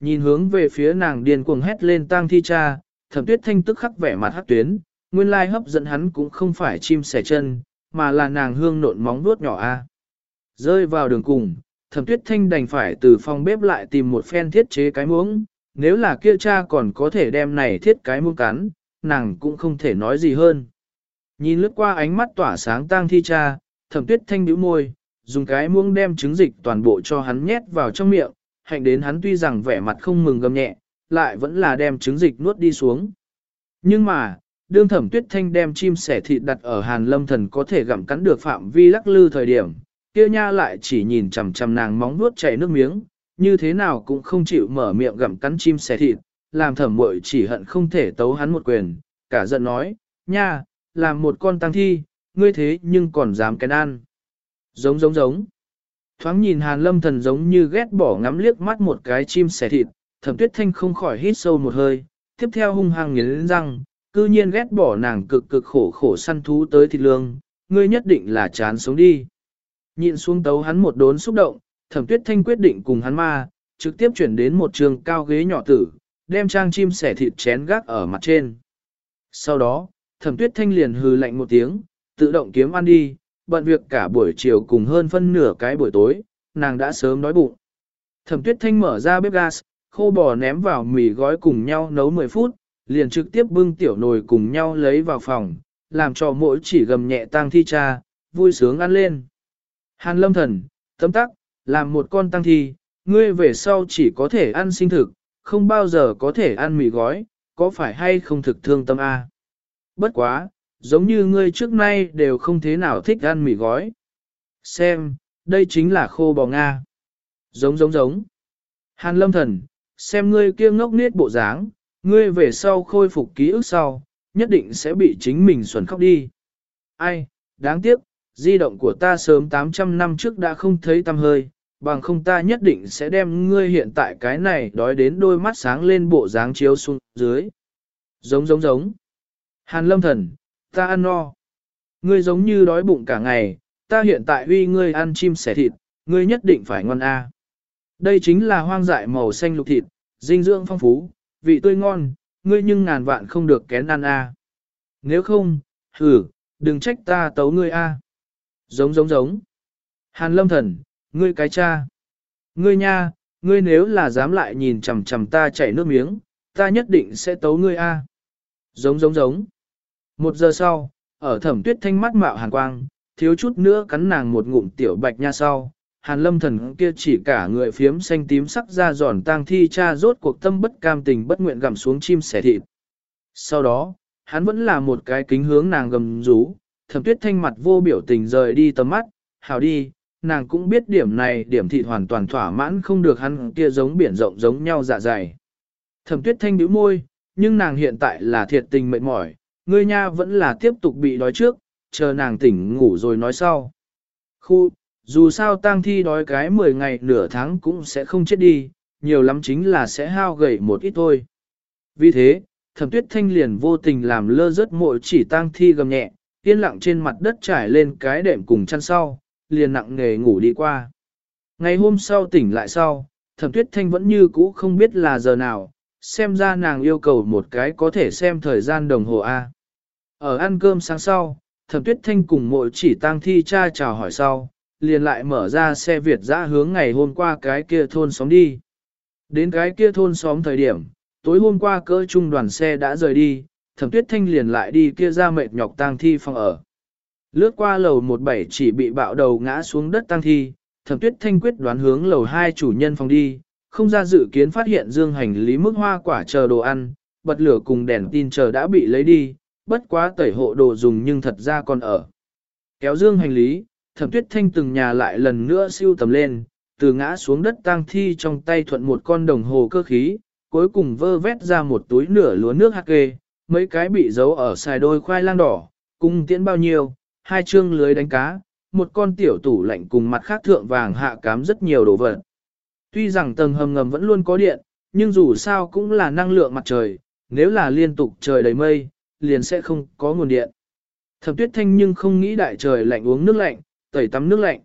Nhìn hướng về phía nàng điên cuồng hét lên tang thi cha, thẩm tuyết thanh tức khắc vẻ mặt hắc tuyến, nguyên lai hấp dẫn hắn cũng không phải chim sẻ chân, mà là nàng hương nộn móng vuốt nhỏ a. Rơi vào đường cùng, thẩm tuyết thanh đành phải từ phòng bếp lại tìm một phen thiết chế cái muỗng, nếu là kia cha còn có thể đem này thiết cái muỗng cắn, nàng cũng không thể nói gì hơn. Nhìn lướt qua ánh mắt tỏa sáng tang thi cha, thẩm tuyết thanh bĩu môi, dùng cái muỗng đem trứng dịch toàn bộ cho hắn nhét vào trong miệng, hạnh đến hắn tuy rằng vẻ mặt không mừng gầm nhẹ, lại vẫn là đem trứng dịch nuốt đi xuống. Nhưng mà, đương thẩm tuyết thanh đem chim sẻ thịt đặt ở hàn lâm thần có thể gặm cắn được phạm vi lắc lư thời điểm, kia nha lại chỉ nhìn chằm chằm nàng móng nuốt chảy nước miếng, như thế nào cũng không chịu mở miệng gặm cắn chim sẻ thịt, làm thẩm muội chỉ hận không thể tấu hắn một quyền, cả giận nói, nha, làm một con tăng thi, ngươi thế nhưng còn dám cái ăn. Giống giống giống. Thoáng nhìn hàn lâm thần giống như ghét bỏ ngắm liếc mắt một cái chim sẻ thịt, thẩm tuyết thanh không khỏi hít sâu một hơi, tiếp theo hung hăng nghiến răng, cư nhiên ghét bỏ nàng cực cực khổ khổ săn thú tới thịt lương, ngươi nhất định là chán sống đi. Nhịn xuống tấu hắn một đốn xúc động, thẩm tuyết thanh quyết định cùng hắn ma, trực tiếp chuyển đến một trường cao ghế nhỏ tử, đem trang chim sẻ thịt chén gác ở mặt trên. Sau đó, thẩm tuyết thanh liền hừ lạnh một tiếng, tự động kiếm ăn đi, bận việc cả buổi chiều cùng hơn phân nửa cái buổi tối, nàng đã sớm đói bụng. Thẩm tuyết thanh mở ra bếp gas, khô bò ném vào mì gói cùng nhau nấu 10 phút, liền trực tiếp bưng tiểu nồi cùng nhau lấy vào phòng, làm cho mỗi chỉ gầm nhẹ tang thi cha, vui sướng ăn lên. Hàn lâm thần, tấm tắc, làm một con tăng thi, ngươi về sau chỉ có thể ăn sinh thực, không bao giờ có thể ăn mì gói, có phải hay không thực thương tâm a? Bất quá, giống như ngươi trước nay đều không thế nào thích ăn mì gói. Xem, đây chính là khô bò Nga. Giống giống giống. Hàn lâm thần, xem ngươi kia ngốc nết bộ dáng, ngươi về sau khôi phục ký ức sau, nhất định sẽ bị chính mình xuẩn khóc đi. Ai, đáng tiếc, di động của ta sớm 800 năm trước đã không thấy tăm hơi, bằng không ta nhất định sẽ đem ngươi hiện tại cái này đói đến đôi mắt sáng lên bộ dáng chiếu xuống dưới. Giống giống giống. Hàn lâm thần, ta ăn no. Ngươi giống như đói bụng cả ngày, ta hiện tại huy ngươi ăn chim sẻ thịt, ngươi nhất định phải ngon a. Đây chính là hoang dại màu xanh lục thịt, dinh dưỡng phong phú, vị tươi ngon, ngươi nhưng ngàn vạn không được kén ăn a. Nếu không, hử, đừng trách ta tấu ngươi a. Giống giống giống. Hàn lâm thần, ngươi cái cha. Ngươi nha, ngươi nếu là dám lại nhìn chằm chằm ta chảy nước miếng, ta nhất định sẽ tấu ngươi a. Giống giống giống. Một giờ sau, ở thẩm tuyết thanh mắt mạo hàn quang, thiếu chút nữa cắn nàng một ngụm tiểu bạch nha sau. Hàn lâm thần kia chỉ cả người phiếm xanh tím sắc ra giòn tang thi cha rốt cuộc tâm bất cam tình bất nguyện gặm xuống chim sẻ thịt. Sau đó, hắn vẫn là một cái kính hướng nàng gầm rú, thẩm tuyết thanh mặt vô biểu tình rời đi tầm mắt, hào đi, nàng cũng biết điểm này điểm thịt hoàn toàn thỏa mãn không được hắn kia giống biển rộng giống nhau dạ dày. Thẩm tuyết thanh bĩu môi, nhưng nàng hiện tại là thiệt tình mệt mỏi, ngươi nha vẫn là tiếp tục bị đói trước, chờ nàng tỉnh ngủ rồi nói sau. Khu, dù sao tang thi đói cái 10 ngày nửa tháng cũng sẽ không chết đi, nhiều lắm chính là sẽ hao gầy một ít thôi. Vì thế, thẩm tuyết thanh liền vô tình làm lơ rớt mội chỉ tang thi gầm nhẹ, yên lặng trên mặt đất trải lên cái đệm cùng chăn sau, liền nặng nghề ngủ đi qua. Ngày hôm sau tỉnh lại sau, thẩm tuyết thanh vẫn như cũ không biết là giờ nào, xem ra nàng yêu cầu một cái có thể xem thời gian đồng hồ A. Ở ăn cơm sáng sau, thẩm tuyết thanh cùng mội chỉ tang thi cha chào hỏi sau, liền lại mở ra xe Việt dã hướng ngày hôm qua cái kia thôn xóm đi. Đến cái kia thôn xóm thời điểm, tối hôm qua cỡ trung đoàn xe đã rời đi, thẩm tuyết thanh liền lại đi kia ra mệt nhọc tang thi phòng ở. Lướt qua lầu 17 chỉ bị bạo đầu ngã xuống đất tang thi, thẩm tuyết thanh quyết đoán hướng lầu 2 chủ nhân phòng đi, không ra dự kiến phát hiện dương hành lý mức hoa quả chờ đồ ăn, bật lửa cùng đèn tin chờ đã bị lấy đi, bất quá tẩy hộ đồ dùng nhưng thật ra còn ở. Kéo dương hành lý, thẩm tuyết thanh từng nhà lại lần nữa siêu tầm lên, từ ngã xuống đất tang thi trong tay thuận một con đồng hồ cơ khí, cuối cùng vơ vét ra một túi nửa lúa nước hạt kê, mấy cái bị giấu ở xài đôi khoai lang đỏ, cung tiễn bao nhiêu, hai chương lưới đánh cá, một con tiểu tủ lạnh cùng mặt khác thượng vàng hạ cám rất nhiều đồ vật. Tuy rằng tầng hầm ngầm vẫn luôn có điện, nhưng dù sao cũng là năng lượng mặt trời, nếu là liên tục trời đầy mây, liền sẽ không có nguồn điện. Thẩm tuyết thanh nhưng không nghĩ đại trời lạnh uống nước lạnh, tẩy tắm nước lạnh.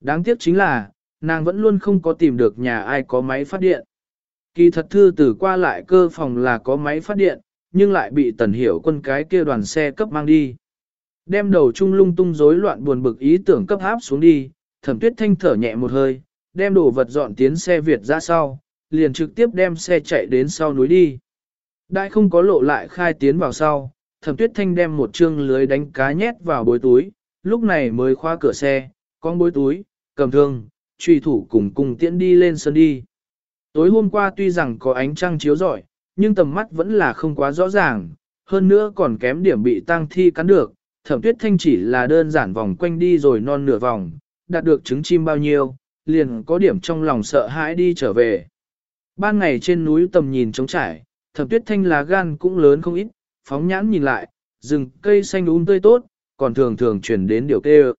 Đáng tiếc chính là, nàng vẫn luôn không có tìm được nhà ai có máy phát điện. Kỳ thật thư từ qua lại cơ phòng là có máy phát điện, nhưng lại bị tần hiểu quân cái kia đoàn xe cấp mang đi. Đem đầu trung lung tung rối loạn buồn bực ý tưởng cấp áp xuống đi, thẩm tuyết thanh thở nhẹ một hơi, đem đồ vật dọn tiến xe Việt ra sau, liền trực tiếp đem xe chạy đến sau núi đi. Đại không có lộ lại khai tiến vào sau, thẩm tuyết thanh đem một chương lưới đánh cá nhét vào bối túi, lúc này mới khóa cửa xe, con bối túi, cầm thương, truy thủ cùng cùng tiễn đi lên sân đi. Tối hôm qua tuy rằng có ánh trăng chiếu rọi, nhưng tầm mắt vẫn là không quá rõ ràng, hơn nữa còn kém điểm bị tăng thi cắn được, thẩm tuyết thanh chỉ là đơn giản vòng quanh đi rồi non nửa vòng, đạt được trứng chim bao nhiêu, liền có điểm trong lòng sợ hãi đi trở về. Ban ngày trên núi tầm nhìn trống trải, thẩm tuyết thanh lá gan cũng lớn không ít, phóng nhãn nhìn lại, rừng cây xanh um tươi tốt, còn thường thường chuyển đến điều kêu.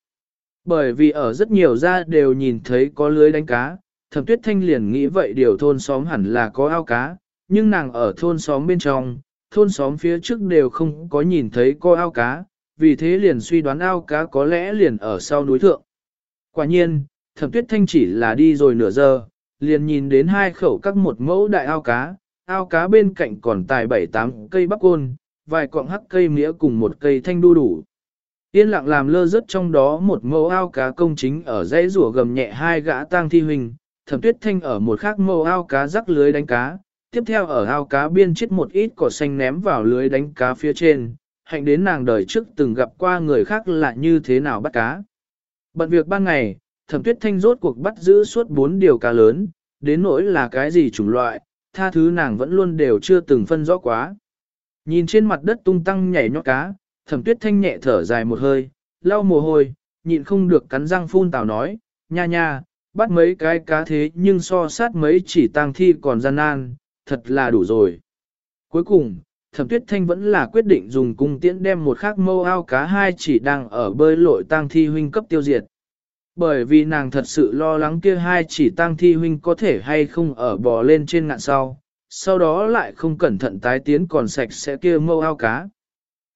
Bởi vì ở rất nhiều gia đều nhìn thấy có lưới đánh cá, thẩm tuyết thanh liền nghĩ vậy điều thôn xóm hẳn là có ao cá, nhưng nàng ở thôn xóm bên trong, thôn xóm phía trước đều không có nhìn thấy có ao cá, vì thế liền suy đoán ao cá có lẽ liền ở sau núi thượng. Quả nhiên, thẩm tuyết thanh chỉ là đi rồi nửa giờ, liền nhìn đến hai khẩu các một mẫu đại ao cá, ao cá bên cạnh còn tài bảy tám cây bắp côn, vài cọng hắc cây mía cùng một cây thanh đu đủ. Yên lặng làm lơ rớt trong đó một mẫu ao cá công chính ở dãy rùa gầm nhẹ hai gã tang thi huynh, thẩm tuyết thanh ở một khác mẫu ao cá rắc lưới đánh cá, tiếp theo ở ao cá biên chết một ít cỏ xanh ném vào lưới đánh cá phía trên, hạnh đến nàng đời trước từng gặp qua người khác là như thế nào bắt cá. Bận việc ban ngày, thẩm tuyết thanh rốt cuộc bắt giữ suốt bốn điều cá lớn, đến nỗi là cái gì chủng loại, tha thứ nàng vẫn luôn đều chưa từng phân rõ quá. Nhìn trên mặt đất tung tăng nhảy nhót cá, thẩm tuyết thanh nhẹ thở dài một hơi, lau mồ hôi, nhịn không được cắn răng phun tào nói, nha nha, bắt mấy cái cá thế nhưng so sát mấy chỉ tang thi còn gian nan, thật là đủ rồi. Cuối cùng, thẩm tuyết thanh vẫn là quyết định dùng cung tiễn đem một khắc mâu ao cá hai chỉ đang ở bơi lội tang thi huynh cấp tiêu diệt. Bởi vì nàng thật sự lo lắng kia hai chỉ tang thi huynh có thể hay không ở bò lên trên ngạn sau, sau đó lại không cẩn thận tái tiến còn sạch sẽ kia mâu ao cá.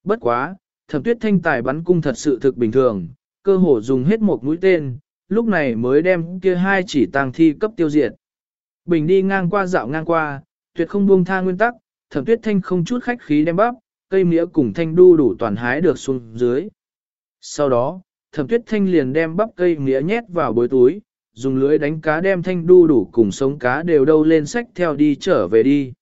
Bất quá, thẩm tuyết thanh tài bắn cung thật sự thực bình thường, cơ hồ dùng hết một mũi tên, lúc này mới đem kia hai chỉ tang thi cấp tiêu diệt. Bình đi ngang qua dạo ngang qua, tuyệt không buông tha nguyên tắc, thẩm tuyết thanh không chút khách khí đem bắp, cây mía cùng thanh đu đủ toàn hái được xuống dưới. Sau đó, thẩm tuyết thanh liền đem bắp cây mía nhét vào bối túi, dùng lưới đánh cá đem thanh đu đủ cùng sống cá đều đâu lên sách theo đi trở về đi.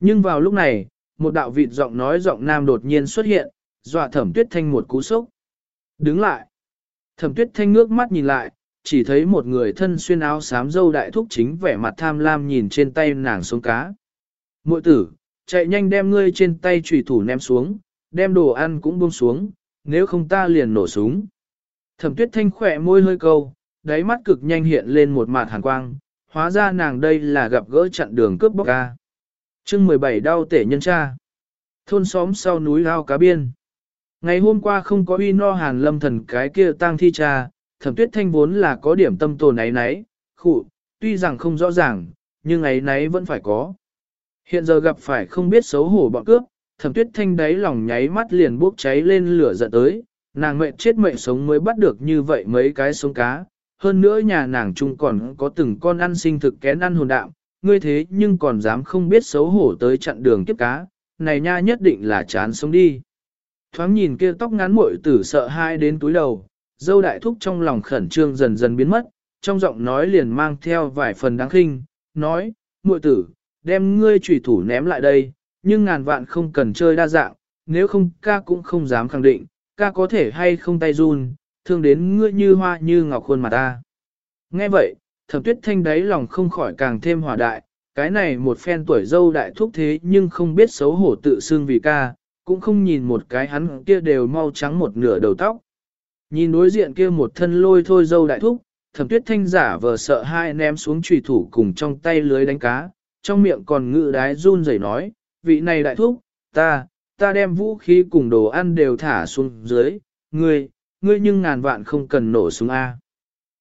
Nhưng vào lúc này, một đạo vịt giọng nói giọng nam đột nhiên xuất hiện, dọa thẩm tuyết thanh một cú sốc. Đứng lại. Thẩm tuyết thanh ngước mắt nhìn lại, chỉ thấy một người thân xuyên áo xám dâu đại thúc chính vẻ mặt tham lam nhìn trên tay nàng sống cá. Mội tử, chạy nhanh đem ngươi trên tay trùy thủ ném xuống, đem đồ ăn cũng buông xuống, nếu không ta liền nổ súng. Thẩm tuyết thanh khỏe môi hơi câu, đáy mắt cực nhanh hiện lên một mạt hàn quang, hóa ra nàng đây là gặp gỡ chặn đường cướp bóc ca. chương 17 đau tể nhân cha. Thôn xóm sau núi ao cá biên. Ngày hôm qua không có uy no hàn lâm thần cái kia tang thi cha, thẩm tuyết thanh vốn là có điểm tâm tồn ấy nấy, khụ, tuy rằng không rõ ràng, nhưng ấy nấy vẫn phải có. Hiện giờ gặp phải không biết xấu hổ bọn cướp, thẩm tuyết thanh đáy lòng nháy mắt liền bốc cháy lên lửa giận tới, nàng mệnh chết mệnh sống mới bắt được như vậy mấy cái sống cá, hơn nữa nhà nàng chung còn có từng con ăn sinh thực kén ăn hồn đạm, ngươi thế nhưng còn dám không biết xấu hổ tới chặn đường kiếp cá, này nha nhất định là chán sống đi. Thoáng nhìn kia tóc ngắn muội tử sợ hai đến túi đầu, dâu đại thúc trong lòng khẩn trương dần dần biến mất, trong giọng nói liền mang theo vài phần đáng khinh, nói, muội tử, đem ngươi trùy thủ ném lại đây, nhưng ngàn vạn không cần chơi đa dạng, nếu không ca cũng không dám khẳng định, ca có thể hay không tay run, thương đến ngươi như hoa như ngọc khuôn mặt ta. Nghe vậy, thẩm tuyết thanh đáy lòng không khỏi càng thêm hòa đại, cái này một phen tuổi dâu đại thúc thế nhưng không biết xấu hổ tự xưng vì ca, cũng không nhìn một cái hắn kia đều mau trắng một nửa đầu tóc. Nhìn đối diện kia một thân lôi thôi dâu đại thúc, thẩm tuyết thanh giả vờ sợ hai ném xuống trùy thủ cùng trong tay lưới đánh cá, trong miệng còn ngự đái run rẩy nói, vị này đại thúc, ta, ta đem vũ khí cùng đồ ăn đều thả xuống dưới, ngươi, ngươi nhưng ngàn vạn không cần nổ súng A.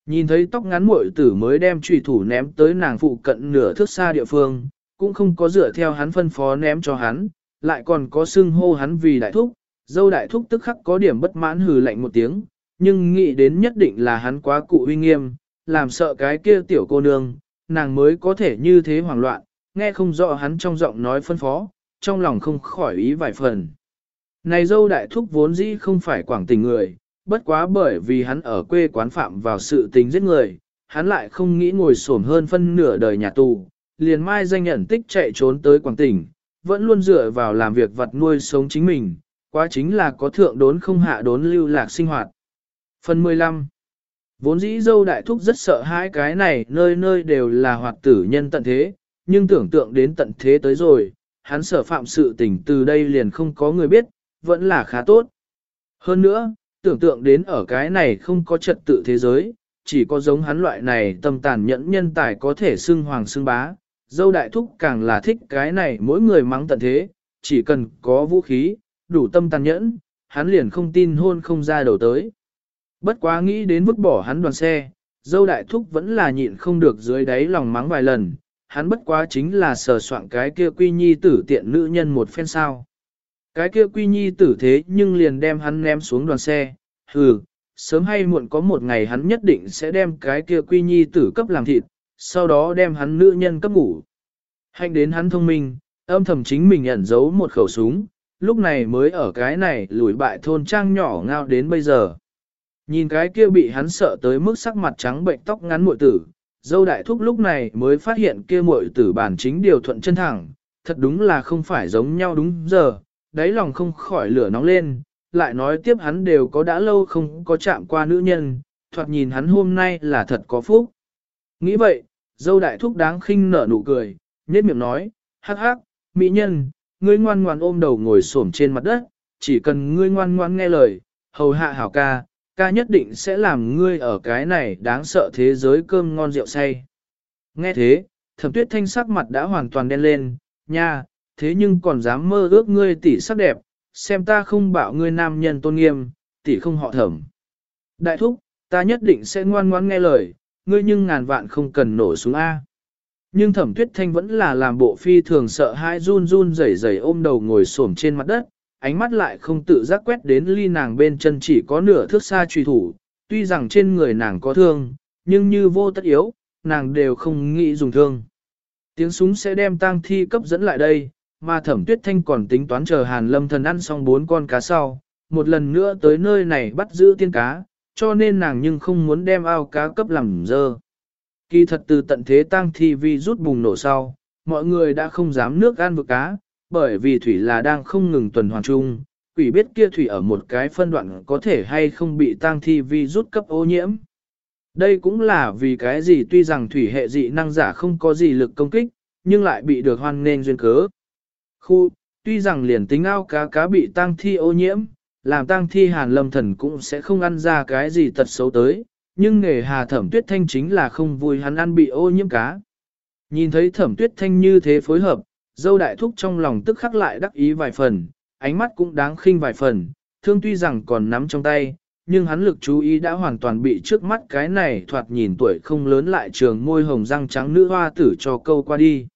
Nhìn thấy tóc ngắn muội tử mới đem trùy thủ ném tới nàng phụ cận nửa thước xa địa phương, cũng không có dựa theo hắn phân phó ném cho hắn, lại còn có xưng hô hắn vì đại thúc, dâu đại thúc tức khắc có điểm bất mãn hừ lạnh một tiếng, nhưng nghĩ đến nhất định là hắn quá cụ uy nghiêm, làm sợ cái kia tiểu cô nương, nàng mới có thể như thế hoảng loạn, nghe không rõ hắn trong giọng nói phân phó, trong lòng không khỏi ý vài phần. Này dâu đại thúc vốn dĩ không phải quảng tình người, bất quá bởi vì hắn ở quê quán phạm vào sự tình giết người, hắn lại không nghĩ ngồi xổm hơn phân nửa đời nhà tù, liền mai danh nhận tích chạy trốn tới quảng tỉnh, vẫn luôn dựa vào làm việc vật nuôi sống chính mình, quá chính là có thượng đốn không hạ đốn lưu lạc sinh hoạt. Phần 15 Vốn dĩ dâu đại thúc rất sợ hãi cái này nơi nơi đều là hoạt tử nhân tận thế, nhưng tưởng tượng đến tận thế tới rồi, hắn sở phạm sự tình từ đây liền không có người biết, vẫn là khá tốt. Hơn nữa, tưởng tượng đến ở cái này không có trật tự thế giới, chỉ có giống hắn loại này tâm tàn nhẫn nhân tài có thể xưng hoàng xưng bá. Dâu đại thúc càng là thích cái này mỗi người mắng tận thế, chỉ cần có vũ khí, đủ tâm tàn nhẫn, hắn liền không tin hôn không ra đầu tới. Bất quá nghĩ đến vứt bỏ hắn đoàn xe, dâu đại thúc vẫn là nhịn không được dưới đáy lòng mắng vài lần, hắn bất quá chính là sờ soạn cái kia quy nhi tử tiện nữ nhân một phen sao. Cái kia quy nhi tử thế nhưng liền đem hắn ném xuống đoàn xe, hừ, sớm hay muộn có một ngày hắn nhất định sẽ đem cái kia quy nhi tử cấp làm thịt, sau đó đem hắn nữ nhân cấp ngủ. Hành đến hắn thông minh, âm thầm chính mình ẩn giấu một khẩu súng, lúc này mới ở cái này lùi bại thôn trang nhỏ ngao đến bây giờ. Nhìn cái kia bị hắn sợ tới mức sắc mặt trắng bệnh tóc ngắn muội tử, dâu đại thúc lúc này mới phát hiện kia muội tử bản chính điều thuận chân thẳng, thật đúng là không phải giống nhau đúng giờ, đáy lòng không khỏi lửa nóng lên, lại nói tiếp hắn đều có đã lâu không có chạm qua nữ nhân, thoạt nhìn hắn hôm nay là thật có phúc. Nghĩ vậy, dâu đại thúc đáng khinh nở nụ cười, nhếch miệng nói, hắc hắc, mỹ nhân, ngươi ngoan ngoan ôm đầu ngồi xổm trên mặt đất, chỉ cần ngươi ngoan ngoan nghe lời, hầu hạ hảo ca, ca nhất định sẽ làm ngươi ở cái này đáng sợ thế giới cơm ngon rượu say. Nghe thế, thẩm tuyết thanh sắc mặt đã hoàn toàn đen lên, nha, thế nhưng còn dám mơ ước ngươi tỷ sắc đẹp, xem ta không bảo ngươi nam nhân tôn nghiêm, tỷ không họ thẩm. Đại thúc, ta nhất định sẽ ngoan ngoãn nghe lời, ngươi nhưng ngàn vạn không cần nổ xuống A. Nhưng thẩm tuyết thanh vẫn là làm bộ phi thường sợ hai run run rẩy rẩy ôm đầu ngồi xổm trên mặt đất, ánh mắt lại không tự giác quét đến ly nàng bên chân chỉ có nửa thước xa truy thủ, tuy rằng trên người nàng có thương, nhưng như vô tất yếu, nàng đều không nghĩ dùng thương. Tiếng súng sẽ đem tang thi cấp dẫn lại đây, mà thẩm tuyết thanh còn tính toán chờ hàn lâm thần ăn xong bốn con cá sau, một lần nữa tới nơi này bắt giữ tiên cá, cho nên nàng nhưng không muốn đem ao cá cấp làm dơ. Kỳ thật từ tận thế tang thi vi rút bùng nổ sau, mọi người đã không dám nước ăn vực cá, bởi vì thủy là đang không ngừng tuần hoàn chung, quỷ biết kia thủy ở một cái phân đoạn có thể hay không bị tang thi vi rút cấp ô nhiễm. Đây cũng là vì cái gì tuy rằng thủy hệ dị năng giả không có gì lực công kích, nhưng lại bị được hoan nên duyên cớ. Khu, tuy rằng liền tính ao cá cá bị tang thi ô nhiễm, làm tang thi hàn lâm thần cũng sẽ không ăn ra cái gì tật xấu tới, nhưng nghề hà thẩm tuyết thanh chính là không vui hắn ăn bị ô nhiễm cá. Nhìn thấy thẩm tuyết thanh như thế phối hợp, dâu đại thúc trong lòng tức khắc lại đắc ý vài phần, ánh mắt cũng đáng khinh vài phần, thương tuy rằng còn nắm trong tay, nhưng hắn lực chú ý đã hoàn toàn bị trước mắt cái này thoạt nhìn tuổi không lớn lại trường môi hồng răng trắng nữ hoa tử cho câu qua đi.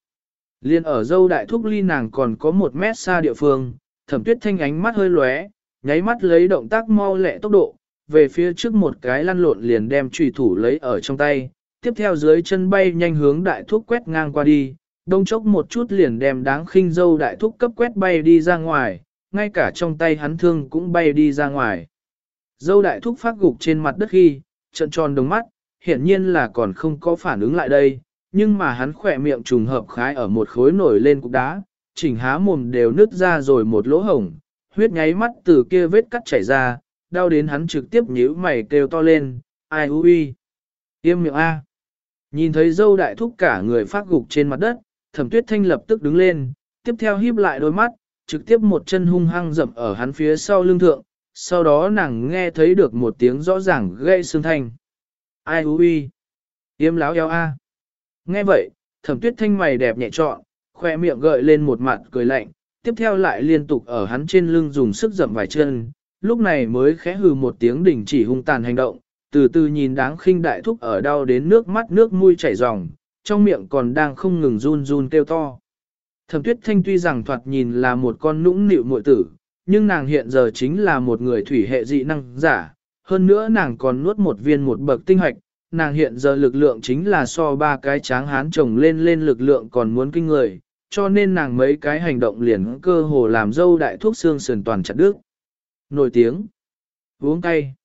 Liên ở dâu đại thúc ly nàng còn có một mét xa địa phương, thẩm tuyết thanh ánh mắt hơi lóe, nháy mắt lấy động tác mau lẹ tốc độ, về phía trước một cái lăn lộn liền đem trùy thủ lấy ở trong tay, tiếp theo dưới chân bay nhanh hướng đại thúc quét ngang qua đi, đông chốc một chút liền đem đáng khinh dâu đại thúc cấp quét bay đi ra ngoài, ngay cả trong tay hắn thương cũng bay đi ra ngoài. Dâu đại thúc phát gục trên mặt đất khi, trận tròn đồng mắt, hiển nhiên là còn không có phản ứng lại đây, nhưng mà hắn khỏe miệng trùng hợp khái ở một khối nổi lên cục đá, chỉnh há mồm đều nứt ra rồi một lỗ hổng, huyết nháy mắt từ kia vết cắt chảy ra, đau đến hắn trực tiếp nhíu mày kêu to lên, ai hư uy. Tiêm miệng A. Nhìn thấy dâu đại thúc cả người phát gục trên mặt đất, thẩm tuyết thanh lập tức đứng lên, tiếp theo híp lại đôi mắt, trực tiếp một chân hung hăng dậm ở hắn phía sau lưng thượng, sau đó nàng nghe thấy được một tiếng rõ ràng gây xương thanh. Ai hú uy. Yếm láo eo A. Nghe vậy, thẩm tuyết thanh mày đẹp nhẹ trọn, khoe miệng gợi lên một mặt cười lạnh, tiếp theo lại liên tục ở hắn trên lưng dùng sức dậm vài chân, lúc này mới khẽ hừ một tiếng đình chỉ hung tàn hành động, từ từ nhìn đáng khinh đại thúc ở đau đến nước mắt nước mũi chảy ròng, trong miệng còn đang không ngừng run run kêu to. Thẩm tuyết thanh tuy rằng thoạt nhìn là một con nũng nịu muội tử, nhưng nàng hiện giờ chính là một người thủy hệ dị năng giả, hơn nữa nàng còn nuốt một viên một bậc tinh hoạch, nàng hiện giờ lực lượng chính là so ba cái tráng hán chồng lên lên lực lượng còn muốn kinh người, cho nên nàng mấy cái hành động liền cơ hồ làm dâu đại thuốc xương sườn toàn chặt đứt. Nổi tiếng, uống cay,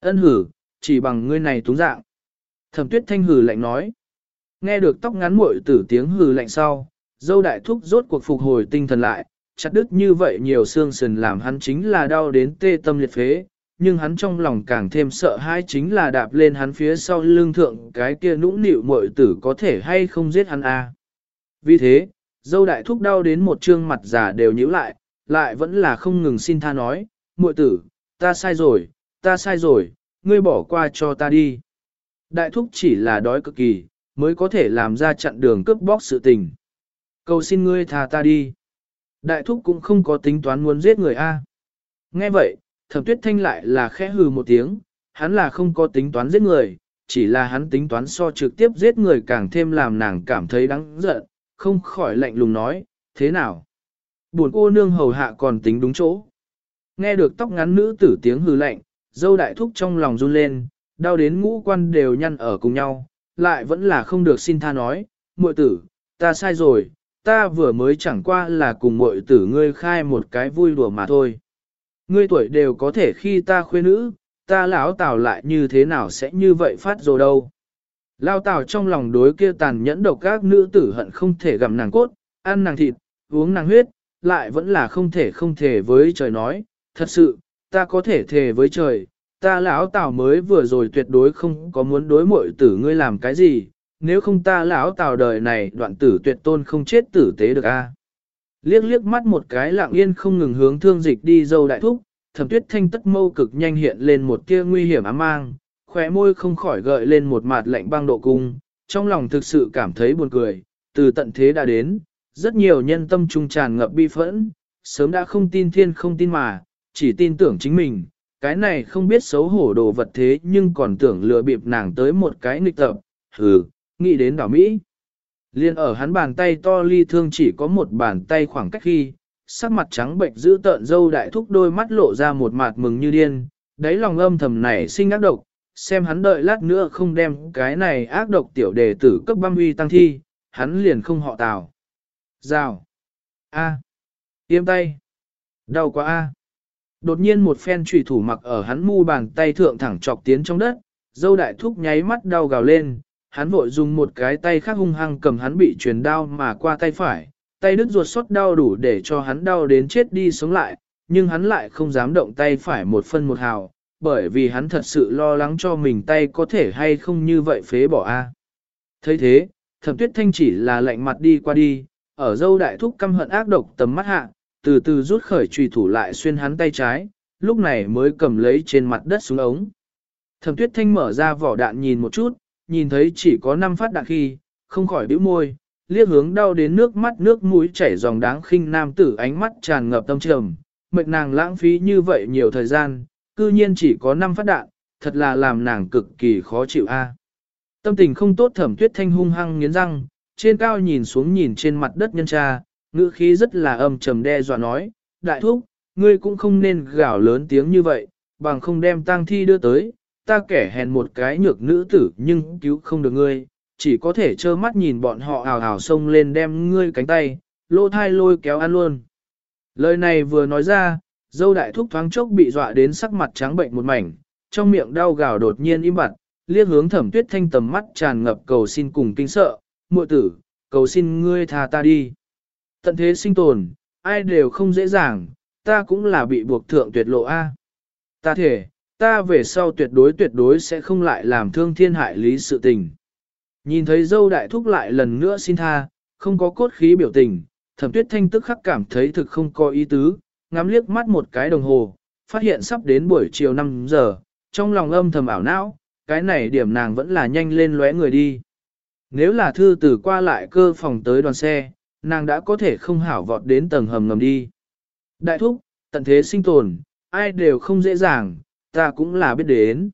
ân hử, chỉ bằng ngươi này túng dạng. Thẩm tuyết thanh hử lạnh nói. Nghe được tóc ngắn muội tử tiếng hừ lạnh sau, dâu đại thúc rốt cuộc phục hồi tinh thần lại, chặt đứt như vậy nhiều xương sườn làm hắn chính là đau đến tê tâm liệt phế, nhưng hắn trong lòng càng thêm sợ hãi chính là đạp lên hắn phía sau lưng thượng cái kia nũng nịu muội tử có thể hay không giết hắn a. À. Vì thế, dâu đại thúc đau đến một trương mặt già đều nhíu lại, lại vẫn là không ngừng xin tha nói, muội tử, ta sai rồi, ta sai rồi, ngươi bỏ qua cho ta đi. Đại thúc chỉ là đói cực kỳ, mới có thể làm ra chặn đường cướp bóc sự tình. Cầu xin ngươi thả ta đi. Đại thúc cũng không có tính toán muốn giết người A. Nghe vậy, thẩm tuyết thanh lại là khẽ hừ một tiếng, hắn là không có tính toán giết người, chỉ là hắn tính toán so trực tiếp giết người càng thêm làm nàng cảm thấy đáng giận, không khỏi lạnh lùng nói, thế nào? Buồn cô nương hầu hạ còn tính đúng chỗ. Nghe được tóc ngắn nữ tử tiếng hừ lạnh, dâu đại thúc trong lòng run lên, đau đến ngũ quan đều nhăn ở cùng nhau, lại vẫn là không được xin tha nói, muội tử, ta sai rồi, ta vừa mới chẳng qua là cùng muội tử ngươi khai một cái vui đùa mà thôi. Ngươi tuổi đều có thể khi ta khuê nữ, ta lão tào lại như thế nào sẽ như vậy phát rồi đâu. Lao tào trong lòng đối kia tàn nhẫn độc các nữ tử hận không thể gặm nàng cốt, ăn nàng thịt, uống nàng huyết, lại vẫn là không thể không thể với trời nói, thật sự, ta có thể thề với trời, ta lão tào mới vừa rồi tuyệt đối không có muốn đối muội tử ngươi làm cái gì, nếu không ta lão tào đời này đoạn tử tuyệt tôn không chết tử tế được a. Liếc liếc mắt một cái lặng yên không ngừng hướng thương dịch đi dâu đại thúc, thẩm tuyết thanh tất mâu cực nhanh hiện lên một tia nguy hiểm ám mang, khóe môi không khỏi gợi lên một mặt lạnh băng độ cung, trong lòng thực sự cảm thấy buồn cười, từ tận thế đã đến, rất nhiều nhân tâm trung tràn ngập bi phẫn, sớm đã không tin thiên không tin mà, chỉ tin tưởng chính mình, cái này không biết xấu hổ đồ vật thế nhưng còn tưởng lừa bịp nàng tới một cái nghịch tập, hừ, nghĩ đến đảo Mỹ. Liên ở hắn bàn tay to ly thương chỉ có một bàn tay khoảng cách khi, sắc mặt trắng bệnh giữ tợn dâu đại thúc đôi mắt lộ ra một mặt mừng như điên, đáy lòng âm thầm này sinh ác độc, xem hắn đợi lát nữa không đem cái này ác độc tiểu đề tử cấp băm uy tăng thi, hắn liền không họ tào. Rào. A. À. Tiêm tay. Đau quá A. Đột nhiên một phen trùy thủ mặc ở hắn mu bàn tay thượng thẳng chọc tiến trong đất, dâu đại thúc nháy mắt đau gào lên, hắn vội dùng một cái tay khác hung hăng cầm hắn bị truyền đau mà qua tay phải, tay đứt ruột xót đau đủ để cho hắn đau đến chết đi sống lại, nhưng hắn lại không dám động tay phải một phân một hào, bởi vì hắn thật sự lo lắng cho mình tay có thể hay không như vậy phế bỏ a. thấy thế, thẩm tuyết thanh chỉ là lạnh mặt đi qua đi, ở dâu đại thúc căm hận ác độc tầm mắt hạ, từ từ rút khởi trùy thủ lại xuyên hắn tay trái, lúc này mới cầm lấy trên mặt đất xuống ống. Thẩm tuyết thanh mở ra vỏ đạn nhìn một chút, nhìn thấy chỉ có 5 phát đạn khi, không khỏi bĩu môi, liếc hướng đau đến nước mắt nước mũi chảy dòng đáng khinh nam tử ánh mắt tràn ngập tâm trầm, mệnh nàng lãng phí như vậy nhiều thời gian, cư nhiên chỉ có 5 phát đạn, thật là làm nàng cực kỳ khó chịu a. Tâm tình không tốt thẩm tuyết thanh hung hăng nghiến răng, trên cao nhìn xuống nhìn trên mặt đất nhân tra ngữ khí rất là âm trầm đe dọa nói, đại thúc, ngươi cũng không nên gào lớn tiếng như vậy, bằng không đem tang thi đưa tới, ta kẻ hèn một cái nhược nữ tử nhưng cứu không được ngươi, chỉ có thể trơ mắt nhìn bọn họ ào ào xông lên đem ngươi cánh tay, lô thai lôi kéo ăn luôn. Lời này vừa nói ra, dâu đại thúc thoáng chốc bị dọa đến sắc mặt trắng bệnh một mảnh, trong miệng đau gào đột nhiên im bặt, liếc hướng thẩm tuyết thanh tầm mắt tràn ngập cầu xin cùng kinh sợ, muội tử, cầu xin ngươi tha ta đi. Tận thế sinh tồn, ai đều không dễ dàng, ta cũng là bị buộc thượng tuyệt lộ A. Ta thể, ta về sau tuyệt đối tuyệt đối sẽ không lại làm thương thiên hại lý sự tình. Nhìn thấy dâu đại thúc lại lần nữa xin tha, không có cốt khí biểu tình, thẩm tuyết thanh tức khắc cảm thấy thực không có ý tứ, ngắm liếc mắt một cái đồng hồ, phát hiện sắp đến buổi chiều 5 giờ, trong lòng âm thầm ảo não, cái này điểm nàng vẫn là nhanh lên lóe người đi. Nếu là thư tử qua lại cơ phòng tới đoàn xe, nàng đã có thể không hảo vọt đến tầng hầm ngầm đi. Đại thúc, tận thế sinh tồn, ai đều không dễ dàng, ta cũng là biết đến.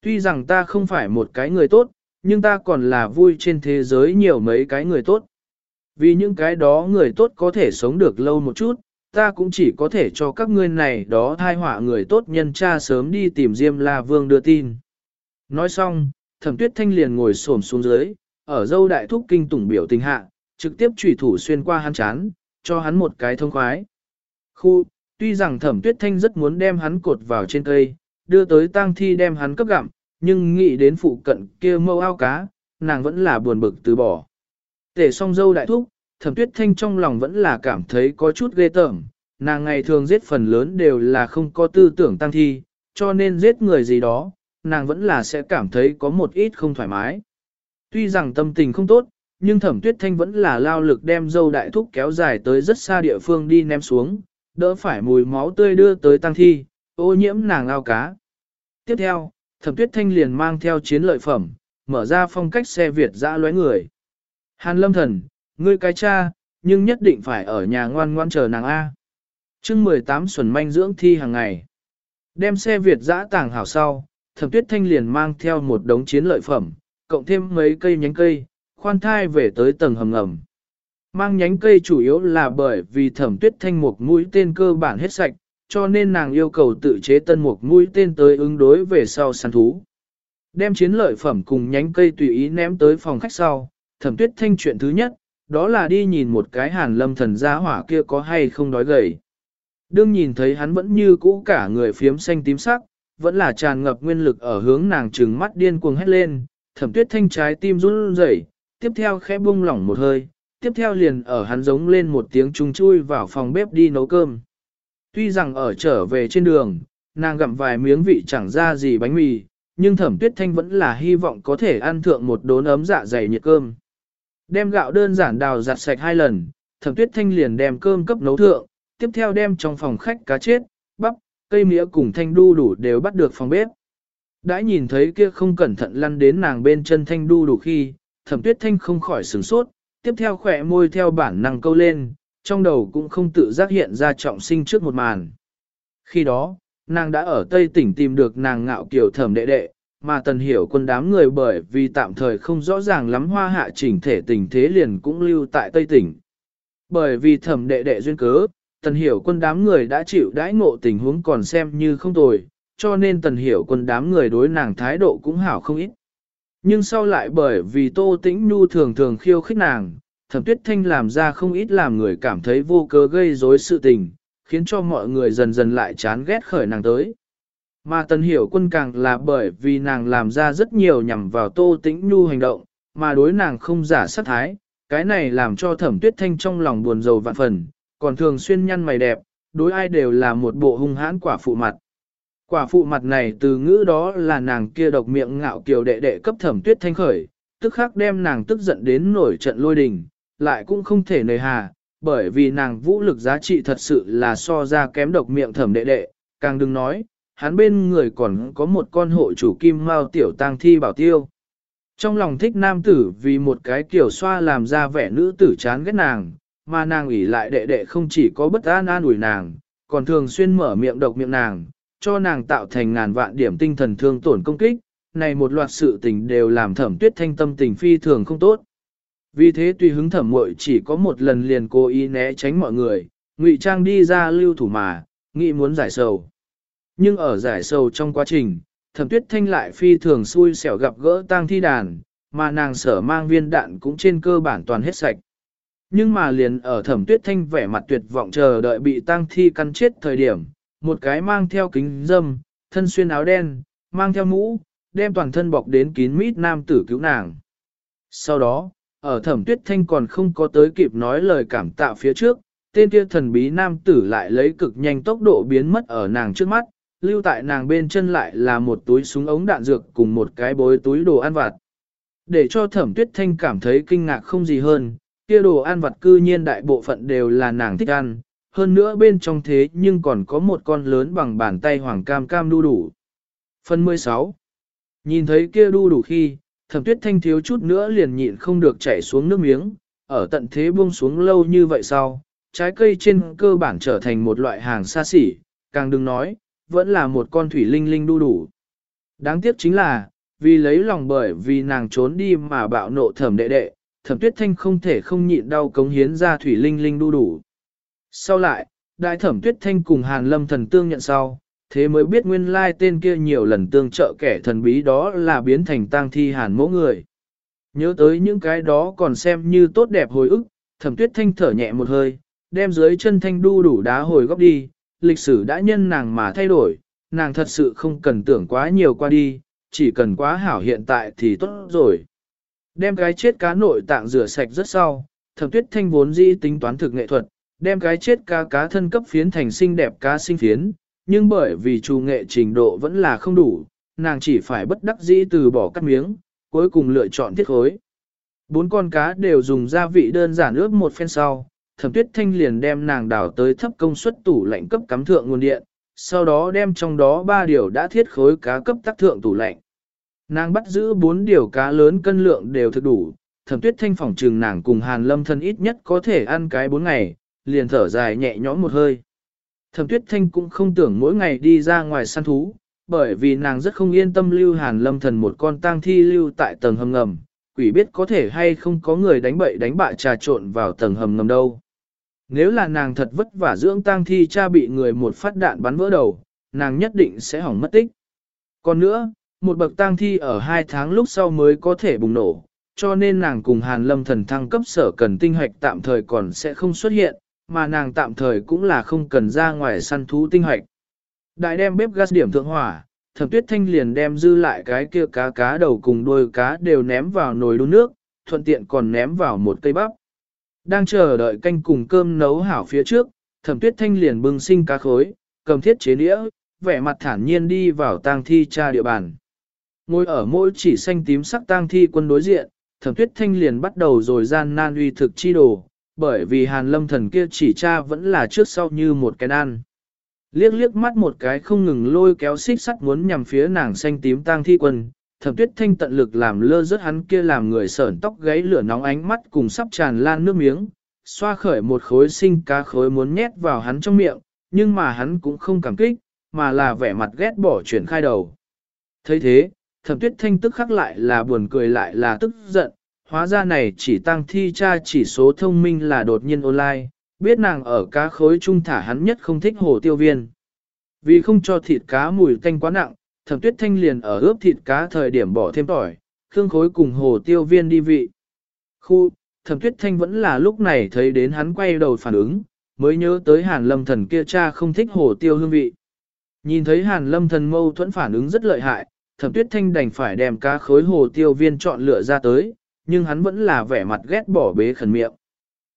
Tuy rằng ta không phải một cái người tốt, nhưng ta còn là vui trên thế giới nhiều mấy cái người tốt. Vì những cái đó người tốt có thể sống được lâu một chút, ta cũng chỉ có thể cho các ngươi này đó thai họa người tốt nhân cha sớm đi tìm Diêm La Vương đưa tin. Nói xong, thẩm tuyết thanh liền ngồi xổm xuống dưới, ở dâu đại thúc kinh tủng biểu tình hạ, trực tiếp chủy thủ xuyên qua hắn chán, cho hắn một cái thông khoái. Khu, tuy rằng thẩm tuyết thanh rất muốn đem hắn cột vào trên cây, đưa tới tang thi đem hắn cấp gặm, nhưng nghĩ đến phụ cận kia mâu ao cá, nàng vẫn là buồn bực từ bỏ. Tể Song dâu đại thúc, thẩm tuyết thanh trong lòng vẫn là cảm thấy có chút ghê tởm, nàng ngày thường giết phần lớn đều là không có tư tưởng tăng thi, cho nên giết người gì đó, nàng vẫn là sẽ cảm thấy có một ít không thoải mái. Tuy rằng tâm tình không tốt, nhưng thẩm tuyết thanh vẫn là lao lực đem dâu đại thúc kéo dài tới rất xa địa phương đi ném xuống, đỡ phải mùi máu tươi đưa tới tăng thi, ô nhiễm nàng ao cá. Tiếp theo, thẩm tuyết thanh liền mang theo chiến lợi phẩm, mở ra phong cách xe Việt dã lóe người. Hàn lâm thần, ngươi cái cha, nhưng nhất định phải ở nhà ngoan ngoan chờ nàng A. chương 18 xuẩn manh dưỡng thi hàng ngày. Đem xe Việt dã tàng hảo sau, thẩm tuyết thanh liền mang theo một đống chiến lợi phẩm, cộng thêm mấy cây nhánh cây, khoan thai về tới tầng hầm ngầm. Mang nhánh cây chủ yếu là bởi vì thẩm tuyết thanh một mũi tên cơ bản hết sạch, cho nên nàng yêu cầu tự chế tân một mũi tên tới ứng đối về sau săn thú. Đem chiến lợi phẩm cùng nhánh cây tùy ý ném tới phòng khách sau, thẩm tuyết thanh chuyện thứ nhất, đó là đi nhìn một cái hàn lâm thần gia hỏa kia có hay không đói gầy. Đương nhìn thấy hắn vẫn như cũ cả người phiếm xanh tím sắc, vẫn là tràn ngập nguyên lực ở hướng nàng trừng mắt điên cuồng hét lên, thẩm tuyết thanh trái tim run rẩy, tiếp theo khẽ buông lỏng một hơi, tiếp theo liền ở hắn giống lên một tiếng trung chui vào phòng bếp đi nấu cơm. Tuy rằng ở trở về trên đường, nàng gặm vài miếng vị chẳng ra gì bánh mì, nhưng thẩm tuyết thanh vẫn là hy vọng có thể ăn thượng một đốn ấm dạ dày nhiệt cơm. Đem gạo đơn giản đào giặt sạch hai lần, thẩm tuyết thanh liền đem cơm cấp nấu thượng, tiếp theo đem trong phòng khách cá chết, bắp, cây mía cùng thanh đu đủ đều bắt được phòng bếp. Đã nhìn thấy kia không cẩn thận lăn đến nàng bên chân thanh đu đủ khi, thẩm tuyết thanh không khỏi sửng sốt, tiếp theo khỏe môi theo bản năng câu lên, trong đầu cũng không tự giác hiện ra trọng sinh trước một màn. Khi đó, nàng đã ở Tây tỉnh tìm được nàng ngạo kiểu thẩm đệ đệ, mà tần hiểu quân đám người bởi vì tạm thời không rõ ràng lắm hoa hạ chỉnh thể tình thế liền cũng lưu tại Tây tỉnh. Bởi vì thẩm đệ đệ duyên cớ, tần hiểu quân đám người đã chịu đãi ngộ tình huống còn xem như không tồi, cho nên tần hiểu quân đám người đối nàng thái độ cũng hảo không ít. Nhưng sau lại bởi vì Tô Tĩnh Nhu thường thường khiêu khích nàng, thẩm tuyết thanh làm ra không ít làm người cảm thấy vô cớ gây rối sự tình, khiến cho mọi người dần dần lại chán ghét khởi nàng tới. Mà tần hiểu quân càng là bởi vì nàng làm ra rất nhiều nhằm vào Tô Tĩnh Nhu hành động, mà đối nàng không giả sát thái, cái này làm cho thẩm tuyết thanh trong lòng buồn rầu vạn phần, còn thường xuyên nhăn mày đẹp, đối ai đều là một bộ hung hãn quả phụ mặt. Quả phụ mặt này từ ngữ đó là nàng kia độc miệng ngạo kiều đệ đệ cấp thẩm tuyết thanh khởi, tức khắc đem nàng tức giận đến nổi trận lôi đình, lại cũng không thể nề hà, bởi vì nàng vũ lực giá trị thật sự là so ra kém độc miệng thẩm đệ đệ, càng đừng nói, hắn bên người còn có một con hộ chủ kim mao tiểu tang thi bảo tiêu. Trong lòng thích nam tử vì một cái kiểu xoa làm ra vẻ nữ tử chán ghét nàng, mà nàng ủy lại đệ đệ không chỉ có bất an an ủi nàng, còn thường xuyên mở miệng độc miệng nàng, cho nàng tạo thành ngàn vạn điểm tinh thần thương tổn công kích, này một loạt sự tình đều làm thẩm tuyết thanh tâm tình phi thường không tốt. Vì thế tùy hứng thẩm muội chỉ có một lần liền cố ý né tránh mọi người, ngụy trang đi ra lưu thủ mà, nghĩ muốn giải sầu. Nhưng ở giải sầu trong quá trình, thẩm tuyết thanh lại phi thường xui xẻo gặp gỡ tang thi đàn, mà nàng sở mang viên đạn cũng trên cơ bản toàn hết sạch. Nhưng mà liền ở thẩm tuyết thanh vẻ mặt tuyệt vọng chờ đợi bị tang thi cắn chết thời điểm, một cái mang theo kính dâm, thân xuyên áo đen, mang theo mũ, đem toàn thân bọc đến kín mít nam tử cứu nàng. Sau đó, ở thẩm tuyết thanh còn không có tới kịp nói lời cảm tạ phía trước, tên kia thần bí nam tử lại lấy cực nhanh tốc độ biến mất ở nàng trước mắt, lưu tại nàng bên chân lại là một túi súng ống đạn dược cùng một cái bối túi đồ ăn vặt. Để cho thẩm tuyết thanh cảm thấy kinh ngạc không gì hơn, kia đồ ăn vặt cư nhiên đại bộ phận đều là nàng thích ăn, hơn nữa bên trong thế nhưng còn có một con lớn bằng bàn tay hoàng cam cam đu đủ. Phần 16 Nhìn thấy kia đu đủ khi, thẩm tuyết thanh thiếu chút nữa liền nhịn không được chảy xuống nước miếng, ở tận thế buông xuống lâu như vậy sau, trái cây trên cơ bản trở thành một loại hàng xa xỉ, càng đừng nói, vẫn là một con thủy linh linh đu đủ. Đáng tiếc chính là, vì lấy lòng bởi vì nàng trốn đi mà bạo nộ thẩm đệ đệ, thẩm tuyết thanh không thể không nhịn đau cống hiến ra thủy linh linh đu đủ. Sau lại, đại thẩm tuyết thanh cùng hàn lâm thần tương nhận sau, thế mới biết nguyên lai tên kia nhiều lần tương trợ kẻ thần bí đó là biến thành tang thi hàn mẫu người. Nhớ tới những cái đó còn xem như tốt đẹp hồi ức, thẩm tuyết thanh thở nhẹ một hơi, đem dưới chân thanh đu đủ đá hồi góc đi, lịch sử đã nhân nàng mà thay đổi, nàng thật sự không cần tưởng quá nhiều qua đi, chỉ cần quá hảo hiện tại thì tốt rồi. Đem cái chết cá nội tạng rửa sạch rất sau, thẩm tuyết thanh vốn dĩ tính toán thực nghệ thuật, đem cái chết cá cá thân cấp phiến thành xinh đẹp cá sinh phiến, nhưng bởi vì trù nghệ trình độ vẫn là không đủ, nàng chỉ phải bất đắc dĩ từ bỏ cắt miếng, cuối cùng lựa chọn thiết khối. Bốn con cá đều dùng gia vị đơn giản ướp một phen sau, thẩm tuyết thanh liền đem nàng đào tới thấp công suất tủ lạnh cấp cắm thượng nguồn điện, sau đó đem trong đó ba điều đã thiết khối cá cấp tác thượng tủ lạnh. Nàng bắt giữ bốn điều cá lớn cân lượng đều thực đủ, thẩm tuyết thanh phỏng trừng nàng cùng hàn lâm thân ít nhất có thể ăn cái bốn ngày, liền thở dài nhẹ nhõm một hơi. Thẩm tuyết thanh cũng không tưởng mỗi ngày đi ra ngoài săn thú, bởi vì nàng rất không yên tâm lưu hàn lâm thần một con tang thi lưu tại tầng hầm ngầm, quỷ biết có thể hay không có người đánh bậy đánh bại trà trộn vào tầng hầm ngầm đâu. Nếu là nàng thật vất vả dưỡng tang thi cha bị người một phát đạn bắn vỡ đầu, nàng nhất định sẽ hỏng mất tích. Còn nữa, một bậc tang thi ở hai tháng lúc sau mới có thể bùng nổ, cho nên nàng cùng Hàn Lâm thần thăng cấp sở cần tinh hoạch tạm thời còn sẽ không xuất hiện, mà nàng tạm thời cũng là không cần ra ngoài săn thú tinh hoạch. Đại đem bếp gas điểm thượng hỏa, thẩm tuyết thanh liền đem dư lại cái kia cá cá đầu cùng đuôi cá đều ném vào nồi đun nước, thuận tiện còn ném vào một cây bắp. Đang chờ đợi canh cùng cơm nấu hảo phía trước, thẩm tuyết thanh liền bưng sinh cá khối, cầm thiết chế đĩa, vẻ mặt thản nhiên đi vào tang thi tra địa bàn. Ngồi ở mỗi chỉ xanh tím sắc tang thi quân đối diện, thẩm tuyết thanh liền bắt đầu rồi gian nan uy thực chi đồ, bởi vì hàn lâm thần kia chỉ cha vẫn là trước sau như một cái nan Liếc liếc mắt một cái không ngừng lôi kéo xích sắt muốn nhằm phía nàng xanh tím tang thi quân, thẩm tuyết thanh tận lực làm lơ rớt hắn kia làm người sởn tóc gáy lửa nóng ánh mắt cùng sắp tràn lan nước miếng, xoa khởi một khối sinh cá khối muốn nhét vào hắn trong miệng, nhưng mà hắn cũng không cảm kích, mà là vẻ mặt ghét bỏ chuyển khai đầu. thấy thế, thẩm tuyết thanh tức khắc lại là buồn cười lại là tức giận, hóa ra này chỉ tăng thi cha chỉ số thông minh là đột nhiên online, biết nàng ở cá khối trung thả hắn nhất không thích hồ tiêu viên. Vì không cho thịt cá mùi tanh quá nặng, thẩm tuyết thanh liền ở ướp thịt cá thời điểm bỏ thêm tỏi, khương khối cùng hồ tiêu viên đi vị. Khu, thẩm tuyết thanh vẫn là lúc này thấy đến hắn quay đầu phản ứng, mới nhớ tới hàn lâm thần kia cha không thích hồ tiêu hương vị. Nhìn thấy hàn lâm thần mâu thuẫn phản ứng rất lợi hại, thẩm tuyết thanh đành phải đem cá khối hồ tiêu viên chọn lựa ra tới, nhưng hắn vẫn là vẻ mặt ghét bỏ bế khẩn miệng.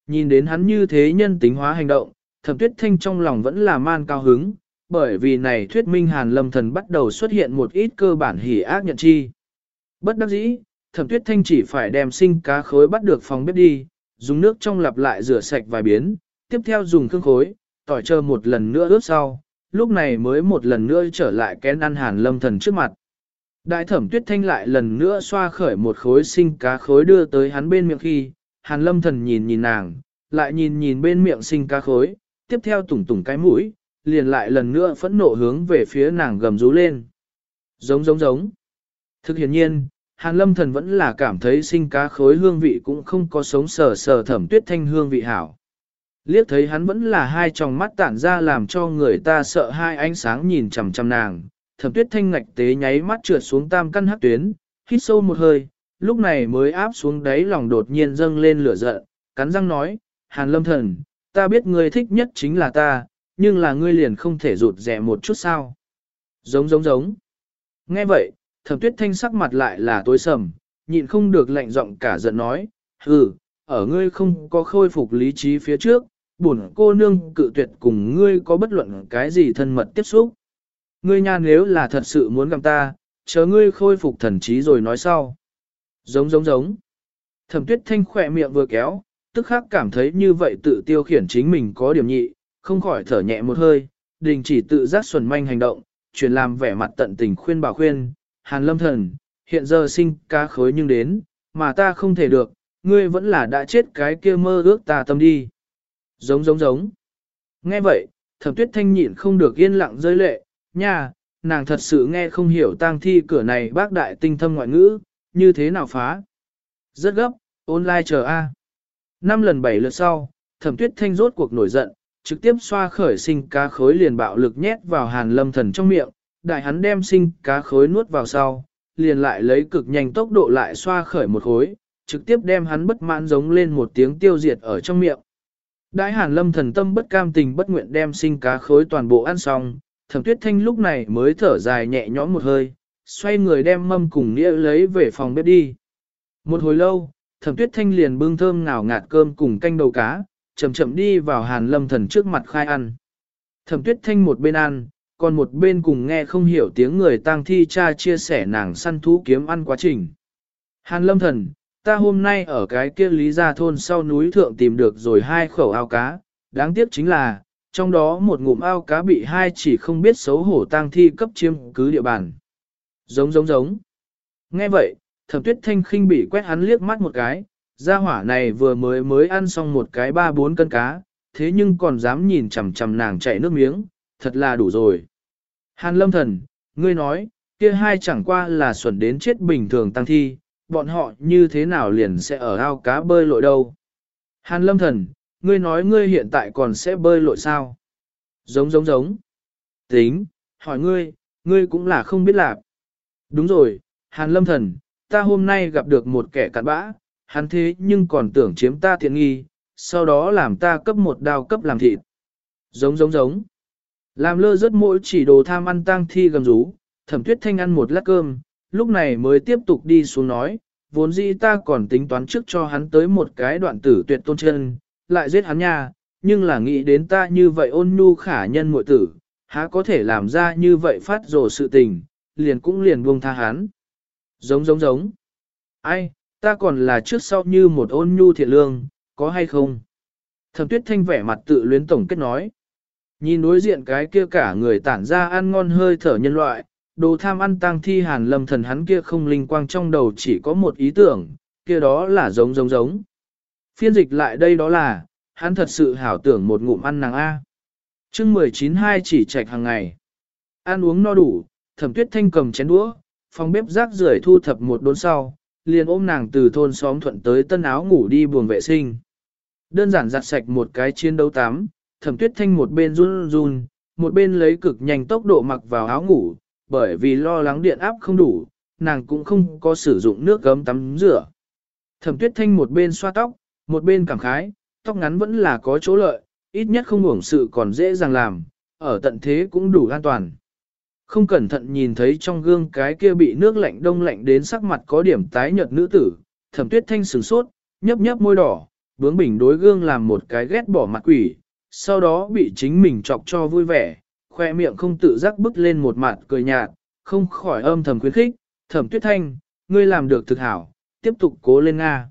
Nhìn đến hắn như thế nhân tính hóa hành động, thẩm tuyết thanh trong lòng vẫn là man cao hứng, bởi vì này thuyết minh hàn lâm thần bắt đầu xuất hiện một ít cơ bản hỉ ác nhận chi. Bất đắc dĩ, thẩm tuyết thanh chỉ phải đem sinh cá khối bắt được phòng bếp đi, dùng nước trong lặp lại rửa sạch vài biến, tiếp theo dùng khương khối, tỏi chờ một lần nữa ướp sau, lúc này mới một lần nữa trở lại kén ăn hàn lâm thần trước mặt. Đại thẩm tuyết thanh lại lần nữa xoa khởi một khối sinh cá khối đưa tới hắn bên miệng khi, hàn lâm thần nhìn nhìn nàng, lại nhìn nhìn bên miệng sinh cá khối, tiếp theo tủng tủng cái mũi, liền lại lần nữa phẫn nộ hướng về phía nàng gầm rú lên. Giống giống giống. Thực hiện nhiên, hàn lâm thần vẫn là cảm thấy sinh cá khối hương vị cũng không có sống sờ sờ thẩm tuyết thanh hương vị hảo. Liếc thấy hắn vẫn là hai tròng mắt tản ra làm cho người ta sợ hai ánh sáng nhìn chằm chằm nàng, thẩm tuyết thanh ngạch tế nháy mắt trượt xuống tam căn hắc tuyến, hít sâu một hơi, lúc này mới áp xuống đáy lòng đột nhiên dâng lên lửa giận, cắn răng nói, Hàn lâm thần, ta biết ngươi thích nhất chính là ta, nhưng là ngươi liền không thể rụt rẻ một chút sao. Giống giống giống. Nghe vậy, thẩm tuyết thanh sắc mặt lại là tối sầm, nhịn không được lạnh giọng cả giận nói, hừ, ở ngươi không có khôi phục lý trí phía trước, bổn cô nương cự tuyệt cùng ngươi có bất luận cái gì thân mật tiếp xúc. Ngươi nha nếu là thật sự muốn gặp ta, chờ ngươi khôi phục thần trí rồi nói sau. Giống giống giống. Thẩm tuyết thanh khỏe miệng vừa kéo, tức khắc cảm thấy như vậy tự tiêu khiển chính mình có điểm nhị, không khỏi thở nhẹ một hơi, đình chỉ tự giác xuẩn manh hành động, chuyển làm vẻ mặt tận tình khuyên bảo khuyên, hàn lâm thần, hiện giờ sinh ca khối nhưng đến, mà ta không thể được, ngươi vẫn là đã chết cái kia mơ ước ta tâm đi. Giống giống giống. Nghe vậy, thẩm tuyết thanh nhịn không được yên lặng rơi lệ, nha, nàng thật sự nghe không hiểu tang thi cửa này bác đại tinh thâm ngoại ngữ, như thế nào phá. Rất gấp, online chờ A. Năm lần bảy lượt sau, thẩm tuyết thanh rốt cuộc nổi giận, trực tiếp xoa khởi sinh cá khối liền bạo lực nhét vào hàn lâm thần trong miệng, đại hắn đem sinh cá khối nuốt vào sau, liền lại lấy cực nhanh tốc độ lại xoa khởi một khối, trực tiếp đem hắn bất mãn giống lên một tiếng tiêu diệt ở trong miệng. Đại hàn lâm thần tâm bất cam tình bất nguyện đem sinh cá khối toàn bộ ăn xong, thẩm tuyết thanh lúc này mới thở dài nhẹ nhõm một hơi, xoay người đem mâm cùng nghĩa lấy về phòng bếp đi. Một hồi lâu, thẩm tuyết thanh liền bưng thơm ngào ngạt cơm cùng canh đầu cá, chậm chậm đi vào hàn lâm thần trước mặt khai ăn. Thẩm tuyết thanh một bên ăn, còn một bên cùng nghe không hiểu tiếng người tang thi cha chia sẻ nàng săn thú kiếm ăn quá trình. Hàn lâm thần, ta hôm nay ở cái kia lý gia thôn sau núi thượng tìm được rồi hai khẩu ao cá, đáng tiếc chính là, trong đó một ngụm ao cá bị hai chỉ không biết xấu hổ tang thi cấp chiếm cứ địa bàn. Giống giống giống. Nghe vậy, thẩm tuyết thanh khinh bị quét hắn liếc mắt một cái, gia hỏa này vừa mới mới ăn xong một cái ba bốn cân cá, thế nhưng còn dám nhìn chằm chằm nàng chảy nước miếng, thật là đủ rồi. Hàn lâm thần, ngươi nói, kia hai chẳng qua là xuẩn đến chết bình thường tăng thi, bọn họ như thế nào liền sẽ ở ao cá bơi lội đâu. Hàn lâm thần, ngươi nói ngươi hiện tại còn sẽ bơi lội sao? Giống giống giống. Tính, hỏi ngươi, ngươi cũng là không biết lạc. Đúng rồi, Hàn lâm thần, ta hôm nay gặp được một kẻ cặn bã, hắn thế nhưng còn tưởng chiếm ta thiện nghi, sau đó làm ta cấp một đao cấp làm thịt. Giống giống giống. Làm lơ rất mỗi chỉ đồ tham ăn tang thi gầm rú, thẩm tuyết thanh ăn một lát cơm, lúc này mới tiếp tục đi xuống nói, vốn dĩ ta còn tính toán trước cho hắn tới một cái đoạn tử tuyệt tôn chân, lại giết hắn nha, nhưng là nghĩ đến ta như vậy ôn nhu khả nhân muội tử, há có thể làm ra như vậy phát rồ sự tình, liền cũng liền buông tha hắn. Giống giống giống. Ai, ta còn là trước sau như một ôn nhu thiện lương, có hay không? Thẩm tuyết thanh vẻ mặt tự luyến tổng kết nói. Nhìn đối diện cái kia cả người tản ra ăn ngon hơi thở nhân loại, đồ tham ăn tang thi hàn lâm thần hắn kia không linh quang trong đầu chỉ có một ý tưởng, kia đó là giống giống giống. Phiên dịch lại đây đó là, hắn thật sự hảo tưởng một ngụm ăn nàng A. chương 19 hai chỉ trạch hàng ngày. Ăn uống no đủ, thẩm tuyết thanh cầm chén đũa, phòng bếp rác rưởi thu thập một đốn sau, liền ôm nàng từ thôn xóm thuận tới tân áo ngủ đi buồng vệ sinh. Đơn giản giặt sạch một cái chiến đấu tắm, thẩm tuyết thanh một bên run run, một bên lấy cực nhanh tốc độ mặc vào áo ngủ, bởi vì lo lắng điện áp không đủ, nàng cũng không có sử dụng nước gấm tắm rửa. Thẩm tuyết thanh một bên xoa tóc, một bên cảm khái, tóc ngắn vẫn là có chỗ lợi, ít nhất không uổng sự còn dễ dàng làm, ở tận thế cũng đủ an toàn. Không cẩn thận nhìn thấy trong gương cái kia bị nước lạnh đông lạnh đến sắc mặt có điểm tái nhợt nữ tử, thẩm tuyết thanh sửng sốt, nhấp nhấp môi đỏ, bướng bỉnh đối gương làm một cái ghét bỏ mặt quỷ, sau đó bị chính mình chọc cho vui vẻ, khoe miệng không tự giác bứt lên một mặt cười nhạt, không khỏi âm thầm khuyến khích, thẩm tuyết thanh, ngươi làm được thực hảo, tiếp tục cố lên Nga.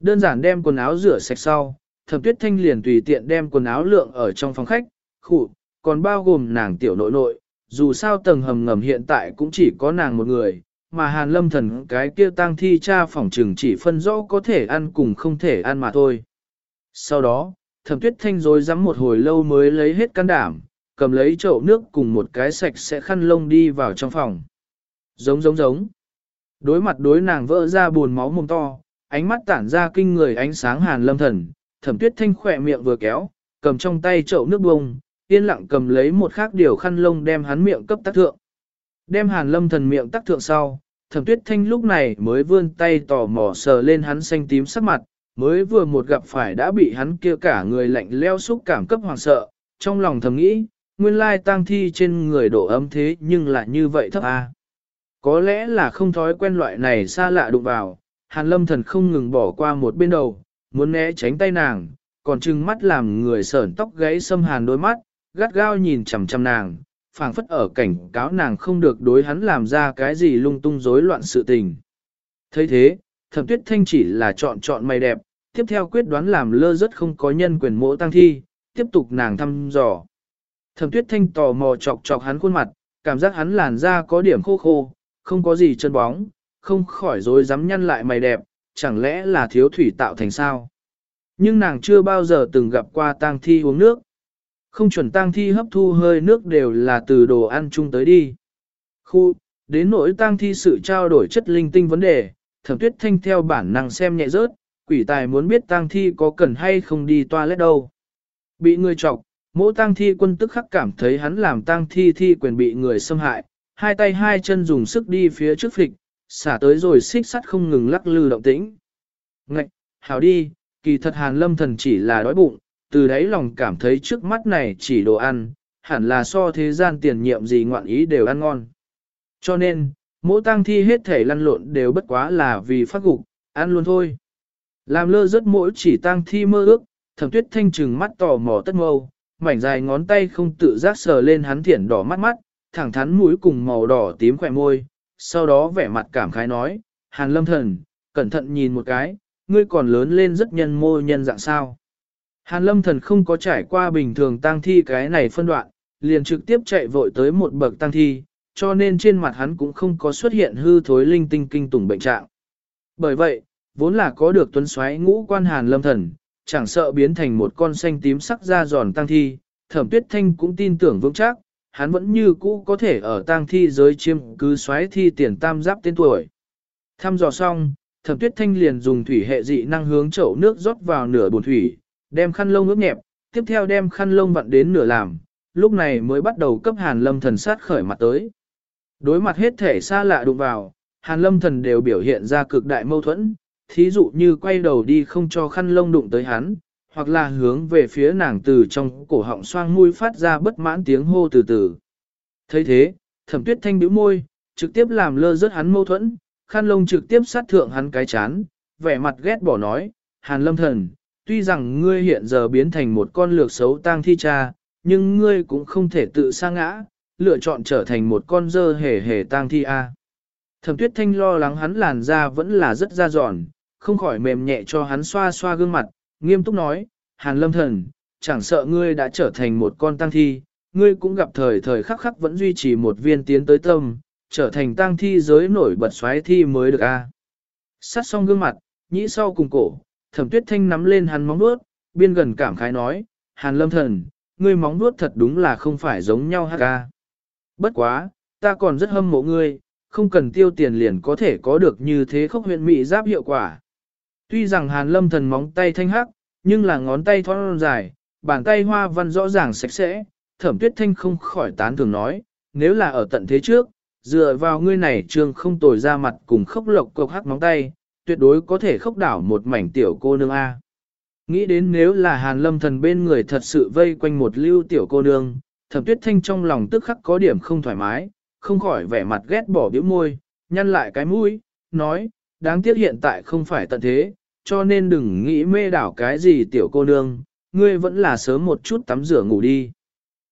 Đơn giản đem quần áo rửa sạch sau, thẩm tuyết thanh liền tùy tiện đem quần áo lượng ở trong phòng khách, khủ, còn bao gồm nàng tiểu nội nội, dù sao tầng hầm ngầm hiện tại cũng chỉ có nàng một người, mà hàn lâm thần cái kia tang thi cha phỏng trừng chỉ phân rõ có thể ăn cùng không thể ăn mà thôi. Sau đó, thẩm tuyết thanh rồi dám một hồi lâu mới lấy hết can đảm, cầm lấy chậu nước cùng một cái sạch sẽ khăn lông đi vào trong phòng. Giống giống giống. Đối mặt đối nàng vỡ ra buồn máu mồm to, ánh mắt tản ra kinh người ánh sáng hàn lâm thần, thẩm tuyết thanh khỏe miệng vừa kéo, cầm trong tay chậu nước bông, yên lặng cầm lấy một khác điều khăn lông đem hắn miệng cấp tác thượng. Đem hàn lâm thần miệng tác thượng sau, thẩm tuyết thanh lúc này mới vươn tay tò mò sờ lên hắn xanh tím sắc mặt, mới vừa một gặp phải đã bị hắn kia cả người lạnh leo xúc cảm cấp hoàng sợ, trong lòng thầm nghĩ, nguyên lai tang thi trên người độ ấm thế nhưng lại như vậy thấp a. Có lẽ là không thói quen loại này xa lạ đụng vào, hàn lâm thần không ngừng bỏ qua một bên đầu, muốn né tránh tay nàng, còn trừng mắt làm người sởn tóc gáy xâm hàn đôi mắt, gắt gao nhìn chằm chằm nàng, phảng phất ở cảnh cáo nàng không được đối hắn làm ra cái gì lung tung rối loạn sự tình. thấy thế, thẩm tuyết thanh chỉ là chọn chọn mày đẹp, tiếp theo quyết đoán làm lơ rất không có nhân quyền mỗ tăng thi, tiếp tục nàng thăm dò. Thẩm tuyết thanh tò mò chọc chọc hắn khuôn mặt, cảm giác hắn làn da có điểm khô khô, không có gì chân bóng, không khỏi rồi dám nhăn lại mày đẹp, chẳng lẽ là thiếu thủy tạo thành sao? Nhưng nàng chưa bao giờ từng gặp qua tang thi uống nước. Không chuẩn tang thi hấp thu hơi nước đều là từ đồ ăn chung tới đi. Khu, đến nỗi tang thi sự trao đổi chất linh tinh vấn đề, thẩm tuyết thanh theo bản năng xem nhẹ rớt, quỷ tài muốn biết tang thi có cần hay không đi toilet đâu. Bị người chọc, mỗi tang thi quân tức khắc cảm thấy hắn làm tang thi thi quyền bị người xâm hại, hai tay hai chân dùng sức đi phía trước phịch, xả tới rồi xích sắt không ngừng lắc lư động tĩnh. Ngạch, hảo đi, kỳ thật hàn lâm thần chỉ là đói bụng, từ đấy lòng cảm thấy trước mắt này chỉ đồ ăn, hẳn là so thế gian tiền nhiệm gì ngoạn ý đều ăn ngon. Cho nên, mỗi tang thi hết thể lăn lộn đều bất quá là vì phát gục, ăn luôn thôi. Làm lơ rất mỗi chỉ tang thi mơ ước, thẩm tuyết thanh trừng mắt tò mò tất mâu, mảnh dài ngón tay không tự giác sờ lên hắn thiển đỏ mắt mắt, thẳng thắn mũi cùng màu đỏ tím khỏe môi, sau đó vẻ mặt cảm khái nói, Hàn lâm thần, cẩn thận nhìn một cái, ngươi còn lớn lên rất nhân mô nhân dạng sao. Hàn lâm thần không có trải qua bình thường tang thi cái này phân đoạn, liền trực tiếp chạy vội tới một bậc tang thi, cho nên trên mặt hắn cũng không có xuất hiện hư thối linh tinh kinh tủng bệnh trạng. Bởi vậy, vốn là có được tuấn xoáy ngũ quan hàn lâm thần, chẳng sợ biến thành một con xanh tím sắc da giòn tang thi, thẩm tuyết thanh cũng tin tưởng vững chắc, hắn vẫn như cũ có thể ở tang thi giới chiêm cứ xoáy thi tiền tam giáp tên tuổi. Thăm dò xong, thẩm tuyết thanh liền dùng thủy hệ dị năng hướng chậu nước rót vào nửa bồn thủy, đem khăn lông ướt nhẹp, tiếp theo đem khăn lông vặn đến nửa làm, lúc này mới bắt đầu cấp hàn lâm thần sát khởi mặt tới. Đối mặt hết thể xa lạ đụng vào, hàn lâm thần đều biểu hiện ra cực đại mâu thuẫn, thí dụ như quay đầu đi không cho khăn lông đụng tới hắn, hoặc là hướng về phía nàng từ trong cổ họng xoang mũi phát ra bất mãn tiếng hô từ từ. thấy thế, thẩm tuyết thanh bĩu môi, trực tiếp làm lơ rớt hắn mâu thuẫn, khăn lông trực tiếp sát thượng hắn cái chán, vẻ mặt ghét bỏ nói, hàn lâm thần, tuy rằng ngươi hiện giờ biến thành một con lược xấu tang thi cha, nhưng ngươi cũng không thể tự sa ngã, lựa chọn trở thành một con dơ hề hề tang thi a. Thẩm tuyết thanh lo lắng hắn làn da vẫn là rất da giòn, không khỏi mềm nhẹ cho hắn xoa xoa gương mặt, nghiêm túc nói, Hàn lâm thần, chẳng sợ ngươi đã trở thành một con tang thi, ngươi cũng gặp thời thời khắc khắc vẫn duy trì một viên tiến tới tâm, trở thành tang thi giới nổi bật xoáy thi mới được a. Sát xong gương mặt, nhĩ sau cùng cổ, thẩm tuyết thanh nắm lên hắn móng vuốt, biên gần cảm khái nói, Hàn lâm thần, ngươi móng vuốt thật đúng là không phải giống nhau ha ca. Bất quá, ta còn rất hâm mộ ngươi, không cần tiêu tiền liền có thể có được như thế khốc huyện mị giáp hiệu quả. Tuy rằng hàn lâm thần móng tay thanh hắc, nhưng là ngón tay thon dài, bàn tay hoa văn rõ ràng sạch sẽ, thẩm tuyết thanh không khỏi tán thường nói, nếu là ở tận thế trước, dựa vào ngươi này trương không tồi ra mặt cùng khốc lộc cộc hắc móng tay, tuyệt đối có thể khốc đảo một mảnh tiểu cô nương A. Nghĩ đến nếu là hàn lâm thần bên người thật sự vây quanh một lưu tiểu cô nương, thẩm tuyết thanh trong lòng tức khắc có điểm không thoải mái, không khỏi vẻ mặt ghét bỏ biểu môi, nhăn lại cái mũi, nói, đáng tiếc hiện tại không phải tận thế, cho nên đừng nghĩ mê đảo cái gì tiểu cô nương, ngươi vẫn là sớm một chút tắm rửa ngủ đi.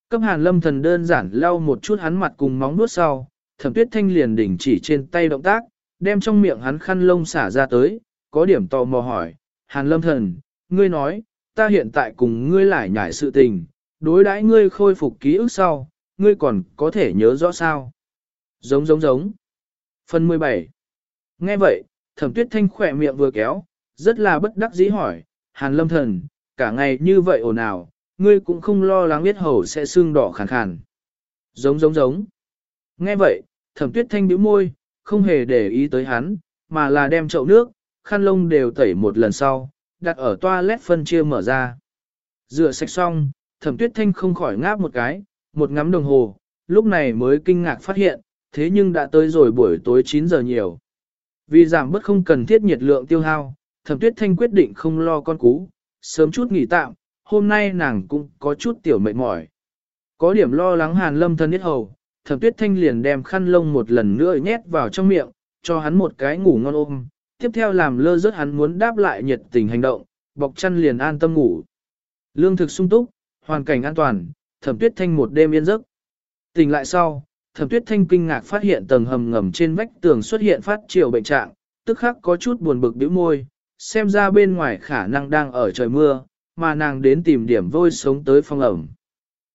Cấp hàn lâm thần đơn giản lau một chút hắn mặt cùng móng nuốt sau, thẩm tuyết thanh liền đỉnh chỉ trên tay động tác, đem trong miệng hắn khăn lông xả ra tới, có điểm tò mò hỏi, hàn lâm thần, ngươi nói, ta hiện tại cùng ngươi lại nhải sự tình, đối đãi ngươi khôi phục ký ức sau, ngươi còn có thể nhớ rõ sao. Giống giống giống. Phần 17 Nghe vậy, thẩm tuyết thanh khỏe miệng vừa kéo, rất là bất đắc dĩ hỏi, hàn lâm thần, cả ngày như vậy ồn ào, ngươi cũng không lo lắng biết hầu sẽ xương đỏ khàn khàn. Giống giống giống. Nghe vậy, thẩm tuyết thanh bĩu môi, không hề để ý tới hắn, mà là đem chậu nước, khăn lông đều tẩy một lần sau, đặt ở toilet phân chia mở ra. Rửa sạch xong, thẩm tuyết thanh không khỏi ngáp một cái, một ngắm đồng hồ, lúc này mới kinh ngạc phát hiện, thế nhưng đã tới rồi buổi tối 9 giờ nhiều. Vì giảm bớt không cần thiết nhiệt lượng tiêu hao, thẩm tuyết thanh quyết định không lo con cú, sớm chút nghỉ tạm, hôm nay nàng cũng có chút tiểu mệt mỏi. Có điểm lo lắng hàn lâm thân nhất hầu, thẩm tuyết thanh liền đem khăn lông một lần nữa nhét vào trong miệng, cho hắn một cái ngủ ngon ôm, tiếp theo làm lơ rớt hắn muốn đáp lại nhiệt tình hành động, bọc chăn liền an tâm ngủ. Lương thực sung túc, hoàn cảnh an toàn, thẩm tuyết thanh một đêm yên giấc. Tỉnh lại sau, thẩm tuyết thanh kinh ngạc phát hiện tầng hầm ngầm trên vách tường xuất hiện phát triệu bệnh trạng, tức khắc có chút buồn bực bĩu môi, xem ra bên ngoài khả năng đang ở trời mưa, mà nàng đến tìm điểm vôi sống tới phong ẩm.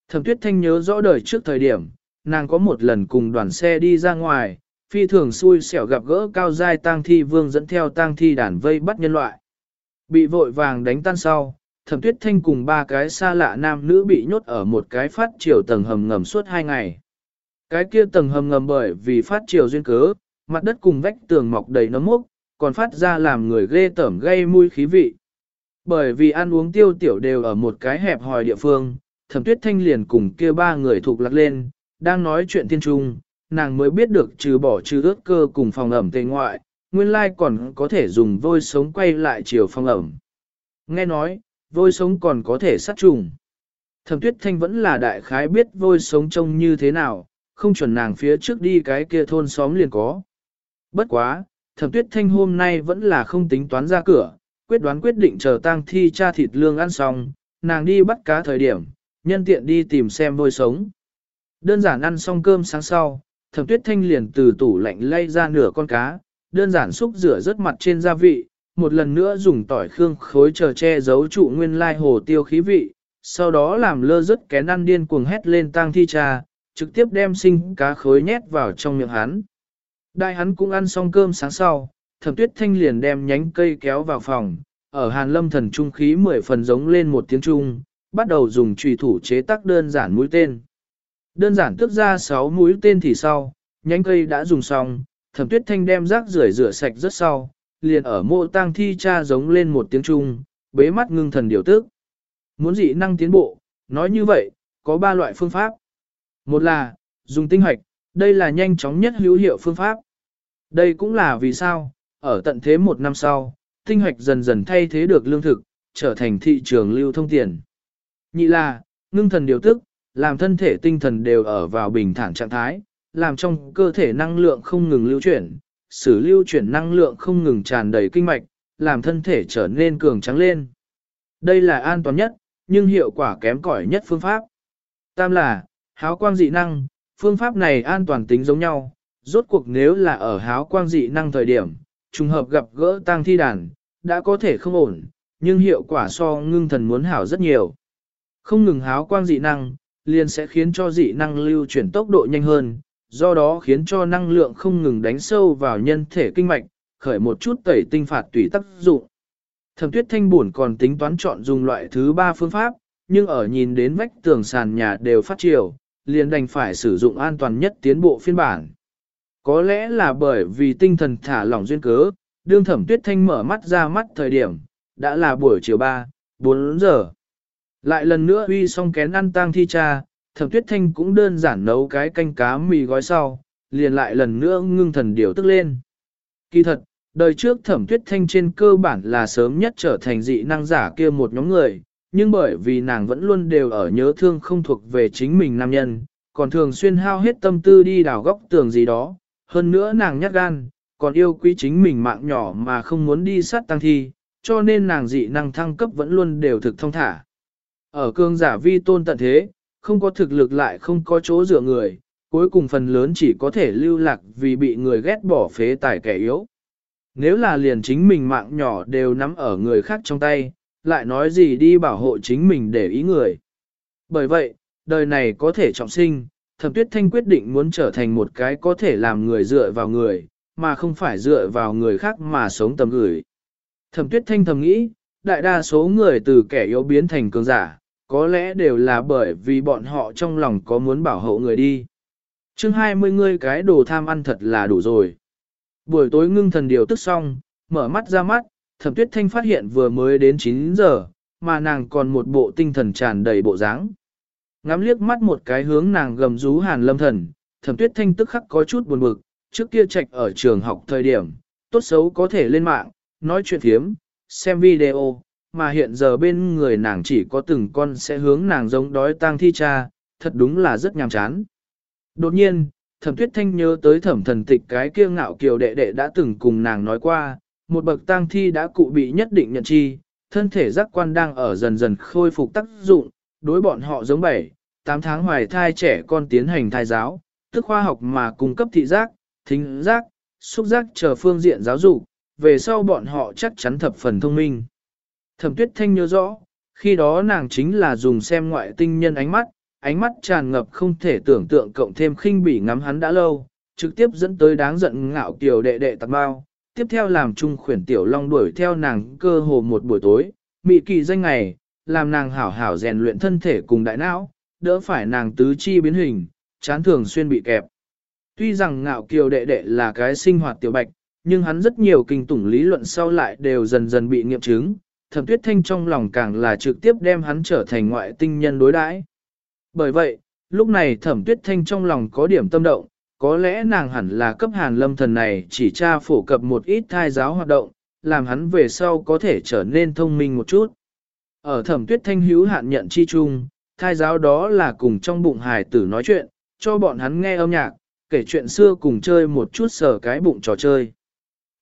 Thẩm tuyết thanh nhớ rõ đời trước thời điểm, nàng có một lần cùng đoàn xe đi ra ngoài, phi thường xui xẻo gặp gỡ cao giai tang thi vương dẫn theo tang thi đàn vây bắt nhân loại. Bị vội vàng đánh tan sau, thẩm tuyết thanh cùng ba cái xa lạ nam nữ bị nhốt ở một cái phát triều tầng hầm ngầm suốt hai ngày. Cái kia tầng hầm ngầm bởi vì phát triều duyên cớ, mặt đất cùng vách tường mọc đầy nấm mốc, còn phát ra làm người ghê tởm gây mùi khí vị. Bởi vì ăn uống tiêu tiểu đều ở một cái hẹp hòi địa phương, thẩm tuyết thanh liền cùng kia ba người thuộc lạc lên, đang nói chuyện thiên trung, nàng mới biết được trừ bỏ trừ ước cơ cùng phòng ẩm tề ngoại, nguyên lai còn có thể dùng vôi sống quay lại chiều phòng ẩm. Nghe nói, vôi sống còn có thể sát trùng. Thẩm tuyết thanh vẫn là đại khái biết vôi sống trông như thế nào, không chuẩn nàng phía trước đi cái kia thôn xóm liền có. Bất quá, thẩm tuyết thanh hôm nay vẫn là không tính toán ra cửa, quyết đoán quyết định chờ tang thi cha thịt lương ăn xong, nàng đi bắt cá thời điểm, nhân tiện đi tìm xem vôi sống. Đơn giản ăn xong cơm sáng sau, thẩm tuyết thanh liền từ tủ lạnh lay ra nửa con cá, đơn giản xúc rửa rất mặt trên gia vị, một lần nữa dùng tỏi khương khối chờ che giấu trụ nguyên lai hồ tiêu khí vị, sau đó làm lơ rớt kén ăn điên cuồng hét lên tang thi cha, trực tiếp đem sinh cá khối nhét vào trong miệng hắn. Đại hắn cũng ăn xong cơm sáng sau, thẩm tuyết thanh liền đem nhánh cây kéo vào phòng, ở hàn lâm thần trung khí mười phần giống lên một tiếng trung, bắt đầu dùng trùy thủ chế tác đơn giản mũi tên. Đơn giản tước ra 6 mũi tên thì sau, nhánh cây đã dùng xong, thẩm tuyết thanh đem rác rưởi rửa sạch rất sau, liền ở mộ tang thi cha giống lên một tiếng trung, bế mắt ngưng thần điều tức. Muốn dị năng tiến bộ, nói như vậy, có ba loại phương pháp. Một là, dùng tinh hoạch, đây là nhanh chóng nhất hữu hiệu phương pháp. Đây cũng là vì sao, ở tận thế một năm sau, tinh hoạch dần dần thay thế được lương thực, trở thành thị trường lưu thông tiền. Nhị là, ngưng thần điều tức, làm thân thể tinh thần đều ở vào bình thản trạng thái, làm trong cơ thể năng lượng không ngừng lưu chuyển, sử lưu chuyển năng lượng không ngừng tràn đầy kinh mạch, làm thân thể trở nên cường trắng lên. Đây là an toàn nhất, nhưng hiệu quả kém cỏi nhất phương pháp. Tam là, háo quang dị năng, phương pháp này an toàn tính giống nhau, rốt cuộc nếu là ở háo quang dị năng thời điểm, trùng hợp gặp gỡ tang thi đàn, đã có thể không ổn, nhưng hiệu quả so ngưng thần muốn hảo rất nhiều. Không ngừng háo quang dị năng, liền sẽ khiến cho dị năng lưu chuyển tốc độ nhanh hơn, do đó khiến cho năng lượng không ngừng đánh sâu vào nhân thể kinh mạch, khởi một chút tẩy tinh phạt tùy tác dụng. Thẩm tuyết thanh buồn còn tính toán chọn dùng loại thứ ba phương pháp, nhưng ở nhìn đến vách tường sàn nhà đều phát chiều, liền đành phải sử dụng an toàn nhất tiến bộ phiên bản. Có lẽ là bởi vì tinh thần thả lỏng duyên cớ, đương thẩm tuyết thanh mở mắt ra mắt thời điểm, đã là buổi chiều 3, 4 giờ. Lại lần nữa uy xong kén ăn tang thi cha, thẩm tuyết thanh cũng đơn giản nấu cái canh cá mì gói sau, liền lại lần nữa ngưng thần điều tức lên. Kỳ thật, đời trước thẩm tuyết thanh trên cơ bản là sớm nhất trở thành dị năng giả kia một nhóm người, nhưng bởi vì nàng vẫn luôn đều ở nhớ thương không thuộc về chính mình nam nhân, còn thường xuyên hao hết tâm tư đi đào góc tường gì đó, hơn nữa nàng nhát gan, còn yêu quý chính mình mạng nhỏ mà không muốn đi sát tăng thi, cho nên nàng dị năng thăng cấp vẫn luôn đều thực thông thả. Ở cương giả vi tôn tận thế, không có thực lực lại không có chỗ dựa người, cuối cùng phần lớn chỉ có thể lưu lạc vì bị người ghét bỏ phế tài kẻ yếu. Nếu là liền chính mình mạng nhỏ đều nắm ở người khác trong tay, lại nói gì đi bảo hộ chính mình để ý người. Bởi vậy, đời này có thể trọng sinh, thẩm tuyết thanh quyết định muốn trở thành một cái có thể làm người dựa vào người, mà không phải dựa vào người khác mà sống tầm gửi. Thẩm tuyết thanh thầm nghĩ, đại đa số người từ kẻ yếu biến thành cường giả, có lẽ đều là bởi vì bọn họ trong lòng có muốn bảo hộ người đi. chương 20 người cái đồ tham ăn thật là đủ rồi. Buổi tối ngưng thần điều tức xong, mở mắt ra mắt, thẩm tuyết thanh phát hiện vừa mới đến 9 giờ, mà nàng còn một bộ tinh thần tràn đầy bộ dáng. Ngắm liếc mắt một cái hướng nàng gầm rú hàn lâm thần, thẩm tuyết thanh tức khắc có chút buồn bực, trước kia trạch ở trường học thời điểm, tốt xấu có thể lên mạng, nói chuyện thiếm, xem video, mà hiện giờ bên người nàng chỉ có từng con sẽ hướng nàng giống đói tang thi cha, thật đúng là rất nhàm chán. Đột nhiên, thẩm tuyết thanh nhớ tới thẩm thần tịch cái kia ngạo kiều đệ đệ đã từng cùng nàng nói qua, một bậc tang thi đã cụ bị nhất định nhận chi, thân thể giác quan đang ở dần dần khôi phục tác dụng, đối bọn họ giống bảy, 8 tháng hoài thai trẻ con tiến hành thai giáo, tức khoa học mà cung cấp thị giác, thính giác, xúc giác chờ phương diện giáo dục, về sau bọn họ chắc chắn thập phần thông minh. Thẩm tuyết thanh nhớ rõ, khi đó nàng chính là dùng xem ngoại tinh nhân ánh mắt, ánh mắt tràn ngập không thể tưởng tượng cộng thêm khinh bỉ ngắm hắn đã lâu, trực tiếp dẫn tới đáng giận ngạo kiều đệ đệ tạc bao. Tiếp theo làm trung khuyển tiểu long đuổi theo nàng cơ hồ một buổi tối, mị kỳ danh ngày, làm nàng hảo hảo rèn luyện thân thể cùng đại não, đỡ phải nàng tứ chi biến hình, chán thường xuyên bị kẹp. Tuy rằng ngạo kiều đệ đệ là cái sinh hoạt tiểu bạch, nhưng hắn rất nhiều kinh tủng lý luận sau lại đều dần dần bị nghiệm chứng, thẩm tuyết thanh trong lòng càng là trực tiếp đem hắn trở thành ngoại tinh nhân đối đãi. Bởi vậy, lúc này thẩm tuyết thanh trong lòng có điểm tâm động, có lẽ nàng hẳn là cấp hàn lâm thần này chỉ tra phổ cập một ít thai giáo hoạt động, làm hắn về sau có thể trở nên thông minh một chút. Ở thẩm tuyết thanh hữu hạn nhận chi chung, thai giáo đó là cùng trong bụng hài tử nói chuyện, cho bọn hắn nghe âm nhạc, kể chuyện xưa cùng chơi một chút sở cái bụng trò chơi.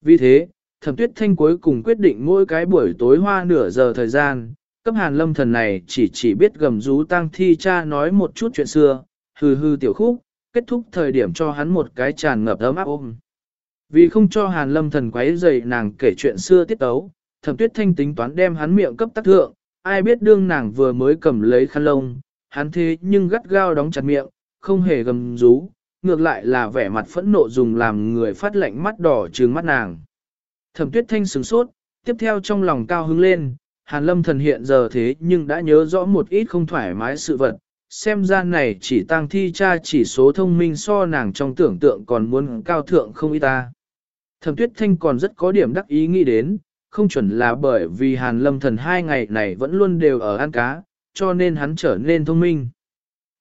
Vì thế, thẩm tuyết thanh cuối cùng quyết định mỗi cái buổi tối hoa nửa giờ thời gian, cấp hàn lâm thần này chỉ chỉ biết gầm rú tăng thi cha nói một chút chuyện xưa, hừ hừ tiểu khúc, kết thúc thời điểm cho hắn một cái tràn ngập ấm áp ôm. Vì không cho hàn lâm thần quấy dậy nàng kể chuyện xưa tiết tấu, thẩm tuyết thanh tính toán đem hắn miệng cấp tác thượng, ai biết đương nàng vừa mới cầm lấy khăn lông, hắn thế nhưng gắt gao đóng chặt miệng, không hề gầm rú, ngược lại là vẻ mặt phẫn nộ dùng làm người phát lạnh mắt đỏ trừng mắt nàng. Thẩm tuyết thanh sửng sốt, tiếp theo trong lòng cao hứng lên, hàn lâm thần hiện giờ thế nhưng đã nhớ rõ một ít không thoải mái sự vật, xem ra này chỉ tăng thi cha chỉ số thông minh so nàng trong tưởng tượng còn muốn cao thượng không ít ta. Thẩm tuyết thanh còn rất có điểm đắc ý nghĩ đến, không chuẩn là bởi vì hàn lâm thần hai ngày này vẫn luôn đều ở ăn cá, cho nên hắn trở nên thông minh.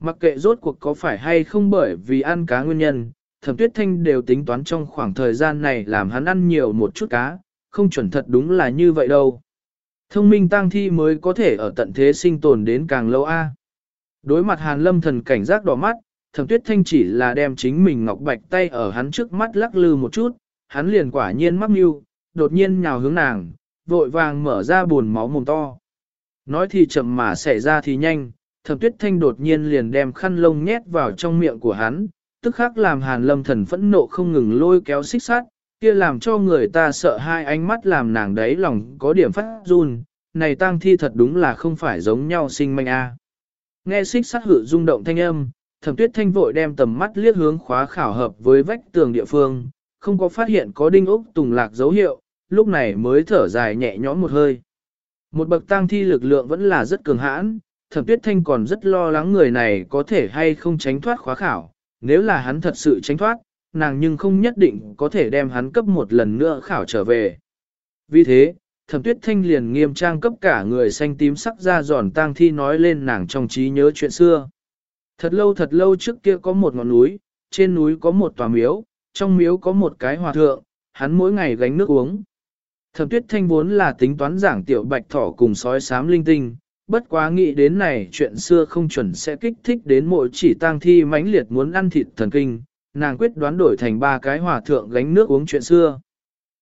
Mặc kệ rốt cuộc có phải hay không bởi vì ăn cá nguyên nhân, thẩm tuyết thanh đều tính toán trong khoảng thời gian này làm hắn ăn nhiều một chút cá, không chuẩn thật đúng là như vậy đâu. Thông minh tăng thi mới có thể ở tận thế sinh tồn đến càng lâu a. Đối mặt hàn lâm thần cảnh giác đỏ mắt, thẩm tuyết thanh chỉ là đem chính mình ngọc bạch tay ở hắn trước mắt lắc lư một chút, hắn liền quả nhiên mắc mưu, đột nhiên nhào hướng nàng, vội vàng mở ra buồn máu mồm to. Nói thì chậm mà xảy ra thì nhanh, thẩm tuyết thanh đột nhiên liền đem khăn lông nhét vào trong miệng của hắn, tức khắc làm hàn lâm thần phẫn nộ không ngừng lôi kéo xích sát, kia làm cho người ta sợ hai ánh mắt làm nàng đấy lòng có điểm phát run, này tang thi thật đúng là không phải giống nhau sinh manh a. Nghe xích sát hự rung động thanh âm, thẩm tuyết thanh vội đem tầm mắt liếc hướng khóa khảo hợp với vách tường địa phương, không có phát hiện có đinh ốc tùng lạc dấu hiệu, lúc này mới thở dài nhẹ nhõm một hơi. Một bậc tăng thi lực lượng vẫn là rất cường hãn, thẩm tuyết thanh còn rất lo lắng người này có thể hay không tránh thoát khóa khảo, nếu là hắn thật sự tránh thoát, nàng nhưng không nhất định có thể đem hắn cấp một lần nữa khảo trở về. Vì thế, thẩm tuyết thanh liền nghiêm trang cấp cả người xanh tím sắc ra giòn tang thi nói lên nàng trong trí nhớ chuyện xưa. Thật lâu thật lâu trước kia có một ngọn núi, trên núi có một tòa miếu, trong miếu có một cái hòa thượng, hắn mỗi ngày gánh nước uống. Thẩm tuyết thanh vốn là tính toán giảng tiểu bạch thỏ cùng sói sám linh tinh, bất quá nghĩ đến này chuyện xưa không chuẩn sẽ kích thích đến mỗi chỉ tang thi mãnh liệt muốn ăn thịt thần kinh, nàng quyết đoán đổi thành ba cái hòa thượng gánh nước uống chuyện xưa.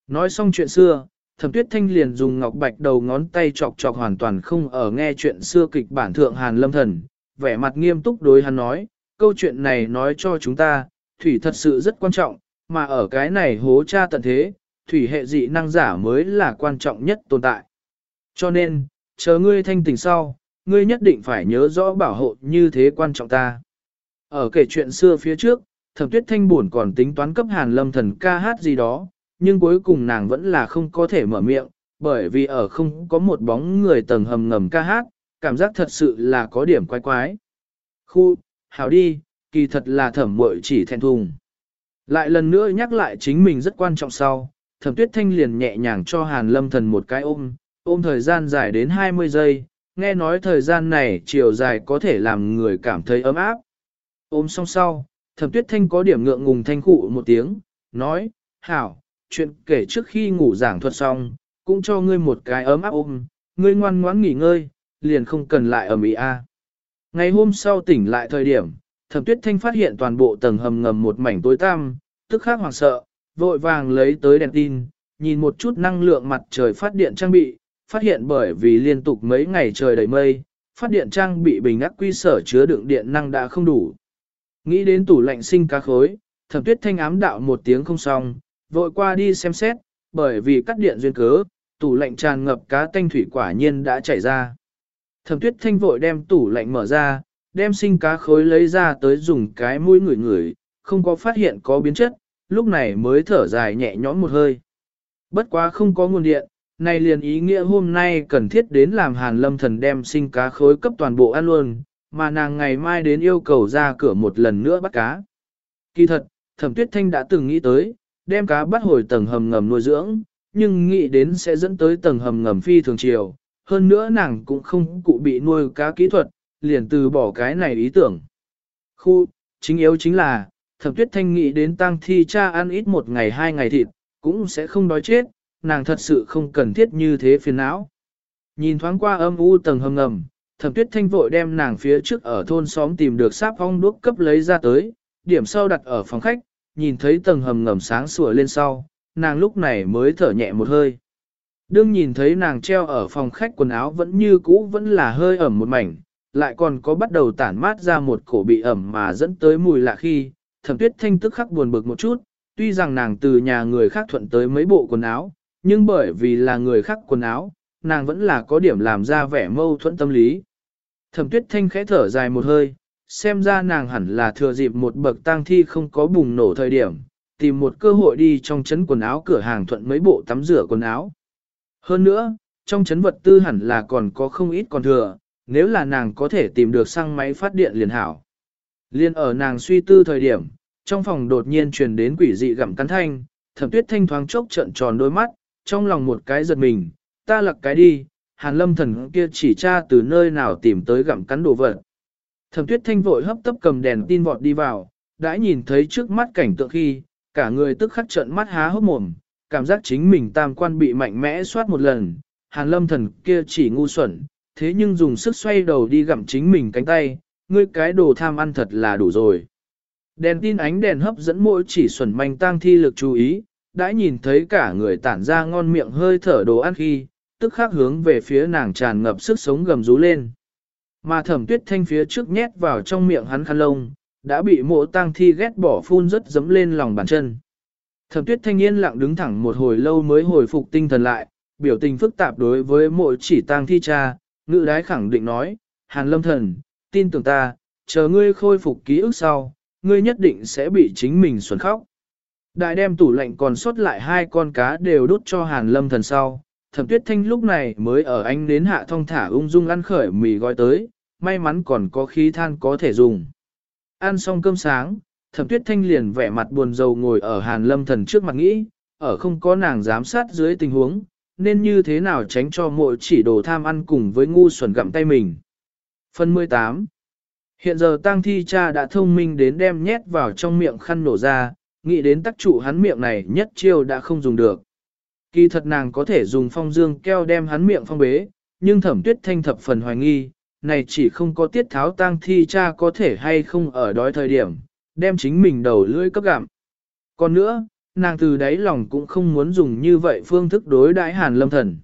Nói xong chuyện xưa, thẩm tuyết thanh liền dùng ngọc bạch đầu ngón tay chọc chọc hoàn toàn không ở nghe chuyện xưa kịch bản thượng hàn lâm thần, vẻ mặt nghiêm túc đối hắn nói, câu chuyện này nói cho chúng ta, thủy thật sự rất quan trọng, mà ở cái này hố cha tận thế, thủy hệ dị năng giả mới là quan trọng nhất tồn tại. Cho nên, chờ ngươi thanh tỉnh sau, ngươi nhất định phải nhớ rõ bảo hộ như thế quan trọng ta. Ở kể chuyện xưa phía trước, thẩm tuyết thanh buồn còn tính toán cấp hàn lâm thần ca hát gì đó, nhưng cuối cùng nàng vẫn là không có thể mở miệng, bởi vì ở không có một bóng người tầng hầm ngầm ca hát, cảm giác thật sự là có điểm quái quái. Khu, hảo đi, kỳ thật là thẩm muội chỉ thẹn thùng. Lại lần nữa nhắc lại chính mình rất quan trọng sau, thẩm tuyết thanh liền nhẹ nhàng cho hàn lâm thần một cái ôm, ôm thời gian dài đến 20 giây, nghe nói thời gian này chiều dài có thể làm người cảm thấy ấm áp. Ôm xong sau, thẩm tuyết thanh có điểm ngượng ngùng thanh khụ một tiếng, nói, hảo, chuyện kể trước khi ngủ giảng thuật xong, cũng cho ngươi một cái ấm áp ôm, ngươi ngoan ngoãn nghỉ ngơi, liền không cần lại ở Mỹ A. Ngày hôm sau tỉnh lại thời điểm, thẩm tuyết thanh phát hiện toàn bộ tầng hầm ngầm một mảnh tối tăm, tức khắc hoảng sợ, vội vàng lấy tới đèn tin, nhìn một chút năng lượng mặt trời phát điện trang bị, phát hiện bởi vì liên tục mấy ngày trời đầy mây, phát điện trang bị bình ắc quy sở chứa đựng điện năng đã không đủ. Nghĩ đến tủ lạnh sinh cá khối, thẩm tuyết thanh ám đạo một tiếng không xong, vội qua đi xem xét, bởi vì cắt điện duyên cớ, tủ lạnh tràn ngập cá tanh thủy quả nhiên đã chảy ra. Thẩm tuyết thanh vội đem tủ lạnh mở ra, đem sinh cá khối lấy ra tới dùng cái mũi ngửi ngửi, không có phát hiện có biến chất, lúc này mới thở dài nhẹ nhõm một hơi. Bất quá không có nguồn điện, này liền ý nghĩa hôm nay cần thiết đến làm hàn lâm thần đem sinh cá khối cấp toàn bộ ăn luôn, mà nàng ngày mai đến yêu cầu ra cửa một lần nữa bắt cá. Kỳ thật, thẩm tuyết thanh đã từng nghĩ tới, đem cá bắt hồi tầng hầm ngầm nuôi dưỡng, nhưng nghĩ đến sẽ dẫn tới tầng hầm ngầm phi thường chiều. Hơn nữa nàng cũng không cụ bị nuôi cá kỹ thuật, liền từ bỏ cái này ý tưởng. Khu, chính yếu chính là, thẩm tuyết thanh nghĩ đến tang thi cha ăn ít một ngày hai ngày thịt, cũng sẽ không đói chết, nàng thật sự không cần thiết như thế phiền não. Nhìn thoáng qua âm u tầng hầm ngầm, thẩm tuyết thanh vội đem nàng phía trước ở thôn xóm tìm được sáp ong đuốc cấp lấy ra tới, điểm sau đặt ở phòng khách, nhìn thấy tầng hầm ngầm sáng sủa lên sau, nàng lúc này mới thở nhẹ một hơi. Đương nhìn thấy nàng treo ở phòng khách quần áo vẫn như cũ vẫn là hơi ẩm một mảnh, lại còn có bắt đầu tản mát ra một cổ bị ẩm mà dẫn tới mùi lạ khi, thẩm tuyết thanh tức khắc buồn bực một chút, tuy rằng nàng từ nhà người khác thuận tới mấy bộ quần áo, nhưng bởi vì là người khác quần áo, nàng vẫn là có điểm làm ra vẻ mâu thuẫn tâm lý. Thẩm tuyết thanh khẽ thở dài một hơi, xem ra nàng hẳn là thừa dịp một bậc tang thi không có bùng nổ thời điểm, tìm một cơ hội đi trong chấn quần áo cửa hàng thuận mấy bộ tắm rửa quần áo. Hơn nữa, trong chấn vật tư hẳn là còn có không ít còn thừa, nếu là nàng có thể tìm được xăng máy phát điện liền hảo. Liên ở nàng suy tư thời điểm, trong phòng đột nhiên truyền đến quỷ dị gặm cắn thanh, thẩm tuyết thanh thoáng chốc trợn tròn đôi mắt, trong lòng một cái giật mình, ta lặc cái đi, hàn lâm thần kia chỉ tra từ nơi nào tìm tới gặm cắn đồ vật. Thẩm tuyết thanh vội hấp tấp cầm đèn tin vọt đi vào, đã nhìn thấy trước mắt cảnh tượng khi, cả người tức khắc trợn mắt há hốc mồm, cảm giác chính mình tam quan bị mạnh mẽ soát một lần, hàn lâm thần kia chỉ ngu xuẩn, thế nhưng dùng sức xoay đầu đi gặm chính mình cánh tay, ngươi cái đồ tham ăn thật là đủ rồi. Đèn tin ánh đèn hấp dẫn mỗi chỉ xuẩn manh tang thi lực chú ý, đã nhìn thấy cả người tản ra ngon miệng hơi thở đồ ăn khi, tức khắc hướng về phía nàng tràn ngập sức sống gầm rú lên. Mà thẩm tuyết thanh phía trước nhét vào trong miệng hắn khăn lông, đã bị mộ tang thi ghét bỏ phun rất dấm lên lòng bàn chân. Thẩm tuyết thanh yên lặng đứng thẳng một hồi lâu mới hồi phục tinh thần lại, biểu tình phức tạp đối với mộ chỉ tang thi cha, ngự đái khẳng định nói, Hàn lâm thần, tin tưởng ta, chờ ngươi khôi phục ký ức sau, ngươi nhất định sẽ bị chính mình xuẩn khóc. Đại đem tủ lạnh còn sót lại hai con cá đều đút cho Hàn lâm thần sau, thẩm tuyết thanh lúc này mới ở ánh đến hạ thông thả ung dung ăn khởi mì gói tới, may mắn còn có khí than có thể dùng. Ăn xong cơm sáng, thẩm tuyết thanh liền vẻ mặt buồn rầu ngồi ở hàn lâm thần trước mặt nghĩ, ở không có nàng giám sát dưới tình huống, nên như thế nào tránh cho mội chỉ đồ tham ăn cùng với ngu xuẩn gặm tay mình. Phần 18 Hiện giờ tang thi cha đã thông minh đến đem nhét vào trong miệng khăn nổ ra, nghĩ đến tác trụ hắn miệng này nhất chiêu đã không dùng được. Kỳ thật nàng có thể dùng phong dương keo đem hắn miệng phong bế, nhưng thẩm tuyết thanh thập phần hoài nghi, này chỉ không có tiết tháo tang thi cha có thể hay không ở đói thời điểm, đem chính mình đầu lưỡi cấp gặm. Còn nữa, nàng từ đáy lòng cũng không muốn dùng như vậy phương thức đối đãi hàn lâm thần.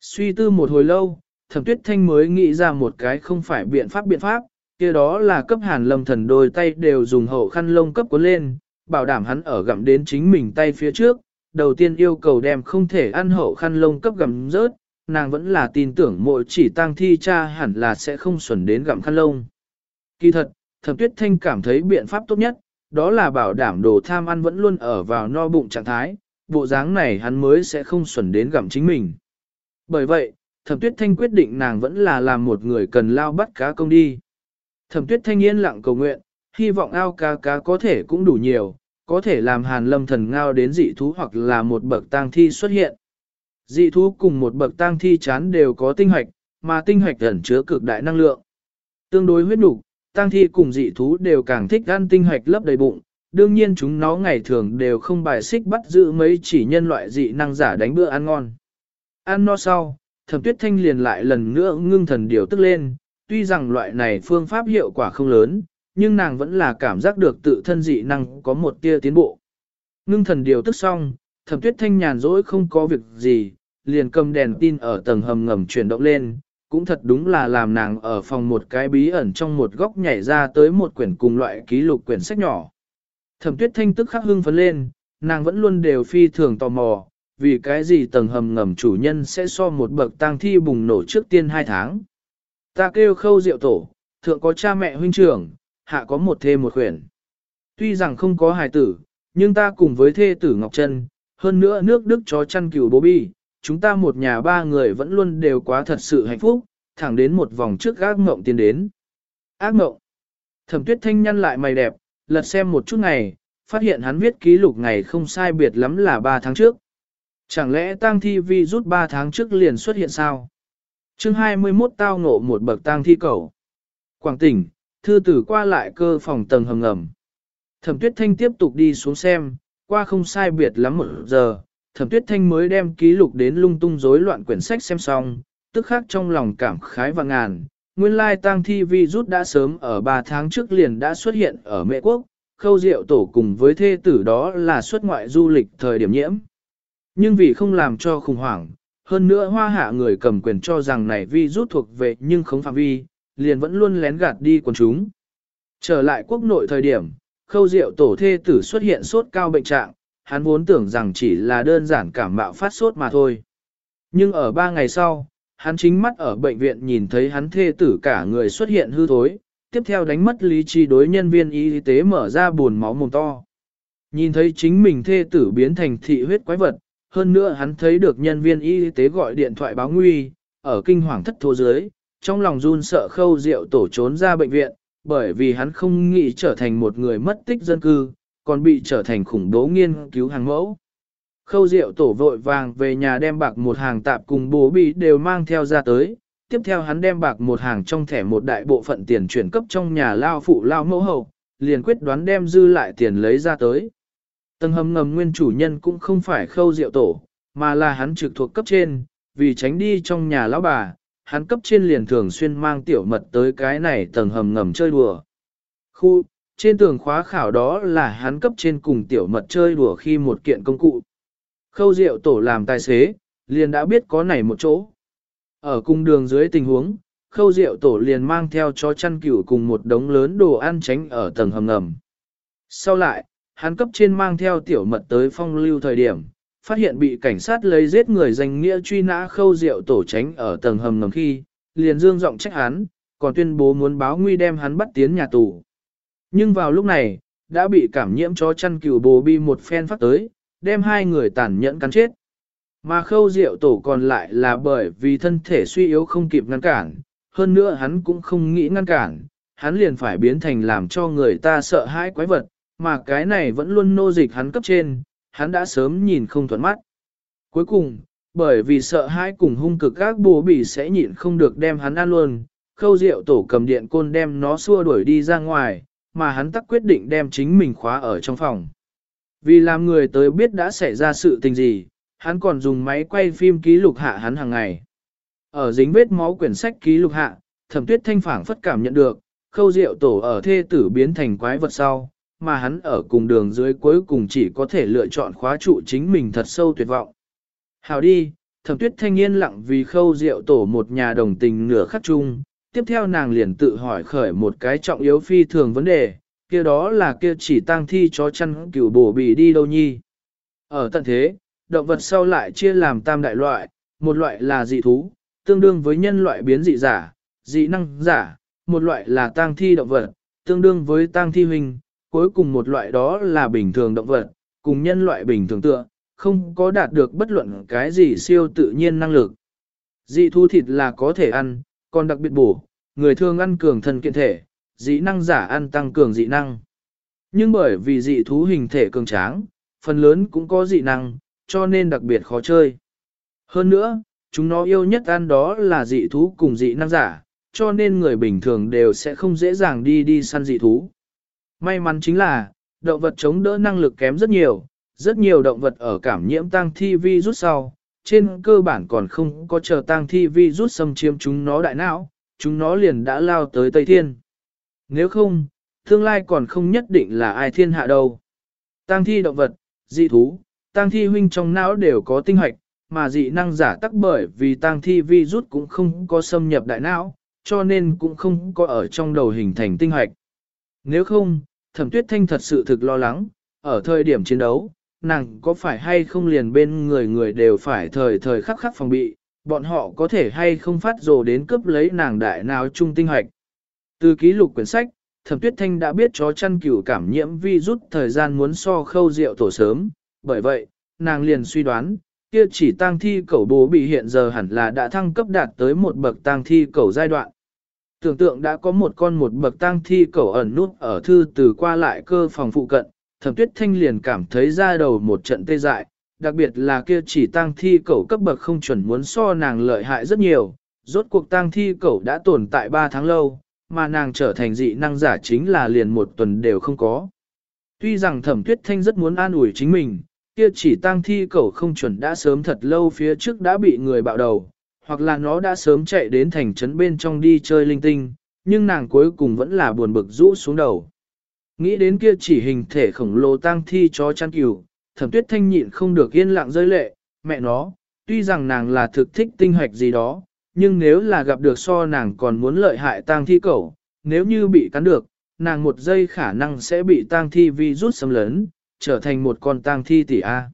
Suy tư một hồi lâu, thẩm tuyết thanh mới nghĩ ra một cái không phải biện pháp biện pháp, kia đó là cấp hàn lâm thần đôi tay đều dùng hậu khăn lông cấp cuốn lên, bảo đảm hắn ở gặm đến chính mình tay phía trước, đầu tiên yêu cầu đem không thể ăn hậu khăn lông cấp gặm rớt, nàng vẫn là tin tưởng mỗi chỉ tang thi cha hẳn là sẽ không xuẩn đến gặm khăn lông. Kỳ thật, thẩm tuyết thanh cảm thấy biện pháp tốt nhất, đó là bảo đảm đồ tham ăn vẫn luôn ở vào no bụng trạng thái, bộ dáng này hắn mới sẽ không xuẩn đến gặm chính mình. Bởi vậy, thẩm tuyết thanh quyết định nàng vẫn là làm một người cần lao bắt cá công đi. Thẩm tuyết thanh yên lặng cầu nguyện, hy vọng ao cá cá có thể cũng đủ nhiều, có thể làm hàn lâm thần ngao đến dị thú hoặc là một bậc tang thi xuất hiện. Dị thú cùng một bậc tang thi chán đều có tinh hoạch, mà tinh hoạch ẩn chứa cực đại năng lượng. Tương đối huyết nục, tang thi cùng dị thú đều càng thích ăn tinh hoạch lấp đầy bụng, đương nhiên chúng nó ngày thường đều không bài xích bắt giữ mấy chỉ nhân loại dị năng giả đánh bữa ăn ngon. Ăn no sau, thẩm tuyết thanh liền lại lần nữa ngưng thần điều tức lên, tuy rằng loại này phương pháp hiệu quả không lớn, nhưng nàng vẫn là cảm giác được tự thân dị năng có một tia tiến bộ. Ngưng thần điều tức xong, thẩm tuyết thanh nhàn rỗi không có việc gì, liền cầm đèn tin ở tầng hầm ngầm chuyển động lên, cũng thật đúng là làm nàng ở phòng một cái bí ẩn trong một góc nhảy ra tới một quyển cùng loại ký lục quyển sách nhỏ. Thẩm tuyết thanh tức khắc hưng phấn lên, nàng vẫn luôn đều phi thường tò mò, vì cái gì tầng hầm ngầm chủ nhân sẽ so một bậc tang thi bùng nổ trước tiên hai tháng. Ta kêu khâu diệu tổ, thượng có cha mẹ huynh trưởng, hạ có một thê một khuyển. Tuy rằng không có hài tử, nhưng ta cùng với thê tử Ngọc Trân, hơn nữa nước Đức chó chăn cừu bố bi, chúng ta một nhà ba người vẫn luôn đều quá thật sự hạnh phúc, thẳng đến một vòng trước ác mộng tiến đến. Ác mộng. Thẩm tuyết thanh nhăn lại mày đẹp, lật xem một chút ngày, phát hiện hắn viết ký lục ngày không sai biệt lắm là 3 tháng trước. Chẳng lẽ tang thi vi rút 3 tháng trước liền xuất hiện sao? chương 21 tao ngộ một bậc tang thi cầu. Quảng tỉnh, thư tử qua lại cơ phòng tầng hầm ngầm. Thẩm tuyết thanh tiếp tục đi xuống xem, qua không sai biệt lắm một giờ, thẩm tuyết thanh mới đem ký lục đến lung tung rối loạn quyển sách xem xong, tức khắc trong lòng cảm khái và ngàn. Nguyên lai tang thi vi rút đã sớm ở 3 tháng trước liền đã xuất hiện ở mẹ Quốc, khâu diệu tổ cùng với thê tử đó là xuất ngoại du lịch thời điểm nhiễm. Nhưng vì không làm cho khủng hoảng, hơn nữa hoa hạ người cầm quyền cho rằng này vi rút thuộc về nhưng không phạm vi, liền vẫn luôn lén gạt đi quần chúng. Trở lại quốc nội thời điểm, khâu diệu tổ thê tử xuất hiện sốt cao bệnh trạng, hắn vốn tưởng rằng chỉ là đơn giản cảm mạo phát sốt mà thôi. Nhưng ở ba ngày sau, hắn chính mắt ở bệnh viện nhìn thấy hắn thê tử cả người xuất hiện hư thối, tiếp theo đánh mất lý trí đối nhân viên y tế mở ra buồn máu mồm to. Nhìn thấy chính mình thê tử biến thành thị huyết quái vật, hơn nữa hắn thấy được nhân viên y tế gọi điện thoại báo nguy, ở kinh hoàng thất thố dưới, trong lòng run sợ khâu rượu tổ trốn ra bệnh viện, bởi vì hắn không nghĩ trở thành một người mất tích dân cư, còn bị trở thành khủng bố nghiên cứu hàng mẫu. Khâu rượu tổ vội vàng về nhà đem bạc một hàng tạp cùng bố bị đều mang theo ra tới, tiếp theo hắn đem bạc một hàng trong thẻ một đại bộ phận tiền chuyển cấp trong nhà lao phụ lao mẫu hậu, liền quyết đoán đem dư lại tiền lấy ra tới. Tầng hầm ngầm nguyên chủ nhân cũng không phải khâu rượu tổ, mà là hắn trực thuộc cấp trên, vì tránh đi trong nhà lão bà, hắn cấp trên liền thường xuyên mang tiểu mật tới cái này tầng hầm ngầm chơi đùa. Khu, trên tường khóa khảo đó là hắn cấp trên cùng tiểu mật chơi đùa khi một kiện công cụ. Khâu rượu tổ làm tài xế, liền đã biết có này một chỗ. Ở cung đường dưới tình huống, khâu rượu tổ liền mang theo chó chăn cừu cùng một đống lớn đồ ăn tránh ở tầng hầm ngầm. Sau lại, hắn cấp trên mang theo tiểu mật tới phong lưu thời điểm, phát hiện bị cảnh sát lấy giết người danh nghĩa truy nã khâu rượu tổ tránh ở tầng hầm ngầm khi, liền dương giọng trách hắn, còn tuyên bố muốn báo nguy đem hắn bắt tiến nhà tù. Nhưng vào lúc này, đã bị cảm nhiễm chó chăn cừu bồ bi một phen phát tới, đem hai người tàn nhẫn cắn chết. Mà khâu rượu tổ còn lại là bởi vì thân thể suy yếu không kịp ngăn cản, hơn nữa hắn cũng không nghĩ ngăn cản, hắn liền phải biến thành làm cho người ta sợ hãi quái vật, mà cái này vẫn luôn nô dịch hắn cấp trên, hắn đã sớm nhìn không thuận mắt. Cuối cùng, bởi vì sợ hãi cùng hung cực các bố bỉ sẽ nhịn không được đem hắn ăn luôn, khâu rượu tổ cầm điện côn đem nó xua đuổi đi ra ngoài, mà hắn tắc quyết định đem chính mình khóa ở trong phòng. Vì làm người tới biết đã xảy ra sự tình gì, hắn còn dùng máy quay phim ký lục hạ hắn hàng ngày. Ở dính vết máu quyển sách ký lục hạ, thẩm tuyết thanh phảng phất cảm nhận được, khâu rượu tổ ở thê tử biến thành quái vật sau, mà hắn ở cùng đường dưới cuối cùng chỉ có thể lựa chọn khóa trụ chính mình thật sâu tuyệt vọng. Hào đi, thẩm tuyết thanh yên lặng vì khâu rượu tổ một nhà đồng tình nửa khắc chung, tiếp theo nàng liền tự hỏi khởi một cái trọng yếu phi thường vấn đề, kia đó là kia chỉ tang thi chó chăn cửu bổ bị đi đâu nhi. Ở tận thế, động vật sau lại chia làm tam đại loại, một loại là dị thú, tương đương với nhân loại biến dị giả, dị năng giả, một loại là tang thi động vật, tương đương với tang thi hình cuối cùng một loại đó là bình thường động vật, cùng nhân loại bình thường tựa, không có đạt được bất luận cái gì siêu tự nhiên năng lực. Dị thú thịt là có thể ăn, còn đặc biệt bổ, người thường ăn cường thân kiện thể, dị năng giả ăn tăng cường dị năng. Nhưng bởi vì dị thú hình thể cường tráng, phần lớn cũng có dị năng, cho nên đặc biệt khó chơi. Hơn nữa, chúng nó yêu nhất ăn đó là dị thú cùng dị năng giả, cho nên người bình thường đều sẽ không dễ dàng đi đi săn dị thú. May mắn chính là, động vật chống đỡ năng lực kém rất nhiều, rất nhiều động vật ở cảm nhiễm tăng thi vi rút sau, trên cơ bản còn không có chờ tăng thi vi rút xâm chiếm chúng nó đại não, chúng nó liền đã lao tới Tây Thiên. Nếu không, tương lai còn không nhất định là ai thiên hạ đâu. Tăng thi động vật, dị thú, tăng thi huynh trong não đều có tinh hoạch, mà dị năng giả tắc bởi vì tăng thi vi rút cũng không có xâm nhập đại não, cho nên cũng không có ở trong đầu hình thành tinh hoạch. Nếu không, thẩm tuyết thanh thật sự thực lo lắng, ở thời điểm chiến đấu, nàng có phải hay không liền bên người người đều phải thời thời khắc khắc phòng bị, bọn họ có thể hay không phát rồ đến cướp lấy nàng đại nào trung tinh hoạch. Từ ký lục quyển sách, thẩm tuyết thanh đã biết chó chăn cửu cảm nhiễm vi rút thời gian muốn so khâu rượu tổ sớm, bởi vậy, nàng liền suy đoán, kia chỉ tang thi cẩu bố bị hiện giờ hẳn là đã thăng cấp đạt tới một bậc tang thi cẩu giai đoạn. Tưởng tượng đã có một con một bậc tang thi cẩu ẩn nút ở thư từ qua lại cơ phòng phụ cận, thẩm tuyết thanh liền cảm thấy ra đầu một trận tê dại, đặc biệt là kia chỉ tang thi cẩu cấp bậc không chuẩn muốn so nàng lợi hại rất nhiều, rốt cuộc tang thi cẩu đã tồn tại 3 tháng lâu, mà nàng trở thành dị năng giả chính là liền một tuần đều không có. Tuy rằng thẩm tuyết thanh rất muốn an ủi chính mình, kia chỉ tang thi cẩu không chuẩn đã sớm thật lâu phía trước đã bị người bạo đầu, hoặc là nó đã sớm chạy đến thành trấn bên trong đi chơi linh tinh, nhưng nàng cuối cùng vẫn là buồn bực rũ xuống đầu. Nghĩ đến kia chỉ hình thể khổng lồ tang thi chó chăn cừu, thẩm tuyết thanh nhịn không được yên lặng rơi lệ, mẹ nó, tuy rằng nàng là thực thích tinh hoạch gì đó, nhưng nếu là gặp được so nàng còn muốn lợi hại tang thi cẩu, nếu như bị cắn được, nàng một giây khả năng sẽ bị tang thi vi rút xâm lấn, trở thành một con tang thi tỷ A.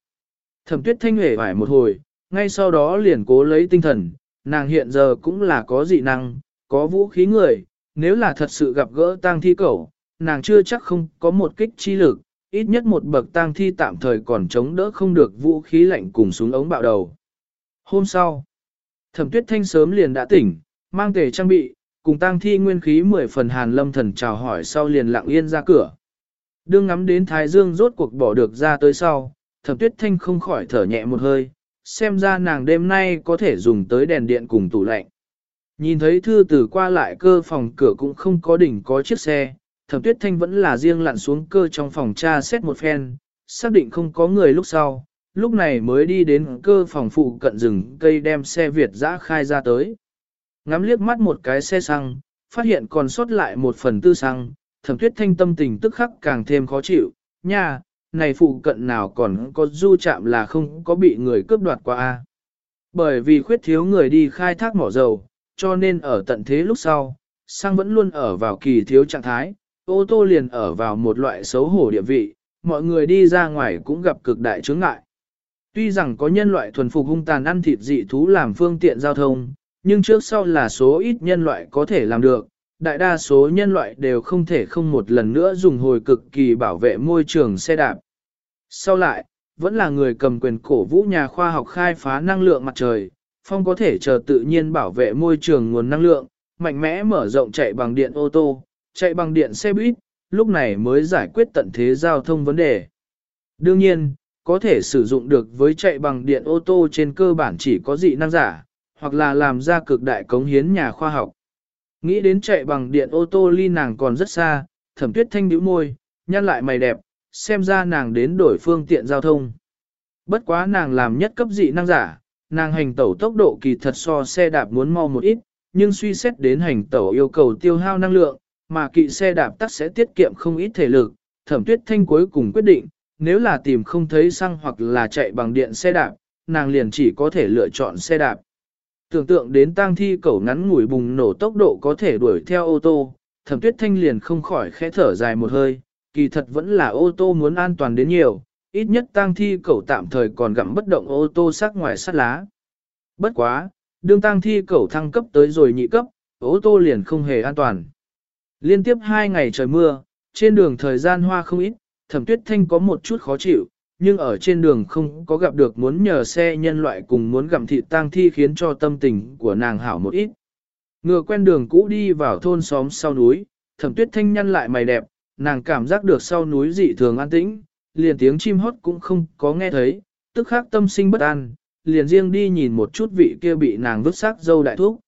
Thẩm tuyết thanh hề vải một hồi, ngay sau đó liền cố lấy tinh thần, nàng hiện giờ cũng là có dị năng, có vũ khí người, nếu là thật sự gặp gỡ tang thi cẩu, nàng chưa chắc không có một kích chi lực, ít nhất một bậc tang thi tạm thời còn chống đỡ không được vũ khí lạnh cùng súng ống bạo đầu. Hôm sau, thẩm tuyết thanh sớm liền đã tỉnh, mang tề trang bị, cùng tang thi nguyên khí mười phần hàn lâm thần chào hỏi sau liền lặng yên ra cửa. Đương ngắm đến Thái Dương rốt cuộc bỏ được ra tới sau, thẩm tuyết thanh không khỏi thở nhẹ một hơi, xem ra nàng đêm nay có thể dùng tới đèn điện cùng tủ lạnh. Nhìn thấy thư tử qua lại cơ phòng cửa cũng không có đỉnh có chiếc xe, thẩm tuyết thanh vẫn là riêng lặn xuống cơ trong phòng tra xét một phen, xác định không có người lúc sau, lúc này mới đi đến cơ phòng phụ cận rừng cây đem xe Việt giã khai ra tới. Ngắm liếc mắt một cái xe xăng, phát hiện còn sót lại một phần tư xăng, thẩm tuyết thanh tâm tình tức khắc càng thêm khó chịu, nha, này phụ cận nào còn có du chạm là không có bị người cướp đoạt qua a. Bởi vì khuyết thiếu người đi khai thác mỏ dầu, cho nên ở tận thế lúc sau, xăng vẫn luôn ở vào kỳ thiếu trạng thái, ô tô liền ở vào một loại xấu hổ địa vị, mọi người đi ra ngoài cũng gặp cực đại chướng ngại. Tuy rằng có nhân loại thuần phục hung tàn ăn thịt dị thú làm phương tiện giao thông, nhưng trước sau là số ít nhân loại có thể làm được, đại đa số nhân loại đều không thể không một lần nữa dùng hồi cực kỳ bảo vệ môi trường xe đạp. Sau lại, vẫn là người cầm quyền cổ vũ nhà khoa học khai phá năng lượng mặt trời, phong có thể chờ tự nhiên bảo vệ môi trường nguồn năng lượng, mạnh mẽ mở rộng chạy bằng điện ô tô, chạy bằng điện xe buýt, lúc này mới giải quyết tận thế giao thông vấn đề. Đương nhiên, có thể sử dụng được với chạy bằng điện ô tô trên cơ bản chỉ có dị năng giả, hoặc là làm ra cực đại cống hiến nhà khoa học. Nghĩ đến chạy bằng điện ô tô ly nàng còn rất xa, thẩm tuyết thanh nhíu môi, nhăn lại mày đẹp, xem ra nàng đến đổi phương tiện giao thông. Bất quá nàng làm nhất cấp dị năng giả, nàng hành tẩu tốc độ kỳ thật so xe đạp muốn mau một ít, nhưng suy xét đến hành tẩu yêu cầu tiêu hao năng lượng, mà kỵ xe đạp tắc sẽ tiết kiệm không ít thể lực, thẩm tuyết thanh cuối cùng quyết định, nếu là tìm không thấy xăng hoặc là chạy bằng điện xe đạp, nàng liền chỉ có thể lựa chọn xe đạp. Tưởng tượng đến tang thi cẩu ngắn ngủi bùng nổ tốc độ có thể đuổi theo ô tô, thẩm tuyết thanh liền không khỏi khẽ thở dài một hơi, kỳ thật vẫn là ô tô muốn an toàn đến nhiều, ít nhất tang thi cẩu tạm thời còn gặm bất động ô tô sắc ngoài sắt lá. Bất quá, đương tang thi cẩu thăng cấp tới rồi nhị cấp, ô tô liền không hề an toàn. Liên tiếp hai ngày trời mưa, trên đường thời gian hoa không ít, thẩm tuyết thanh có một chút khó chịu, nhưng ở trên đường không có gặp được muốn nhờ xe nhân loại cùng muốn gặm thịt tang thi khiến cho tâm tình của nàng hảo một ít. Ngựa quen đường cũ đi vào thôn xóm sau núi, thẩm tuyết thanh nhăn lại mày đẹp, nàng cảm giác được sau núi dị thường an tĩnh, liền tiếng chim hót cũng không có nghe thấy, tức khắc tâm sinh bất an, liền riêng đi nhìn một chút vị kia bị nàng vứt xác dâu đại thúc.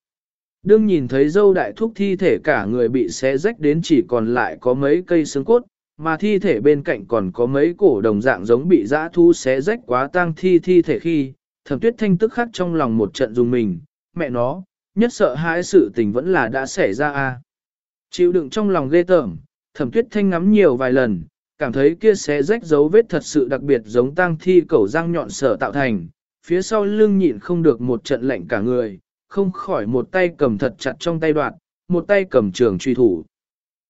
Đương nhìn thấy dâu đại thúc thi thể cả người bị xé rách đến chỉ còn lại có mấy cây xương cốt, mà thi thể bên cạnh còn có mấy cổ đồng dạng giống bị dã thu xé rách quá tang thi thi thể khi, thẩm tuyết thanh tức khắc trong lòng một trận dùng mình, mẹ nó, nhất sợ hãi sự tình vẫn là đã xảy ra a. Chịu đựng trong lòng ghê tởm, thẩm tuyết thanh ngắm nhiều vài lần, cảm thấy kia xé rách dấu vết thật sự đặc biệt giống tang thi cẩu răng nhọn sở tạo thành, phía sau lưng nhịn không được một trận lạnh cả người, không khỏi một tay cầm thật chặt trong tay đoạn, một tay cầm trường truy thủ.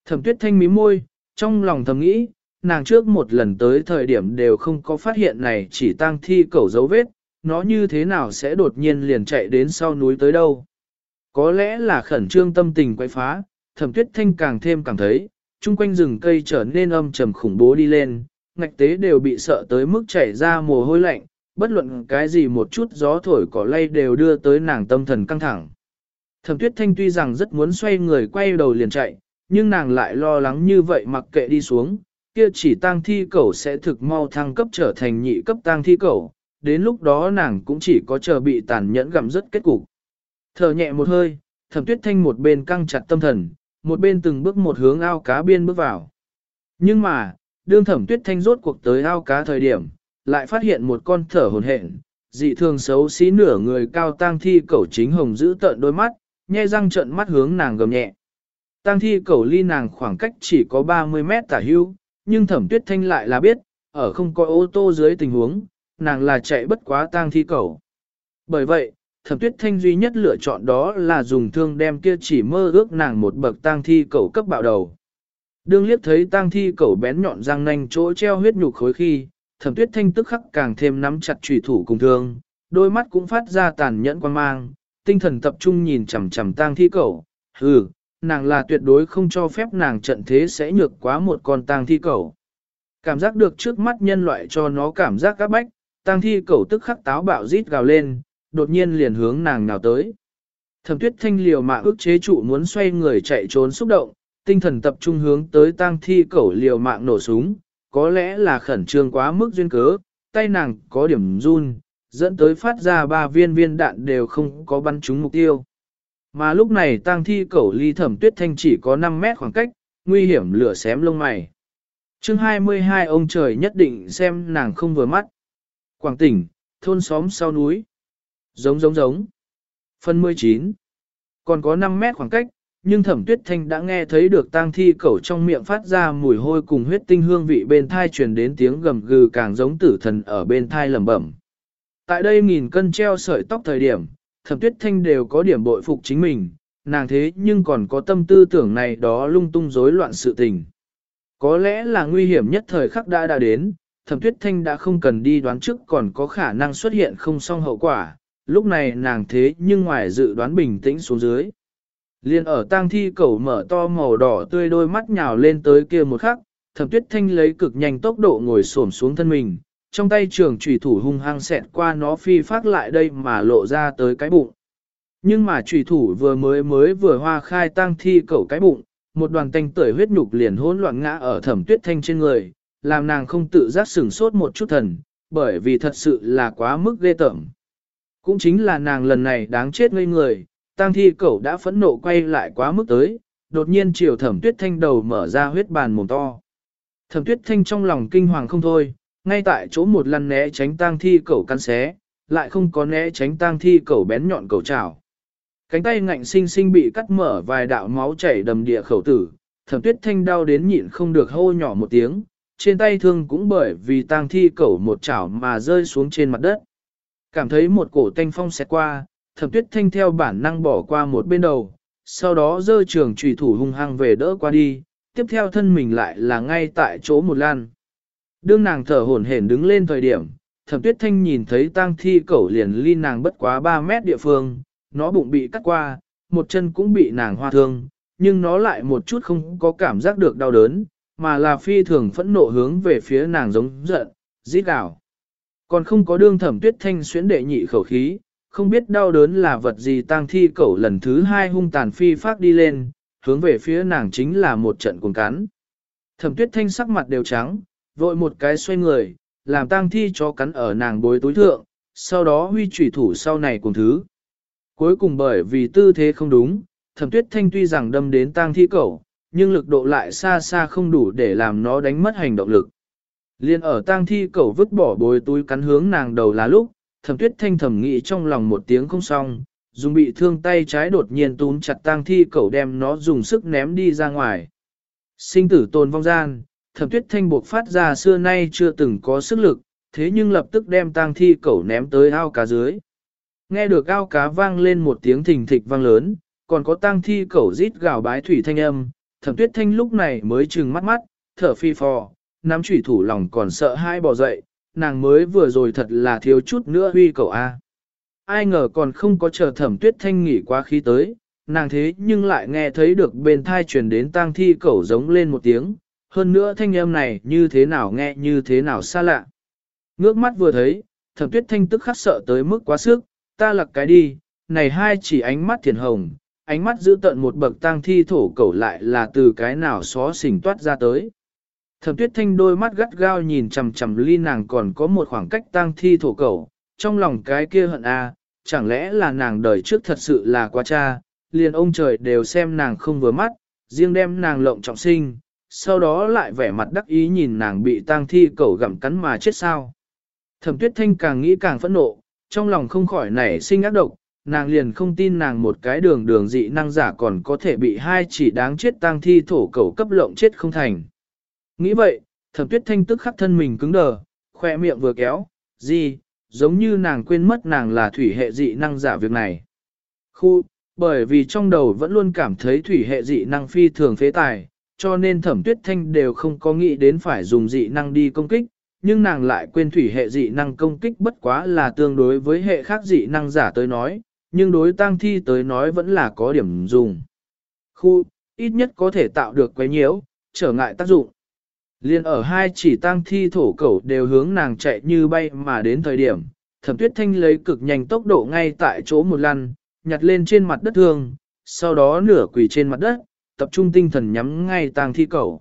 Thẩm tuyết thanh mí môi, trong lòng thầm nghĩ, nàng trước một lần tới thời điểm đều không có phát hiện này chỉ tang thi cẩu dấu vết, nó như thế nào sẽ đột nhiên liền chạy đến sau núi tới đâu. Có lẽ là khẩn trương tâm tình quay phá, thẩm tuyết thanh càng thêm cảm thấy, chung quanh rừng cây trở nên âm trầm khủng bố đi lên, ngạch tế đều bị sợ tới mức chảy ra mồ hôi lạnh, bất luận cái gì một chút gió thổi cỏ lay đều đưa tới nàng tâm thần căng thẳng. Thẩm tuyết thanh tuy rằng rất muốn xoay người quay đầu liền chạy, nhưng nàng lại lo lắng như vậy mặc kệ đi xuống, kia chỉ tang thi cẩu sẽ thực mau thăng cấp trở thành nhị cấp tang thi cẩu, đến lúc đó nàng cũng chỉ có chờ bị tàn nhẫn gặm rất kết cục. Thở nhẹ một hơi, thẩm tuyết thanh một bên căng chặt tâm thần, một bên từng bước một hướng ao cá biên bước vào. Nhưng mà, đương thẩm tuyết thanh rốt cuộc tới ao cá thời điểm, lại phát hiện một con thở hồn hển, dị thường xấu xí nửa người cao tang thi cẩu chính hồng giữ tợn đôi mắt, nhe răng trợn mắt hướng nàng gầm nhẹ. Tang thi cẩu ly nàng khoảng cách chỉ có 30 mét tả hưu, nhưng thẩm tuyết thanh lại là biết, ở không có ô tô dưới tình huống, nàng là chạy bất quá tang thi cẩu. Bởi vậy, thẩm tuyết thanh duy nhất lựa chọn đó là dùng thương đem kia chỉ mơ ước nàng một bậc tang thi cẩu cấp bạo đầu. Đương liếc thấy tang thi cẩu bén nhọn răng nanh chỗ treo huyết nhục khối khi, thẩm tuyết thanh tức khắc càng thêm nắm chặt trùy thủ cùng thương, đôi mắt cũng phát ra tàn nhẫn quan mang, tinh thần tập trung nhìn chằm chằm tang thi cẩu, hừ, nàng là tuyệt đối không cho phép nàng trận thế sẽ nhược quá một con tang thi cẩu. Cảm giác được trước mắt nhân loại cho nó cảm giác các bách, tang thi cẩu tức khắc táo bạo rít gào lên, đột nhiên liền hướng nàng nào tới. Thẩm tuyết thanh liều mạng ức chế trụ muốn xoay người chạy trốn xúc động, tinh thần tập trung hướng tới tang thi cẩu liều mạng nổ súng, có lẽ là khẩn trương quá mức duyên cớ, tay nàng có điểm run, dẫn tới phát ra ba viên viên đạn đều không có bắn trúng mục tiêu. Mà lúc này tang thi cẩu ly thẩm tuyết thanh chỉ có 5 mét khoảng cách, nguy hiểm lửa xém lông mày. chương 22 ông trời nhất định xem nàng không vừa mắt. Quảng tỉnh, thôn xóm sau núi. Giống giống giống. Phần 19. Còn có 5 mét khoảng cách, nhưng thẩm tuyết thanh đã nghe thấy được tang thi cẩu trong miệng phát ra mùi hôi cùng huyết tinh hương vị bên thai truyền đến tiếng gầm gừ càng giống tử thần ở bên thai lẩm bẩm. Tại đây nghìn cân treo sợi tóc thời điểm, thẩm tuyết thanh đều có điểm bội phục chính mình, nàng thế nhưng còn có tâm tư tưởng này đó lung tung rối loạn sự tình. Có lẽ là nguy hiểm nhất thời khắc đã đã đến, thẩm tuyết thanh đã không cần đi đoán trước còn có khả năng xuất hiện không xong hậu quả, lúc này nàng thế nhưng ngoài dự đoán bình tĩnh xuống dưới. Liên ở tang thi cẩu mở to màu đỏ tươi đôi mắt nhào lên tới kia một khắc, thẩm tuyết thanh lấy cực nhanh tốc độ ngồi xổm xuống thân mình, trong tay trường trùy thủ hung hăng xẹt qua nó phi phát lại đây mà lộ ra tới cái bụng. Nhưng mà trùy thủ vừa mới mới vừa hoa khai tang thi cẩu cái bụng, một đoàn tanh tưởi huyết nhục liền hỗn loạn ngã ở thẩm tuyết thanh trên người, làm nàng không tự giác sửng sốt một chút thần, bởi vì thật sự là quá mức ghê tởm. Cũng chính là nàng lần này đáng chết ngây người, tang thi cẩu đã phẫn nộ quay lại quá mức tới, đột nhiên chiều thẩm tuyết thanh đầu mở ra huyết bàn mồm to. Thẩm tuyết thanh trong lòng kinh hoàng không thôi, ngay tại chỗ một lần né tránh tang thi cẩu cắn xé, lại không có né tránh tang thi cẩu bén nhọn cẩu chảo. Cánh tay ngạnh sinh sinh bị cắt mở vài đạo máu chảy đầm địa khẩu tử, thẩm tuyết thanh đau đến nhịn không được hô nhỏ một tiếng, trên tay thương cũng bởi vì tang thi cẩu một chảo mà rơi xuống trên mặt đất. Cảm thấy một cổ tanh phong xẹt qua, thẩm tuyết thanh theo bản năng bỏ qua một bên đầu, sau đó dơ trường trùy thủ hung hăng về đỡ qua đi, tiếp theo thân mình lại là ngay tại chỗ một lan. Đương nàng thở hổn hển đứng lên thời điểm, thẩm tuyết thanh nhìn thấy tang thi cẩu liền ly nàng bất quá 3 mét địa phương, nó bụng bị cắt qua, một chân cũng bị nàng hoa thương, nhưng nó lại một chút không có cảm giác được đau đớn, mà là phi thường phẫn nộ hướng về phía nàng giống giận, giết đảo. Còn không có đương thẩm tuyết thanh xuyến đệ nhị khẩu khí, không biết đau đớn là vật gì tang thi cẩu lần thứ hai hung tàn phi phát đi lên, hướng về phía nàng chính là một trận cuồng cắn. Thẩm tuyết thanh sắc mặt đều trắng, vội một cái xoay người, làm tang thi cho cắn ở nàng bối túi thượng, sau đó huy trùy thủ sau này cùng thứ. Cuối cùng bởi vì tư thế không đúng, thẩm tuyết thanh tuy rằng đâm đến tang thi cẩu, nhưng lực độ lại xa xa không đủ để làm nó đánh mất hành động lực. Liên ở tang thi cẩu vứt bỏ bối túi cắn hướng nàng đầu là lúc, thẩm tuyết thanh thầm nghĩ trong lòng một tiếng không xong, dùng bị thương tay trái đột nhiên túm chặt tang thi cẩu đem nó dùng sức ném đi ra ngoài. Sinh tử tồn vong gian, thẩm tuyết thanh buộc phát ra xưa nay chưa từng có sức lực, thế nhưng lập tức đem tang thi cẩu ném tới ao cá dưới. Nghe được ao cá vang lên một tiếng thình thịch vang lớn, còn có tang thi cẩu rít gào bái thủy thanh âm, thẩm tuyết thanh lúc này mới trừng mắt mắt, thở phi phò, nắm chủy thủ lòng còn sợ hai bỏ dậy, nàng mới vừa rồi thật là thiếu chút nữa huy cẩu A. Ai ngờ còn không có chờ thẩm tuyết thanh nghỉ quá khí tới, nàng thế nhưng lại nghe thấy được bên thai truyền đến tang thi cẩu giống lên một tiếng, hơn nữa thanh âm này như thế nào nghe như thế nào xa lạ. Ngước mắt vừa thấy, thẩm tuyết thanh tức khắc sợ tới mức quá sức, ta lặc cái đi, này hai chỉ ánh mắt thiền hồng, ánh mắt giữ tận một bậc tang thi thổ cẩu lại là từ cái nào xó xỉnh toát ra tới. Thẩm tuyết thanh đôi mắt gắt gao nhìn chằm chằm ly nàng còn có một khoảng cách tang thi thổ cẩu, trong lòng cái kia hận a, chẳng lẽ là nàng đời trước thật sự là quá cha, liền ông trời đều xem nàng không vừa mắt, riêng đem nàng lộng trọng sinh, sau đó lại vẻ mặt đắc ý nhìn nàng bị tang thi cẩu gặm cắn mà chết sao. Thẩm tuyết thanh càng nghĩ càng phẫn nộ, trong lòng không khỏi nảy sinh ác độc, nàng liền không tin nàng một cái đường đường dị năng giả còn có thể bị hai chỉ đáng chết tang thi thổ cẩu cấp lộng chết không thành. Nghĩ vậy, thẩm tuyết thanh tức khắc thân mình cứng đờ, khoe miệng vừa kéo, gì, giống như nàng quên mất nàng là thủy hệ dị năng giả việc này. Khu, bởi vì trong đầu vẫn luôn cảm thấy thủy hệ dị năng phi thường phế tài, cho nên thẩm tuyết thanh đều không có nghĩ đến phải dùng dị năng đi công kích, nhưng nàng lại quên thủy hệ dị năng công kích bất quá là tương đối với hệ khác dị năng giả tới nói, nhưng đối tang thi tới nói vẫn là có điểm dùng. Khu, ít nhất có thể tạo được quấy nhiễu, trở ngại tác dụng. Liên ở hai chỉ tang thi thổ cẩu đều hướng nàng chạy như bay mà đến thời điểm, thẩm tuyết thanh lấy cực nhanh tốc độ ngay tại chỗ một lần nhặt lên trên mặt đất thương, sau đó nửa quỳ trên mặt đất, tập trung tinh thần nhắm ngay tang thi cầu.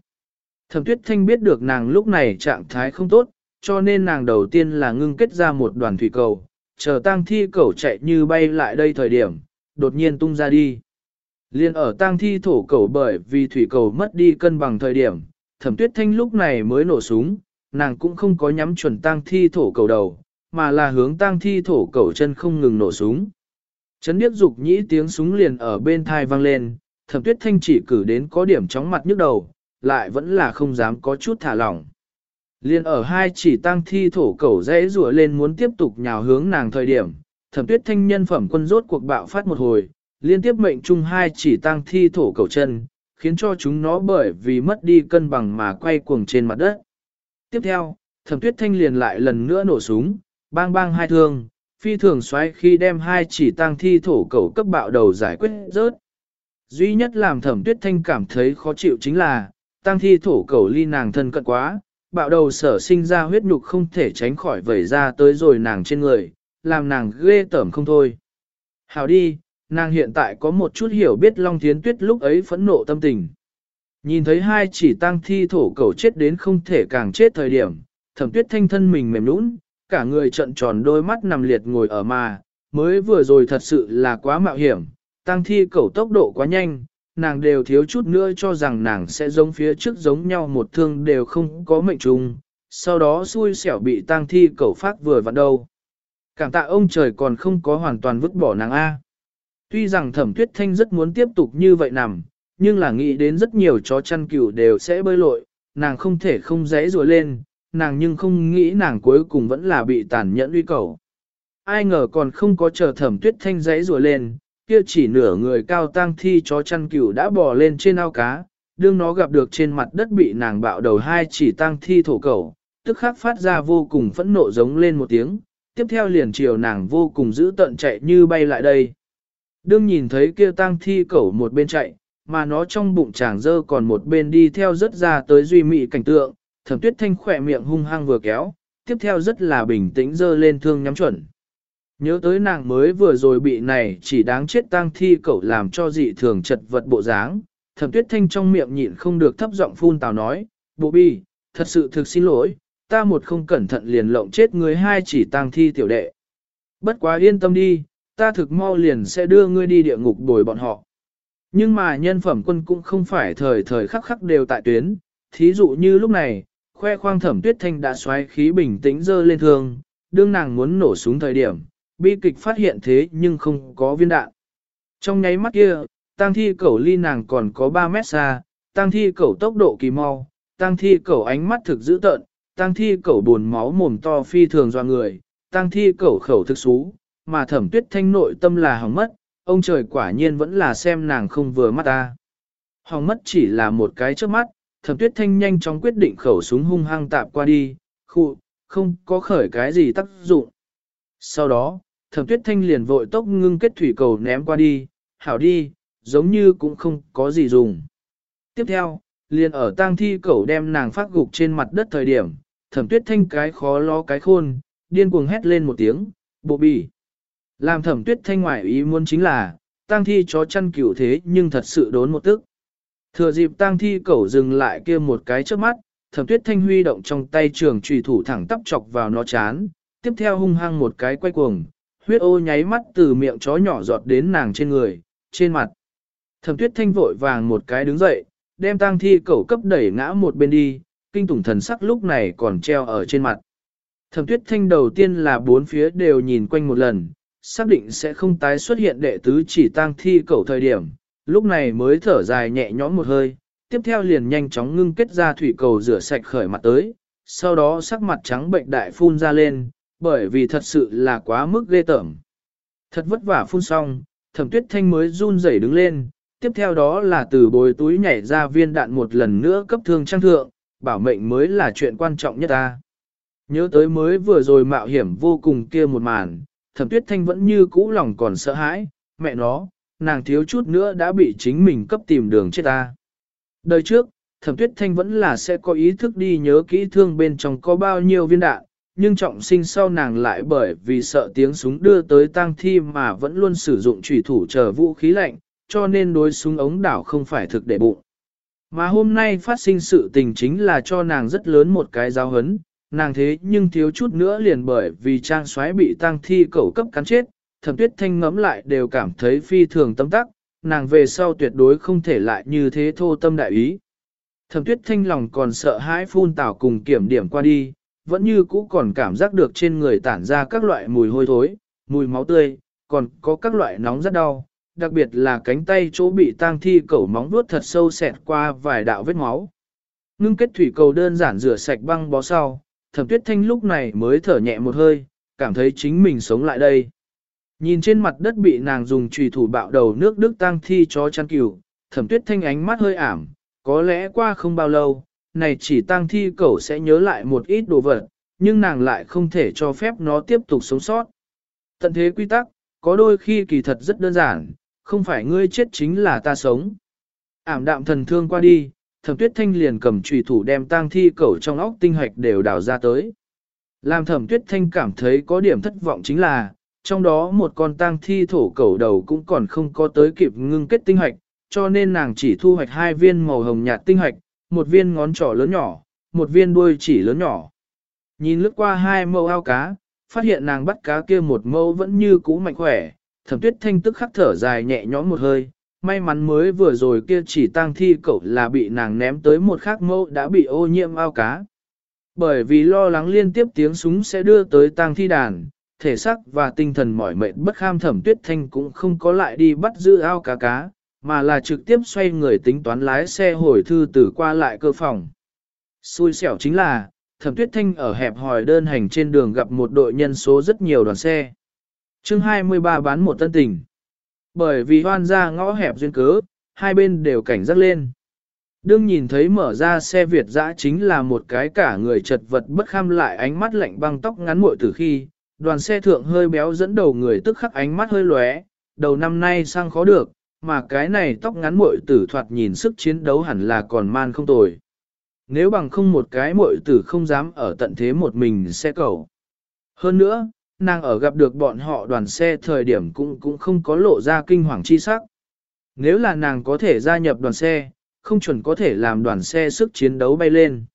Thẩm tuyết thanh biết được nàng lúc này trạng thái không tốt, cho nên nàng đầu tiên là ngưng kết ra một đoàn thủy cầu, chờ tang thi cầu chạy như bay lại đây thời điểm, đột nhiên tung ra đi. Liên ở tang thi thổ cầu bởi vì thủy cầu mất đi cân bằng thời điểm, thẩm tuyết thanh lúc này mới nổ súng, nàng cũng không có nhắm chuẩn tang thi thổ cầu đầu, mà là hướng tang thi thổ cầu chân không ngừng nổ súng. Chấn điếc dục nhĩ tiếng súng liền ở bên thai vang lên, thẩm tuyết thanh chỉ cử đến có điểm chóng mặt nhức đầu, lại vẫn là không dám có chút thả lỏng. Liên ở hai chỉ tăng thi thổ cầu dễ rùa lên muốn tiếp tục nhào hướng nàng thời điểm, thẩm tuyết thanh nhân phẩm quân rốt cuộc bạo phát một hồi, liên tiếp mệnh chung hai chỉ tăng thi thổ cầu chân, khiến cho chúng nó bởi vì mất đi cân bằng mà quay cuồng trên mặt đất. Tiếp theo, thẩm tuyết thanh liền lại lần nữa nổ súng, bang bang hai thương, phi thường xoáy khi đem hai chỉ tăng thi thổ cầu cấp bạo đầu giải quyết rớt. Duy nhất làm thẩm tuyết thanh cảm thấy khó chịu chính là, tăng thi thổ cầu ly nàng thân cận quá, bạo đầu sở sinh ra huyết nhục không thể tránh khỏi vẩy ra tới rồi nàng trên người, làm nàng ghê tởm không thôi. Hào đi, nàng hiện tại có một chút hiểu biết Long Thiến Tuyết lúc ấy phẫn nộ tâm tình. Nhìn thấy hai chỉ tăng thi thổ cầu chết đến không thể càng chết thời điểm, thẩm tuyết thanh thân mình mềm nũng, cả người trận tròn đôi mắt nằm liệt ngồi ở mà, mới vừa rồi thật sự là quá mạo hiểm, tăng thi cẩu tốc độ quá nhanh, nàng đều thiếu chút nữa cho rằng nàng sẽ giống phía trước giống nhau một thương đều không có mệnh trùng, sau đó xui xẻo bị tăng thi cẩu phát vừa vặn đâu. Cảm tạ ông trời còn không có hoàn toàn vứt bỏ nàng A. Tuy rằng thẩm tuyết thanh rất muốn tiếp tục như vậy nằm, nhưng là nghĩ đến rất nhiều chó chăn cừu đều sẽ bơi lội, nàng không thể không dãy rùa lên, nàng nhưng không nghĩ nàng cuối cùng vẫn là bị tàn nhẫn uy cầu. Ai ngờ còn không có chờ thẩm tuyết thanh dãy rùa lên, kia chỉ nửa người cao tang thi chó chăn cừu đã bò lên trên ao cá, đương nó gặp được trên mặt đất bị nàng bạo đầu hai chỉ tang thi thổ cẩu, tức khắc phát ra vô cùng phẫn nộ giống lên một tiếng, tiếp theo liền chiều nàng vô cùng giữ tận chạy như bay lại đây. Đương nhìn thấy kia tang thi cẩu một bên chạy, mà nó trong bụng chàng dơ còn một bên đi theo rất ra tới duy mị cảnh tượng, thẩm tuyết thanh khỏe miệng hung hăng vừa kéo, tiếp theo rất là bình tĩnh dơ lên thương nhắm chuẩn. Nhớ tới nàng mới vừa rồi bị này chỉ đáng chết tang thi cậu làm cho dị thường chật vật bộ dáng, thẩm tuyết thanh trong miệng nhịn không được thấp giọng phun tào nói, bộ bi, thật sự thực xin lỗi, ta một không cẩn thận liền lộng chết người hai chỉ tang thi tiểu đệ. Bất quá yên tâm đi, ta thực mau liền sẽ đưa ngươi đi địa ngục bồi bọn họ. Nhưng mà nhân phẩm quân cũng không phải thời thời khắc khắc đều tại tuyến, thí dụ như lúc này, khoe khoang thẩm tuyết thanh đã xoáy khí bình tĩnh dơ lên thương, đương nàng muốn nổ súng thời điểm, bi kịch phát hiện thế nhưng không có viên đạn. Trong nháy mắt kia, tang thi cẩu ly nàng còn có 3 mét xa, tang thi cẩu tốc độ kỳ mau, tang thi cẩu ánh mắt thực dữ tợn, tang thi cẩu buồn máu mồm to phi thường do người, tang thi cẩu khẩu thực xú, mà thẩm tuyết thanh nội tâm là hỏng mất, ông trời quả nhiên vẫn là xem nàng không vừa mắt ta. Hỏng mất chỉ là một cái trước mắt, thẩm tuyết thanh nhanh chóng quyết định khẩu súng hung hăng tạp qua đi, khu, không có khởi cái gì tác dụng. Sau đó, thẩm tuyết thanh liền vội tốc ngưng kết thủy cầu ném qua đi, hảo đi, giống như cũng không có gì dùng. Tiếp theo, liền ở tang thi cầu đem nàng phát gục trên mặt đất thời điểm, thẩm tuyết thanh cái khó lo cái khôn, điên cuồng hét lên một tiếng, bộ bì. Làm thẩm tuyết thanh ngoại ý muốn chính là, tang thi chó chăn cửu thế nhưng thật sự đốn một tức. Thừa dịp tang thi cẩu dừng lại kia một cái trước mắt, thẩm tuyết thanh huy động trong tay trường trùy thủ thẳng tắp chọc vào nó chán, tiếp theo hung hăng một cái quay cuồng, huyết ô nháy mắt từ miệng chó nhỏ giọt đến nàng trên người, trên mặt. Thẩm tuyết thanh vội vàng một cái đứng dậy, đem tang thi cẩu cấp đẩy ngã một bên đi, kinh tủng thần sắc lúc này còn treo ở trên mặt. Thẩm tuyết thanh đầu tiên là bốn phía đều nhìn quanh một lần, xác định sẽ không tái xuất hiện đệ tứ chỉ tang thi cẩu thời điểm, lúc này mới thở dài nhẹ nhõm một hơi, tiếp theo liền nhanh chóng ngưng kết ra thủy cầu rửa sạch khởi mặt tới, sau đó sắc mặt trắng bệnh đại phun ra lên, bởi vì thật sự là quá mức ghê tởm. Thật vất vả phun xong, thẩm tuyết thanh mới run rẩy đứng lên, tiếp theo đó là từ bồi túi nhảy ra viên đạn một lần nữa cấp thương trang thượng, bảo mệnh mới là chuyện quan trọng nhất ta. Nhớ tới mới vừa rồi mạo hiểm vô cùng kia một màn, thẩm tuyết thanh vẫn như cũ lòng còn sợ hãi, mẹ nó, nàng thiếu chút nữa đã bị chính mình cấp tìm đường chết ta. Đời trước, thẩm tuyết thanh vẫn là sẽ có ý thức đi nhớ kỹ thương bên trong có bao nhiêu viên đạn, nhưng trọng sinh sau nàng lại bởi vì sợ tiếng súng đưa tới tang thi mà vẫn luôn sử dụng trùy thủ chờ vũ khí lạnh, cho nên đối súng ống đảo không phải thực để bụng. Mà hôm nay phát sinh sự tình chính là cho nàng rất lớn một cái giáo hấn, nàng thế nhưng thiếu chút nữa liền bởi vì trang xoáy bị tang thi cẩu cấp cắn chết, thẩm tuyết thanh ngẫm lại đều cảm thấy phi thường tâm tắc, nàng về sau tuyệt đối không thể lại như thế thô tâm đại ý. Thẩm tuyết thanh lòng còn sợ hãi phun tảo cùng kiểm điểm qua đi, vẫn như cũ còn cảm giác được trên người tản ra các loại mùi hôi thối, mùi máu tươi, còn có các loại nóng rất đau, đặc biệt là cánh tay chỗ bị tang thi cẩu móng vuốt thật sâu xẹt qua vài đạo vết máu. Ngưng kết thủy cầu đơn giản rửa sạch băng bó sau, thẩm tuyết thanh lúc này mới thở nhẹ một hơi, cảm thấy chính mình sống lại đây. Nhìn trên mặt đất bị nàng dùng trùy thủ bạo đầu nước đức tang thi chó chăn cừu, thẩm tuyết thanh ánh mắt hơi ảm, có lẽ qua không bao lâu, này chỉ tang thi cẩu sẽ nhớ lại một ít đồ vật, nhưng nàng lại không thể cho phép nó tiếp tục sống sót. Tận thế quy tắc, có đôi khi kỳ thật rất đơn giản, không phải ngươi chết chính là ta sống. Ảm đạm thần thương qua đi, thẩm tuyết thanh liền cầm trùy thủ đem tang thi cẩu trong óc tinh hoạch đều đào ra tới. Làm thẩm tuyết thanh cảm thấy có điểm thất vọng chính là, trong đó một con tang thi thổ cẩu đầu cũng còn không có tới kịp ngưng kết tinh hoạch, cho nên nàng chỉ thu hoạch hai viên màu hồng nhạt tinh hoạch, một viên ngón trỏ lớn nhỏ, một viên đuôi chỉ lớn nhỏ. Nhìn lướt qua hai mẫu ao cá, phát hiện nàng bắt cá kia một mẫu vẫn như cũ mạnh khỏe, thẩm tuyết thanh tức khắc thở dài nhẹ nhõm một hơi, may mắn mới vừa rồi kia chỉ tang thi cậu là bị nàng ném tới một khác mẫu đã bị ô nhiễm ao cá. Bởi vì lo lắng liên tiếp tiếng súng sẽ đưa tới tang thi đàn, thể xác và tinh thần mỏi mệt bất kham thẩm tuyết thanh cũng không có lại đi bắt giữ ao cá cá, mà là trực tiếp xoay người tính toán lái xe hồi thư từ qua lại cơ phòng. Xui xẻo chính là, thẩm tuyết thanh ở hẹp hòi đơn hành trên đường gặp một đội nhân số rất nhiều đoàn xe. chương 23 bán một tân tình. Bởi vì hoan ra ngõ hẹp duyên cớ, hai bên đều cảnh giác lên. Đương nhìn thấy mở ra xe Việt dã chính là một cái cả người chật vật bất kham lại ánh mắt lạnh băng tóc ngắn muội từ khi, đoàn xe thượng hơi béo dẫn đầu người tức khắc ánh mắt hơi lóe, đầu năm nay sang khó được, mà cái này tóc ngắn muội tử thoạt nhìn sức chiến đấu hẳn là còn man không tồi. Nếu bằng không một cái muội tử không dám ở tận thế một mình xe cầu. Hơn nữa, nàng ở gặp được bọn họ đoàn xe thời điểm cũng cũng không có lộ ra kinh hoàng chi sắc. Nếu là nàng có thể gia nhập đoàn xe, không chuẩn có thể làm đoàn xe sức chiến đấu bay lên.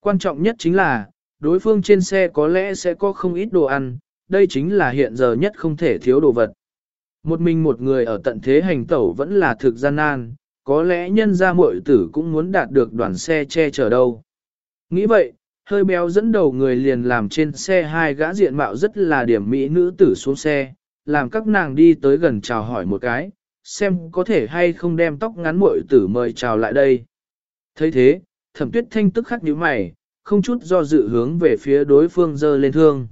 Quan trọng nhất chính là, đối phương trên xe có lẽ sẽ có không ít đồ ăn, đây chính là hiện giờ nhất không thể thiếu đồ vật. Một mình một người ở tận thế hành tẩu vẫn là thực gian nan, có lẽ nhân gia muội tử cũng muốn đạt được đoàn xe che chở đâu. Nghĩ vậy, hơi béo dẫn đầu người liền làm trên xe hai gã diện mạo rất là điểm mỹ nữ tử xuống xe, làm các nàng đi tới gần chào hỏi một cái, xem có thể hay không đem tóc ngắn muội tử mời chào lại đây. thấy thế, thẩm tuyết thanh tức khắc nhíu mày, không chút do dự hướng về phía đối phương dơ lên thương.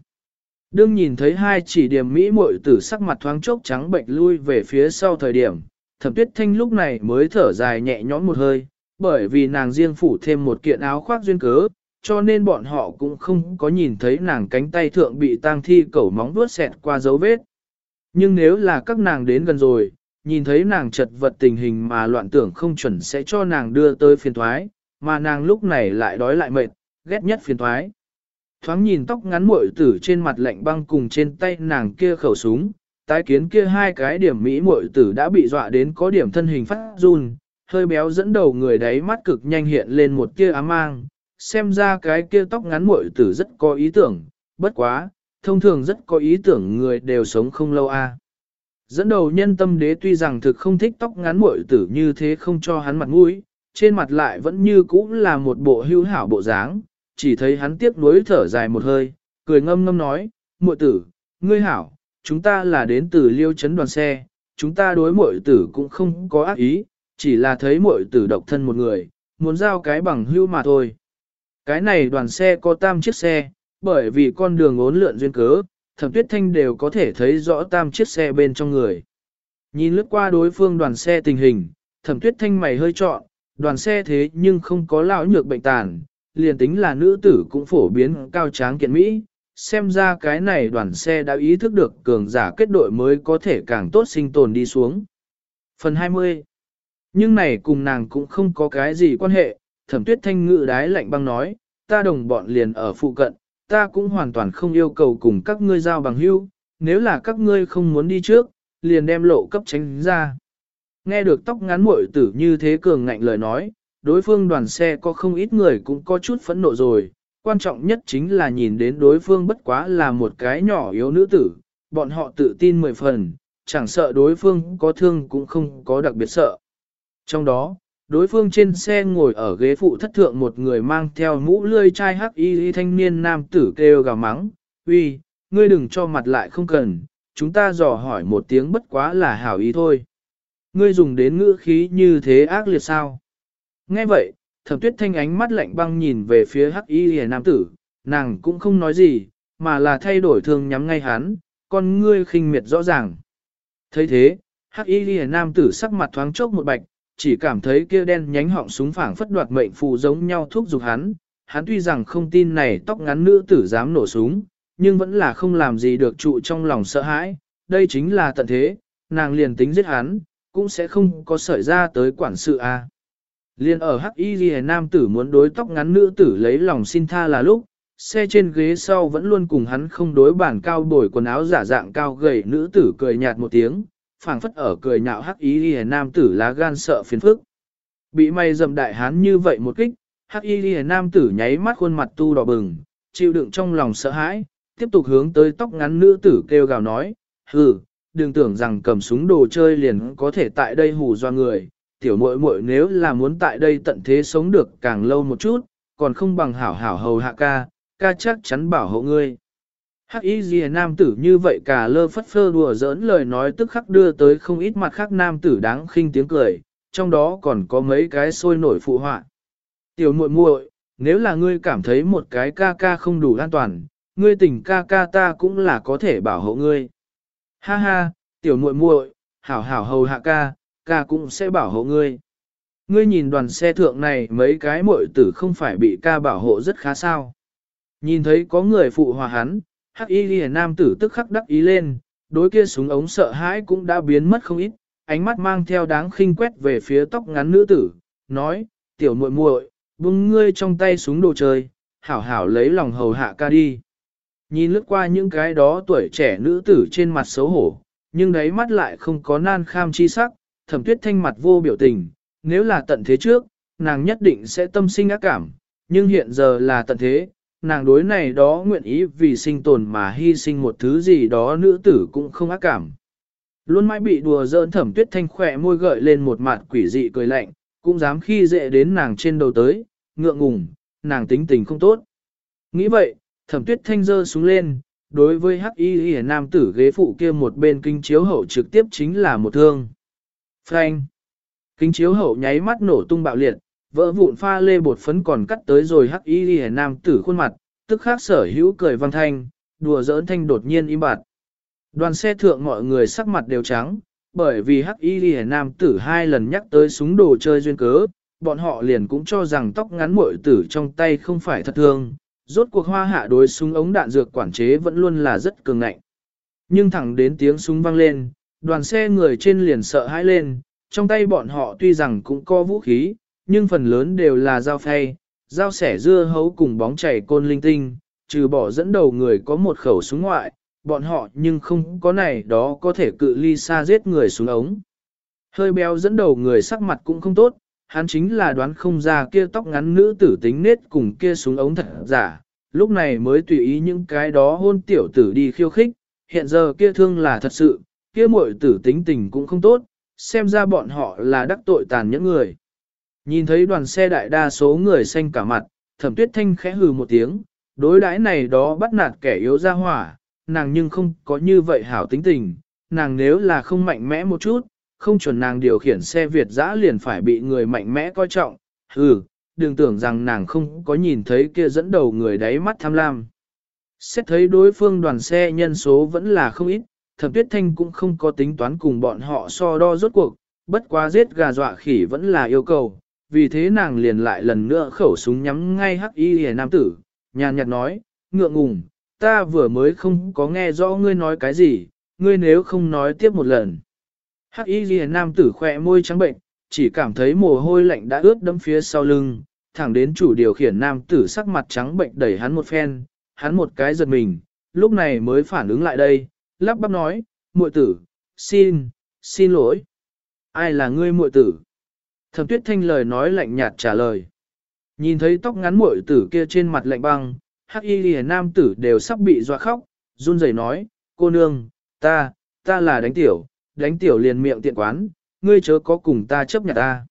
Đương nhìn thấy hai chỉ điểm mỹ muội tử sắc mặt thoáng chốc trắng bệnh lui về phía sau thời điểm, thẩm tuyết thanh lúc này mới thở dài nhẹ nhõm một hơi, bởi vì nàng riêng phủ thêm một kiện áo khoác duyên cớ, cho nên bọn họ cũng không có nhìn thấy nàng cánh tay thượng bị tang thi cẩu móng vuốt xẹt qua dấu vết. Nhưng nếu là các nàng đến gần rồi, nhìn thấy nàng chật vật tình hình mà loạn tưởng không chuẩn sẽ cho nàng đưa tới phiền thoái, mà nàng lúc này lại đói lại mệt, ghét nhất phiền thoái. Thoáng nhìn tóc ngắn muội tử trên mặt lạnh băng cùng trên tay nàng kia khẩu súng, tái kiến kia hai cái điểm mỹ muội tử đã bị dọa đến có điểm thân hình phát run, hơi béo dẫn đầu người đấy mắt cực nhanh hiện lên một kia ám mang, xem ra cái kia tóc ngắn muội tử rất có ý tưởng, bất quá, thông thường rất có ý tưởng người đều sống không lâu a. À. Dẫn đầu nhân tâm đế tuy rằng thực không thích tóc ngắn muội tử như thế không cho hắn mặt mũi, trên mặt lại vẫn như cũ là một bộ hưu hảo bộ dáng, chỉ thấy hắn tiếc nuối thở dài một hơi, cười ngâm ngâm nói, muội tử, ngươi hảo, chúng ta là đến từ liêu chấn đoàn xe, chúng ta đối muội tử cũng không có ác ý, chỉ là thấy muội tử độc thân một người, muốn giao cái bằng hưu mà thôi. Cái này đoàn xe có tam chiếc xe, bởi vì con đường ốn lượn duyên cớ, thẩm tuyết thanh đều có thể thấy rõ tam chiếc xe bên trong người. Nhìn lướt qua đối phương đoàn xe tình hình, thẩm tuyết thanh mày hơi trọn, đoàn xe thế nhưng không có lão nhược bệnh tàn, liền tính là nữ tử cũng phổ biến cao tráng kiện Mỹ, xem ra cái này đoàn xe đã ý thức được cường giả kết đội mới có thể càng tốt sinh tồn đi xuống. Phần 20 Nhưng này cùng nàng cũng không có cái gì quan hệ, thẩm tuyết thanh ngự đái lạnh băng nói, ta đồng bọn liền ở phụ cận, ta cũng hoàn toàn không yêu cầu cùng các ngươi giao bằng hữu, nếu là các ngươi không muốn đi trước, liền đem lộ cấp tránh ra. Nghe được tóc ngắn muội tử như thế cường ngạnh lời nói, đối phương đoàn xe có không ít người cũng có chút phẫn nộ rồi, quan trọng nhất chính là nhìn đến đối phương bất quá là một cái nhỏ yếu nữ tử, bọn họ tự tin mười phần, chẳng sợ đối phương có thương cũng không có đặc biệt sợ. Trong đó, đối phương trên xe ngồi ở ghế phụ thất thượng một người mang theo mũ lươi chai hắc y thanh niên nam tử kêu gào mắng, uy, ngươi đừng cho mặt lại không cần, chúng ta dò hỏi một tiếng bất quá là hảo ý thôi. Ngươi dùng đến ngữ khí như thế ác liệt sao? Nghe vậy, thẩm tuyết thanh ánh mắt lạnh băng nhìn về phía hắc y hề nam tử, nàng cũng không nói gì, mà là thay đổi thương nhắm ngay hắn, con ngươi khinh miệt rõ ràng. thấy thế, hắc y hề nam tử sắc mặt thoáng chốc một bạch, chỉ cảm thấy kia đen nhánh họng súng phảng phất đoạt mệnh phù giống nhau thúc giục hắn. Hắn tuy rằng không tin này tóc ngắn nữ tử dám nổ súng, nhưng vẫn là không làm gì được trụ trong lòng sợ hãi. Đây chính là tận thế, nàng liền tính giết hắn, cũng sẽ không có sợi ra tới quản sự a. Liên ở Hắc Y Ghi nam tử muốn đối tóc ngắn nữ tử lấy lòng xin tha là lúc, xe trên ghế sau vẫn luôn cùng hắn không đối bản cao bồi quần áo giả dạng cao gầy nữ tử cười nhạt một tiếng, phảng phất ở cười nhạo hắc y lìa nam tử lá gan sợ phiền phức. Bị mày dầm đại hán như vậy một kích, hắc y lìa nam tử nháy mắt khuôn mặt tu đỏ bừng, chịu đựng trong lòng sợ hãi, tiếp tục hướng tới tóc ngắn nữ tử kêu gào nói, hừ, đừng tưởng rằng cầm súng đồ chơi liền có thể tại đây hù do người, tiểu muội muội nếu là muốn tại đây tận thế sống được càng lâu một chút, còn không bằng hảo hảo hầu hạ ca, ca chắc chắn bảo hộ ngươi. Hắc y dìa nam tử như vậy cả lơ phất phơ đùa giỡn lời nói tức khắc đưa tới không ít mặt khác nam tử đáng khinh tiếng cười, trong đó còn có mấy cái sôi nổi phụ họa. Tiểu muội muội, nếu là ngươi cảm thấy một cái ca ca không đủ an toàn, ngươi tỉnh ca ca ta cũng là có thể bảo hộ ngươi. Ha ha, tiểu muội muội, hảo hảo hầu hạ ca, ca cũng sẽ bảo hộ ngươi. Ngươi nhìn đoàn xe thượng này mấy cái muội tử không phải bị ca bảo hộ rất khá sao. Nhìn thấy có người phụ hòa hắn, hắc y ghi nam tử tức khắc đắc ý lên, đối kia súng ống sợ hãi cũng đã biến mất không ít, ánh mắt mang theo đáng khinh quét về phía tóc ngắn nữ tử, nói, tiểu muội muội, buông ngươi trong tay súng đồ chơi, hảo hảo lấy lòng hầu hạ ca đi. Nhìn lướt qua những cái đó tuổi trẻ nữ tử trên mặt xấu hổ, nhưng đáy mắt lại không có nan kham chi sắc, thẩm tuyết thanh mặt vô biểu tình, nếu là tận thế trước, nàng nhất định sẽ tâm sinh ác cảm, nhưng hiện giờ là tận thế, nàng đối này đó nguyện ý vì sinh tồn mà hy sinh một thứ gì đó nữ tử cũng không ác cảm. Luôn mãi bị đùa giỡn thẩm tuyết thanh khỏe môi gợi lên một mặt quỷ dị cười lạnh, cũng dám khi dễ đến nàng trên đầu tới, ngượng ngùng, nàng tính tình không tốt. Nghĩ vậy, thẩm tuyết thanh giơ xuống lên, đối với hắc y y nam tử ghế phụ kia một bên kinh chiếu hậu trực tiếp chính là một thương. Phanh. Kính chiếu hậu nháy mắt nổ tung bạo liệt, vỡ vụn pha lê bột phấn còn cắt tới rồi hắc y ghi nam tử khuôn mặt, tức khác sở hữu cười văn thanh, đùa giỡn thanh đột nhiên im bặt. Đoàn xe thượng mọi người sắc mặt đều trắng, bởi vì hắc y ghi nam tử hai lần nhắc tới súng đồ chơi duyên cớ, bọn họ liền cũng cho rằng tóc ngắn muội tử trong tay không phải thật thương, rốt cuộc hoa hạ đối súng ống đạn dược quản chế vẫn luôn là rất cường ngạnh. Nhưng thẳng đến tiếng súng vang lên, đoàn xe người trên liền sợ hãi lên, trong tay bọn họ tuy rằng cũng có vũ khí, nhưng phần lớn đều là dao phay, dao sẻ dưa hấu cùng bóng chảy côn linh tinh, trừ bỏ dẫn đầu người có một khẩu súng ngoại, bọn họ nhưng không có này đó có thể cự ly xa giết người xuống ống. Hơi béo dẫn đầu người sắc mặt cũng không tốt, hắn chính là đoán không ra kia tóc ngắn nữ tử tính nết cùng kia xuống ống thật giả, lúc này mới tùy ý những cái đó hôn tiểu tử đi khiêu khích, hiện giờ kia thương là thật sự, kia muội tử tính tình cũng không tốt, xem ra bọn họ là đắc tội tàn những người. Nhìn thấy đoàn xe đại đa số người xanh cả mặt, thẩm tuyết thanh khẽ hừ một tiếng, đối đãi này đó bắt nạt kẻ yếu ra hỏa, nàng nhưng không có như vậy hảo tính tình, nàng nếu là không mạnh mẽ một chút, không chuẩn nàng điều khiển xe Việt dã liền phải bị người mạnh mẽ coi trọng, hừ, đừng tưởng rằng nàng không có nhìn thấy kia dẫn đầu người đáy mắt tham lam. Xét thấy đối phương đoàn xe nhân số vẫn là không ít, thẩm tuyết thanh cũng không có tính toán cùng bọn họ so đo rốt cuộc, bất quá giết gà dọa khỉ vẫn là yêu cầu, vì thế nàng liền lại lần nữa khẩu súng nhắm ngay hắc y hề nam tử, nhàn nhạt nói, ngượng ngùng, ta vừa mới không có nghe rõ ngươi nói cái gì, ngươi nếu không nói tiếp một lần. Hắc y ghi nam tử khỏe môi trắng bệnh, chỉ cảm thấy mồ hôi lạnh đã ướt đẫm phía sau lưng, thẳng đến chủ điều khiển nam tử sắc mặt trắng bệnh đẩy hắn một phen, hắn một cái giật mình, lúc này mới phản ứng lại đây, lắp bắp nói, muội tử, xin, xin lỗi. Ai là ngươi muội tử? Thẩm tuyết thanh lời nói lạnh nhạt trả lời. Nhìn thấy tóc ngắn muội tử kia trên mặt lạnh băng, hắc y lìa nam tử đều sắp bị dọa khóc, run rẩy nói, cô nương, ta, ta là đánh tiểu, đánh tiểu liền miệng tiện quán, ngươi chớ có cùng ta chấp nhận ta.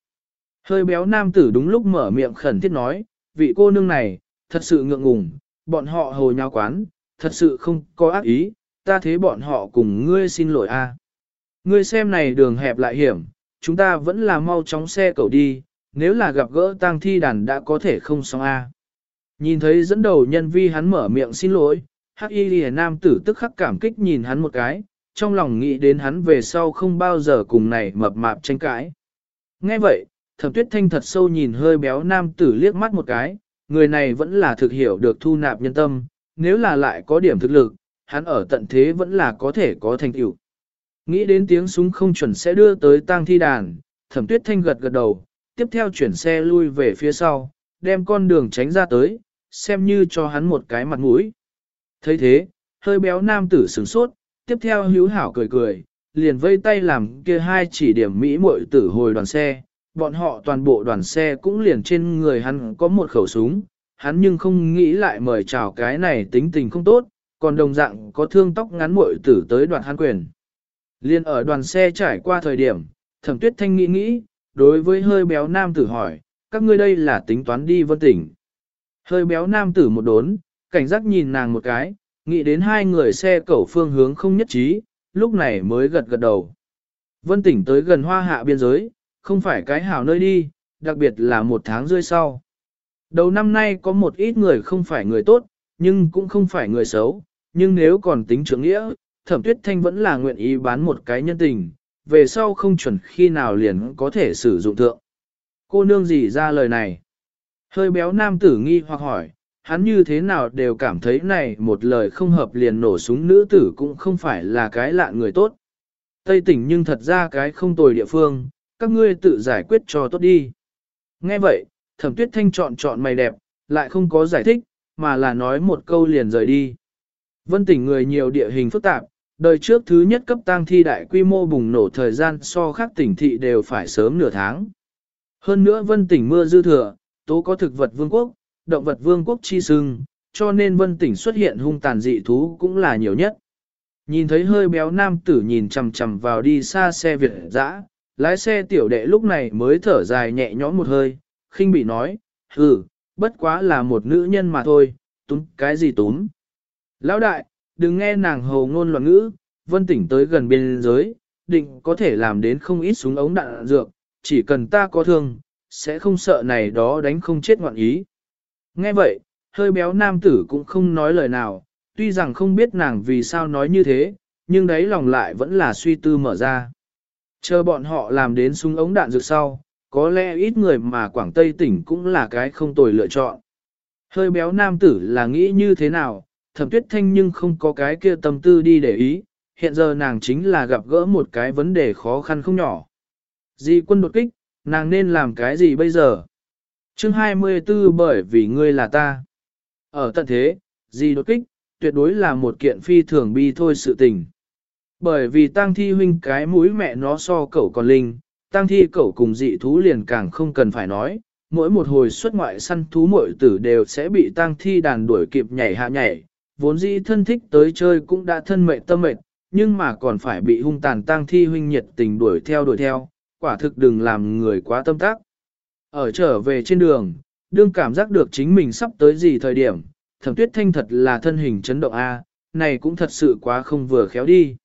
Hơi béo nam tử đúng lúc mở miệng khẩn thiết nói, vị cô nương này, thật sự ngượng ngùng, bọn họ hồ nhau quán, thật sự không có ác ý, ta thế bọn họ cùng ngươi xin lỗi a. À. Ngươi xem này đường hẹp lại hiểm, chúng ta vẫn là mau chóng xe cầu đi, nếu là gặp gỡ tang thi đàn đã có thể không xong a. À. Nhìn thấy dẫn đầu nhân vi hắn mở miệng xin lỗi, hắc y lìa nam tử tức khắc cảm kích nhìn hắn một cái, trong lòng nghĩ đến hắn về sau không bao giờ cùng này mập mạp tranh cãi. Nghe vậy, thẩm tuyết thanh thật sâu nhìn hơi béo nam tử liếc mắt một cái, người này vẫn là thực hiểu được thu nạp nhân tâm, nếu là lại có điểm thực lực, hắn ở tận thế vẫn là có thể có thành tựu. Nghĩ đến tiếng súng không chuẩn sẽ đưa tới tang thi đàn, thẩm tuyết thanh gật gật đầu, tiếp theo chuyển xe lui về phía sau, đem con đường tránh ra tới, xem như cho hắn một cái mặt mũi. thấy thế, hơi béo nam tử sửng sốt, tiếp theo hữu hảo cười cười, liền vây tay làm kia hai chỉ điểm Mỹ muội tử hồi đoàn xe, bọn họ toàn bộ đoàn xe cũng liền trên người hắn có một khẩu súng, hắn nhưng không nghĩ lại mời chào cái này tính tình không tốt, còn đồng dạng có thương tóc ngắn muội tử tới đoàn hán quyền. Liên ở đoàn xe trải qua thời điểm, thẩm tuyết thanh nghĩ nghĩ, đối với hơi béo nam tử hỏi, các ngươi đây là tính toán đi vân tỉnh. Hơi béo nam tử một đốn, cảnh giác nhìn nàng một cái, nghĩ đến hai người xe cẩu phương hướng không nhất trí, lúc này mới gật gật đầu. Vân tỉnh tới gần hoa hạ biên giới, không phải cái hảo nơi đi, đặc biệt là một tháng rơi sau. Đầu năm nay có một ít người không phải người tốt, nhưng cũng không phải người xấu, nhưng nếu còn tính trưởng nghĩa, thẩm tuyết thanh vẫn là nguyện ý bán một cái nhân tình, về sau không chuẩn khi nào liền có thể sử dụng thượng. Cô nương gì ra lời này? Hơi béo nam tử nghi hoặc hỏi, hắn như thế nào đều cảm thấy này một lời không hợp liền nổ súng nữ tử cũng không phải là cái lạ người tốt. Tây tỉnh nhưng thật ra cái không tồi địa phương, các ngươi tự giải quyết cho tốt đi. Nghe vậy, thẩm tuyết thanh chọn chọn mày đẹp, lại không có giải thích, mà là nói một câu liền rời đi. Vân tỉnh người nhiều địa hình phức tạp, đời trước thứ nhất cấp tang thi đại quy mô bùng nổ thời gian so khác tỉnh thị đều phải sớm nửa tháng. Hơn nữa vân tỉnh mưa dư thừa, tố có thực vật vương quốc, động vật vương quốc chi sưng, cho nên vân tỉnh xuất hiện hung tàn dị thú cũng là nhiều nhất. Nhìn thấy hơi béo nam tử nhìn chằm chằm vào đi xa xe Việt dã, lái xe tiểu đệ lúc này mới thở dài nhẹ nhõm một hơi, khinh bị nói, hừ, bất quá là một nữ nhân mà thôi, túm cái gì túm. Lão đại, đừng nghe nàng hồ ngôn loạn ngữ, vân tỉnh tới gần biên giới, định có thể làm đến không ít súng ống đạn dược, chỉ cần ta có thương, sẽ không sợ này đó đánh không chết ngoạn ý. Nghe vậy, hơi béo nam tử cũng không nói lời nào, tuy rằng không biết nàng vì sao nói như thế, nhưng đấy lòng lại vẫn là suy tư mở ra. Chờ bọn họ làm đến súng ống đạn dược sau, có lẽ ít người mà Quảng Tây tỉnh cũng là cái không tồi lựa chọn. Hơi béo nam tử là nghĩ như thế nào, thẩm tuyết thanh nhưng không có cái kia tâm tư đi để ý, hiện giờ nàng chính là gặp gỡ một cái vấn đề khó khăn không nhỏ. Di quân đột kích, nàng nên làm cái gì bây giờ? Chương 24 bởi vì ngươi là ta. Ở tận thế, di đột kích, tuyệt đối là một kiện phi thường bi thôi sự tình. Bởi vì tang thi huynh cái mũi mẹ nó so cậu còn linh, tang thi cậu cùng dị thú liền càng không cần phải nói, mỗi một hồi xuất ngoại săn thú muội tử đều sẽ bị tang thi đàn đuổi kịp nhảy hạ nhảy, vốn dĩ thân thích tới chơi cũng đã thân mệnh tâm mệt, nhưng mà còn phải bị hung tàn tang thi huynh nhiệt tình đuổi theo đuổi theo, quả thực đừng làm người quá tâm tác. Ở trở về trên đường, đương cảm giác được chính mình sắp tới gì thời điểm, thẩm tuyết thanh thật là thân hình chấn động A, này cũng thật sự quá không vừa khéo đi.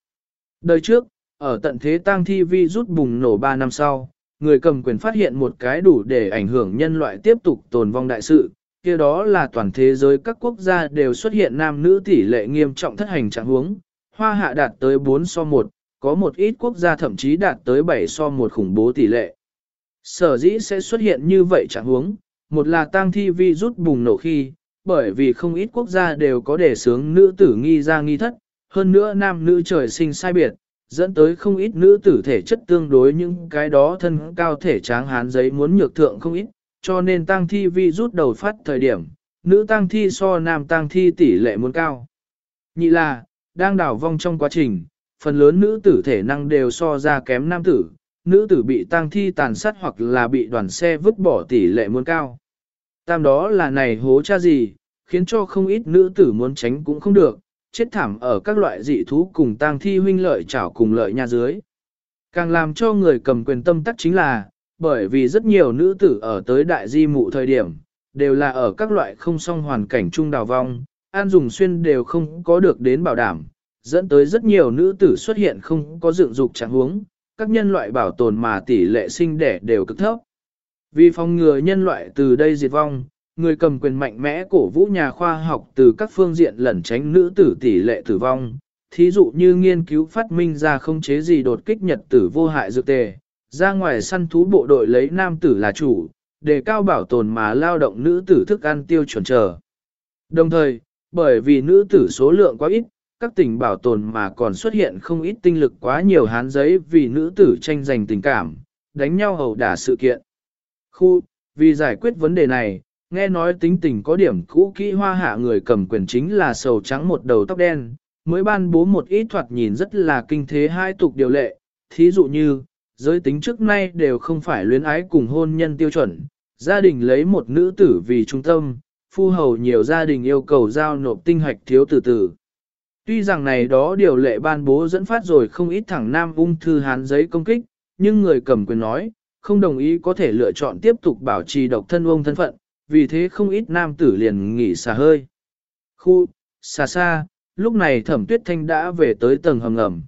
Đời trước, ở tận thế tang thi vi rút bùng nổ 3 năm sau, người cầm quyền phát hiện một cái đủ để ảnh hưởng nhân loại tiếp tục tồn vong đại sự, kia đó là toàn thế giới các quốc gia đều xuất hiện nam nữ tỷ lệ nghiêm trọng thất hành trạng huống, hoa hạ đạt tới 4 so 1, có một ít quốc gia thậm chí đạt tới 7 so 1 khủng bố tỷ lệ. Sở dĩ sẽ xuất hiện như vậy trạng huống, một là tang thi vi rút bùng nổ khi, bởi vì không ít quốc gia đều có đề sướng nữ tử nghi ra nghi thất, hơn nữa nam nữ trời sinh sai biệt, dẫn tới không ít nữ tử thể chất tương đối những cái đó thân cao thể tráng hán giấy muốn nhược thượng không ít, cho nên tang thi vi rút đầu phát thời điểm, nữ tang thi so nam tang thi tỷ lệ muốn cao. Nhị là, đang đảo vong trong quá trình, phần lớn nữ tử thể năng đều so ra kém nam tử, nữ tử bị tang thi tàn sát hoặc là bị đoàn xe vứt bỏ tỷ lệ muốn cao. Tam đó là này hố cha gì, khiến cho không ít nữ tử muốn tránh cũng không được, chết thảm ở các loại dị thú cùng tang thi huynh lợi chảo cùng lợi nhà dưới. Càng làm cho người cầm quyền tâm tắc chính là, bởi vì rất nhiều nữ tử ở tới đại di mụ thời điểm, đều là ở các loại không song hoàn cảnh trung đào vong, an dùng xuyên đều không có được đến bảo đảm, dẫn tới rất nhiều nữ tử xuất hiện không có dựng dục trạng huống, các nhân loại bảo tồn mà tỷ lệ sinh đẻ đều cực thấp. Vì phòng ngừa nhân loại từ đây diệt vong, người cầm quyền mạnh mẽ cổ vũ nhà khoa học từ các phương diện lẩn tránh nữ tử tỷ lệ tử vong, thí dụ như nghiên cứu phát minh ra không chế gì đột kích nhật tử vô hại dược tề, ra ngoài săn thú bộ đội lấy nam tử là chủ, để cao bảo tồn mà lao động nữ tử thức ăn tiêu chuẩn trở. Đồng thời, bởi vì nữ tử số lượng quá ít, các tỉnh bảo tồn mà còn xuất hiện không ít tinh lực quá nhiều hán giấy vì nữ tử tranh giành tình cảm, đánh nhau hầu đả sự kiện. Khu, vì giải quyết vấn đề này, nghe nói tính tình có điểm cũ kỹ hoa hạ người cầm quyền chính là sầu trắng một đầu tóc đen, mới ban bố một ít thoạt nhìn rất là kinh thế hai tục điều lệ, thí dụ như, giới tính trước nay đều không phải luyến ái cùng hôn nhân tiêu chuẩn, gia đình lấy một nữ tử vì trung tâm, phu hầu nhiều gia đình yêu cầu giao nộp tinh hoạch thiếu tử tử. Tuy rằng này đó điều lệ ban bố dẫn phát rồi không ít thẳng nam ung thư hán giấy công kích, nhưng người cầm quyền nói, không đồng ý có thể lựa chọn tiếp tục bảo trì độc thân ông thân phận, vì thế không ít nam tử liền nghỉ xả hơi. Khu, xa xa, lúc này thẩm tuyết thanh đã về tới tầng hầm ngầm.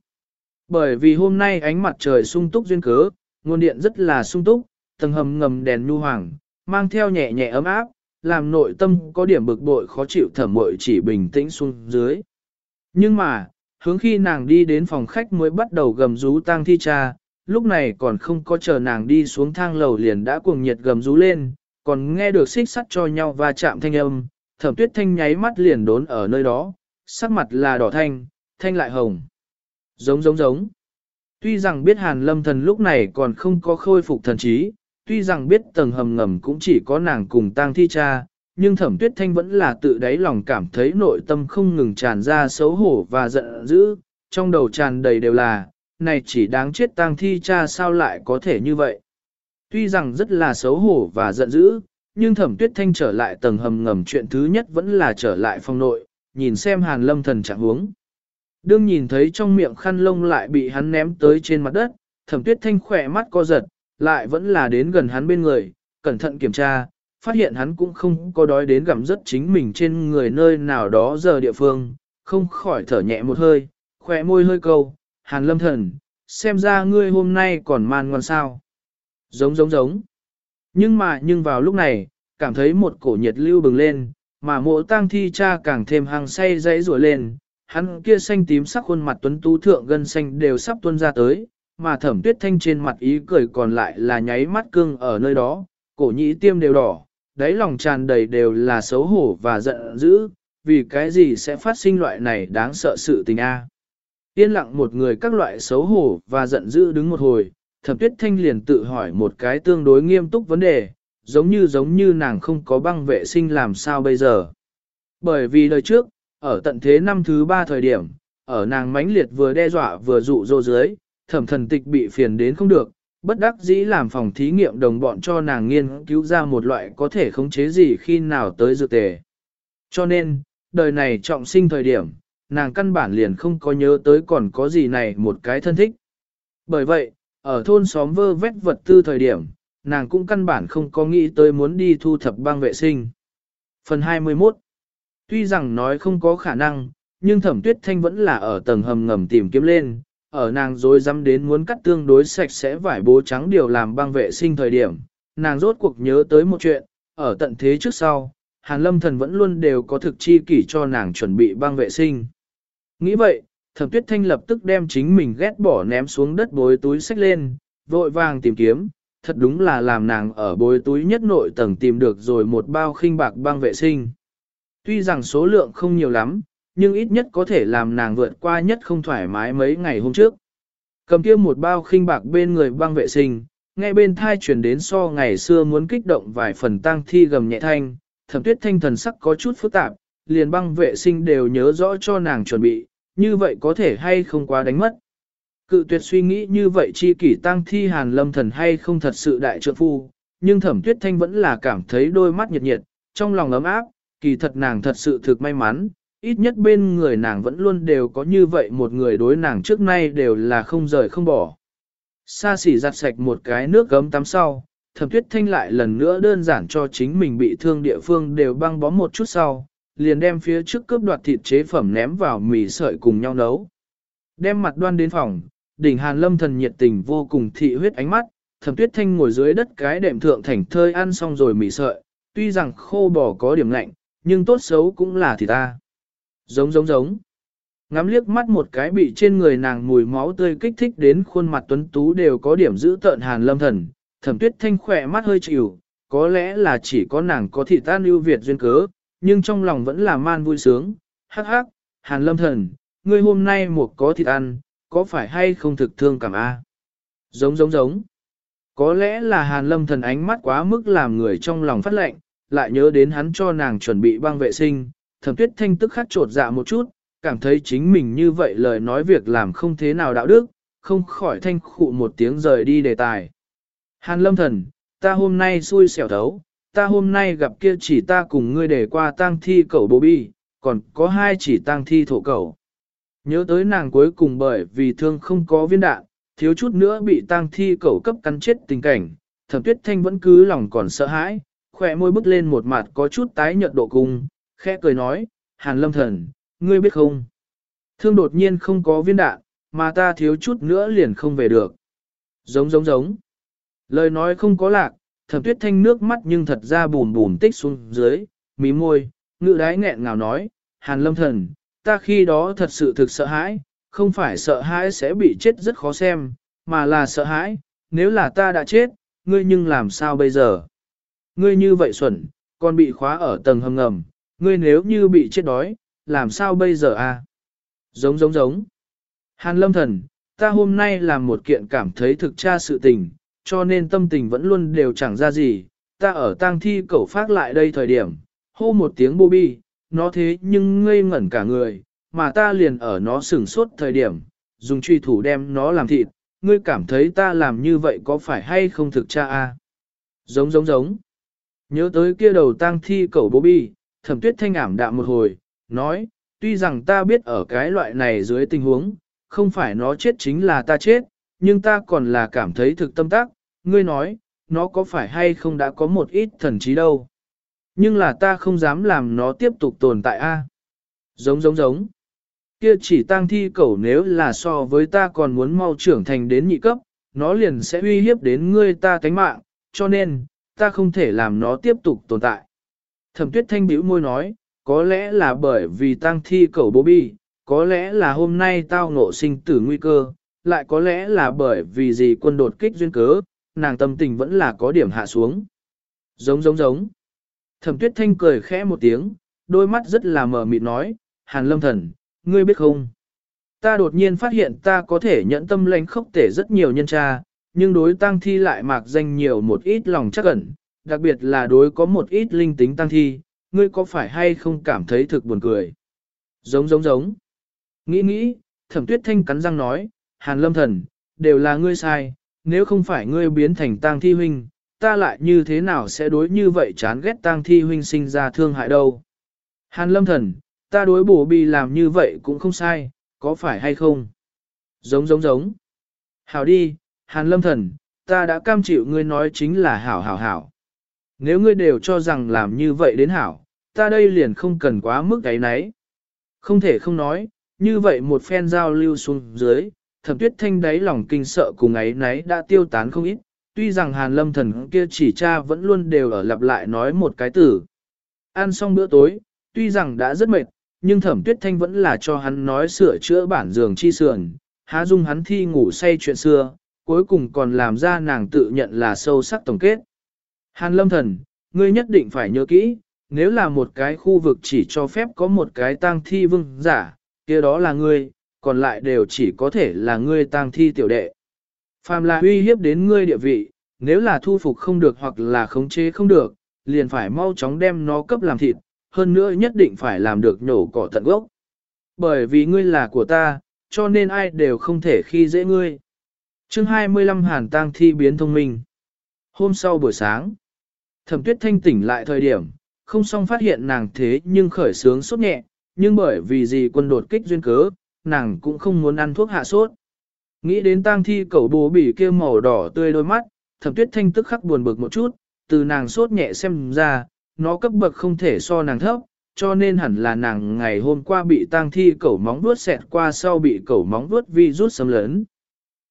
Bởi vì hôm nay ánh mặt trời sung túc duyên cớ, nguồn điện rất là sung túc, tầng hầm ngầm đèn nhu hoàng, mang theo nhẹ nhẹ ấm áp, làm nội tâm có điểm bực bội khó chịu thẩm mội chỉ bình tĩnh xuống dưới. Nhưng mà, hướng khi nàng đi đến phòng khách mới bắt đầu gầm rú tang thi cha, lúc này còn không có chờ nàng đi xuống thang lầu liền đã cuồng nhiệt gầm rú lên, còn nghe được xích sắt cho nhau và chạm thanh âm, thẩm tuyết thanh nháy mắt liền đốn ở nơi đó, sắc mặt là đỏ thanh, thanh lại hồng. Giống giống giống. Tuy rằng biết hàn lâm thần lúc này còn không có khôi phục thần trí, tuy rằng biết tầng hầm ngầm cũng chỉ có nàng cùng tang thi cha, nhưng thẩm tuyết thanh vẫn là tự đáy lòng cảm thấy nội tâm không ngừng tràn ra xấu hổ và giận dữ, trong đầu tràn đầy đều là, này chỉ đáng chết tang thi cha sao lại có thể như vậy. Tuy rằng rất là xấu hổ và giận dữ, nhưng thẩm tuyết thanh trở lại tầng hầm ngầm chuyện thứ nhất vẫn là trở lại phòng nội, nhìn xem hàn lâm thần trạng huống. Đương nhìn thấy trong miệng khăn lông lại bị hắn ném tới trên mặt đất, thẩm tuyết thanh khỏe mắt co giật, lại vẫn là đến gần hắn bên người, cẩn thận kiểm tra, phát hiện hắn cũng không có đói đến gặm rất chính mình trên người nơi nào đó giờ địa phương, không khỏi thở nhẹ một hơi, khỏe môi hơi câu, hàn lâm thần, xem ra ngươi hôm nay còn man ngoan sao. Giống giống giống. Nhưng mà nhưng vào lúc này, cảm thấy một cổ nhiệt lưu bừng lên, mà mộ tang thi cha càng thêm hàng say dãy rủa lên, hắn kia xanh tím sắc khuôn mặt tuấn tú thượng gân xanh đều sắp tuôn ra tới, mà thẩm tuyết thanh trên mặt ý cười còn lại là nháy mắt cương ở nơi đó, cổ nhĩ tiêm đều đỏ, đáy lòng tràn đầy đều là xấu hổ và giận dữ, vì cái gì sẽ phát sinh loại này đáng sợ sự tình a. Yên lặng một người các loại xấu hổ và giận dữ đứng một hồi, thẩm tuyết thanh liền tự hỏi một cái tương đối nghiêm túc vấn đề, giống như giống như nàng không có băng vệ sinh làm sao bây giờ. Bởi vì đời trước, ở tận thế năm thứ ba thời điểm, ở nàng mãnh liệt vừa đe dọa vừa dụ dỗ dưới, thẩm thần tịch bị phiền đến không được, bất đắc dĩ làm phòng thí nghiệm đồng bọn cho nàng nghiên cứu ra một loại có thể khống chế gì khi nào tới dược tề. Cho nên, đời này trọng sinh thời điểm, nàng căn bản liền không có nhớ tới còn có gì này một cái thân thích. Bởi vậy, ở thôn xóm vơ vét vật tư thời điểm, nàng cũng căn bản không có nghĩ tới muốn đi thu thập băng vệ sinh. Phần 21 Tuy rằng nói không có khả năng, nhưng thẩm tuyết thanh vẫn là ở tầng hầm ngầm tìm kiếm lên, ở nàng dối dám đến muốn cắt tương đối sạch sẽ vải bố trắng điều làm băng vệ sinh thời điểm, nàng rốt cuộc nhớ tới một chuyện, ở tận thế trước sau, Hàn Lâm Thần vẫn luôn đều có thực chi kỷ cho nàng chuẩn bị băng vệ sinh. Nghĩ vậy, thẩm tuyết thanh lập tức đem chính mình ghét bỏ ném xuống đất bối túi sách lên, vội vàng tìm kiếm, thật đúng là làm nàng ở bối túi nhất nội tầng tìm được rồi một bao khinh bạc băng vệ sinh. Tuy rằng số lượng không nhiều lắm, nhưng ít nhất có thể làm nàng vượt qua nhất không thoải mái mấy ngày hôm trước. Cầm kia một bao khinh bạc bên người băng vệ sinh, ngay bên thai chuyển đến so ngày xưa muốn kích động vài phần tang thi gầm nhẹ thanh, thẩm tuyết thanh thần sắc có chút phức tạp, liền băng vệ sinh đều nhớ rõ cho nàng chuẩn bị, như vậy có thể hay không quá đánh mất. Cự tuyệt suy nghĩ như vậy chi kỷ tang thi hàn lâm thần hay không thật sự đại trượng phu, nhưng thẩm tuyết thanh vẫn là cảm thấy đôi mắt nhiệt nhiệt, trong lòng ấm áp, kỳ thật nàng thật sự thực may mắn, ít nhất bên người nàng vẫn luôn đều có như vậy một người đối nàng trước nay đều là không rời không bỏ. Sa xỉ giặt sạch một cái nước gấm tắm sau, thẩm tuyết thanh lại lần nữa đơn giản cho chính mình bị thương địa phương đều băng bó một chút sau, liền đem phía trước cướp đoạt thịt chế phẩm ném vào mì sợi cùng nhau nấu. Đem mặt đoan đến phòng, đỉnh hàn lâm thần nhiệt tình vô cùng thị huyết ánh mắt, thẩm tuyết thanh ngồi dưới đất cái đệm thượng thành thơi ăn xong rồi mì sợi, tuy rằng khô bò có điểm lạnh, nhưng tốt xấu cũng là thì ta. Giống giống giống. Ngắm liếc mắt một cái bị trên người nàng mùi máu tươi kích thích đến khuôn mặt tuấn tú đều có điểm giữ tợn hàn lâm thần, thẩm tuyết thanh khỏe mắt hơi chịu, có lẽ là chỉ có nàng có thị tan ưu Việt duyên cớ, nhưng trong lòng vẫn là man vui sướng, hắc hắc, hàn lâm thần, ngươi hôm nay một có thịt ăn, có phải hay không thực thương cảm a? Giống giống giống. Có lẽ là hàn lâm thần ánh mắt quá mức làm người trong lòng phát lệnh, lại nhớ đến hắn cho nàng chuẩn bị băng vệ sinh, thẩm tuyết thanh tức khắc trột dạ một chút, cảm thấy chính mình như vậy lời nói việc làm không thế nào đạo đức, không khỏi thanh khụ một tiếng rời đi đề tài. Hàn lâm thần, ta hôm nay xui xẻo thấu, ta hôm nay gặp kia chỉ ta cùng ngươi để qua tang thi cẩu bố bi, còn có hai chỉ tang thi thổ cẩu. Nhớ tới nàng cuối cùng bởi vì thương không có viên đạn, thiếu chút nữa bị tang thi cẩu cấp cắn chết tình cảnh, thẩm tuyết thanh vẫn cứ lòng còn sợ hãi, khỏe môi bước lên một mặt có chút tái nhợt độ cung, khẽ cười nói, hàn lâm thần, ngươi biết không? Thương đột nhiên không có viên đạn, mà ta thiếu chút nữa liền không về được. Giống giống giống. Lời nói không có lạc, thẩm tuyết thanh nước mắt nhưng thật ra bùn bùn tích xuống dưới, mí môi, ngự đái nghẹn ngào nói, hàn lâm thần, ta khi đó thật sự thực sợ hãi, không phải sợ hãi sẽ bị chết rất khó xem, mà là sợ hãi, nếu là ta đã chết, ngươi nhưng làm sao bây giờ? Ngươi như vậy xuẩn, còn bị khóa ở tầng hầm ngầm, ngươi nếu như bị chết đói, làm sao bây giờ à? Giống giống giống. Hàn lâm thần, ta hôm nay làm một kiện cảm thấy thực tra sự tình, cho nên tâm tình vẫn luôn đều chẳng ra gì. Ta ở tang thi cẩu phát lại đây thời điểm, hô một tiếng bô bi, nó thế nhưng ngây ngẩn cả người, mà ta liền ở nó sửng sốt thời điểm, dùng truy thủ đem nó làm thịt, ngươi cảm thấy ta làm như vậy có phải hay không thực cha a? À? Giống giống giống. Nhớ tới kia đầu tang thi cẩu bố bi, thẩm tuyết thanh ảm đạm một hồi, nói, tuy rằng ta biết ở cái loại này dưới tình huống, không phải nó chết chính là ta chết, nhưng ta còn là cảm thấy thực tâm tác, ngươi nói, nó có phải hay không đã có một ít thần trí đâu. Nhưng là ta không dám làm nó tiếp tục tồn tại a. Giống giống giống. Kia chỉ tang thi cẩu nếu là so với ta còn muốn mau trưởng thành đến nhị cấp, nó liền sẽ uy hiếp đến ngươi ta tánh mạng, cho nên, ta không thể làm nó tiếp tục tồn tại. Thẩm tuyết thanh bĩu môi nói, có lẽ là bởi vì tang thi cầu bố bi, có lẽ là hôm nay tao ngộ sinh tử nguy cơ, lại có lẽ là bởi vì gì quân đột kích duyên cớ, nàng tâm tình vẫn là có điểm hạ xuống. Giống giống giống. Thẩm tuyết thanh cười khẽ một tiếng, đôi mắt rất là mờ mịt nói, Hàn lâm thần, ngươi biết không? Ta đột nhiên phát hiện ta có thể nhận tâm lãnh khốc tể rất nhiều nhân tra, nhưng đối tăng thi lại mạc danh nhiều một ít lòng chắc ẩn, đặc biệt là đối có một ít linh tính tăng thi, ngươi có phải hay không cảm thấy thực buồn cười? Giống giống giống. Nghĩ nghĩ, thẩm tuyết thanh cắn răng nói, Hàn lâm thần, đều là ngươi sai, nếu không phải ngươi biến thành tang thi huynh, ta lại như thế nào sẽ đối như vậy chán ghét tang thi huynh sinh ra thương hại đâu. Hàn lâm thần, ta đối bổ bì làm như vậy cũng không sai, có phải hay không? Giống giống giống. Hảo đi, Hàn Lâm Thần, ta đã cam chịu ngươi nói chính là hảo hảo hảo. Nếu ngươi đều cho rằng làm như vậy đến hảo, ta đây liền không cần quá mức cái nấy. Không thể không nói, như vậy một phen giao lưu xuống dưới, thẩm tuyết thanh đáy lòng kinh sợ cùng ấy nấy đã tiêu tán không ít, tuy rằng hàn lâm thần kia chỉ cha vẫn luôn đều ở lặp lại nói một cái từ. Ăn xong bữa tối, tuy rằng đã rất mệt, nhưng thẩm tuyết thanh vẫn là cho hắn nói sửa chữa bản giường chi sườn, há dung hắn thi ngủ say chuyện xưa, cuối cùng còn làm ra nàng tự nhận là sâu sắc tổng kết. Hàn lâm thần, ngươi nhất định phải nhớ kỹ, nếu là một cái khu vực chỉ cho phép có một cái tang thi vương giả, kia đó là ngươi, còn lại đều chỉ có thể là ngươi tang thi tiểu đệ. Phàm là uy hiếp đến ngươi địa vị, nếu là thu phục không được hoặc là khống chế không được, liền phải mau chóng đem nó cấp làm thịt, hơn nữa nhất định phải làm được nhổ cỏ tận gốc. Bởi vì ngươi là của ta, cho nên ai đều không thể khi dễ ngươi chương 25 Hàn tang thi biến thông minh. Hôm sau buổi sáng, thẩm tuyết thanh tỉnh lại thời điểm, không xong phát hiện nàng thế nhưng khởi sướng sốt nhẹ, nhưng bởi vì gì quân đột kích duyên cớ, nàng cũng không muốn ăn thuốc hạ sốt. Nghĩ đến tang thi cẩu bố bỉ kia màu đỏ tươi đôi mắt, thẩm tuyết thanh tức khắc buồn bực một chút, từ nàng sốt nhẹ xem ra, nó cấp bậc không thể so nàng thấp, cho nên hẳn là nàng ngày hôm qua bị tang thi cẩu móng vuốt xẹt qua sau bị cẩu móng vuốt vi rút xâm lớn.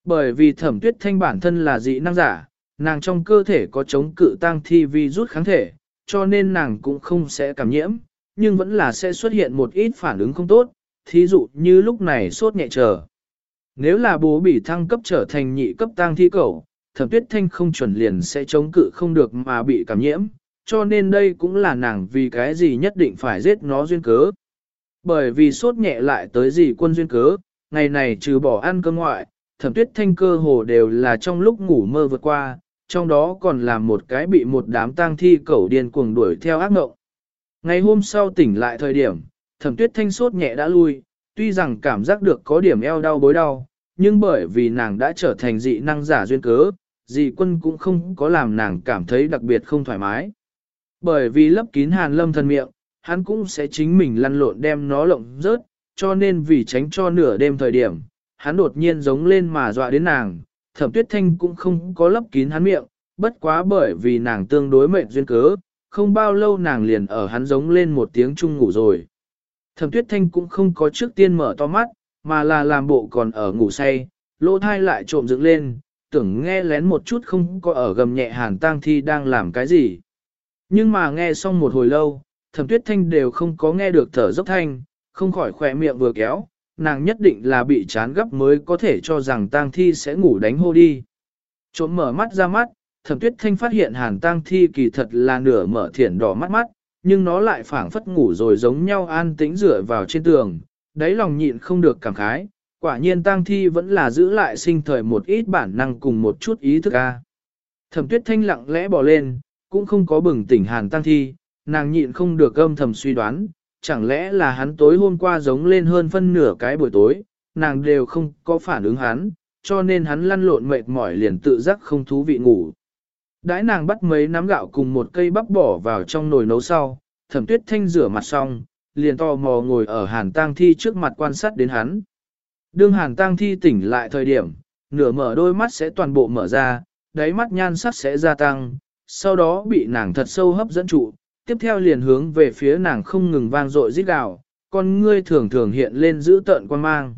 Bởi vì thẩm tuyết thanh bản thân là dị năng giả, nàng trong cơ thể có chống cự tăng thi vi rút kháng thể, cho nên nàng cũng không sẽ cảm nhiễm, nhưng vẫn là sẽ xuất hiện một ít phản ứng không tốt, thí dụ như lúc này sốt nhẹ trở. Nếu là bố bị thăng cấp trở thành nhị cấp tăng thi cầu, thẩm tuyết thanh không chuẩn liền sẽ chống cự không được mà bị cảm nhiễm, cho nên đây cũng là nàng vì cái gì nhất định phải giết nó duyên cớ. Bởi vì sốt nhẹ lại tới gì quân duyên cớ, ngày này trừ bỏ ăn cơm ngoại, thẩm tuyết thanh cơ hồ đều là trong lúc ngủ mơ vượt qua, trong đó còn là một cái bị một đám tang thi cẩu điên cuồng đuổi theo ác mộng. Ngày hôm sau tỉnh lại thời điểm, thẩm tuyết thanh sốt nhẹ đã lui, tuy rằng cảm giác được có điểm eo đau bối đau, nhưng bởi vì nàng đã trở thành dị năng giả duyên cớ, dị quân cũng không có làm nàng cảm thấy đặc biệt không thoải mái. Bởi vì lấp kín hàn lâm thân miệng, hắn cũng sẽ chính mình lăn lộn đem nó lộng rớt, cho nên vì tránh cho nửa đêm thời điểm, hắn đột nhiên giống lên mà dọa đến nàng, thẩm tuyết thanh cũng không có lấp kín hắn miệng, bất quá bởi vì nàng tương đối mệnh duyên cớ, không bao lâu nàng liền ở hắn giống lên một tiếng chung ngủ rồi. Thẩm tuyết thanh cũng không có trước tiên mở to mắt, mà là làm bộ còn ở ngủ say, lỗ thai lại trộm dựng lên, tưởng nghe lén một chút không có ở gầm nhẹ hàn tang thi đang làm cái gì. Nhưng mà nghe xong một hồi lâu, thẩm tuyết thanh đều không có nghe được thở dốc thanh, không khỏi khỏe miệng vừa kéo, nàng nhất định là bị chán gấp mới có thể cho rằng tang thi sẽ ngủ đánh hô đi. Trộm mở mắt ra mắt, thẩm tuyết thanh phát hiện hàn tang thi kỳ thật là nửa mở thiển đỏ mắt mắt, nhưng nó lại phảng phất ngủ rồi giống nhau an tĩnh rửa vào trên tường, đáy lòng nhịn không được cảm khái, quả nhiên tang thi vẫn là giữ lại sinh thời một ít bản năng cùng một chút ý thức a. Thẩm tuyết thanh lặng lẽ bỏ lên, cũng không có bừng tỉnh hàn tang thi, nàng nhịn không được âm thầm suy đoán, chẳng lẽ là hắn tối hôm qua giống lên hơn phân nửa cái buổi tối, nàng đều không có phản ứng hắn, cho nên hắn lăn lộn mệt mỏi liền tự giác không thú vị ngủ. Đãi nàng bắt mấy nắm gạo cùng một cây bắp bỏ vào trong nồi nấu sau, thẩm tuyết thanh rửa mặt xong, liền to mò ngồi ở hàn tang thi trước mặt quan sát đến hắn. Đương hàn tang thi tỉnh lại thời điểm, nửa mở đôi mắt sẽ toàn bộ mở ra, đáy mắt nhan sắc sẽ gia tăng, sau đó bị nàng thật sâu hấp dẫn trụ, tiếp theo liền hướng về phía nàng không ngừng vang dội rít gào, con ngươi thường thường hiện lên giữ tợn quan mang.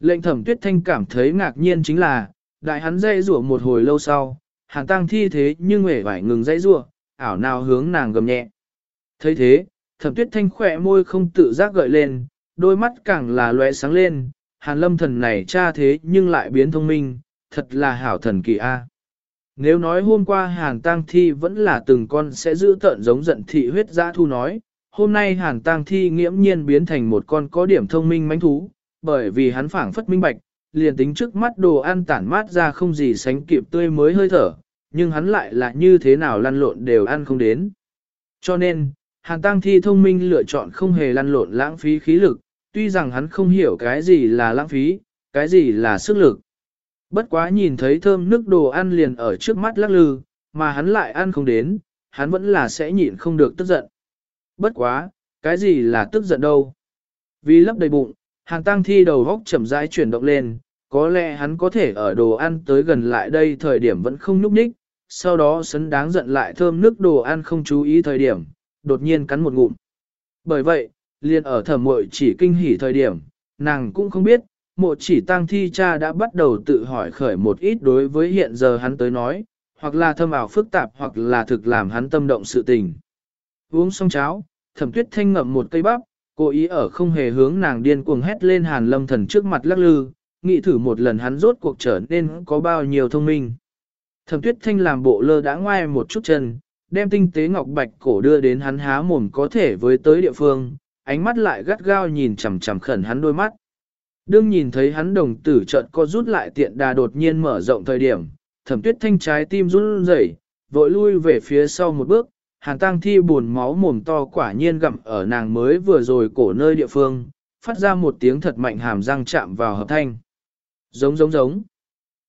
Lệnh thẩm tuyết thanh cảm thấy ngạc nhiên chính là, đại hắn dây rủa một hồi lâu sau, hàn tăng thi thế nhưng hề phải ngừng dây rủa, ảo nào hướng nàng gầm nhẹ. thấy thế, thẩm tuyết thanh khỏe môi không tự giác gợi lên, đôi mắt càng là lóe sáng lên, hàn lâm thần này cha thế nhưng lại biến thông minh, thật là hảo thần kỳ a. Nếu nói hôm qua Hàn Tang Thi vẫn là từng con sẽ giữ tợn giống giận thị huyết giã thu nói, hôm nay Hàn Tang Thi nghiễm nhiên biến thành một con có điểm thông minh mánh thú, bởi vì hắn phảng phất minh bạch, liền tính trước mắt đồ ăn tản mát ra không gì sánh kịp tươi mới hơi thở, nhưng hắn lại là như thế nào lăn lộn đều ăn không đến. Cho nên, Hàn Tang Thi thông minh lựa chọn không hề lăn lộn lãng phí khí lực, tuy rằng hắn không hiểu cái gì là lãng phí, cái gì là sức lực. Bất quá nhìn thấy thơm nước đồ ăn liền ở trước mắt lắc lư, mà hắn lại ăn không đến, hắn vẫn là sẽ nhịn không được tức giận. Bất quá, cái gì là tức giận đâu? Vì lấp đầy bụng, hàng tăng thi đầu góc chậm rãi chuyển động lên, có lẽ hắn có thể ở đồ ăn tới gần lại đây thời điểm vẫn không núp ních, sau đó sấn đáng giận lại thơm nước đồ ăn không chú ý thời điểm, đột nhiên cắn một ngụm. Bởi vậy, liền ở thẩm muội chỉ kinh hỉ thời điểm, nàng cũng không biết, mộ chỉ tăng thi cha đã bắt đầu tự hỏi khởi một ít đối với hiện giờ hắn tới nói, hoặc là thâm ảo phức tạp hoặc là thực làm hắn tâm động sự tình. Uống xong cháo, thẩm tuyết thanh ngậm một cây bắp, cố ý ở không hề hướng nàng điên cuồng hét lên hàn lâm thần trước mặt lắc lư, nghĩ thử một lần hắn rốt cuộc trở nên có bao nhiêu thông minh. Thẩm tuyết thanh làm bộ lơ đã ngoai một chút chân, đem tinh tế ngọc bạch cổ đưa đến hắn há mồm có thể với tới địa phương, ánh mắt lại gắt gao nhìn chằm chằm khẩn hắn đôi mắt. Đương nhìn thấy hắn đồng tử trận co rút lại tiện đà đột nhiên mở rộng thời điểm, thẩm tuyết thanh trái tim run rẩy, vội lui về phía sau một bước, hàn tang thi buồn máu mồm to quả nhiên gặm ở nàng mới vừa rồi cổ nơi địa phương, phát ra một tiếng thật mạnh hàm răng chạm vào hợp thanh. Giống giống giống.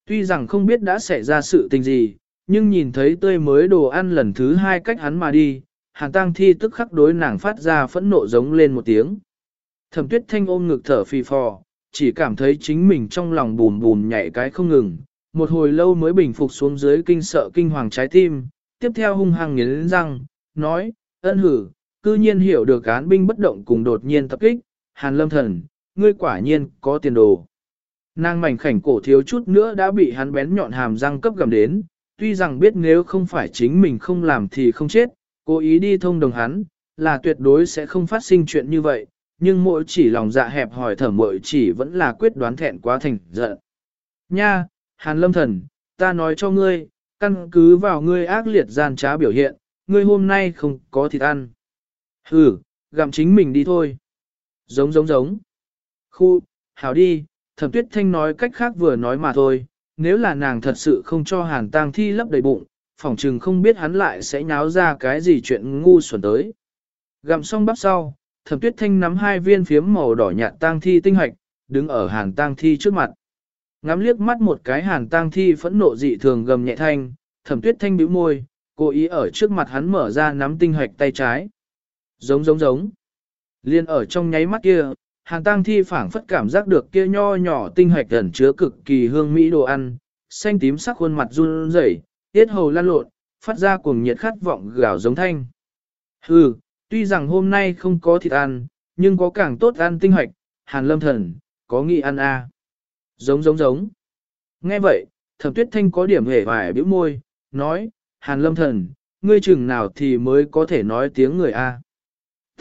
Tuy rằng không biết đã xảy ra sự tình gì, nhưng nhìn thấy tươi mới đồ ăn lần thứ hai cách hắn mà đi, hàn tang thi tức khắc đối nàng phát ra phẫn nộ giống lên một tiếng. Thẩm tuyết thanh ôm ngực thở phì phò, chỉ cảm thấy chính mình trong lòng bùn bùn nhảy cái không ngừng, một hồi lâu mới bình phục xuống dưới kinh sợ kinh hoàng trái tim, tiếp theo hung hăng nghiến răng, nói, ân hử, cư nhiên hiểu được án binh bất động cùng đột nhiên tập kích, hàn lâm thần, ngươi quả nhiên có tiền đồ. Nàng mảnh khảnh cổ thiếu chút nữa đã bị hắn bén nhọn hàm răng cấp gầm đến, tuy rằng biết nếu không phải chính mình không làm thì không chết, cố ý đi thông đồng hắn, là tuyệt đối sẽ không phát sinh chuyện như vậy, nhưng mỗi chỉ lòng dạ hẹp hỏi thẩm mội chỉ vẫn là quyết đoán thẹn quá thành giận. Nha, Hàn Lâm Thần, ta nói cho ngươi, căn cứ vào ngươi ác liệt gian trá biểu hiện, ngươi hôm nay không có thịt ăn. Hừ, gặm chính mình đi thôi. Giống giống giống. Khu, hảo đi, thẩm tuyết thanh nói cách khác vừa nói mà thôi, nếu là nàng thật sự không cho hàn tang thi lấp đầy bụng, phỏng chừng không biết hắn lại sẽ nháo ra cái gì chuyện ngu xuẩn tới. Gặm xong bắp sau, thẩm tuyết thanh nắm hai viên phiếm màu đỏ nhạt tang thi tinh hạch, đứng ở hàn tang thi trước mặt. Ngắm liếc mắt một cái hàn tang thi phẫn nộ dị thường gầm nhẹ thanh, thẩm tuyết thanh bĩu môi, cố ý ở trước mặt hắn mở ra nắm tinh hạch tay trái. Giống giống giống. Liên ở trong nháy mắt kia, hàn tang thi phảng phất cảm giác được kia nho nhỏ tinh hạch ẩn chứa cực kỳ hương mỹ đồ ăn, xanh tím sắc khuôn mặt run rẩy, tiết hầu lan lộn, phát ra cuồng nhiệt khát vọng gào giống thanh. Hừ, tuy rằng hôm nay không có thịt ăn, nhưng có càng tốt ăn tinh hoạch, hàn lâm thần, có nghị ăn a à. Giống giống giống. Nghe vậy, thẩm tuyết thanh có điểm hề vải bĩu môi, nói, hàn lâm thần, ngươi chừng nào thì mới có thể nói tiếng người A.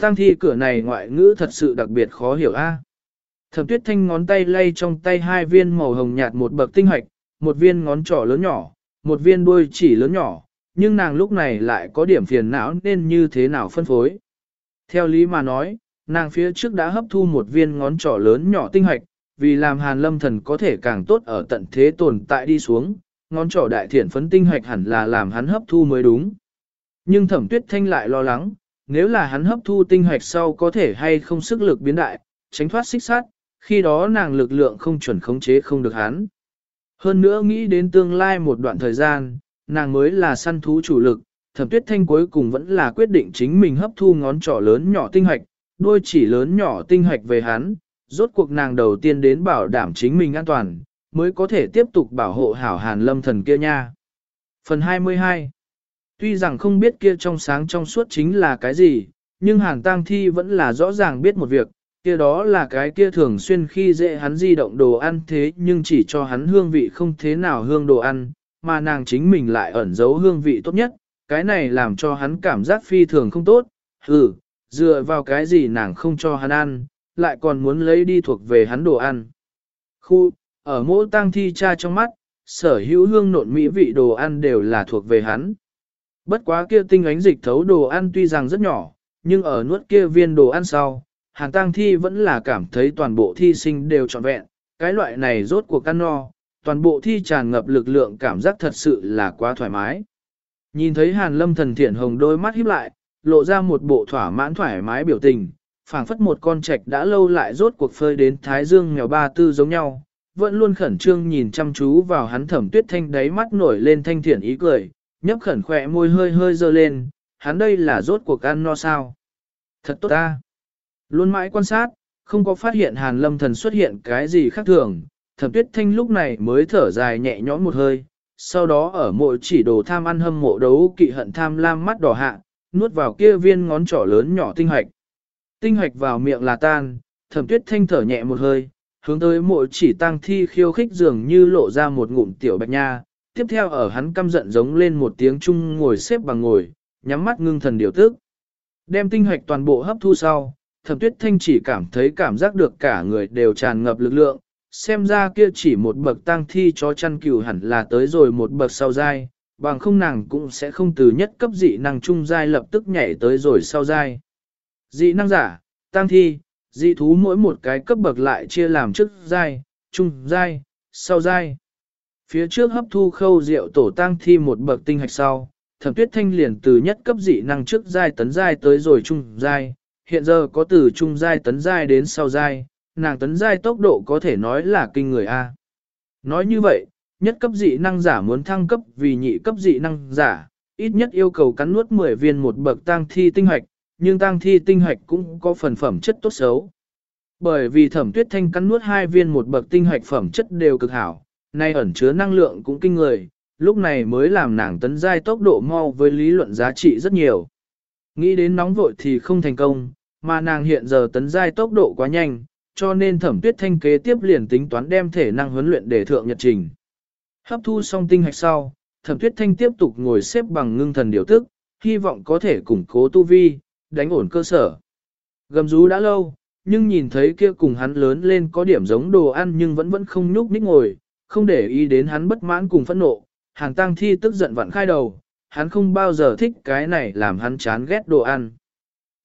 Tăng thi cửa này ngoại ngữ thật sự đặc biệt khó hiểu A. Thẩm tuyết thanh ngón tay lay trong tay hai viên màu hồng nhạt một bậc tinh hoạch, một viên ngón trỏ lớn nhỏ, một viên đuôi chỉ lớn nhỏ, nhưng nàng lúc này lại có điểm phiền não nên như thế nào phân phối. Theo lý mà nói, nàng phía trước đã hấp thu một viên ngón trỏ lớn nhỏ tinh hạch vì làm hàn lâm thần có thể càng tốt ở tận thế tồn tại đi xuống, ngón trỏ đại thiện phấn tinh hạch hẳn là làm hắn hấp thu mới đúng. Nhưng thẩm tuyết thanh lại lo lắng, nếu là hắn hấp thu tinh hạch sau có thể hay không sức lực biến đại, tránh thoát xích sát, khi đó nàng lực lượng không chuẩn khống chế không được hắn. Hơn nữa nghĩ đến tương lai một đoạn thời gian, nàng mới là săn thú chủ lực, thẩm tuyết thanh cuối cùng vẫn là quyết định chính mình hấp thu ngón trỏ lớn nhỏ tinh hạch, đôi chỉ lớn nhỏ tinh hạch về hắn, rốt cuộc nàng đầu tiên đến bảo đảm chính mình an toàn, mới có thể tiếp tục bảo hộ hảo hàn lâm thần kia nha. Phần 22 Tuy rằng không biết kia trong sáng trong suốt chính là cái gì, nhưng hàn tang thi vẫn là rõ ràng biết một việc, kia đó là cái kia thường xuyên khi dễ hắn di động đồ ăn thế nhưng chỉ cho hắn hương vị không thế nào hương đồ ăn, mà nàng chính mình lại ẩn giấu hương vị tốt nhất, cái này làm cho hắn cảm giác phi thường không tốt, ừ, dựa vào cái gì nàng không cho hắn ăn, lại còn muốn lấy đi thuộc về hắn đồ ăn. Khu, ở mỗi tang thi cha trong mắt, sở hữu hương nộn mỹ vị đồ ăn đều là thuộc về hắn. Bất quá kia tinh ánh dịch thấu đồ ăn tuy rằng rất nhỏ, nhưng ở nuốt kia viên đồ ăn sau, hàng tang thi vẫn là cảm thấy toàn bộ thi sinh đều trọn vẹn, cái loại này rốt cuộc ăn no, toàn bộ thi tràn ngập lực lượng cảm giác thật sự là quá thoải mái. Nhìn thấy hàn lâm thần thiện hồng đôi mắt híp lại, lộ ra một bộ thỏa mãn thoải mái biểu tình, phảng phất một con trạch đã lâu lại rốt cuộc phơi đến thái dương mèo ba tư giống nhau, vẫn luôn khẩn trương nhìn chăm chú vào hắn thẩm tuyết thanh đáy mắt nổi lên thanh thiện ý cười, nhấp khẩn khỏe môi hơi hơi dơ lên, hắn đây là rốt cuộc ăn no sao. Thật tốt ta. Luôn mãi quan sát, không có phát hiện hàn lâm thần xuất hiện cái gì khác thường, thẩm tuyết thanh lúc này mới thở dài nhẹ nhõm một hơi, sau đó ở mộ chỉ đồ tham ăn hâm mộ đấu kỵ hận tham lam mắt đỏ hạ, nuốt vào kia viên ngón trỏ lớn nhỏ tinh hoạch. Tinh hoạch vào miệng là tan, thẩm tuyết thanh thở nhẹ một hơi, hướng tới mộ chỉ tăng thi khiêu khích dường như lộ ra một ngụm tiểu bạch nha, tiếp theo ở hắn căm giận giống lên một tiếng chung ngồi xếp bằng ngồi, nhắm mắt ngưng thần điều tức. Đem tinh hoạch toàn bộ hấp thu sau, thẩm tuyết thanh chỉ cảm thấy cảm giác được cả người đều tràn ngập lực lượng, xem ra kia chỉ một bậc tăng thi cho chăn cừu hẳn là tới rồi một bậc sau dai, bằng không nàng cũng sẽ không từ nhất cấp dị năng trung giai lập tức nhảy tới rồi sau giai. Dị năng giả, tăng thi, dị thú mỗi một cái cấp bậc lại chia làm trước giai, trung giai, sau giai. Phía trước hấp thu khâu rượu tổ tăng thi một bậc tinh hạch sau, thẩm tuyết thanh liền từ nhất cấp dị năng trước giai tấn giai tới rồi trung giai, hiện giờ có từ trung giai tấn giai đến sau giai, nàng tấn giai tốc độ có thể nói là kinh người A. Nói như vậy, nhất cấp dị năng giả muốn thăng cấp vì nhị cấp dị năng giả, ít nhất yêu cầu cắn nuốt 10 viên một bậc tăng thi tinh hoạch, nhưng tăng thi tinh hoạch cũng có phần phẩm chất tốt xấu. Bởi vì thẩm tuyết thanh cắn nuốt hai viên một bậc tinh hoạch phẩm chất đều cực hảo, nay ẩn chứa năng lượng cũng kinh người, lúc này mới làm nàng tấn giai tốc độ mau với lý luận giá trị rất nhiều. Nghĩ đến nóng vội thì không thành công, mà nàng hiện giờ tấn giai tốc độ quá nhanh, cho nên thẩm tuyết thanh kế tiếp liền tính toán đem thể năng huấn luyện để thượng nhật trình. Hấp thu xong tinh hạch sau, thẩm tuyết thanh tiếp tục ngồi xếp bằng ngưng thần điều tức, hy vọng có thể củng cố tu vi, đánh ổn cơ sở. Gầm rú đã lâu, nhưng nhìn thấy kia cùng hắn lớn lên có điểm giống đồ ăn nhưng vẫn vẫn không nhúc nhích ngồi, không để ý đến hắn bất mãn cùng phẫn nộ, hàng tang thi tức giận vặn khai đầu, hắn không bao giờ thích cái này làm hắn chán ghét đồ ăn.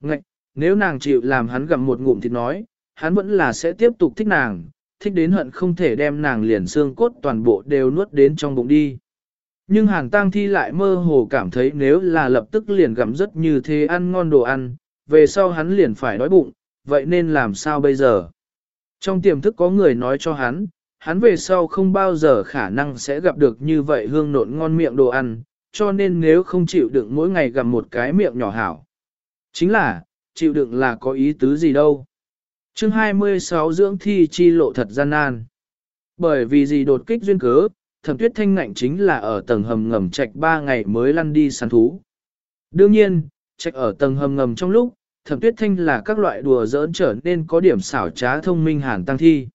Ngạch, nếu nàng chịu làm hắn gặm một ngụm thịt nói, hắn vẫn là sẽ tiếp tục thích nàng, thích đến hận không thể đem nàng liền xương cốt toàn bộ đều nuốt đến trong bụng đi. Nhưng hàn tang thi lại mơ hồ cảm thấy nếu là lập tức liền gặm rất như thế ăn ngon đồ ăn, về sau hắn liền phải đói bụng, vậy nên làm sao bây giờ? Trong tiềm thức có người nói cho hắn, hắn về sau không bao giờ khả năng sẽ gặp được như vậy hương nộn ngon miệng đồ ăn, cho nên nếu không chịu đựng mỗi ngày gặm một cái miệng nhỏ hảo. Chính là, chịu đựng là có ý tứ gì đâu. Chương 26 dưỡng thi chi lộ thật gian nan. Bởi vì gì đột kích duyên cớ, thẩm tuyết thanh ngạnh chính là ở tầng hầm ngầm trạch 3 ngày mới lăn đi săn thú. Đương nhiên, trạch ở tầng hầm ngầm trong lúc, thẩm tuyết thanh là các loại đùa giỡn trở nên có điểm xảo trá thông minh hàn tăng thi.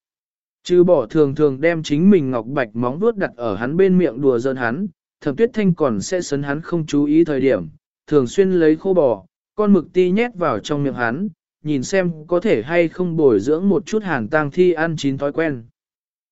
Chứ bỏ thường thường đem chính mình ngọc bạch móng vuốt đặt ở hắn bên miệng đùa giỡn hắn, thẩm tuyết thanh còn sẽ sấn hắn không chú ý thời điểm, thường xuyên lấy khô bò, con mực ti nhét vào trong miệng hắn, nhìn xem có thể hay không bồi dưỡng một chút hàn tang thi ăn chín thói quen.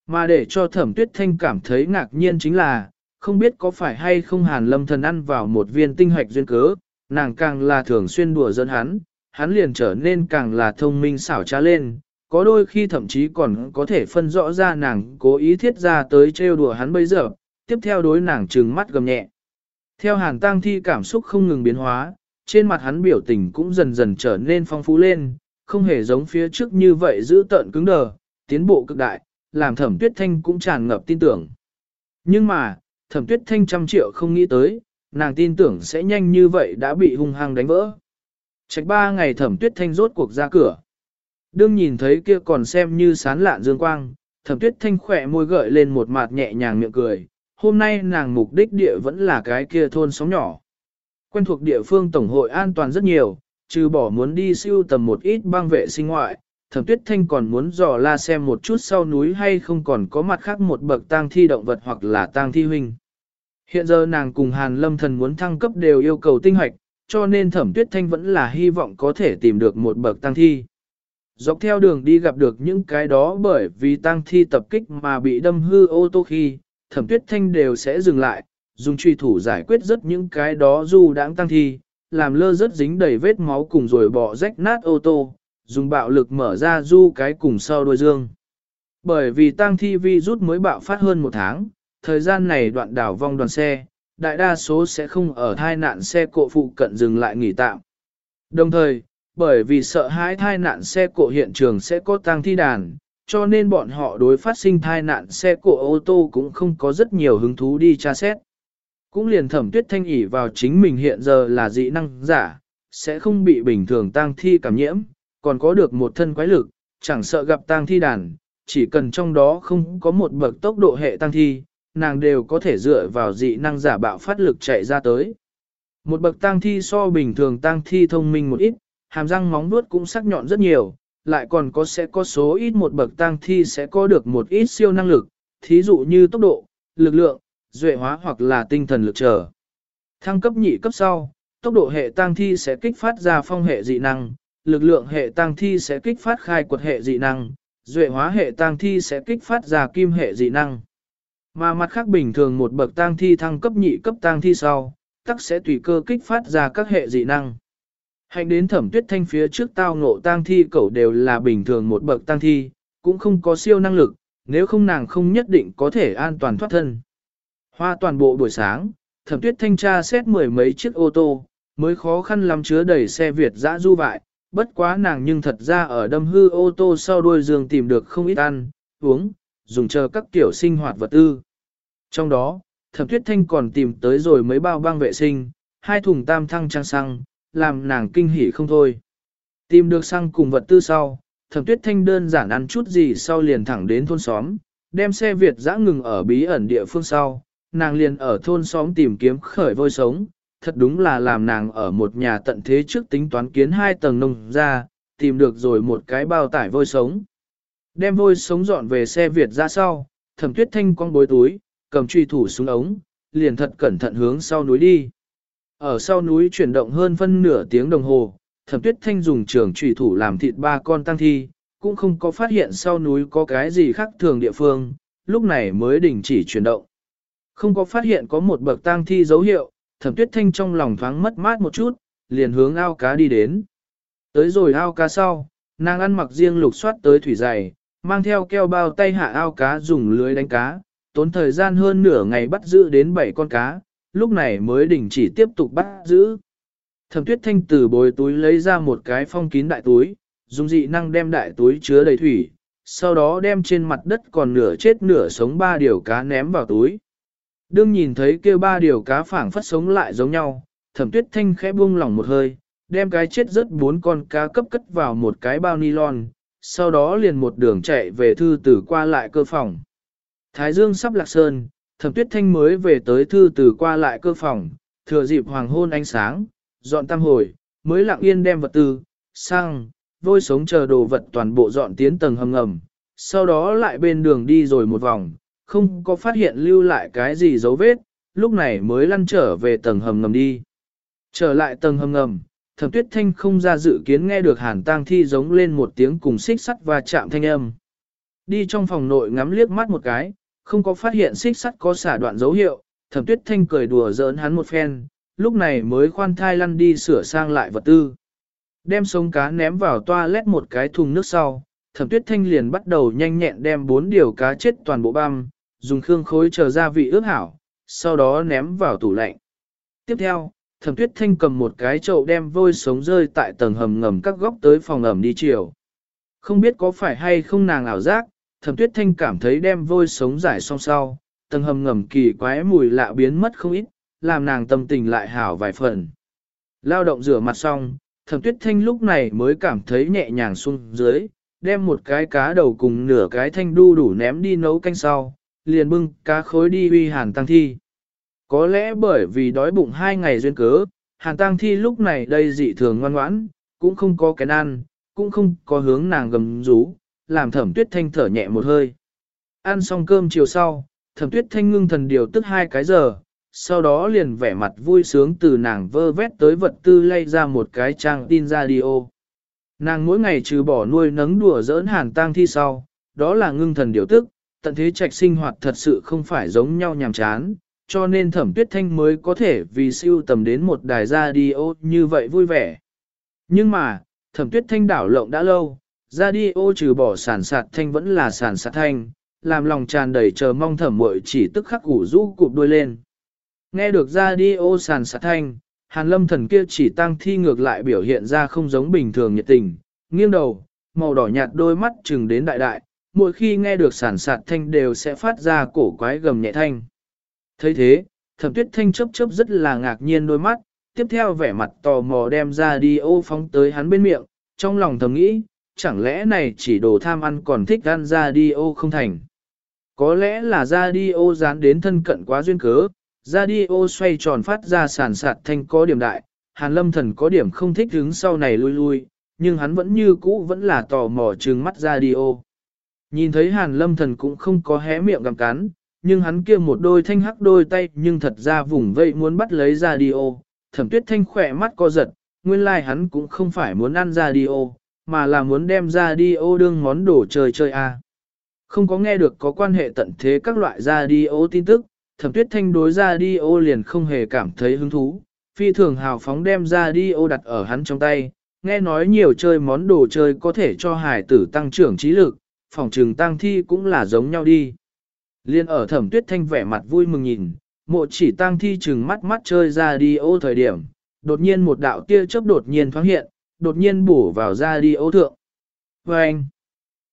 Mà để cho thẩm tuyết thanh cảm thấy ngạc nhiên chính là, không biết có phải hay không hàn lâm thần ăn vào một viên tinh hoạch duyên cớ, nàng càng là thường xuyên đùa dẫn hắn, hắn liền trở nên càng là thông minh xảo trá lên, có đôi khi thậm chí còn có thể phân rõ ra nàng cố ý thiết ra tới trêu đùa hắn bây giờ, tiếp theo đối nàng trừng mắt gầm nhẹ. Theo hàn tang thi cảm xúc không ngừng biến hóa, trên mặt hắn biểu tình cũng dần dần trở nên phong phú lên, không hề giống phía trước như vậy giữ tợn cứng đờ, tiến bộ cực đại, làm thẩm tuyết thanh cũng tràn ngập tin tưởng. Nhưng mà, thẩm tuyết thanh trăm triệu không nghĩ tới, nàng tin tưởng sẽ nhanh như vậy đã bị hung hăng đánh vỡ. Trạch ba ngày thẩm tuyết thanh rốt cuộc ra cửa. Đương nhìn thấy kia còn xem như sán lạn dương quang, thẩm tuyết thanh khỏe môi gợi lên một mặt nhẹ nhàng miệng cười. Hôm nay nàng mục đích địa vẫn là cái kia thôn sóng nhỏ. Quen thuộc địa phương tổng hội an toàn rất nhiều, trừ bỏ muốn đi siêu tầm một ít băng vệ sinh ngoại, thẩm tuyết thanh còn muốn dò la xem một chút sau núi hay không còn có mặt khác một bậc tang thi động vật hoặc là tang thi huynh. Hiện giờ nàng cùng Hàn Lâm Thần muốn thăng cấp đều yêu cầu tinh hoạch, cho nên thẩm tuyết thanh vẫn là hy vọng có thể tìm được một bậc tang thi. Dọc theo đường đi gặp được những cái đó bởi vì tang thi tập kích mà bị đâm hư ô tô khi, thẩm tuyết thanh đều sẽ dừng lại, dùng truy thủ giải quyết rất những cái đó du đãng tăng thi, làm lơ rất dính đầy vết máu cùng rồi bỏ rách nát ô tô, dùng bạo lực mở ra du cái cùng sau đôi dương. Bởi vì tăng thi vi rút mới bạo phát hơn một tháng, thời gian này đoạn đảo vong đoàn xe, đại đa số sẽ không ở thai nạn xe cộ phụ cận dừng lại nghỉ tạm. Đồng thời, bởi vì sợ hãi thai nạn xe cộ hiện trường sẽ có tăng thi đàn, cho nên bọn họ đối phát sinh thai nạn xe cộ ô tô cũng không có rất nhiều hứng thú đi tra xét. Cũng liền thẩm tuyết thanh ỉ vào chính mình hiện giờ là dị năng giả, sẽ không bị bình thường tang thi cảm nhiễm, còn có được một thân quái lực, chẳng sợ gặp tang thi đàn, chỉ cần trong đó không có một bậc tốc độ hệ tăng thi, nàng đều có thể dựa vào dị năng giả bạo phát lực chạy ra tới. Một bậc tăng thi so bình thường tăng thi thông minh một ít, hàm răng móng vuốt cũng sắc nhọn rất nhiều, lại còn có sẽ có số ít một bậc tăng thi sẽ có được một ít siêu năng lực, thí dụ như tốc độ, lực lượng, duệ hóa hoặc là tinh thần lực trở. Thăng cấp nhị cấp sau, tốc độ hệ tăng thi sẽ kích phát ra phong hệ dị năng, lực lượng hệ tăng thi sẽ kích phát khai quật hệ dị năng, duệ hóa hệ tăng thi sẽ kích phát ra kim hệ dị năng. Mà mặt khác bình thường một bậc tăng thi thăng cấp nhị cấp tăng thi sau, tắc sẽ tùy cơ kích phát ra các hệ dị năng. Hành đến thẩm tuyết thanh phía trước tao ngộ tăng thi cẩu đều là bình thường một bậc tăng thi, cũng không có siêu năng lực, nếu không nàng không nhất định có thể an toàn thoát thân. Hoa toàn bộ buổi sáng, thẩm tuyết thanh tra xét mười mấy chiếc ô tô, mới khó khăn lắm chứa đầy xe Việt dã du vại, bất quá nàng nhưng thật ra ở đâm hư ô tô sau đuôi giường tìm được không ít ăn, uống, dùng chờ các kiểu sinh hoạt vật tư. Trong đó, thẩm tuyết thanh còn tìm tới rồi mấy bao băng vệ sinh, hai thùng tam thăng trang xăng, làm nàng kinh hỉ không thôi. Tìm được xăng cùng vật tư sau, thẩm tuyết thanh đơn giản ăn chút gì sau liền thẳng đến thôn xóm, đem xe Việt dã ngừng ở bí ẩn địa phương sau, nàng liền ở thôn xóm tìm kiếm khởi vôi sống, thật đúng là làm nàng ở một nhà tận thế trước tính toán kiến hai tầng nông ra, tìm được rồi một cái bao tải vôi sống. Đem vôi sống dọn về xe Việt ra sau, thẩm tuyết thanh con bối túi, cầm truy thủ xuống ống, liền thật cẩn thận hướng sau núi đi. Ở sau núi chuyển động hơn phân nửa tiếng đồng hồ, thẩm tuyết thanh dùng trường truy thủ làm thịt ba con tăng thi, cũng không có phát hiện sau núi có cái gì khác thường địa phương, lúc này mới đình chỉ chuyển động. Không có phát hiện có một bậc tang thi dấu hiệu, thẩm tuyết thanh trong lòng thoáng mất mát một chút, liền hướng ao cá đi đến. Tới rồi ao cá sau, nàng ăn mặc riêng lục soát tới thủy dày, mang theo keo bao tay hạ ao cá dùng lưới đánh cá, tốn thời gian hơn nửa ngày bắt giữ đến 7 con cá, lúc này mới đình chỉ tiếp tục bắt giữ. Thẩm tuyết thanh từ bồi túi lấy ra một cái phong kín đại túi, dùng dị năng đem đại túi chứa đầy thủy, sau đó đem trên mặt đất còn nửa chết nửa sống ba điều cá ném vào túi. Đương nhìn thấy kia ba điều cá phảng phất sống lại giống nhau, thẩm tuyết thanh khẽ buông lỏng một hơi, đem cái chết rớt bốn con cá cấp cất vào một cái bao nylon, sau đó liền một đường chạy về thư tử qua lại cơ phòng. Thái dương sắp lạc sơn, thẩm tuyết thanh mới về tới thư tử qua lại cơ phòng, thừa dịp hoàng hôn ánh sáng, dọn tam hồi, mới lặng yên đem vật tư, sang, vôi sống chờ đồ vật toàn bộ dọn tiến tầng hầm ngầm, sau đó lại bên đường đi rồi một vòng, không có phát hiện lưu lại cái gì dấu vết, lúc này mới lăn trở về tầng hầm ngầm đi. Trở lại tầng hầm ngầm, thẩm tuyết thanh không ra dự kiến nghe được hàn tang thi giống lên một tiếng cùng xích sắt và chạm thanh âm. Đi trong phòng nội ngắm liếc mắt một cái, không có phát hiện xích sắt có xả đoạn dấu hiệu, thẩm tuyết thanh cười đùa giỡn hắn một phen, lúc này mới khoan thai lăn đi sửa sang lại vật tư. Đem sống cá ném vào toilet một cái thùng nước sau, thẩm tuyết thanh liền bắt đầu nhanh nhẹn đem bốn điều cá chết toàn bộ băm, dùng khương khối chờ gia vị ướp hảo, sau đó ném vào tủ lạnh. Tiếp theo, thẩm tuyết thanh cầm một cái chậu đem vôi sống rơi tại tầng hầm ngầm các góc tới phòng ẩm đi chiều. Không biết có phải hay không nàng ảo giác, thẩm tuyết thanh cảm thấy đem vôi sống giải xong sau, tầng hầm ngầm kỳ quái mùi lạ biến mất không ít, làm nàng tâm tình lại hảo vài phần. Lao động rửa mặt xong, thẩm tuyết thanh lúc này mới cảm thấy nhẹ nhàng xuống dưới, đem một cái cá đầu cùng nửa cái thanh đu đủ ném đi nấu canh sau, liền bưng cá khối đi uy hàn tăng thi. Có lẽ bởi vì đói bụng hai ngày duyên cớ, hàn tăng thi lúc này đây dị thường ngoan ngoãn, cũng không có cái ăn, cũng không có hướng nàng gầm rú, làm thẩm tuyết thanh thở nhẹ một hơi. Ăn xong cơm chiều sau, thẩm tuyết thanh ngưng thần điều tức hai cái giờ, sau đó liền vẻ mặt vui sướng từ nàng vơ vét tới vật tư lay ra một cái trang tin radio. Nàng mỗi ngày trừ bỏ nuôi nấng đùa giỡn hàn tang thi sau, đó là ngưng thần điều tức, tận thế trạch sinh hoạt thật sự không phải giống nhau nhàm chán, cho nên thẩm tuyết thanh mới có thể vì siêu tầm đến một đài radio như vậy vui vẻ. Nhưng mà, thẩm tuyết thanh đảo lộng đã lâu, radio trừ bỏ sản sạt thanh vẫn là sản sạt thanh, làm lòng tràn đầy chờ mong thẩm muội chỉ tức khắc củ rũ cụp đuôi lên. Nghe được radio sản sạt thanh, hàn lâm thần kia chỉ tăng thi ngược lại biểu hiện ra không giống bình thường nhiệt tình, nghiêng đầu, màu đỏ nhạt đôi mắt chừng đến đại đại, mỗi khi nghe được sản sạt thanh đều sẽ phát ra cổ quái gầm nhẹ thanh. thấy thế, thẩm tuyết thanh chấp chấp rất là ngạc nhiên đôi mắt, tiếp theo vẻ mặt tò mò đem ra đi ô phóng tới hắn bên miệng, trong lòng thầm nghĩ, chẳng lẽ này chỉ đồ tham ăn còn thích ăn ra đi ô không thành. Có lẽ là ra đi ô dán đến thân cận quá duyên cớ, ra đi ô xoay tròn phát ra sản sạt thanh có điểm đại, hàn lâm thần có điểm không thích hứng sau này lui lui, nhưng hắn vẫn như cũ vẫn là tò mò trừng mắt ra đi ô. Nhìn thấy hàn lâm thần cũng không có hé miệng gặm cắn, nhưng hắn kia một đôi thanh hắc đôi tay nhưng thật ra vùng vây muốn bắt lấy ra đi ô, thẩm tuyết thanh khỏe mắt co giật, nguyên lai like hắn cũng không phải muốn ăn ra đi ô, mà là muốn đem ra đi ô đương món đồ chơi chơi a. À. Không có nghe được có quan hệ tận thế các loại ra đi ô tin tức, thẩm tuyết thanh đối ra đi ô liền không hề cảm thấy hứng thú, phi thường hào phóng đem ra đi ô đặt ở hắn trong tay, nghe nói nhiều chơi món đồ chơi có thể cho hải tử tăng trưởng trí lực, phòng trừng tang thi cũng là giống nhau đi. Liên ở thẩm tuyết thanh vẻ mặt vui mừng nhìn, mộ chỉ tang thi chừng mắt mắt chơi ra đi ô thời điểm, đột nhiên một đạo tia chớp đột nhiên thoáng hiện, đột nhiên bổ vào ra đi ô thượng. Và anh,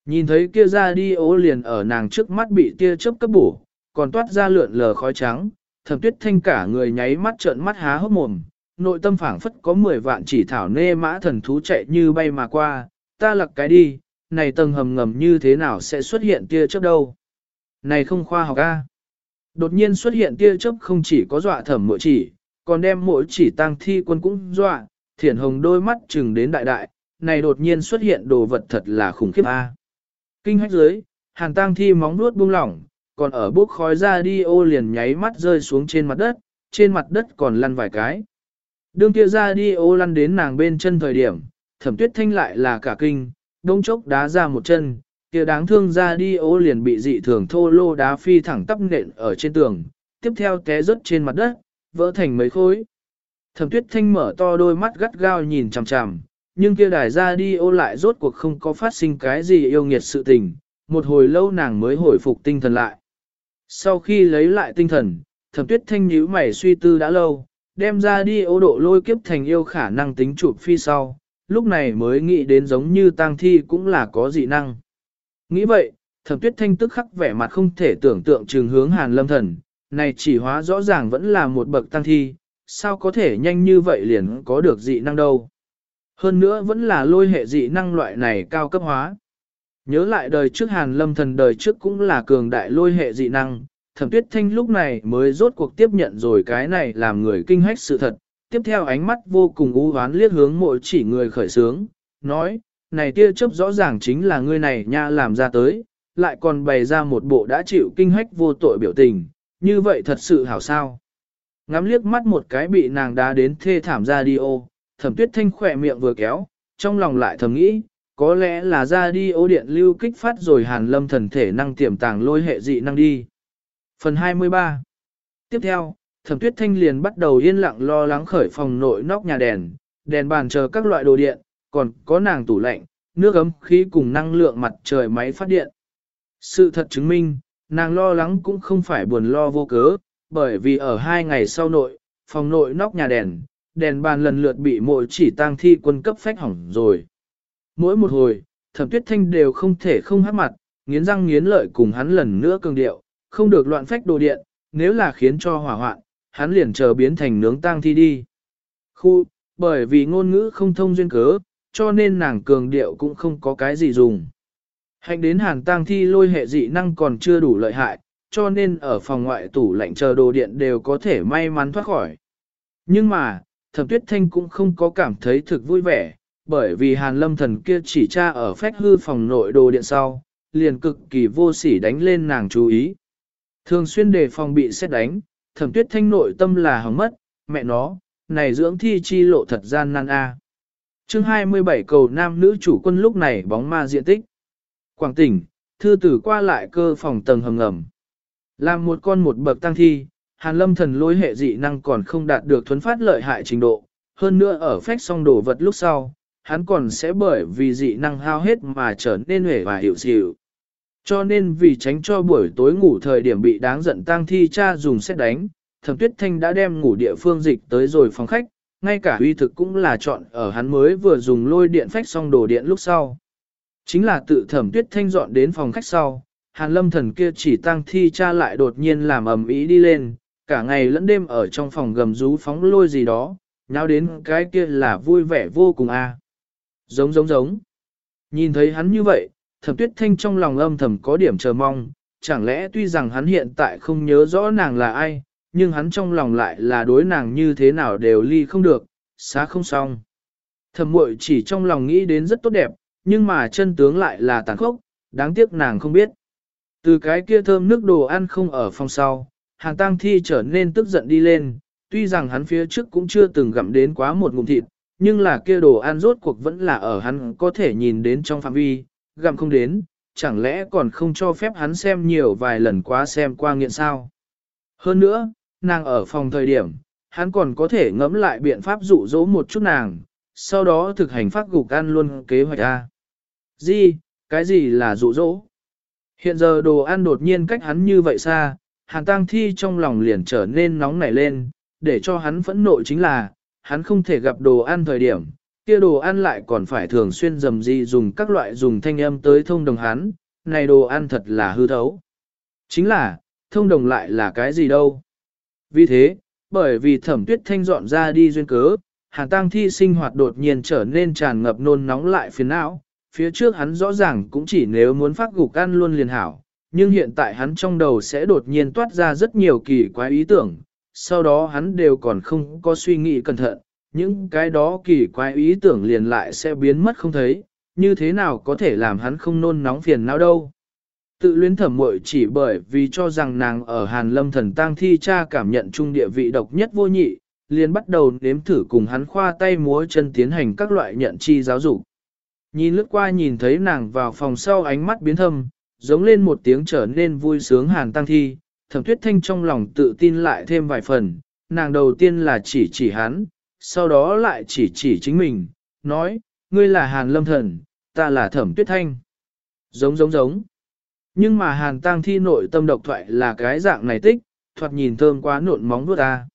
nhìn thấy kia ra đi ô liền ở nàng trước mắt bị tia chớp cấp bổ, còn toát ra lượn lờ khói trắng, thẩm tuyết thanh cả người nháy mắt trợn mắt há hốc mồm, nội tâm phảng phất có 10 vạn chỉ thảo nê mã thần thú chạy như bay mà qua, ta lặc cái đi, này tầng hầm ngầm như thế nào sẽ xuất hiện tia chớp đâu. Này không khoa học a. Đột nhiên xuất hiện tia chớp không chỉ có dọa thẩm mỗi chỉ, còn đem mỗi chỉ tăng thi quân cũng dọa, thiển hồng đôi mắt chừng đến đại đại, này đột nhiên xuất hiện đồ vật thật là khủng khiếp a. Kinh hách dưới, hàn tăng thi móng nuốt buông lỏng, còn ở bốc khói ra đi ô liền nháy mắt rơi xuống trên mặt đất, trên mặt đất còn lăn vài cái. Đương kia ra đi ô lăn đến nàng bên chân thời điểm, thẩm tuyết thanh lại là cả kinh, đông chốc đá ra một chân, kia đáng thương ra đi ô liền bị dị thường thô lô đá phi thẳng tắp nện ở trên tường, tiếp theo té rớt trên mặt đất, vỡ thành mấy khối. Thẩm tuyết thanh mở to đôi mắt gắt gao nhìn chằm chằm, nhưng kia đài ra đi ô lại rốt cuộc không có phát sinh cái gì yêu nghiệt sự tình, một hồi lâu nàng mới hồi phục tinh thần lại. Sau khi lấy lại tinh thần, thẩm tuyết thanh nhíu mày suy tư đã lâu, đem ra đi ô độ lôi kiếp thành yêu khả năng tính chụp phi sau, lúc này mới nghĩ đến giống như tang thi cũng là có dị năng. Nghĩ vậy, thẩm tuyết thanh tức khắc vẻ mặt không thể tưởng tượng trường hướng hàn lâm thần, này chỉ hóa rõ ràng vẫn là một bậc tăng thi, sao có thể nhanh như vậy liền có được dị năng đâu. Hơn nữa vẫn là lôi hệ dị năng loại này cao cấp hóa. Nhớ lại đời trước hàn lâm thần đời trước cũng là cường đại lôi hệ dị năng, thẩm tuyết thanh lúc này mới rốt cuộc tiếp nhận rồi cái này làm người kinh hách sự thật. Tiếp theo ánh mắt vô cùng u hoán liếc hướng mỗi chỉ người khởi sướng, nói, này tia chớp rõ ràng chính là ngươi này nha làm ra tới, lại còn bày ra một bộ đã chịu kinh hách vô tội biểu tình, như vậy thật sự hảo sao. Ngắm liếc mắt một cái bị nàng đá đến thê thảm ra đi ô, thẩm tuyết thanh khỏe miệng vừa kéo, trong lòng lại thầm nghĩ, có lẽ là ra đi ô điện lưu kích phát rồi hàn lâm thần thể năng tiềm tàng lôi hệ dị năng đi. Phần 23 Tiếp theo, thẩm tuyết thanh liền bắt đầu yên lặng lo lắng khởi phòng nội nóc nhà đèn, đèn bàn chờ các loại đồ điện, còn có nàng tủ lạnh, nước ấm khí cùng năng lượng mặt trời máy phát điện. Sự thật chứng minh, nàng lo lắng cũng không phải buồn lo vô cớ, bởi vì ở hai ngày sau nội, phòng nội nóc nhà đèn, đèn bàn lần lượt bị mỗi chỉ tang thi quân cấp phách hỏng rồi. Mỗi một hồi, thẩm tuyết thanh đều không thể không hát mặt, nghiến răng nghiến lợi cùng hắn lần nữa cường điệu, không được loạn phách đồ điện, nếu là khiến cho hỏa hoạn, hắn liền chờ biến thành nướng tang thi đi. Khu, bởi vì ngôn ngữ không thông duyên cớ, cho nên nàng cường điệu cũng không có cái gì dùng. Hạnh đến hàn tang thi lôi hệ dị năng còn chưa đủ lợi hại, cho nên ở phòng ngoại tủ lạnh chờ đồ điện đều có thể may mắn thoát khỏi. Nhưng mà, thẩm tuyết thanh cũng không có cảm thấy thực vui vẻ, bởi vì hàn lâm thần kia chỉ tra ở phách hư phòng nội đồ điện sau, liền cực kỳ vô sỉ đánh lên nàng chú ý. Thường xuyên đề phòng bị xét đánh, thẩm tuyết thanh nội tâm là hỏng mất, mẹ nó, này dưỡng thi chi lộ thật gian nan a. Chương 27 cầu nam nữ chủ quân lúc này bóng ma diện tích. Quảng tỉnh, thư tử qua lại cơ phòng tầng hầm ngầm. Làm một con một bậc tăng thi, hàn lâm thần lôi hệ dị năng còn không đạt được thuấn phát lợi hại trình độ. Hơn nữa ở phách song đồ vật lúc sau, hắn còn sẽ bởi vì dị năng hao hết mà trở nên hể và hiểu dịu cho nên vì tránh cho buổi tối ngủ thời điểm bị đáng giận tang thi cha dùng xét đánh, thẩm tuyết thanh đã đem ngủ địa phương dịch tới rồi phòng khách, ngay cả uy thực cũng là chọn ở hắn mới vừa dùng lôi điện phách xong đồ điện lúc sau. Chính là tự thẩm tuyết thanh dọn đến phòng khách sau, hàn lâm thần kia chỉ tăng thi cha lại đột nhiên làm ầm ý đi lên, cả ngày lẫn đêm ở trong phòng gầm rú phóng lôi gì đó, nháo đến cái kia là vui vẻ vô cùng a. À. Giống giống giống. Nhìn thấy hắn như vậy, thẩm tuyết thanh trong lòng âm thầm có điểm chờ mong, chẳng lẽ tuy rằng hắn hiện tại không nhớ rõ nàng là ai, nhưng hắn trong lòng lại là đối nàng như thế nào đều ly không được, xá không xong. Thẩm muội chỉ trong lòng nghĩ đến rất tốt đẹp, nhưng mà chân tướng lại là tàn khốc, đáng tiếc nàng không biết. Từ cái kia thơm nước đồ ăn không ở phòng sau, hàng tang thi trở nên tức giận đi lên, tuy rằng hắn phía trước cũng chưa từng gặm đến quá một ngụm thịt, nhưng là kia đồ ăn rốt cuộc vẫn là ở hắn có thể nhìn đến trong phạm vi, gặm không đến, chẳng lẽ còn không cho phép hắn xem nhiều vài lần quá xem qua nghiện sao. Hơn nữa, nàng ở phòng thời điểm, hắn còn có thể ngẫm lại biện pháp dụ dỗ một chút nàng, sau đó thực hành phát gục ăn luôn kế hoạch A. Gì, cái gì là dụ dỗ? Hiện giờ đồ ăn đột nhiên cách hắn như vậy xa, hàn tang thi trong lòng liền trở nên nóng nảy lên, để cho hắn phẫn nộ chính là, hắn không thể gặp đồ ăn thời điểm, kia đồ ăn lại còn phải thường xuyên dầm gì dùng các loại dùng thanh âm tới thông đồng hắn, này đồ ăn thật là hư thấu. Chính là, thông đồng lại là cái gì đâu. Vì thế, bởi vì thẩm tuyết thanh dọn ra đi duyên cớ, hàn tang thi sinh hoạt đột nhiên trở nên tràn ngập nôn nóng lại phiền não, phía trước hắn rõ ràng cũng chỉ nếu muốn phát gục ăn luôn liền hảo, nhưng hiện tại hắn trong đầu sẽ đột nhiên toát ra rất nhiều kỳ quái ý tưởng, sau đó hắn đều còn không có suy nghĩ cẩn thận, những cái đó kỳ quái ý tưởng liền lại sẽ biến mất không thấy, như thế nào có thể làm hắn không nôn nóng phiền não đâu. Tự luyến thẩm muội chỉ bởi vì cho rằng nàng ở Hàn Lâm thần tang thi cha cảm nhận trung địa vị độc nhất vô nhị, liền bắt đầu nếm thử cùng hắn khoa tay múa chân tiến hành các loại nhận chi giáo dục. Nhìn lướt qua nhìn thấy nàng vào phòng sau ánh mắt biến thâm, giống lên một tiếng trở nên vui sướng Hàn Tăng Thi, thẩm tuyết thanh trong lòng tự tin lại thêm vài phần, nàng đầu tiên là chỉ chỉ hắn, sau đó lại chỉ chỉ chính mình, nói, ngươi là Hàn Lâm Thần, ta là thẩm tuyết thanh. Giống giống giống. Nhưng mà Hàn Tăng Thi nội tâm độc thoại là cái dạng này tích, thoạt nhìn thơm quá nộn móng vuốt ta.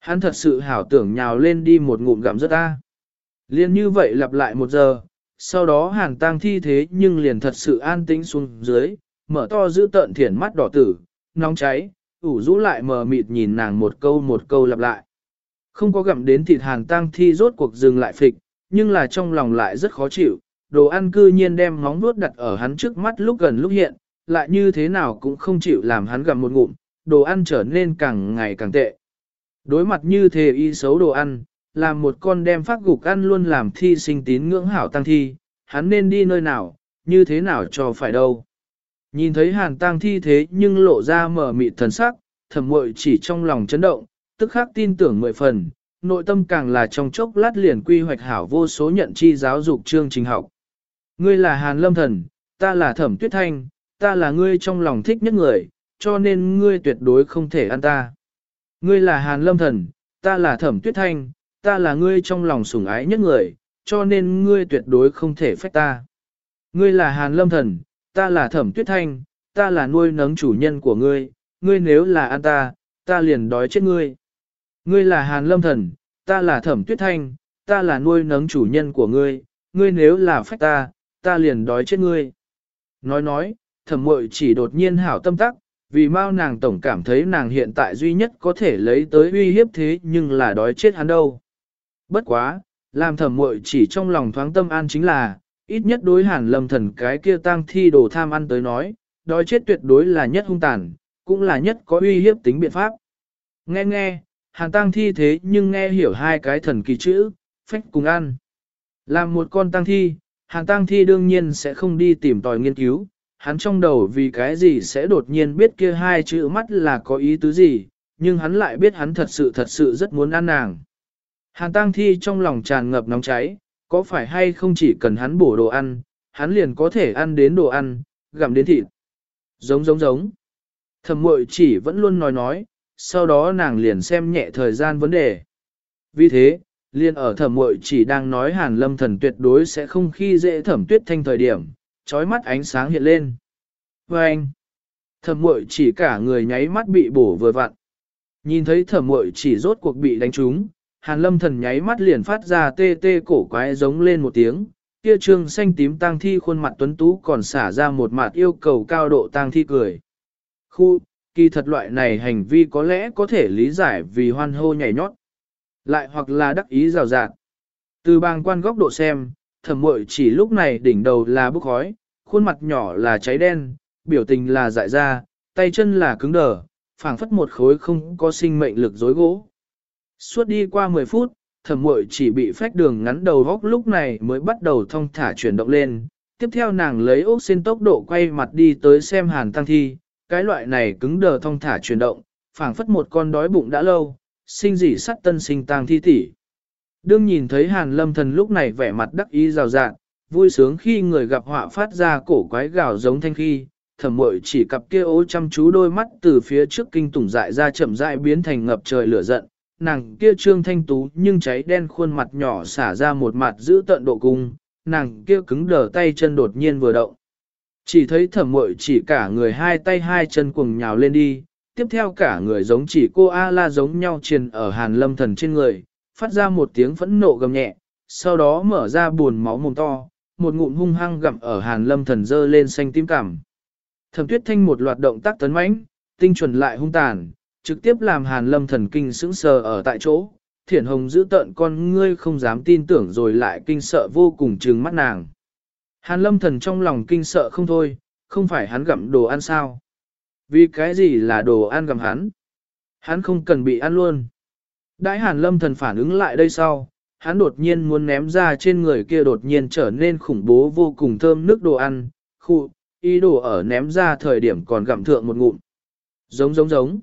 Hắn thật sự hảo tưởng nhào lên đi một ngụm gặm rất ta. Liên như vậy lặp lại một giờ, sau đó Hàn Tăng Thi thế nhưng liền thật sự an tĩnh xuống dưới, mở to giữ tợn thiển mắt đỏ tử, nóng cháy, ủ rũ lại mờ mịt nhìn nàng một câu một câu lặp lại. Không có gặm đến thịt Hàn Tăng Thi rốt cuộc dừng lại phịch, nhưng là trong lòng lại rất khó chịu, đồ ăn cư nhiên đem móng vuốt đặt ở hắn trước mắt lúc gần lúc hiện, lại như thế nào cũng không chịu làm hắn gặm một ngụm, đồ ăn trở nên càng ngày càng tệ. Đối mặt như thế y xấu đồ ăn, làm một con đem phát gục ăn luôn làm thi sinh tín ngưỡng hảo tăng thi, hắn nên đi nơi nào, như thế nào cho phải đâu. Nhìn thấy hàn tăng thi thế nhưng lộ ra mở mịt thần sắc, thầm muội chỉ trong lòng chấn động, tức khắc tin tưởng mười phần, nội tâm càng là trong chốc lát liền quy hoạch hảo vô số nhận chi giáo dục chương trình học. Ngươi là hàn lâm thần, ta là thẩm tuyết thanh, ta là ngươi trong lòng thích nhất người, cho nên ngươi tuyệt đối không thể ăn ta. Ngươi là hàn lâm thần, ta là thẩm tuyết thanh, ta là ngươi trong lòng sủng ái nhất người, cho nên ngươi tuyệt đối không thể phách ta. Ngươi là hàn lâm thần, ta là thẩm tuyết thanh, ta là nuôi nấng chủ nhân của ngươi, ngươi nếu là ăn ta, ta liền đói chết ngươi. Ngươi là hàn lâm thần, ta là thẩm tuyết thanh, ta là nuôi nấng chủ nhân của ngươi, ngươi nếu là phách ta, ta liền đói chết ngươi. Nói nói, thẩm mội chỉ đột nhiên hảo tâm tắc, vì mau nàng tổng cảm thấy nàng hiện tại duy nhất có thể lấy tới uy hiếp thế nhưng là đói chết hắn đâu. Bất quá, làm thẩm mội chỉ trong lòng thoáng tâm an chính là, ít nhất đối hàn lâm thần cái kia tang thi đồ tham ăn tới nói, đói chết tuyệt đối là nhất hung tàn, cũng là nhất có uy hiếp tính biện pháp. Nghe nghe, hàn tăng thi thế nhưng nghe hiểu hai cái thần kỳ chữ, phách cùng ăn. Làm một con tăng thi, hàn tăng thi đương nhiên sẽ không đi tìm tòi nghiên cứu, hắn trong đầu vì cái gì sẽ đột nhiên biết kia hai chữ mắt là có ý tứ gì, nhưng hắn lại biết hắn thật sự thật sự rất muốn ăn nàng. Hàn tang thi trong lòng tràn ngập nóng cháy, có phải hay không chỉ cần hắn bổ đồ ăn, hắn liền có thể ăn đến đồ ăn, gặm đến thịt. Giống giống giống. Thẩm muội chỉ vẫn luôn nói nói, sau đó nàng liền xem nhẹ thời gian vấn đề. Vì thế, liền ở thẩm muội chỉ đang nói hàn lâm thần tuyệt đối sẽ không khi dễ thẩm tuyết thanh thời điểm, trói mắt ánh sáng hiện lên. Và anh, thẩm muội chỉ cả người nháy mắt bị bổ vừa vặn. Nhìn thấy thẩm muội chỉ rốt cuộc bị đánh trúng, Hàn lâm thần nháy mắt liền phát ra tê tê cổ quái giống lên một tiếng, kia trương xanh tím tang thi khuôn mặt tuấn tú còn xả ra một mặt yêu cầu cao độ tang thi cười. Khu, kỳ thật loại này hành vi có lẽ có thể lý giải vì hoan hô nhảy nhót. Lại hoặc là đắc ý rào rạt. Từ bang quan góc độ xem, thẩm muội chỉ lúc này đỉnh đầu là bốc khói, khuôn mặt nhỏ là cháy đen, biểu tình là dại ra, tay chân là cứng đờ, phảng phất một khối không có sinh mệnh lực dối gỗ. Suốt đi qua 10 phút, thẩm muội chỉ bị phách đường ngắn đầu góc lúc này mới bắt đầu thong thả chuyển động lên. Tiếp theo nàng lấy ốc xin tốc độ quay mặt đi tới xem hàn tăng thi, cái loại này cứng đờ thong thả chuyển động, phảng phất một con đói bụng đã lâu, sinh dị sắt tân sinh tang thi tỷ. Đương nhìn thấy hàn lâm thần lúc này vẻ mặt đắc ý rào rạng, vui sướng khi người gặp họa phát ra cổ quái gào giống thanh khi, thẩm mội chỉ cặp kia ố chăm chú đôi mắt từ phía trước kinh tủng dại ra chậm rãi biến thành ngập trời lửa giận, nàng kia trương thanh tú nhưng cháy đen khuôn mặt nhỏ xả ra một mặt giữ tận độ cung, nàng kia cứng đờ tay chân đột nhiên vừa động. Chỉ thấy thẩm mội chỉ cả người hai tay hai chân cuồng nhào lên đi, tiếp theo cả người giống chỉ cô A-la giống nhau truyền ở hàn lâm thần trên người, phát ra một tiếng phẫn nộ gầm nhẹ, sau đó mở ra buồn máu mồm to, một ngụm hung hăng gặm ở hàn lâm thần dơ lên xanh tím cảm. Thẩm tuyết thanh một loạt động tác tấn mãnh, tinh chuẩn lại hung tàn, trực tiếp làm hàn lâm thần kinh sững sờ ở tại chỗ. Thiển hồng giữ tợn con ngươi không dám tin tưởng rồi lại kinh sợ vô cùng trừng mắt nàng. Hàn lâm thần trong lòng kinh sợ không thôi, không phải hắn gặm đồ ăn sao. Vì cái gì là đồ ăn gặm hắn? Hắn không cần bị ăn luôn. Đãi hàn lâm thần phản ứng lại đây sau, hắn đột nhiên muốn ném ra trên người kia đột nhiên trở nên khủng bố vô cùng thơm nước đồ ăn, khu, ý đồ ở ném ra thời điểm còn gặm thượng một ngụm. Giống giống giống.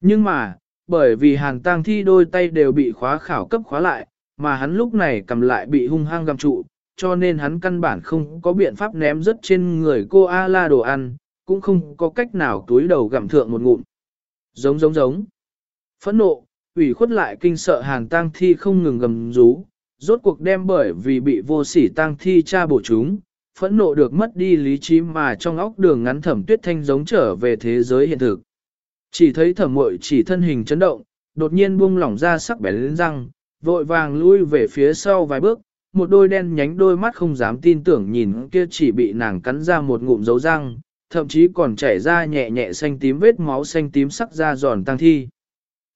Nhưng mà, bởi vì hàng tang thi đôi tay đều bị khóa khảo cấp khóa lại, mà hắn lúc này cầm lại bị hung hăng gặm trụ, cho nên hắn căn bản không có biện pháp ném rớt trên người cô A-la đồ ăn, cũng không có cách nào túi đầu gặm thượng một ngụm. Giống giống giống. Phẫn nộ, ủy khuất lại kinh sợ hàn tang thi không ngừng gầm rú, rốt cuộc đem bởi vì bị vô sỉ tang thi cha bổ chúng, phẫn nộ được mất đi lý trí mà trong óc đường ngắn thẩm tuyết thanh giống trở về thế giới hiện thực. Chỉ thấy thẩm mội chỉ thân hình chấn động, đột nhiên buông lỏng ra sắc bén lên răng, vội vàng lui về phía sau vài bước, một đôi đen nhánh đôi mắt không dám tin tưởng nhìn kia chỉ bị nàng cắn ra một ngụm dấu răng, thậm chí còn chảy ra nhẹ nhẹ xanh tím vết máu xanh tím sắc ra giòn tăng thi.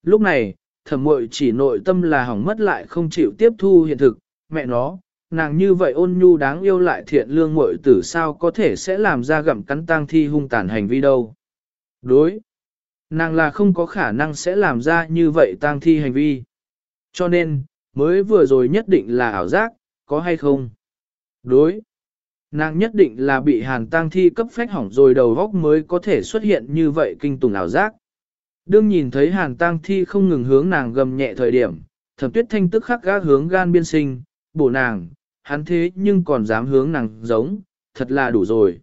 Lúc này, thẩm muội chỉ nội tâm là hỏng mất lại không chịu tiếp thu hiện thực, mẹ nó, nàng như vậy ôn nhu đáng yêu lại thiện lương muội tử sao có thể sẽ làm ra gặm cắn tang thi hung tàn hành vi đâu. Đối, nàng là không có khả năng sẽ làm ra như vậy tang thi hành vi. Cho nên, mới vừa rồi nhất định là ảo giác, có hay không? Đối, nàng nhất định là bị hàn tang thi cấp phách hỏng rồi đầu góc mới có thể xuất hiện như vậy kinh tủng ảo giác. Đương nhìn thấy hàn tang thi không ngừng hướng nàng gầm nhẹ thời điểm, thẩm tuyết thanh tức khắc gác hướng gan biên sinh, bổ nàng, hắn thế nhưng còn dám hướng nàng giống, thật là đủ rồi.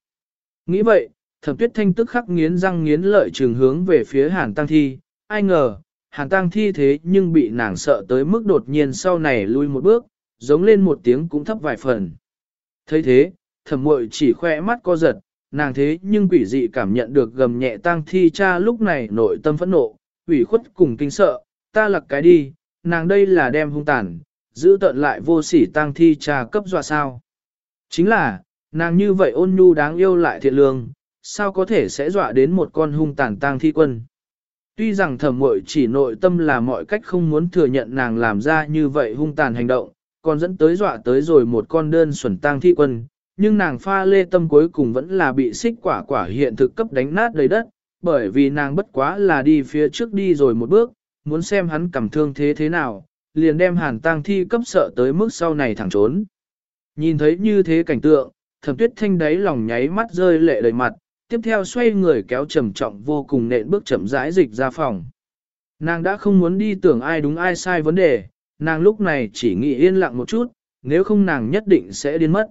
Nghĩ vậy, thẩm tuyết thanh tức khắc nghiến răng nghiến lợi trường hướng về phía hàn tăng thi, ai ngờ, hàn tăng thi thế nhưng bị nàng sợ tới mức đột nhiên sau này lui một bước, giống lên một tiếng cũng thấp vài phần. thấy thế, thẩm muội chỉ khoe mắt co giật, nàng thế nhưng quỷ dị cảm nhận được gầm nhẹ tang thi cha lúc này nội tâm phẫn nộ, ủy khuất cùng kinh sợ, ta lặc cái đi, nàng đây là đem hung tàn, giữ tận lại vô sỉ tang thi cha cấp dọa sao. Chính là, nàng như vậy ôn nhu đáng yêu lại thiện lương, sao có thể sẽ dọa đến một con hung tàn tang thi quân. Tuy rằng thẩm muội chỉ nội tâm là mọi cách không muốn thừa nhận nàng làm ra như vậy hung tàn hành động, còn dẫn tới dọa tới rồi một con đơn xuẩn tang thi quân, nhưng nàng pha lê tâm cuối cùng vẫn là bị xích quả quả hiện thực cấp đánh nát đầy đất, bởi vì nàng bất quá là đi phía trước đi rồi một bước, muốn xem hắn cầm thương thế thế nào, liền đem hàn tang thi cấp sợ tới mức sau này thẳng trốn. Nhìn thấy như thế cảnh tượng, thẩm tuyết thanh đáy lòng nháy mắt rơi lệ đầy mặt, tiếp theo xoay người kéo trầm trọng vô cùng nện bước chậm rãi dịch ra phòng. Nàng đã không muốn đi tưởng ai đúng ai sai vấn đề, nàng lúc này chỉ nghĩ yên lặng một chút, nếu không nàng nhất định sẽ điên mất.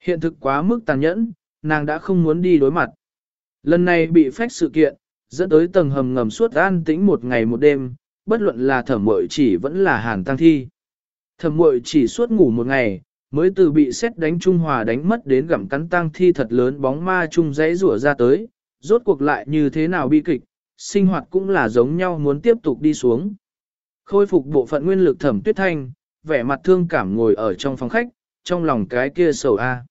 Hiện thực quá mức tàn nhẫn, nàng đã không muốn đi đối mặt. Lần này bị phách sự kiện, dẫn tới tầng hầm ngầm suốt an tĩnh một ngày một đêm, bất luận là thẩm mội chỉ vẫn là hàn tăng thi. Thẩm mội chỉ suốt ngủ một ngày, mới từ bị xét đánh Trung Hòa đánh mất đến gặm cắn tăng thi thật lớn bóng ma chung dãy rủa ra tới, rốt cuộc lại như thế nào bi kịch, sinh hoạt cũng là giống nhau muốn tiếp tục đi xuống. Khôi phục bộ phận nguyên lực thẩm tuyết thanh, vẻ mặt thương cảm ngồi ở trong phòng khách, trong lòng cái kia sầu a.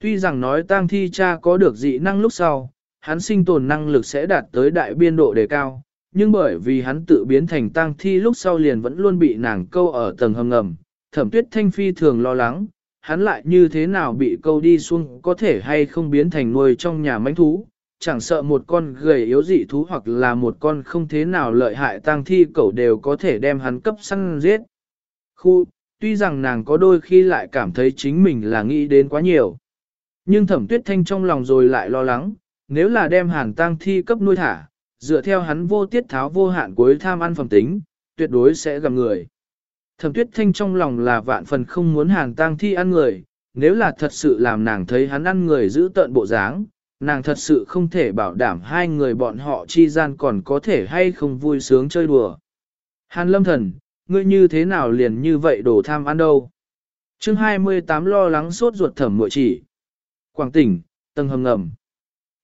Tuy rằng nói tang thi cha có được dị năng lúc sau, hắn sinh tồn năng lực sẽ đạt tới đại biên độ đề cao, nhưng bởi vì hắn tự biến thành tang thi lúc sau liền vẫn luôn bị nàng câu ở tầng hầm ngầm, thẩm tuyết thanh phi thường lo lắng, hắn lại như thế nào bị câu đi xuống có thể hay không biến thành nuôi trong nhà mánh thú, chẳng sợ một con gầy yếu dị thú hoặc là một con không thế nào lợi hại tang thi cẩu đều có thể đem hắn cấp săn giết. Khu, tuy rằng nàng có đôi khi lại cảm thấy chính mình là nghĩ đến quá nhiều. Nhưng thẩm tuyết thanh trong lòng rồi lại lo lắng, nếu là đem hàn tang thi cấp nuôi thả, dựa theo hắn vô tiết tháo vô hạn cuối tham ăn phẩm tính, tuyệt đối sẽ gặp người. Thẩm tuyết thanh trong lòng là vạn phần không muốn hàn tang thi ăn người, nếu là thật sự làm nàng thấy hắn ăn người giữ tợn bộ dáng, nàng thật sự không thể bảo đảm hai người bọn họ chi gian còn có thể hay không vui sướng chơi đùa. Hàn lâm thần, ngươi như thế nào liền như vậy đổ tham ăn đâu? chương 28 lo lắng suốt ruột thẩm mội chỉ. Quảng tỉnh, tầng hầm ngầm.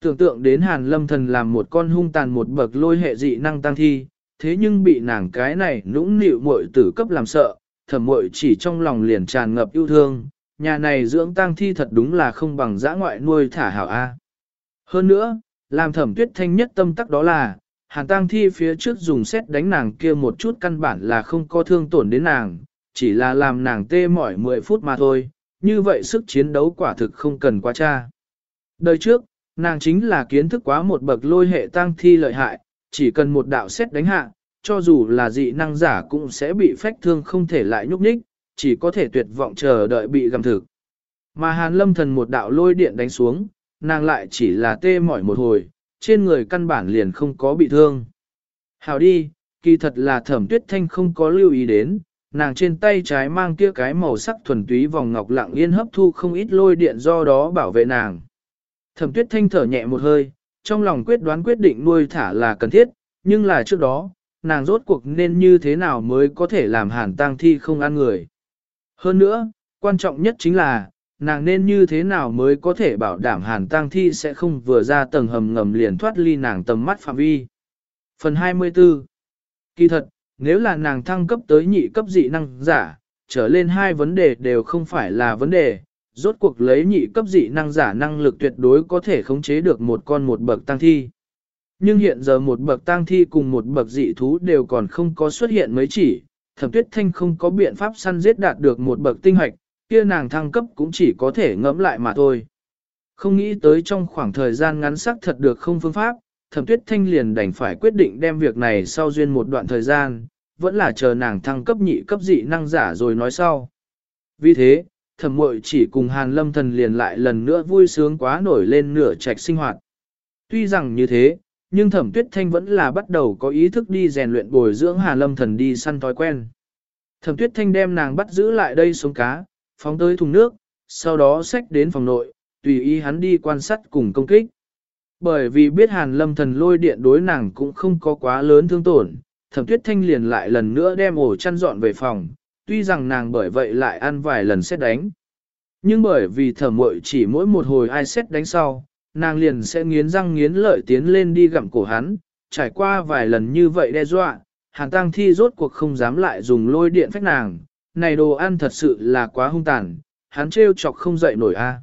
Tưởng tượng đến hàn lâm thần làm một con hung tàn một bậc lôi hệ dị năng tăng thi, thế nhưng bị nàng cái này nũng nịu muội tử cấp làm sợ, thẩm mội chỉ trong lòng liền tràn ngập yêu thương, nhà này dưỡng tăng thi thật đúng là không bằng dã ngoại nuôi thả hảo A. Hơn nữa, làm thẩm tuyết thanh nhất tâm tắc đó là, hàn tăng thi phía trước dùng xét đánh nàng kia một chút căn bản là không có thương tổn đến nàng, chỉ là làm nàng tê mỏi 10 phút mà thôi, như vậy sức chiến đấu quả thực không cần quá cha. Đời trước, nàng chính là kiến thức quá một bậc lôi hệ tăng thi lợi hại, chỉ cần một đạo xét đánh hạ, cho dù là dị năng giả cũng sẽ bị phách thương không thể lại nhúc nhích, chỉ có thể tuyệt vọng chờ đợi bị gầm thực. Mà hàn lâm thần một đạo lôi điện đánh xuống, nàng lại chỉ là tê mỏi một hồi, trên người căn bản liền không có bị thương. Hào đi, kỳ thật là thẩm tuyết thanh không có lưu ý đến, nàng trên tay trái mang kia cái màu sắc thuần túy vòng ngọc lặng yên hấp thu không ít lôi điện do đó bảo vệ nàng. Thẩm tuyết thanh thở nhẹ một hơi, trong lòng quyết đoán quyết định nuôi thả là cần thiết, nhưng là trước đó, nàng rốt cuộc nên như thế nào mới có thể làm hàn tang thi không ăn người. Hơn nữa, quan trọng nhất chính là, nàng nên như thế nào mới có thể bảo đảm hàn tang thi sẽ không vừa ra tầng hầm ngầm liền thoát ly nàng tầm mắt phạm vi. Phần 24 Kỳ thật, nếu là nàng thăng cấp tới nhị cấp dị năng giả, trở lên hai vấn đề đều không phải là vấn đề, rốt cuộc lấy nhị cấp dị năng giả năng lực tuyệt đối có thể khống chế được một con một bậc tăng thi. Nhưng hiện giờ một bậc tăng thi cùng một bậc dị thú đều còn không có xuất hiện mấy chỉ, thẩm tuyết thanh không có biện pháp săn giết đạt được một bậc tinh hoạch, kia nàng thăng cấp cũng chỉ có thể ngẫm lại mà thôi. Không nghĩ tới trong khoảng thời gian ngắn sắc thật được không phương pháp, thẩm tuyết thanh liền đành phải quyết định đem việc này sau duyên một đoạn thời gian, vẫn là chờ nàng thăng cấp nhị cấp dị năng giả rồi nói sau. Vì thế, thẩm mội chỉ cùng hàn lâm thần liền lại lần nữa vui sướng quá nổi lên nửa trạch sinh hoạt. Tuy rằng như thế, nhưng thẩm tuyết thanh vẫn là bắt đầu có ý thức đi rèn luyện bồi dưỡng hàn lâm thần đi săn thói quen. Thẩm tuyết thanh đem nàng bắt giữ lại đây xuống cá, phóng tới thùng nước, sau đó xách đến phòng nội, tùy ý hắn đi quan sát cùng công kích. Bởi vì biết hàn lâm thần lôi điện đối nàng cũng không có quá lớn thương tổn, thẩm tuyết thanh liền lại lần nữa đem ổ chăn dọn về phòng, tuy rằng nàng bởi vậy lại ăn vài lần xét đánh. Nhưng bởi vì thẩm mội chỉ mỗi một hồi ai xét đánh sau, nàng liền sẽ nghiến răng nghiến lợi tiến lên đi gặm cổ hắn, trải qua vài lần như vậy đe dọa, hàn tăng thi rốt cuộc không dám lại dùng lôi điện phách nàng, này đồ ăn thật sự là quá hung tàn, hắn trêu chọc không dậy nổi a. À.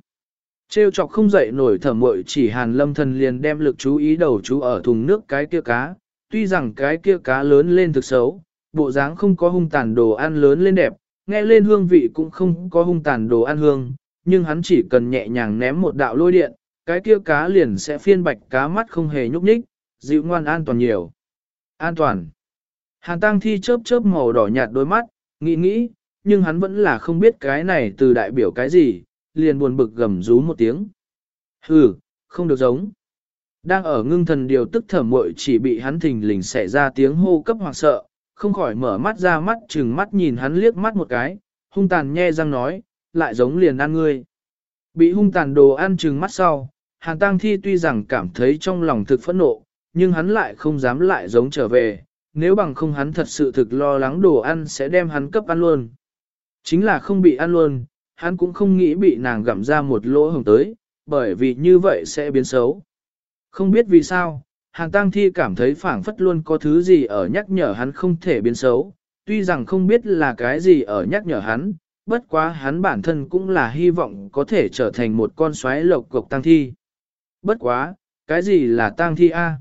Trêu chọc không dậy nổi thở mội chỉ hàn lâm thần liền đem lực chú ý đầu chú ở thùng nước cái kia cá, tuy rằng cái kia cá lớn lên thực xấu, bộ dáng không có hung tàn đồ ăn lớn lên đẹp, nghe lên hương vị cũng không có hung tàn đồ ăn hương, nhưng hắn chỉ cần nhẹ nhàng ném một đạo lôi điện, cái kia cá liền sẽ phiên bạch cá mắt không hề nhúc nhích, dịu ngoan an toàn nhiều. An toàn. Hàn tăng thi chớp chớp màu đỏ nhạt đôi mắt, nghĩ nghĩ, nhưng hắn vẫn là không biết cái này từ đại biểu cái gì, liền buồn bực gầm rú một tiếng. Hừ, không được giống. Đang ở ngưng thần điều tức thở muội chỉ bị hắn thình lình xẻ ra tiếng hô cấp hoặc sợ, không khỏi mở mắt ra mắt chừng mắt nhìn hắn liếc mắt một cái, hung tàn nhe răng nói, lại giống liền ăn ngươi. Bị hung tàn đồ ăn chừng mắt sau, Hàn Tăng Thi tuy rằng cảm thấy trong lòng thực phẫn nộ, nhưng hắn lại không dám lại giống trở về, nếu bằng không hắn thật sự thực lo lắng đồ ăn sẽ đem hắn cấp ăn luôn. Chính là không bị ăn luôn, hắn cũng không nghĩ bị nàng gặm ra một lỗ hồng tới, bởi vì như vậy sẽ biến xấu. Không biết vì sao, hàng tang Thi cảm thấy phảng phất luôn có thứ gì ở nhắc nhở hắn không thể biến xấu, tuy rằng không biết là cái gì ở nhắc nhở hắn, bất quá hắn bản thân cũng là hy vọng có thể trở thành một con xoáy lộc cục tang Thi. Bất quá, cái gì là tang Thi A?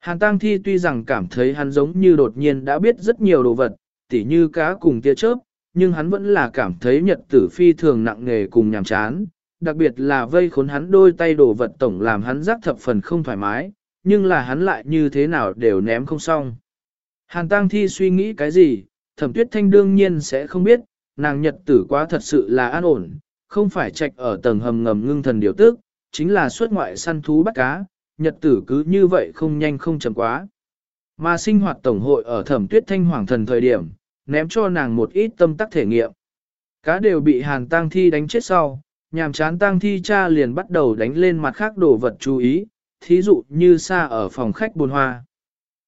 Hàn tang Thi tuy rằng cảm thấy hắn giống như đột nhiên đã biết rất nhiều đồ vật, tỉ như cá cùng tia chớp, nhưng hắn vẫn là cảm thấy nhật tử phi thường nặng nề cùng nhàm chán, đặc biệt là vây khốn hắn đôi tay đổ vật tổng làm hắn giác thập phần không thoải mái, nhưng là hắn lại như thế nào đều ném không xong. Hàn Tăng Thi suy nghĩ cái gì, thẩm tuyết thanh đương nhiên sẽ không biết, nàng nhật tử quá thật sự là an ổn, không phải trạch ở tầng hầm ngầm ngưng thần điều tức, chính là xuất ngoại săn thú bắt cá, nhật tử cứ như vậy không nhanh không chậm quá. Mà sinh hoạt tổng hội ở thẩm tuyết thanh hoàng thần thời điểm, ném cho nàng một ít tâm tắc thể nghiệm. Cá đều bị hàn tang thi đánh chết sau, nhàm chán tang thi cha liền bắt đầu đánh lên mặt khác đồ vật chú ý, thí dụ như xa ở phòng khách buồn hoa.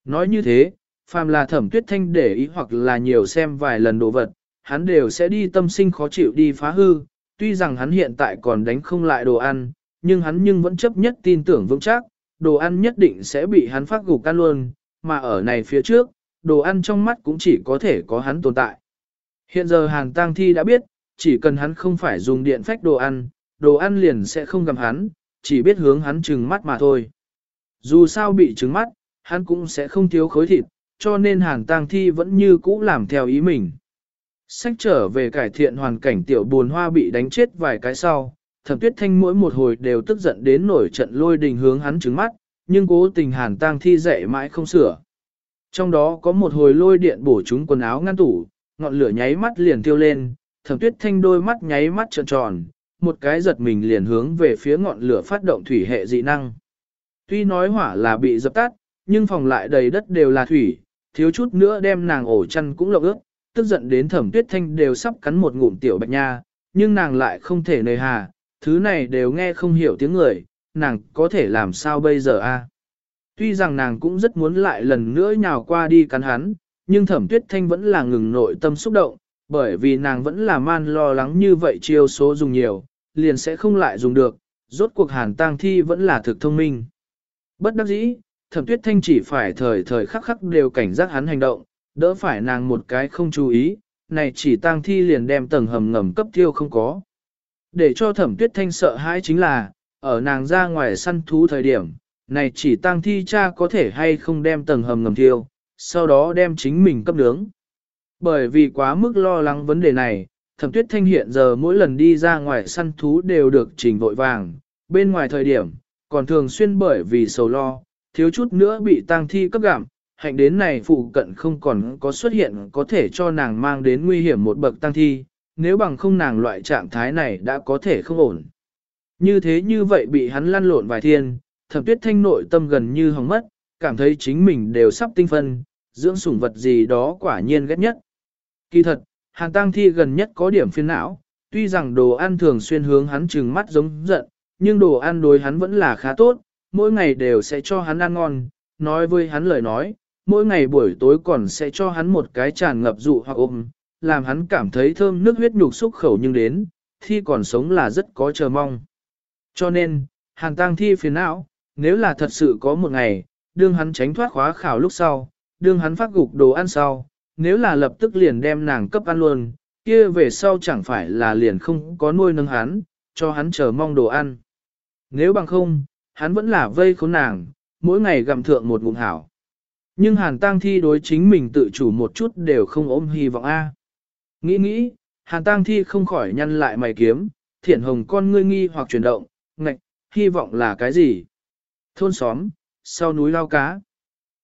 Nói như thế, phàm là thẩm tuyết thanh để ý hoặc là nhiều xem vài lần đồ vật, hắn đều sẽ đi tâm sinh khó chịu đi phá hư, tuy rằng hắn hiện tại còn đánh không lại đồ ăn, nhưng hắn nhưng vẫn chấp nhất tin tưởng vững chắc, đồ ăn nhất định sẽ bị hắn phát gục ăn luôn, mà ở này phía trước, đồ ăn trong mắt cũng chỉ có thể có hắn tồn tại. Hiện giờ Hàn Tang Thi đã biết, chỉ cần hắn không phải dùng điện phách đồ ăn, đồ ăn liền sẽ không gặp hắn, chỉ biết hướng hắn trừng mắt mà thôi. Dù sao bị trừng mắt, hắn cũng sẽ không thiếu khối thịt, cho nên Hàn Tang Thi vẫn như cũ làm theo ý mình. Sách trở về cải thiện hoàn cảnh tiểu buồn hoa bị đánh chết vài cái sau, thẩm tuyết thanh mỗi một hồi đều tức giận đến nổi trận lôi đình hướng hắn trứng mắt, nhưng cố tình hàn tang thi dạy mãi không sửa. Trong đó có một hồi lôi điện bổ trúng quần áo ngăn tủ, ngọn lửa nháy mắt liền tiêu lên, thẩm tuyết thanh đôi mắt nháy mắt trợn tròn, một cái giật mình liền hướng về phía ngọn lửa phát động thủy hệ dị năng. Tuy nói hỏa là bị dập tắt, nhưng phòng lại đầy đất đều là thủy, thiếu chút nữa đem nàng ổ chăn cũng lộng ướt, tức giận đến thẩm tuyết thanh đều sắp cắn một ngụm tiểu bạch nha, nhưng nàng lại không thể nề hà, thứ này đều nghe không hiểu tiếng người, nàng có thể làm sao bây giờ a? Tuy rằng nàng cũng rất muốn lại lần nữa nhào qua đi cắn hắn, nhưng thẩm tuyết thanh vẫn là ngừng nội tâm xúc động, bởi vì nàng vẫn là man lo lắng như vậy chiêu số dùng nhiều, liền sẽ không lại dùng được, rốt cuộc hàn tang thi vẫn là thực thông minh. Bất đắc dĩ, thẩm tuyết thanh chỉ phải thời thời khắc khắc đều cảnh giác hắn hành động, đỡ phải nàng một cái không chú ý, này chỉ tang thi liền đem tầng hầm ngầm cấp tiêu không có. Để cho thẩm tuyết thanh sợ hãi chính là, ở nàng ra ngoài săn thú thời điểm, này chỉ tang thi cha có thể hay không đem tầng hầm ngầm thiêu, sau đó đem chính mình cấp nướng. Bởi vì quá mức lo lắng vấn đề này, thẩm tuyết thanh hiện giờ mỗi lần đi ra ngoài săn thú đều được trình vội vàng, bên ngoài thời điểm, còn thường xuyên bởi vì sầu lo, thiếu chút nữa bị tang thi cấp gặm, hạnh đến này phụ cận không còn có xuất hiện có thể cho nàng mang đến nguy hiểm một bậc tăng thi, nếu bằng không nàng loại trạng thái này đã có thể không ổn. Như thế như vậy bị hắn lăn lộn vài thiên, thẩm tuyết thanh nội tâm gần như hỏng mất, cảm thấy chính mình đều sắp tinh phân, dưỡng sủng vật gì đó quả nhiên ghét nhất. Kỳ thật, hàng Tang thi gần nhất có điểm phiền não, tuy rằng đồ ăn thường xuyên hướng hắn trừng mắt giống giận, nhưng đồ ăn đối hắn vẫn là khá tốt, mỗi ngày đều sẽ cho hắn ăn ngon, nói với hắn lời nói, mỗi ngày buổi tối còn sẽ cho hắn một cái tràn ngập dụ hoặc ôm, làm hắn cảm thấy thơm nước huyết nhục xúc khẩu nhưng đến, thi còn sống là rất có chờ mong. Cho nên, hàng tang thi phiền não, nếu là thật sự có một ngày, đương hắn tránh thoát khóa khảo lúc sau, đương hắn phát gục đồ ăn sau, nếu là lập tức liền đem nàng cấp ăn luôn, kia về sau chẳng phải là liền không có nuôi nâng hắn, cho hắn chờ mong đồ ăn. Nếu bằng không, hắn vẫn là vây khốn nàng, mỗi ngày gặm thượng một ngụm hảo. Nhưng hàn tang thi đối chính mình tự chủ một chút đều không ôm hy vọng A. Nghĩ nghĩ, hàn tang thi không khỏi nhăn lại mày kiếm, thiện hồng con ngươi nghi hoặc chuyển động, ngạch, hy vọng là cái gì? Thôn xóm, sau núi lao cá.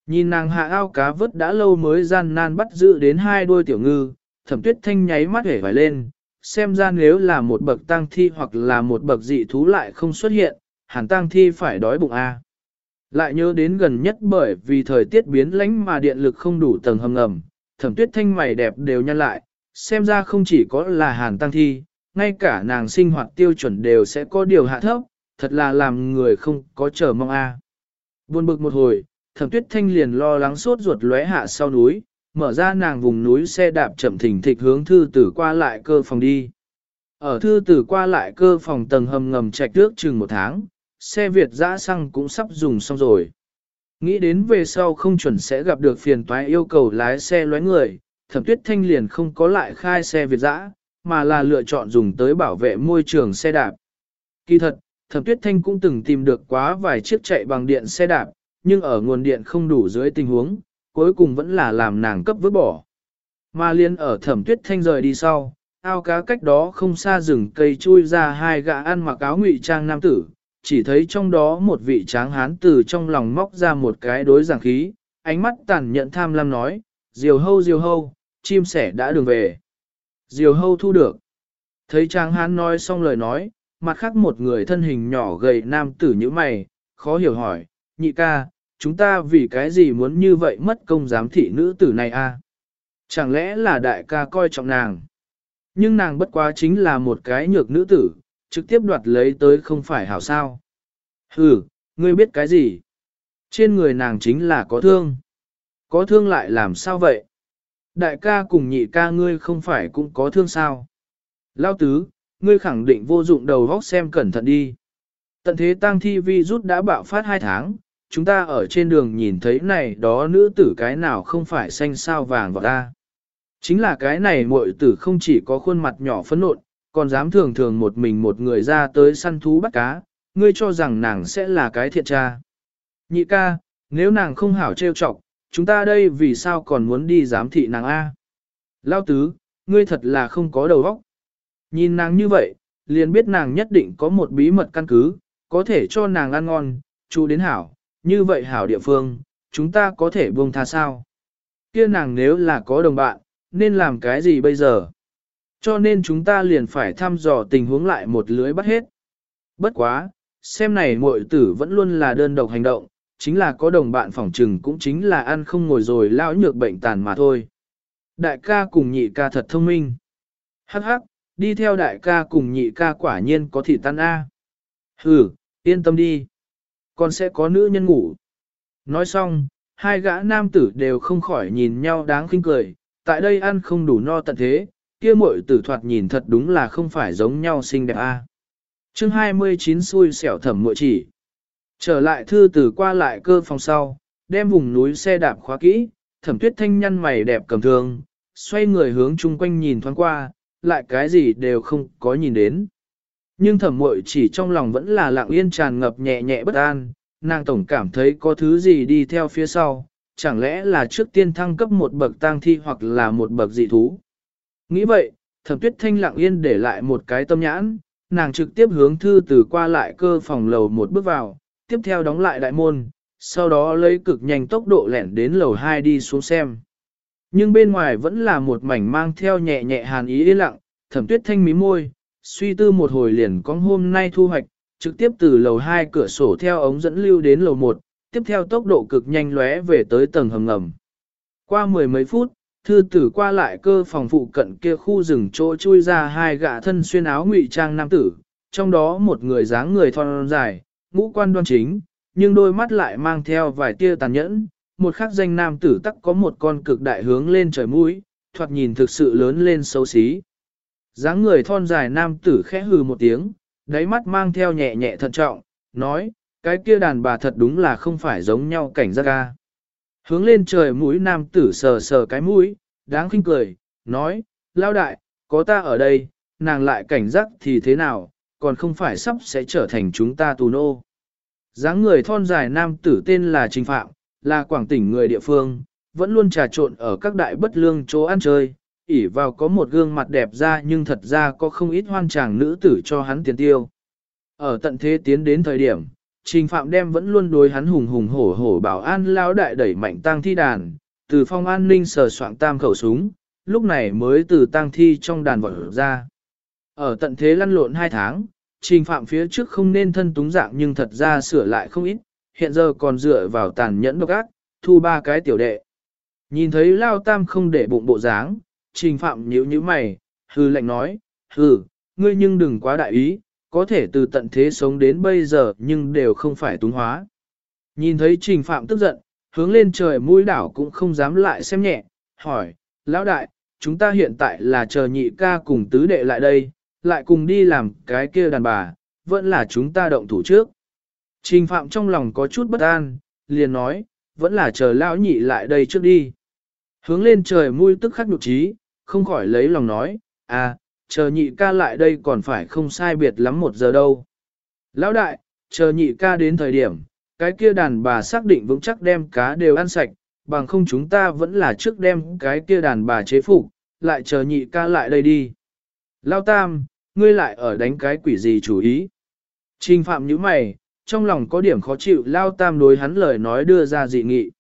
Nhìn nàng hạ ao cá vớt đã lâu mới gian nan bắt giữ đến hai đuôi tiểu ngư, thẩm tuyết thanh nháy mắt hể vải lên, xem ra nếu là một bậc tang thi hoặc là một bậc dị thú lại không xuất hiện, hẳn tang thi phải đói bụng A. Lại nhớ đến gần nhất bởi vì thời tiết biến lánh mà điện lực không đủ tầng hầm ngầm, thẩm tuyết thanh mày đẹp đều nhăn lại, xem ra không chỉ có là hàn tăng thi, ngay cả nàng sinh hoạt tiêu chuẩn đều sẽ có điều hạ thấp, thật là làm người không có chờ mong a. Buồn bực một hồi, thẩm tuyết thanh liền lo lắng sốt ruột lóe hạ sau núi, mở ra nàng vùng núi xe đạp chậm thỉnh thịch hướng thư tử qua lại cơ phòng đi. Ở thư tử qua lại cơ phòng tầng hầm ngầm trạch trước chừng một tháng, xe Việt dã xăng cũng sắp dùng xong rồi. Nghĩ đến về sau không chuẩn sẽ gặp được phiền toái yêu cầu lái xe lóe người, thẩm tuyết thanh liền không có lại khai xe Việt dã, mà là lựa chọn dùng tới bảo vệ môi trường xe đạp. Kỳ thật, thẩm tuyết thanh cũng từng tìm được quá vài chiếc chạy bằng điện xe đạp, nhưng ở nguồn điện không đủ dưới tình huống, cuối cùng vẫn là làm nàng cấp vứt bỏ. Mà liên ở thẩm tuyết thanh rời đi sau, ao cá cách đó không xa rừng cây chui ra hai gã ăn mặc áo ngụy trang nam tử, chỉ thấy trong đó một vị tráng hán từ trong lòng móc ra một cái đối giảng khí, ánh mắt tàn nhẫn tham lam nói, diều hâu diều hâu, chim sẻ đã đường về. Diều hâu thu được. Thấy tráng hán nói xong lời nói, mặt khác một người thân hình nhỏ gầy nam tử như mày, khó hiểu hỏi, nhị ca, chúng ta vì cái gì muốn như vậy mất công giám thị nữ tử này a? Chẳng lẽ là đại ca coi trọng nàng? Nhưng nàng bất quá chính là một cái nhược nữ tử, trực tiếp đoạt lấy tới không phải hảo sao. Hừ, ngươi biết cái gì? Trên người nàng chính là có thương. Có thương lại làm sao vậy? Đại ca cùng nhị ca ngươi không phải cũng có thương sao? Lao tứ, ngươi khẳng định vô dụng đầu vóc xem cẩn thận đi. Tận thế tăng thi vi rút đã bạo phát hai tháng, chúng ta ở trên đường nhìn thấy này đó nữ tử cái nào không phải xanh sao vàng vào ta. Chính là cái này muội tử không chỉ có khuôn mặt nhỏ phấn nộn, còn dám thường thường một mình một người ra tới săn thú bắt cá, ngươi cho rằng nàng sẽ là cái thiện tra. Nhị ca, nếu nàng không hảo trêu chọc, chúng ta đây vì sao còn muốn đi giám thị nàng A? Lao tứ, ngươi thật là không có đầu óc. Nhìn nàng như vậy, liền biết nàng nhất định có một bí mật căn cứ, có thể cho nàng ăn ngon, chú đến hảo, như vậy hảo địa phương, chúng ta có thể buông tha sao? Kia nàng nếu là có đồng bạn, nên làm cái gì bây giờ? Cho nên chúng ta liền phải thăm dò tình huống lại một lưới bắt hết. Bất quá, xem này muội tử vẫn luôn là đơn độc hành động, chính là có đồng bạn phỏng trừng cũng chính là ăn không ngồi rồi lao nhược bệnh tàn mà thôi. Đại ca cùng nhị ca thật thông minh. Hắc hắc, đi theo đại ca cùng nhị ca quả nhiên có thị tan A. Hừ, yên tâm đi. Còn sẽ có nữ nhân ngủ. Nói xong, hai gã nam tử đều không khỏi nhìn nhau đáng khinh cười, tại đây ăn không đủ no tận thế, kia muội tử thoạt nhìn thật đúng là không phải giống nhau xinh đẹp a. Chương 29 xui xẻo thẩm muội chỉ. Trở lại thư tử qua lại cơ phòng sau, đem vùng núi xe đạp khóa kỹ, thẩm tuyết thanh nhăn mày đẹp cầm thương, xoay người hướng chung quanh nhìn thoáng qua, lại cái gì đều không có nhìn đến. Nhưng thẩm muội chỉ trong lòng vẫn là lặng yên tràn ngập nhẹ nhẹ bất an, nàng tổng cảm thấy có thứ gì đi theo phía sau, chẳng lẽ là trước tiên thăng cấp một bậc tang thi hoặc là một bậc dị thú. Nghĩ vậy, thẩm tuyết thanh lặng yên để lại một cái tâm nhãn, nàng trực tiếp hướng thư từ qua lại cơ phòng lầu một bước vào, tiếp theo đóng lại đại môn, sau đó lấy cực nhanh tốc độ lẻn đến lầu 2 đi xuống xem. Nhưng bên ngoài vẫn là một mảnh mang theo nhẹ nhẹ hàn ý yên lặng, thẩm tuyết thanh mí môi, suy tư một hồi liền có hôm nay thu hoạch, trực tiếp từ lầu 2 cửa sổ theo ống dẫn lưu đến lầu 1, tiếp theo tốc độ cực nhanh lóe về tới tầng hầm ngầm. Qua mười mấy phút, thư tử qua lại cơ phòng phụ cận kia khu rừng chỗ chui ra hai gã thân xuyên áo ngụy trang nam tử, trong đó một người dáng người thon dài, ngũ quan đoan chính, nhưng đôi mắt lại mang theo vài tia tàn nhẫn, một khắc danh nam tử tắc có một con cực đại hướng lên trời mũi, thoạt nhìn thực sự lớn lên xấu xí. dáng người thon dài nam tử khẽ hừ một tiếng, đáy mắt mang theo nhẹ nhẹ thận trọng, nói, cái kia đàn bà thật đúng là không phải giống nhau cảnh giác ca. Hướng lên trời mũi nam tử sờ sờ cái mũi, đáng khinh cười, nói, lao đại, có ta ở đây, nàng lại cảnh giác thì thế nào, còn không phải sắp sẽ trở thành chúng ta tù nô. dáng người thon dài nam tử tên là Trình Phạm, là quảng tỉnh người địa phương, vẫn luôn trà trộn ở các đại bất lương chỗ ăn chơi, ỉ vào có một gương mặt đẹp ra nhưng thật ra có không ít hoan chàng nữ tử cho hắn tiền tiêu. Ở tận thế tiến đến thời điểm, Trình Phạm đem vẫn luôn đối hắn hùng hùng hổ hổ bảo an lão đại đẩy mạnh tang thi đàn, từ phong an ninh sờ soạn tam khẩu súng, lúc này mới từ tang thi trong đàn vọt ra. Ở tận thế lăn lộn hai tháng, Trình Phạm phía trước không nên thân túng dạng nhưng thật ra sửa lại không ít, hiện giờ còn dựa vào tàn nhẫn độc ác, thu ba cái tiểu đệ. Nhìn thấy Lao Tam không để bụng bộ dáng, Trình Phạm nhíu nhíu mày, hư lệnh nói, hừ, ngươi nhưng đừng quá đại ý, có thể từ tận thế sống đến bây giờ nhưng đều không phải túng hóa. Nhìn thấy trình phạm tức giận, hướng lên trời mũi đảo cũng không dám lại xem nhẹ, hỏi, lão đại, chúng ta hiện tại là chờ nhị ca cùng tứ đệ lại đây, lại cùng đi làm cái kia đàn bà, vẫn là chúng ta động thủ trước. Trình phạm trong lòng có chút bất an, liền nói, vẫn là chờ lão nhị lại đây trước đi. Hướng lên trời mũi tức khắc nhục trí, không khỏi lấy lòng nói, à, chờ nhị ca lại đây còn phải không sai biệt lắm một giờ đâu. Lão đại, chờ nhị ca đến thời điểm, cái kia đàn bà xác định vững chắc đem cá đều ăn sạch, bằng không chúng ta vẫn là trước đem cái kia đàn bà chế phục, lại chờ nhị ca lại đây đi. Lao tam, ngươi lại ở đánh cái quỷ gì chủ ý. Trình phạm như mày, trong lòng có điểm khó chịu Lao tam đối hắn lời nói đưa ra dị nghị.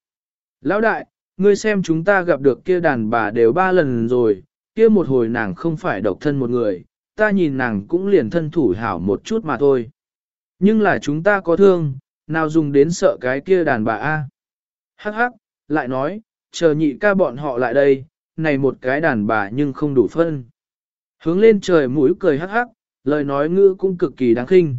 Lão đại, ngươi xem chúng ta gặp được kia đàn bà đều ba lần rồi, kia một hồi nàng không phải độc thân một người, ta nhìn nàng cũng liền thân thủ hảo một chút mà thôi. Nhưng là chúng ta có thương, nào dùng đến sợ cái kia đàn bà A. Hắc hắc, lại nói, chờ nhị ca bọn họ lại đây, này một cái đàn bà nhưng không đủ phân. Hướng lên trời mũi cười hắc hắc, lời nói ngữ cũng cực kỳ đáng khinh.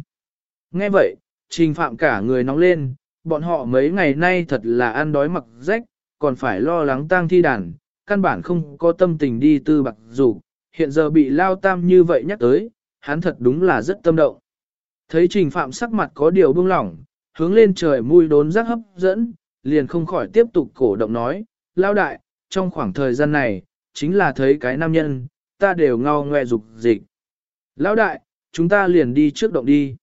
Nghe vậy, trình phạm cả người nóng lên, bọn họ mấy ngày nay thật là ăn đói mặc rách, còn phải lo lắng tang thi đàn, căn bản không có tâm tình đi tư bạc dù, hiện giờ bị lao tam như vậy nhắc tới, hắn thật đúng là rất tâm động. Thấy trình phạm sắc mặt có điều buông lỏng, hướng lên trời mùi đốn rắc hấp dẫn, liền không khỏi tiếp tục cổ động nói, lao đại, trong khoảng thời gian này, chính là thấy cái nam nhân, ta đều ngao ngoe dục dịch. Lao đại, chúng ta liền đi trước động đi.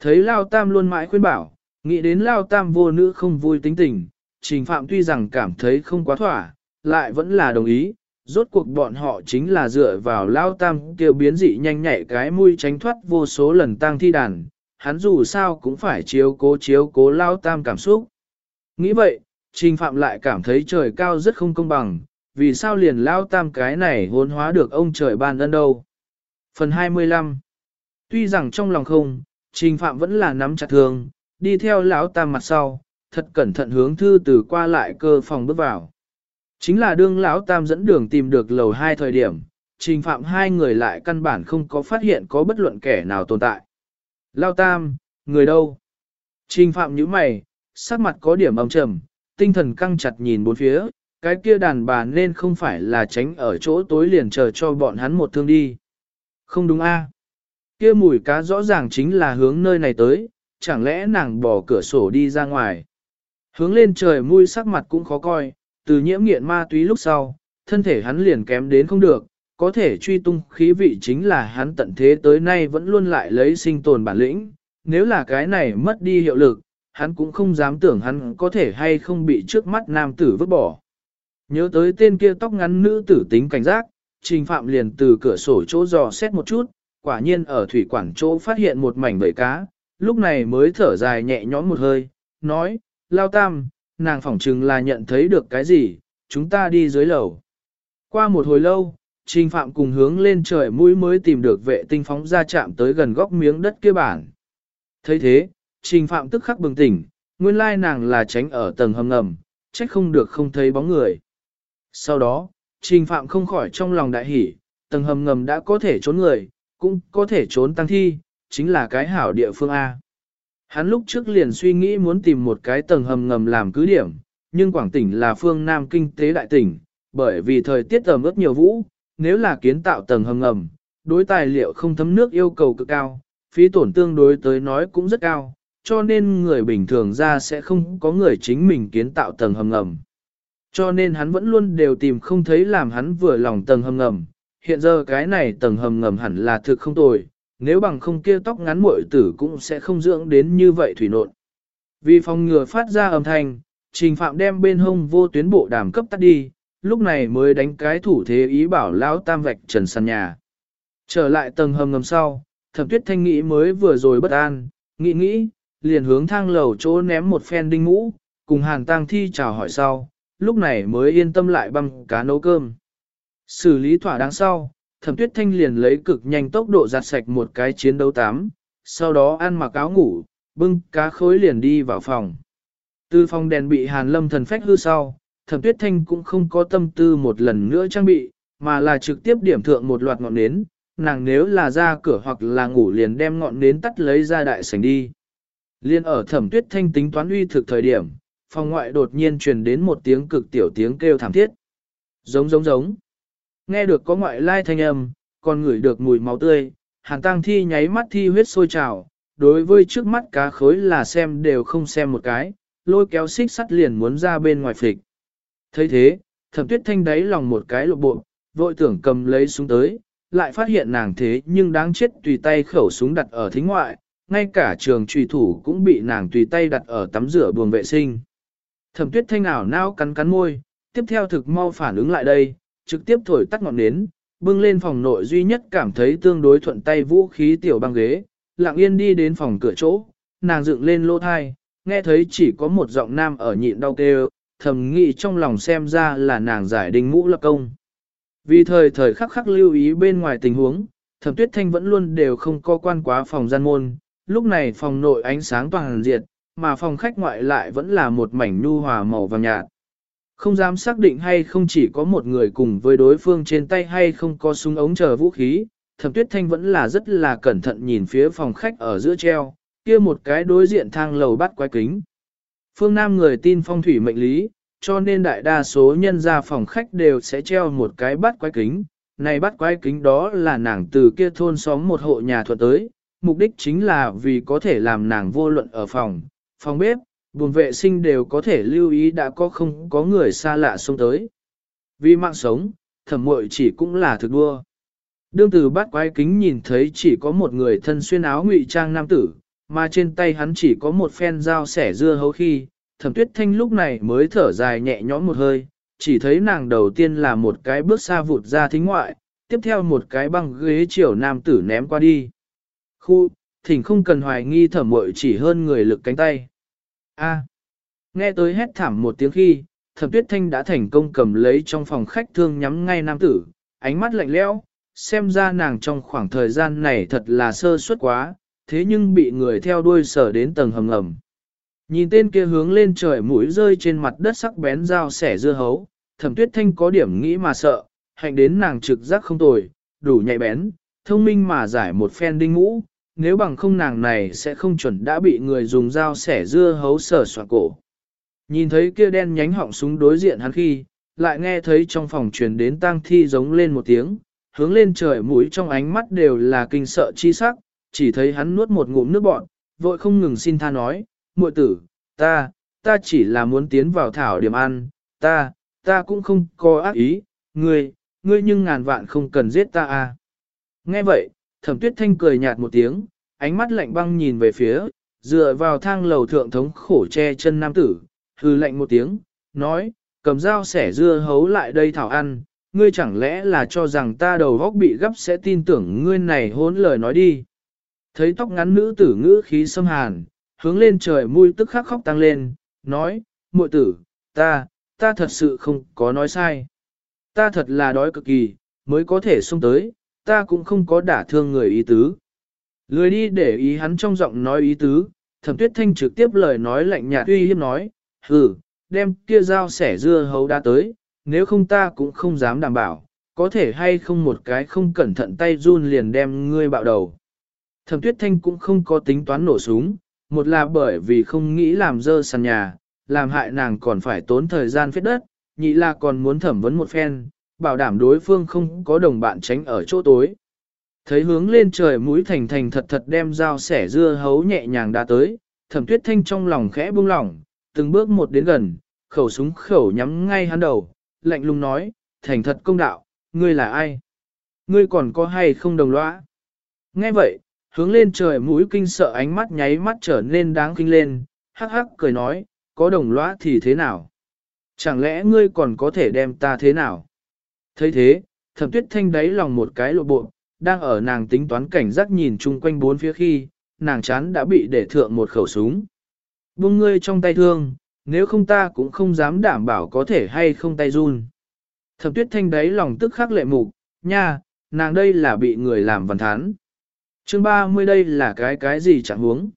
Thấy Lao Tam luôn mãi khuyên bảo, nghĩ đến Lao Tam vô nữ không vui tính tình, trình phạm tuy rằng cảm thấy không quá thỏa, lại vẫn là đồng ý, rốt cuộc bọn họ chính là dựa vào lao tam kêu biến dị nhanh nhạy cái mũi tránh thoát vô số lần tăng thi đàn, hắn dù sao cũng phải chiếu cố chiếu cố lao tam cảm xúc. Nghĩ vậy, trình phạm lại cảm thấy trời cao rất không công bằng, vì sao liền lao tam cái này hôn hóa được ông trời ban ân đâu. Phần 25 Tuy rằng trong lòng không, trình phạm vẫn là nắm chặt thường, đi theo lão tam mặt sau, thật cẩn thận hướng thư từ qua lại cơ phòng bước vào. Chính là đương lão tam dẫn đường tìm được lầu hai thời điểm, trình phạm hai người lại căn bản không có phát hiện có bất luận kẻ nào tồn tại. Lão tam, người đâu? Trình phạm nhíu mày, sắc mặt có điểm âm trầm, tinh thần căng chặt nhìn bốn phía, cái kia đàn bà nên không phải là tránh ở chỗ tối liền chờ cho bọn hắn một thương đi. Không đúng a? Kia mùi cá rõ ràng chính là hướng nơi này tới, chẳng lẽ nàng bỏ cửa sổ đi ra ngoài. Hướng lên trời mùi sắc mặt cũng khó coi, từ nhiễm nghiện ma túy lúc sau, thân thể hắn liền kém đến không được, có thể truy tung khí vị chính là hắn tận thế tới nay vẫn luôn lại lấy sinh tồn bản lĩnh, nếu là cái này mất đi hiệu lực, hắn cũng không dám tưởng hắn có thể hay không bị trước mắt nam tử vứt bỏ. Nhớ tới tên kia tóc ngắn nữ tử tính cảnh giác, trình phạm liền từ cửa sổ chỗ dò xét một chút, quả nhiên ở thủy quản chỗ phát hiện một mảnh bầy cá, lúc này mới thở dài nhẹ nhõm một hơi, nói, lao tam, nàng phỏng chừng là nhận thấy được cái gì, chúng ta đi dưới lầu. Qua một hồi lâu, Trình Phạm cùng hướng lên trời mũi mới tìm được vệ tinh phóng ra chạm tới gần góc miếng đất kia bản. thấy thế, Trình Phạm tức khắc bừng tỉnh, nguyên lai nàng là tránh ở tầng hầm ngầm, trách không được không thấy bóng người. Sau đó, Trình Phạm không khỏi trong lòng đại hỉ, tầng hầm ngầm đã có thể trốn người, cũng có thể trốn tăng thi, chính là cái hảo địa phương A. Hắn lúc trước liền suy nghĩ muốn tìm một cái tầng hầm ngầm làm cứ điểm, nhưng Quảng tỉnh là phương Nam kinh tế đại tỉnh, bởi vì thời tiết ẩm ướt nhiều vũ, nếu là kiến tạo tầng hầm ngầm, đối tài liệu không thấm nước yêu cầu cực cao, phí tổn tương đối tới nói cũng rất cao, cho nên người bình thường ra sẽ không có người chính mình kiến tạo tầng hầm ngầm. Cho nên hắn vẫn luôn đều tìm không thấy làm hắn vừa lòng tầng hầm ngầm, hiện giờ cái này tầng hầm ngầm hẳn là thực không tồi, nếu bằng không kia tóc ngắn muội tử cũng sẽ không dưỡng đến như vậy thủy nộn. Vì phòng ngừa phát ra âm thanh, trình phạm đem bên hông vô tuyến bộ đàm cấp tắt đi, lúc này mới đánh cái thủ thế ý bảo lão tam vạch trần sàn nhà. Trở lại tầng hầm ngầm sau, thẩm tuyết thanh nghĩ mới vừa rồi bất an, nghĩ nghĩ, liền hướng thang lầu chỗ ném một phen đinh mũ, cùng hàn tang thi chào hỏi sau, lúc này mới yên tâm lại băm cá nấu cơm. Xử lý thỏa đáng sau, thẩm tuyết thanh liền lấy cực nhanh tốc độ giặt sạch một cái chiến đấu tám, sau đó ăn mặc áo ngủ, bưng cá khối liền đi vào phòng. Từ phòng đèn bị hàn lâm thần phách hư sau, thẩm tuyết thanh cũng không có tâm tư một lần nữa trang bị, mà là trực tiếp điểm thượng một loạt ngọn nến, nàng nếu là ra cửa hoặc là ngủ liền đem ngọn nến tắt lấy ra đại sảnh đi. Liên ở thẩm tuyết thanh tính toán uy thực thời điểm, phòng ngoại đột nhiên truyền đến một tiếng cực tiểu tiếng kêu thảm thiết. Giống giống giống. Nghe được có ngoại lai thanh âm, còn ngửi được mùi máu tươi, hàn tăng thi nháy mắt thi huyết sôi trào, đối với trước mắt cá khối là xem đều không xem một cái, lôi kéo xích sắt liền muốn ra bên ngoài phịch. thấy thế, thẩm tuyết thanh đáy lòng một cái lộ bộ, vội tưởng cầm lấy súng tới, lại phát hiện nàng thế nhưng đáng chết tùy tay khẩu súng đặt ở thính ngoại, ngay cả trường trùy thủ cũng bị nàng tùy tay đặt ở tắm rửa buồng vệ sinh. Thẩm tuyết thanh ảo nao cắn cắn môi, tiếp theo thực mau phản ứng lại đây, trực tiếp thổi tắt ngọn nến, bưng lên phòng nội duy nhất cảm thấy tương đối thuận tay vũ khí tiểu băng ghế, lặng yên đi đến phòng cửa chỗ, nàng dựng lên lô thai, nghe thấy chỉ có một giọng nam ở nhịn đau kêu, thầm nghĩ trong lòng xem ra là nàng giải đinh mũ lập công. Vì thời thời khắc khắc lưu ý bên ngoài tình huống, thẩm tuyết thanh vẫn luôn đều không co quan quá phòng gian môn, lúc này phòng nội ánh sáng toàn diệt, mà phòng khách ngoại lại vẫn là một mảnh nhu hòa màu vàng nhạt. Không dám xác định hay không chỉ có một người cùng với đối phương trên tay hay không có súng ống chờ vũ khí, thẩm tuyết thanh vẫn là rất là cẩn thận nhìn phía phòng khách ở giữa treo, kia một cái đối diện thang lầu bắt quái kính. Phương Nam người tin phong thủy mệnh lý, cho nên đại đa số nhân gia phòng khách đều sẽ treo một cái bắt quái kính. Này bắt quái kính đó là nàng từ kia thôn xóm một hộ nhà thuật tới, mục đích chính là vì có thể làm nàng vô luận ở phòng, phòng bếp, buồn vệ sinh đều có thể lưu ý đã có không có người xa lạ xông tới. Vì mạng sống, thẩm muội chỉ cũng là thực đua. Đương từ bắt quái kính nhìn thấy chỉ có một người thân xuyên áo ngụy trang nam tử, mà trên tay hắn chỉ có một phen dao sẻ dưa hấu khi, thẩm tuyết thanh lúc này mới thở dài nhẹ nhõm một hơi, chỉ thấy nàng đầu tiên là một cái bước xa vụt ra thính ngoại, tiếp theo một cái băng ghế chiều nam tử ném qua đi. Khu, thỉnh không cần hoài nghi thẩm mội chỉ hơn người lực cánh tay. A. nghe tới hét thảm một tiếng khi, thẩm tuyết thanh đã thành công cầm lấy trong phòng khách thương nhắm ngay nam tử, ánh mắt lạnh lẽo, xem ra nàng trong khoảng thời gian này thật là sơ suất quá, thế nhưng bị người theo đuôi sở đến tầng hầm ngầm. Nhìn tên kia hướng lên trời mũi rơi trên mặt đất sắc bén dao sẻ dưa hấu, thẩm tuyết thanh có điểm nghĩ mà sợ, hạnh đến nàng trực giác không tồi, đủ nhạy bén, thông minh mà giải một phen đinh ngũ, nếu bằng không nàng này sẽ không chuẩn đã bị người dùng dao sẻ dưa hấu sở soạn cổ. Nhìn thấy kia đen nhánh họng súng đối diện hắn khi, lại nghe thấy trong phòng truyền đến tang thi giống lên một tiếng, hướng lên trời mũi trong ánh mắt đều là kinh sợ chi sắc, chỉ thấy hắn nuốt một ngụm nước bọn, vội không ngừng xin tha nói, muội tử, ta, ta chỉ là muốn tiến vào thảo điểm ăn, ta, ta cũng không có ác ý, ngươi, ngươi nhưng ngàn vạn không cần giết ta à. Nghe vậy, thẩm tuyết thanh cười nhạt một tiếng, ánh mắt lạnh băng nhìn về phía, dựa vào thang lầu thượng thống khổ che chân nam tử, hư lạnh một tiếng, nói, cầm dao sẻ dưa hấu lại đây thảo ăn, ngươi chẳng lẽ là cho rằng ta đầu góc bị gấp sẽ tin tưởng ngươi này hốn lời nói đi. Thấy tóc ngắn nữ tử ngữ khí xâm hàn, hướng lên trời mui tức khắc khóc tăng lên, nói, muội tử, ta, ta thật sự không có nói sai. Ta thật là đói cực kỳ, mới có thể xông tới, ta cũng không có đả thương người ý tứ. Lười đi để ý hắn trong giọng nói ý tứ, thẩm tuyết thanh trực tiếp lời nói lạnh nhạt uy hiếp nói, hừ, đem kia dao sẻ dưa hấu đã tới, nếu không ta cũng không dám đảm bảo, có thể hay không một cái không cẩn thận tay run liền đem ngươi bạo đầu. Thẩm tuyết thanh cũng không có tính toán nổ súng, một là bởi vì không nghĩ làm dơ sàn nhà, làm hại nàng còn phải tốn thời gian phết đất, nhị là còn muốn thẩm vấn một phen, bảo đảm đối phương không có đồng bạn tránh ở chỗ tối. Thấy hướng lên trời mũi thành thành thật thật đem dao sẻ dưa hấu nhẹ nhàng đã tới, thẩm tuyết thanh trong lòng khẽ buông lỏng, từng bước một đến gần, khẩu súng khẩu nhắm ngay hắn đầu, lạnh lùng nói, thành thật công đạo, ngươi là ai? Ngươi còn có hay không đồng lõa? Nghe vậy, hướng lên trời mũi kinh sợ ánh mắt nháy mắt trở nên đáng kinh lên, hắc hắc cười nói, có đồng lõa thì thế nào? Chẳng lẽ ngươi còn có thể đem ta thế nào? Thấy thế, thẩm tuyết thanh đáy lòng một cái lộ bộ, đang ở nàng tính toán cảnh giác nhìn chung quanh bốn phía khi, nàng chán đã bị để thượng một khẩu súng. Buông ngươi trong tay thương, nếu không ta cũng không dám đảm bảo có thể hay không tay run. Thẩm tuyết thanh đáy lòng tức khắc lệ mục, nha, nàng đây là bị người làm văn thán. chương 30 đây là cái cái gì chẳng huống.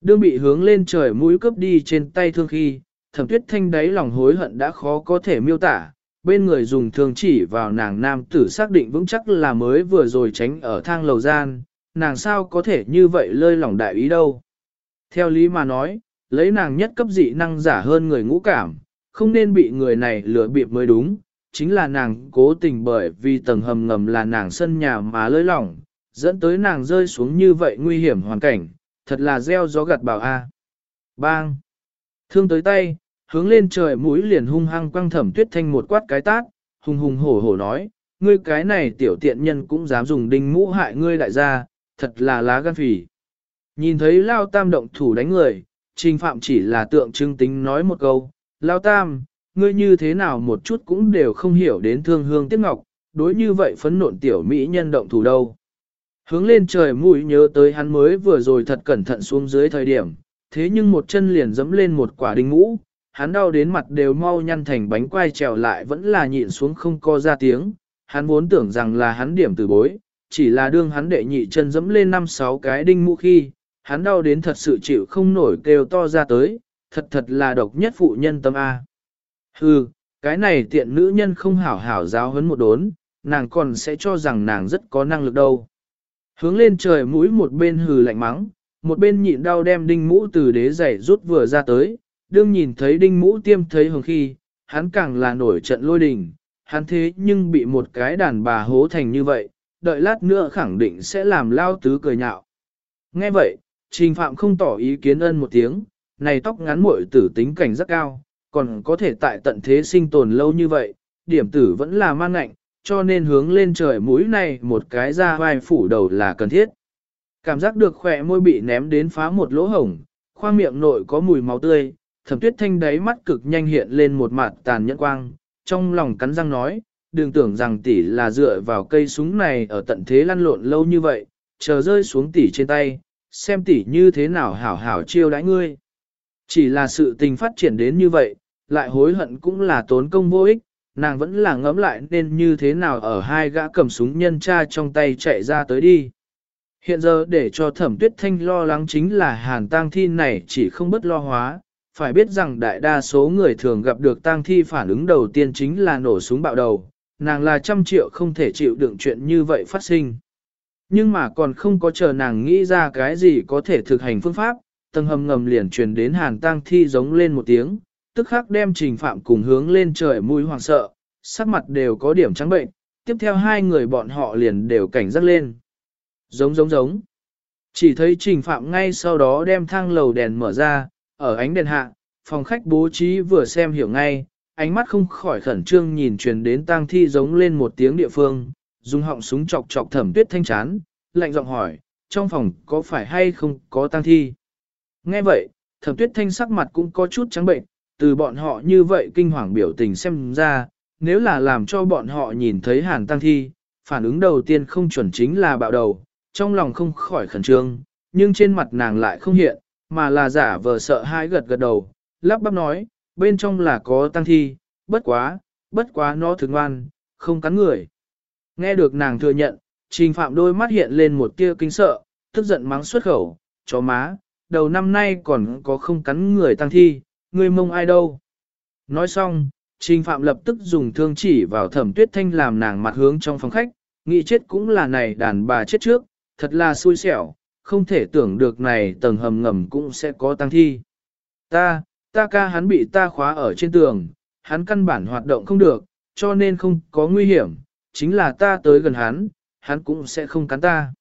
Đương bị hướng lên trời mũi cướp đi trên tay thương khi, thẩm tuyết thanh đáy lòng hối hận đã khó có thể miêu tả, bên người dùng thương chỉ vào nàng nam tử xác định vững chắc là mới vừa rồi tránh ở thang lầu gian, nàng sao có thể như vậy lơi lỏng đại ý đâu. Theo lý mà nói, lấy nàng nhất cấp dị năng giả hơn người ngũ cảm, không nên bị người này lừa bịp mới đúng, chính là nàng cố tình bởi vì tầng hầm ngầm là nàng sân nhà mà lơi lỏng, dẫn tới nàng rơi xuống như vậy nguy hiểm hoàn cảnh, thật là gieo gió gặt bảo a. Bang! Thương tới tay, hướng lên trời mũi liền hung hăng quăng thẩm tuyết thanh một quát cái tát, hùng hùng hổ hổ nói, ngươi cái này tiểu tiện nhân cũng dám dùng đinh mũ hại ngươi đại gia, thật là lá gan phỉ. Nhìn thấy lao tam động thủ đánh người, trình phạm chỉ là tượng trưng tính nói một câu, Lao Tam, ngươi như thế nào một chút cũng đều không hiểu đến thương hương tiếc ngọc, đối như vậy phấn nộn tiểu mỹ nhân động thủ đâu. Hướng lên trời mũi nhớ tới hắn mới vừa rồi thật cẩn thận xuống dưới thời điểm, thế nhưng một chân liền dẫm lên một quả đinh mũ hắn đau đến mặt đều mau nhăn thành bánh quai trèo lại vẫn là nhịn xuống không co ra tiếng, hắn vốn tưởng rằng là hắn điểm từ bối, chỉ là đương hắn đệ nhị chân dẫm lên năm sáu cái đinh mũ khi, hắn đau đến thật sự chịu không nổi kêu to ra tới, thật thật là độc nhất phụ nhân tâm A. Hừ, cái này tiện nữ nhân không hảo hảo giáo huấn một đốn, nàng còn sẽ cho rằng nàng rất có năng lực đâu. Hướng lên trời mũi một bên hừ lạnh mắng, một bên nhịn đau đem đinh mũ từ đế giày rút vừa ra tới, đương nhìn thấy đinh mũ tiêm thấy hồng khi, hắn càng là nổi trận lôi đình, hắn thế nhưng bị một cái đàn bà hố thành như vậy, đợi lát nữa khẳng định sẽ làm lao tứ cười nhạo. Nghe vậy, trình phạm không tỏ ý kiến ân một tiếng, này tóc ngắn muội tử tính cảnh rất cao, còn có thể tại tận thế sinh tồn lâu như vậy, điểm tử vẫn là man ngạnh, cho nên hướng lên trời mũi này một cái ra vai phủ đầu là cần thiết. Cảm giác được khỏe môi bị ném đến phá một lỗ hổng, khoang miệng nội có mùi máu tươi, thẩm tuyết thanh đáy mắt cực nhanh hiện lên một mặt tàn nhẫn quang, trong lòng cắn răng nói, đừng tưởng rằng tỷ là dựa vào cây súng này ở tận thế lăn lộn lâu như vậy, chờ rơi xuống tỷ trên tay, xem tỷ như thế nào hảo hảo chiêu đãi ngươi. Chỉ là sự tình phát triển đến như vậy, lại hối hận cũng là tốn công vô ích, nàng vẫn là ngẫm lại nên như thế nào ở hai gã cầm súng nhân cha trong tay chạy ra tới đi. Hiện giờ để cho thẩm tuyết thanh lo lắng chính là hàn tang thi này chỉ không bất lo hóa, phải biết rằng đại đa số người thường gặp được tang thi phản ứng đầu tiên chính là nổ súng bạo đầu, nàng là trăm triệu không thể chịu đựng chuyện như vậy phát sinh. Nhưng mà còn không có chờ nàng nghĩ ra cái gì có thể thực hành phương pháp, tầng hầm ngầm liền truyền đến hàn tang thi giống lên một tiếng, tức khắc đem trình phạm cùng hướng lên trời mũi hoàng sợ, sắc mặt đều có điểm trắng bệnh, tiếp theo hai người bọn họ liền đều cảnh giác lên. Giống giống giống. Chỉ thấy trình phạm ngay sau đó đem thang lầu đèn mở ra, ở ánh đèn hạ, phòng khách bố trí vừa xem hiểu ngay, ánh mắt không khỏi khẩn trương nhìn truyền đến tang thi giống lên một tiếng địa phương, dùng họng súng chọc chọc thẩm tuyết thanh chán, lạnh giọng hỏi, trong phòng có phải hay không có tang thi? Nghe vậy, thẩm tuyết thanh sắc mặt cũng có chút trắng bệnh, từ bọn họ như vậy kinh hoàng biểu tình xem ra, nếu là làm cho bọn họ nhìn thấy hàn tang thi, phản ứng đầu tiên không chuẩn chính là bạo đầu, trong lòng không khỏi khẩn trương, nhưng trên mặt nàng lại không hiện, mà là giả vờ sợ hãi gật gật đầu, lắp bắp nói, bên trong là có tăng thi, bất quá, bất quá nó thường ngoan, không cắn người. Nghe được nàng thừa nhận, trình phạm đôi mắt hiện lên một tia kinh sợ, tức giận mắng xuất khẩu, chó má, đầu năm nay còn có không cắn người tăng thi, người mông ai đâu. Nói xong, trình phạm lập tức dùng thương chỉ vào thẩm tuyết thanh làm nàng mặt hướng trong phòng khách, nghĩ chết cũng là này đàn bà chết trước, thật là xui xẻo, không thể tưởng được này tầng hầm ngầm cũng sẽ có tăng thi. Ta, ta ca hắn bị ta khóa ở trên tường, hắn căn bản hoạt động không được, cho nên không có nguy hiểm, chính là ta tới gần hắn, hắn cũng sẽ không cắn ta.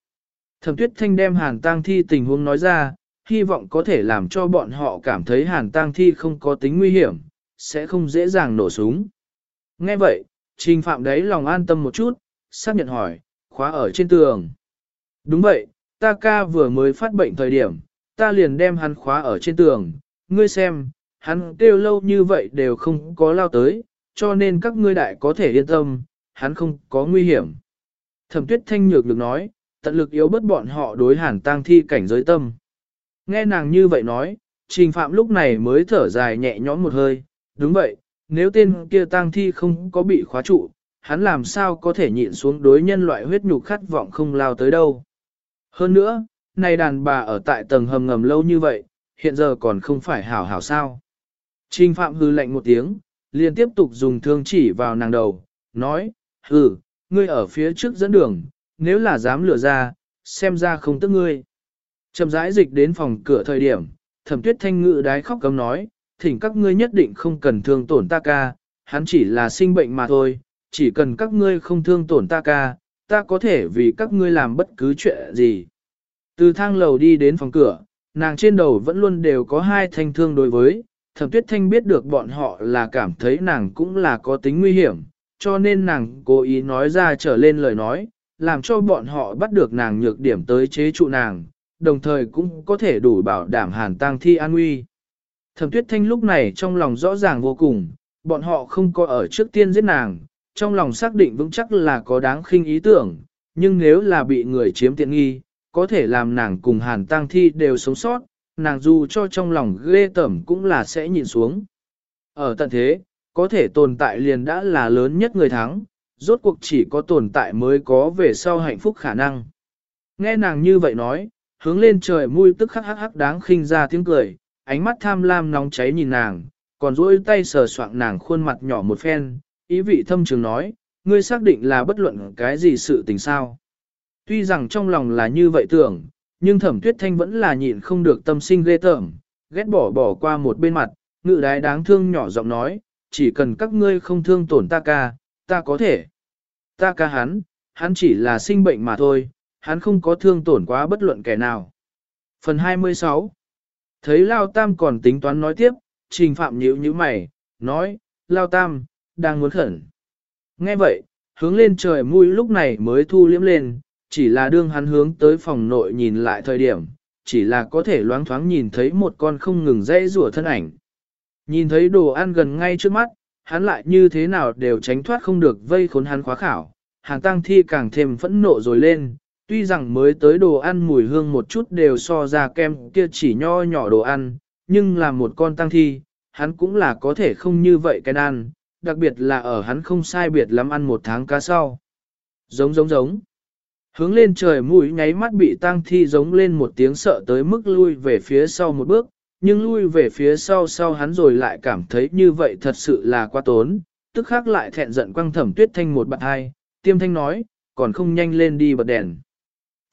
Thẩm tuyết thanh đem hàn tang thi tình huống nói ra, hy vọng có thể làm cho bọn họ cảm thấy hàn tang thi không có tính nguy hiểm, sẽ không dễ dàng nổ súng. Nghe vậy, trình phạm đấy lòng an tâm một chút, xác nhận hỏi, khóa ở trên tường. Đúng vậy, ta ca vừa mới phát bệnh thời điểm, ta liền đem hắn khóa ở trên tường, ngươi xem, hắn kêu lâu như vậy đều không có lao tới, cho nên các ngươi đại có thể yên tâm, hắn không có nguy hiểm. Thẩm tuyết thanh nhược được nói, tận lực yếu bất bọn họ đối hàn tang thi cảnh giới tâm. Nghe nàng như vậy nói, trình phạm lúc này mới thở dài nhẹ nhõm một hơi, đúng vậy, nếu tên kia tang thi không có bị khóa trụ, hắn làm sao có thể nhịn xuống đối nhân loại huyết nhục khát vọng không lao tới đâu. Hơn nữa, này đàn bà ở tại tầng hầm ngầm lâu như vậy, hiện giờ còn không phải hảo hảo sao. Trình phạm hư lạnh một tiếng, liền tiếp tục dùng thương chỉ vào nàng đầu, nói, hừ, ngươi ở phía trước dẫn đường, nếu là dám lừa ra, xem ra không tức ngươi. Chậm rãi dịch đến phòng cửa thời điểm, thẩm tuyết thanh ngự đái khóc cấm nói, thỉnh các ngươi nhất định không cần thương tổn ta ca, hắn chỉ là sinh bệnh mà thôi, chỉ cần các ngươi không thương tổn ta ca, ta có thể vì các ngươi làm bất cứ chuyện gì. Từ thang lầu đi đến phòng cửa, nàng trên đầu vẫn luôn đều có hai thanh thương đối với, thẩm tuyết thanh biết được bọn họ là cảm thấy nàng cũng là có tính nguy hiểm, cho nên nàng cố ý nói ra trở lên lời nói, làm cho bọn họ bắt được nàng nhược điểm tới chế trụ nàng, đồng thời cũng có thể đủ bảo đảm hàn tang thi an nguy. Thẩm tuyết thanh lúc này trong lòng rõ ràng vô cùng, bọn họ không có ở trước tiên giết nàng, trong lòng xác định vững chắc là có đáng khinh ý tưởng, nhưng nếu là bị người chiếm tiện nghi, có thể làm nàng cùng hàn tang thi đều sống sót, nàng dù cho trong lòng ghê tởm cũng là sẽ nhìn xuống. Ở tận thế, có thể tồn tại liền đã là lớn nhất người thắng, rốt cuộc chỉ có tồn tại mới có về sau hạnh phúc khả năng. Nghe nàng như vậy nói, hướng lên trời mui tức khắc hắc hắc đáng khinh ra tiếng cười, ánh mắt tham lam nóng cháy nhìn nàng, còn duỗi tay sờ soạng nàng khuôn mặt nhỏ một phen, ý vị thâm trường nói, ngươi xác định là bất luận cái gì sự tình sao. Tuy rằng trong lòng là như vậy tưởng, nhưng thẩm tuyết thanh vẫn là nhịn không được tâm sinh ghê tởm, ghét bỏ bỏ qua một bên mặt, ngự đái đáng thương nhỏ giọng nói, chỉ cần các ngươi không thương tổn ta ca, ta có thể. Ta ca hắn, hắn chỉ là sinh bệnh mà thôi, hắn không có thương tổn quá bất luận kẻ nào. Phần 26 Thấy Lao Tam còn tính toán nói tiếp, trình phạm nhíu như mày, nói, Lao Tam, đang muốn khẩn. Nghe vậy, hướng lên trời mũi lúc này mới thu liếm lên, chỉ là đương hắn hướng tới phòng nội nhìn lại thời điểm, chỉ là có thể loáng thoáng nhìn thấy một con không ngừng dãy rủa thân ảnh. Nhìn thấy đồ ăn gần ngay trước mắt, hắn lại như thế nào đều tránh thoát không được vây khốn hắn khóa khảo. Hàng tăng thi càng thêm phẫn nộ rồi lên, tuy rằng mới tới đồ ăn mùi hương một chút đều so ra kem kia chỉ nho nhỏ đồ ăn, nhưng là một con tăng thi, hắn cũng là có thể không như vậy cái ăn, đặc biệt là ở hắn không sai biệt lắm ăn một tháng cá sau. Giống giống giống. Hướng lên trời mũi nháy mắt bị tang thi giống lên một tiếng sợ tới mức lui về phía sau một bước, nhưng lui về phía sau sau hắn rồi lại cảm thấy như vậy thật sự là quá tốn, tức khác lại thẹn giận quăng thẩm tuyết thanh một bạn hai, tiêm thanh nói, còn không nhanh lên đi bật đèn.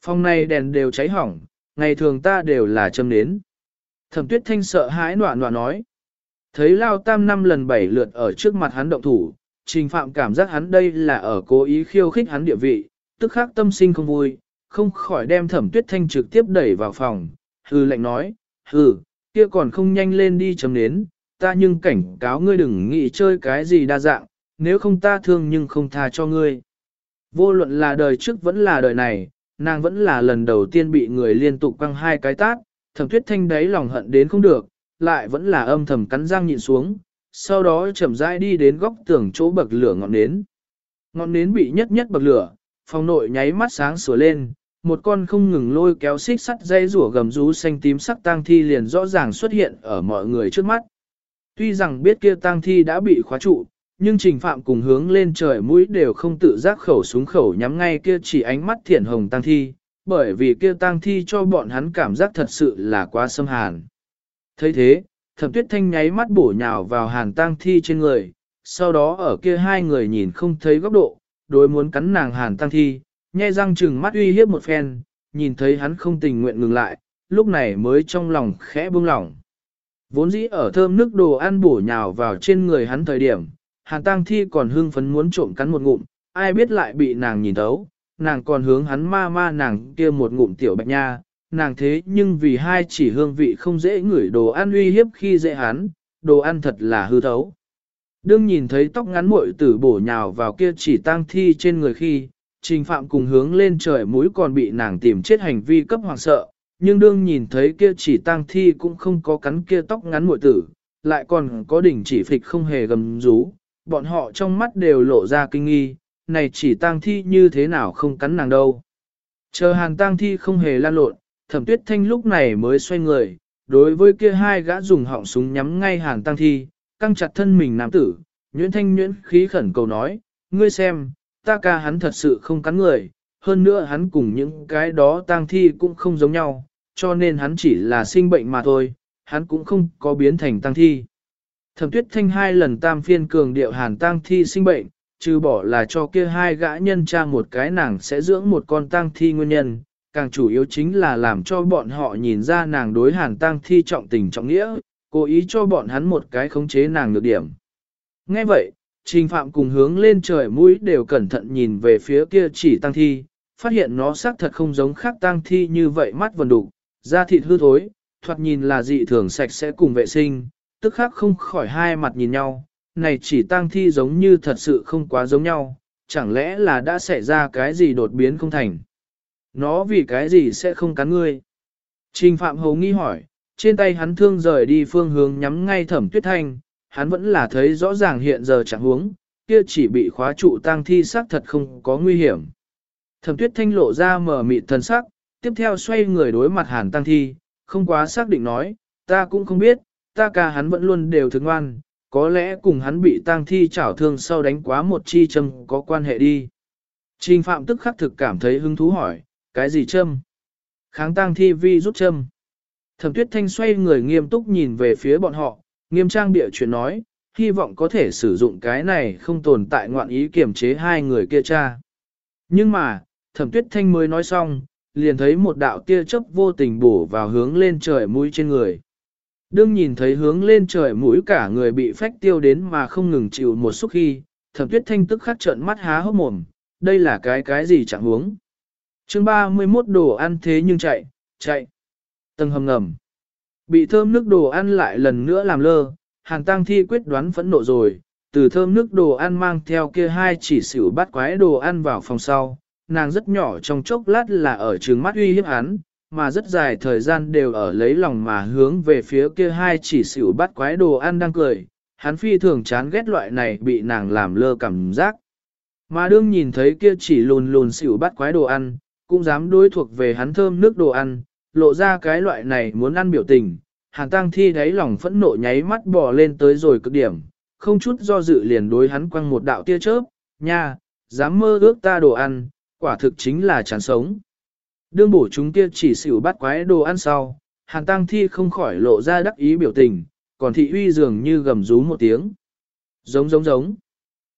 Phòng này đèn đều cháy hỏng, ngày thường ta đều là châm nến. Thẩm tuyết thanh sợ hãi nọa nọa nói. Thấy lao tam năm lần bảy lượt ở trước mặt hắn động thủ, trình phạm cảm giác hắn đây là ở cố ý khiêu khích hắn địa vị, tức khắc tâm sinh không vui, không khỏi đem thẩm tuyết thanh trực tiếp đẩy vào phòng, hư lệnh nói, hừ, kia còn không nhanh lên đi chấm nến, ta nhưng cảnh cáo ngươi đừng nghĩ chơi cái gì đa dạng, nếu không ta thương nhưng không tha cho ngươi. Vô luận là đời trước vẫn là đời này, nàng vẫn là lần đầu tiên bị người liên tục quăng hai cái tát, thẩm tuyết thanh đáy lòng hận đến không được, lại vẫn là âm thầm cắn răng nhịn xuống, sau đó chậm rãi đi đến góc tường chỗ bậc lửa ngọn nến. Ngọn nến bị nhất nhất bậc lửa, phòng nội nháy mắt sáng sủa lên, một con không ngừng lôi kéo xích sắt dây rủa gầm rú xanh tím sắc tang thi liền rõ ràng xuất hiện ở mọi người trước mắt. Tuy rằng biết kia tang thi đã bị khóa trụ, nhưng trình phạm cùng hướng lên trời mũi đều không tự giác khẩu súng khẩu nhắm ngay kia chỉ ánh mắt thiển hồng tang thi, bởi vì kia tang thi cho bọn hắn cảm giác thật sự là quá xâm hàn thấy thế, thẩm tuyết thanh nháy mắt bổ nhào vào hàn tang thi trên người, sau đó ở kia hai người nhìn không thấy góc độ, đối muốn cắn nàng hàn tang thi, nhe răng chừng mắt uy hiếp một phen, nhìn thấy hắn không tình nguyện ngừng lại, lúc này mới trong lòng khẽ buông lỏng. Vốn dĩ ở thơm nước đồ ăn bổ nhào vào trên người hắn thời điểm, hàn tang thi còn hưng phấn muốn trộm cắn một ngụm, ai biết lại bị nàng nhìn thấu, nàng còn hướng hắn ma ma nàng kia một ngụm tiểu bạch nha, nàng thế nhưng vì hai chỉ hương vị không dễ ngửi đồ ăn uy hiếp khi dễ hắn, đồ ăn thật là hư thấu. Đương nhìn thấy tóc ngắn muội tử bổ nhào vào kia chỉ tang thi trên người khi, trình phạm cùng hướng lên trời mũi còn bị nàng tìm chết hành vi cấp hoàng sợ, nhưng đương nhìn thấy kia chỉ tang thi cũng không có cắn kia tóc ngắn muội tử, lại còn có đỉnh chỉ phịch không hề gầm rú, bọn họ trong mắt đều lộ ra kinh nghi, này chỉ tang thi như thế nào không cắn nàng đâu. Chờ hàn tang thi không hề lan lộn, thẩm tuyết thanh lúc này mới xoay người, đối với kia hai gã dùng họng súng nhắm ngay hàng tăng thi, căng chặt thân mình nam tử, nhuyễn thanh nhuyễn khí khẩn cầu nói, ngươi xem, ta ca hắn thật sự không cắn người, hơn nữa hắn cùng những cái đó tang thi cũng không giống nhau, cho nên hắn chỉ là sinh bệnh mà thôi, hắn cũng không có biến thành tang thi. Thẩm tuyết thanh hai lần tam phiên cường điệu hàn tang thi sinh bệnh, trừ bỏ là cho kia hai gã nhân tra một cái nàng sẽ dưỡng một con tang thi nguyên nhân, càng chủ yếu chính là làm cho bọn họ nhìn ra nàng đối hàn tang thi trọng tình trọng nghĩa, cố ý cho bọn hắn một cái khống chế nàng được điểm. Nghe vậy, trình phạm cùng hướng lên trời mũi đều cẩn thận nhìn về phía kia chỉ tăng thi, phát hiện nó xác thật không giống khác tăng thi như vậy mắt vần đục, da thịt hư thối, thoạt nhìn là dị thường sạch sẽ cùng vệ sinh, tức khác không khỏi hai mặt nhìn nhau, này chỉ tăng thi giống như thật sự không quá giống nhau, chẳng lẽ là đã xảy ra cái gì đột biến không thành. Nó vì cái gì sẽ không cắn ngươi? Trình Phạm Hầu nghi hỏi, trên tay hắn thương rời đi phương hướng nhắm ngay thẩm tuyết thanh, hắn vẫn là thấy rõ ràng hiện giờ chẳng huống, kia chỉ bị khóa trụ tang thi xác thật không có nguy hiểm. Thẩm tuyết thanh lộ ra mở mịt thần sắc, tiếp theo xoay người đối mặt hàn tang thi, không quá xác định nói, ta cũng không biết, ta ca hắn vẫn luôn đều thương ngoan, có lẽ cùng hắn bị tang thi chảo thương sau đánh quá một chi châm có quan hệ đi. Trình phạm tức khắc thực cảm thấy hứng thú hỏi, cái gì châm? Kháng tang thi vi rút châm. Thẩm tuyết thanh xoay người nghiêm túc nhìn về phía bọn họ, nghiêm trang địa chuyện nói, hy vọng có thể sử dụng cái này không tồn tại ngoạn ý kiểm chế hai người kia cha. Nhưng mà, thẩm tuyết thanh mới nói xong, liền thấy một đạo tia chớp vô tình bổ vào hướng lên trời mũi trên người. Đương nhìn thấy hướng lên trời mũi cả người bị phách tiêu đến mà không ngừng chịu một xúc khi, thẩm tuyết thanh tức khắc trợn mắt há hốc mồm, đây là cái cái gì chẳng huống chương 31 đồ ăn thế nhưng chạy, chạy. Tầng hầm ngầm. Bị thơm nước đồ ăn lại lần nữa làm lơ, hàng tăng thi quyết đoán phẫn nộ rồi, từ thơm nước đồ ăn mang theo kia hai chỉ xỉu bắt quái đồ ăn vào phòng sau, nàng rất nhỏ trong chốc lát là ở trường mắt uy hiếp hắn, mà rất dài thời gian đều ở lấy lòng mà hướng về phía kia hai chỉ xỉu bắt quái đồ ăn đang cười, hắn phi thường chán ghét loại này bị nàng làm lơ cảm giác. Mà đương nhìn thấy kia chỉ lùn lùn xỉu bắt quái đồ ăn, cũng dám đối thuộc về hắn thơm nước đồ ăn, lộ ra cái loại này muốn ăn biểu tình, hàn tăng thi đáy lòng phẫn nộ nháy mắt bò lên tới rồi cực điểm, không chút do dự liền đối hắn quăng một đạo tia chớp, nha, dám mơ ước ta đồ ăn, quả thực chính là chán sống. Đương bổ chúng kia chỉ xỉu bắt quái đồ ăn sau, hàn tăng thi không khỏi lộ ra đắc ý biểu tình, còn thị uy dường như gầm rú một tiếng. Giống giống giống.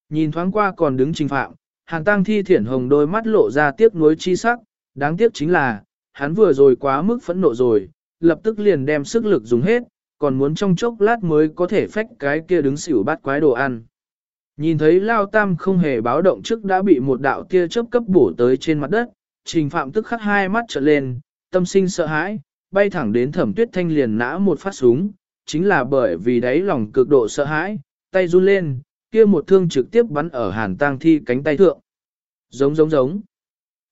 Nhìn thoáng qua còn đứng trình phạm, hàn tăng thi thiển hồng đôi mắt lộ ra tiếc nuối chi sắc, đáng tiếc chính là, hắn vừa rồi quá mức phẫn nộ rồi, lập tức liền đem sức lực dùng hết, còn muốn trong chốc lát mới có thể phách cái kia đứng xỉu bắt quái đồ ăn. Nhìn thấy Lao Tam không hề báo động trước đã bị một đạo tia chớp cấp bổ tới trên mặt đất, trình phạm tức khắc hai mắt trợn lên, tâm sinh sợ hãi, bay thẳng đến thẩm tuyết thanh liền nã một phát súng, chính là bởi vì đáy lòng cực độ sợ hãi, tay run lên, kia một thương trực tiếp bắn ở hàn tang thi cánh tay thượng. Giống giống giống.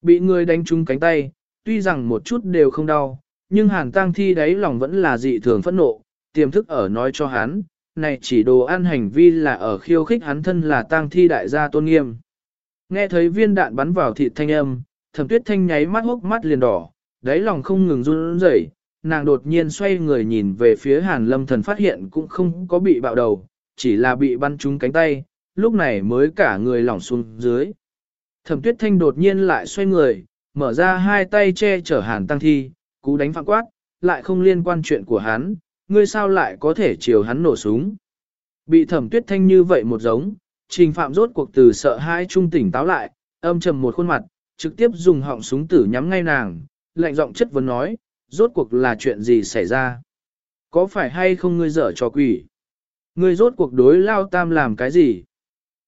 Bị người đánh trúng cánh tay, tuy rằng một chút đều không đau, nhưng hàn tang thi đáy lòng vẫn là dị thường phẫn nộ, tiềm thức ở nói cho hắn, này chỉ đồ ăn hành vi là ở khiêu khích hắn thân là tang thi đại gia tôn nghiêm. Nghe thấy viên đạn bắn vào thịt thanh âm, thẩm tuyết thanh nháy mắt hốc mắt liền đỏ, đáy lòng không ngừng run rẩy, nàng đột nhiên xoay người nhìn về phía hàn lâm thần phát hiện cũng không có bị bạo đầu, chỉ là bị bắn trúng cánh tay, lúc này mới cả người lỏng xuống dưới. Thẩm tuyết thanh đột nhiên lại xoay người, mở ra hai tay che chở hàn tăng thi, cú đánh phạm quát, lại không liên quan chuyện của hắn, ngươi sao lại có thể chiều hắn nổ súng. Bị thẩm tuyết thanh như vậy một giống, trình phạm rốt cuộc từ sợ hai trung tỉnh táo lại, âm trầm một khuôn mặt, trực tiếp dùng họng súng tử nhắm ngay nàng, lạnh giọng chất vấn nói, rốt cuộc là chuyện gì xảy ra? Có phải hay không ngươi dở cho quỷ? Ngươi rốt cuộc đối lao tam làm cái gì?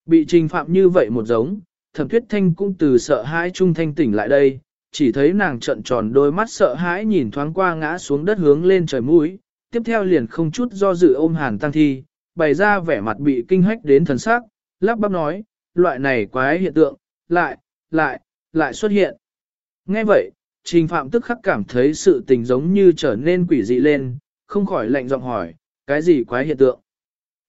Bị trình phạm như vậy một giống, thẩm tuyết thanh cũng từ sợ hãi trung thanh tỉnh lại đây, chỉ thấy nàng trợn tròn đôi mắt sợ hãi nhìn thoáng qua ngã xuống đất hướng lên trời mũi, tiếp theo liền không chút do dự ôm hàn tăng thi, bày ra vẻ mặt bị kinh hách đến thần sắc, lắp bắp nói, loại này quái hiện tượng, lại, lại, lại xuất hiện. Nghe vậy, trình phạm tức khắc cảm thấy sự tình giống như trở nên quỷ dị lên, không khỏi lạnh giọng hỏi, cái gì quái hiện tượng.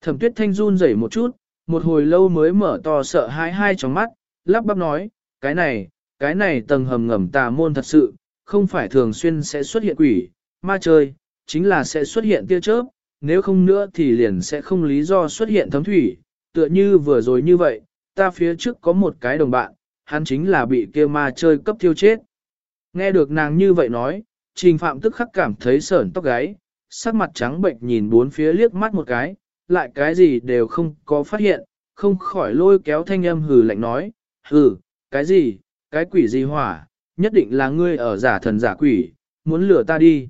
Thẩm tuyết thanh run rẩy một chút, một hồi lâu mới mở to sợ hãi hai trong mắt, lắp bắp nói, cái này, cái này tầng hầm ngầm tà môn thật sự, không phải thường xuyên sẽ xuất hiện quỷ, ma chơi, chính là sẽ xuất hiện tia chớp, nếu không nữa thì liền sẽ không lý do xuất hiện thấm thủy, tựa như vừa rồi như vậy, ta phía trước có một cái đồng bạn, hắn chính là bị kia ma chơi cấp thiêu chết. Nghe được nàng như vậy nói, trình phạm tức khắc cảm thấy sởn tóc gáy, sắc mặt trắng bệnh nhìn bốn phía liếc mắt một cái, lại cái gì đều không có phát hiện, không khỏi lôi kéo thanh âm hừ lạnh nói, hừ, cái gì, cái quỷ gì hỏa, nhất định là ngươi ở giả thần giả quỷ, muốn lừa ta đi.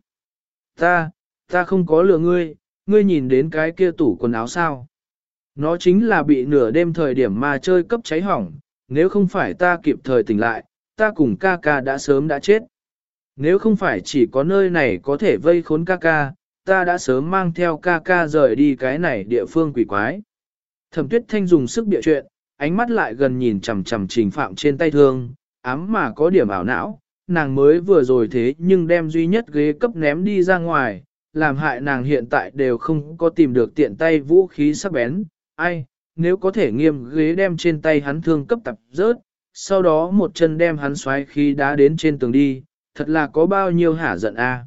Ta, ta không có lừa ngươi, ngươi nhìn đến cái kia tủ quần áo sao. Nó chính là bị nửa đêm thời điểm mà chơi cấp cháy hỏng, nếu không phải ta kịp thời tỉnh lại, ta cùng ca ca đã sớm đã chết. Nếu không phải chỉ có nơi này có thể vây khốn ca ca, ta đã sớm mang theo ca ca rời đi cái này địa phương quỷ quái. Thẩm tuyết thanh dùng sức bịa chuyện, ánh mắt lại gần nhìn chằm chằm trình phạm trên tay thương, ám mà có điểm ảo não, nàng mới vừa rồi thế nhưng đem duy nhất ghế cấp ném đi ra ngoài, làm hại nàng hiện tại đều không có tìm được tiện tay vũ khí sắc bén, ai, nếu có thể nghiêm ghế đem trên tay hắn thương cấp tập rớt, sau đó một chân đem hắn xoáy khí đá đến trên tường đi, thật là có bao nhiêu hả giận a.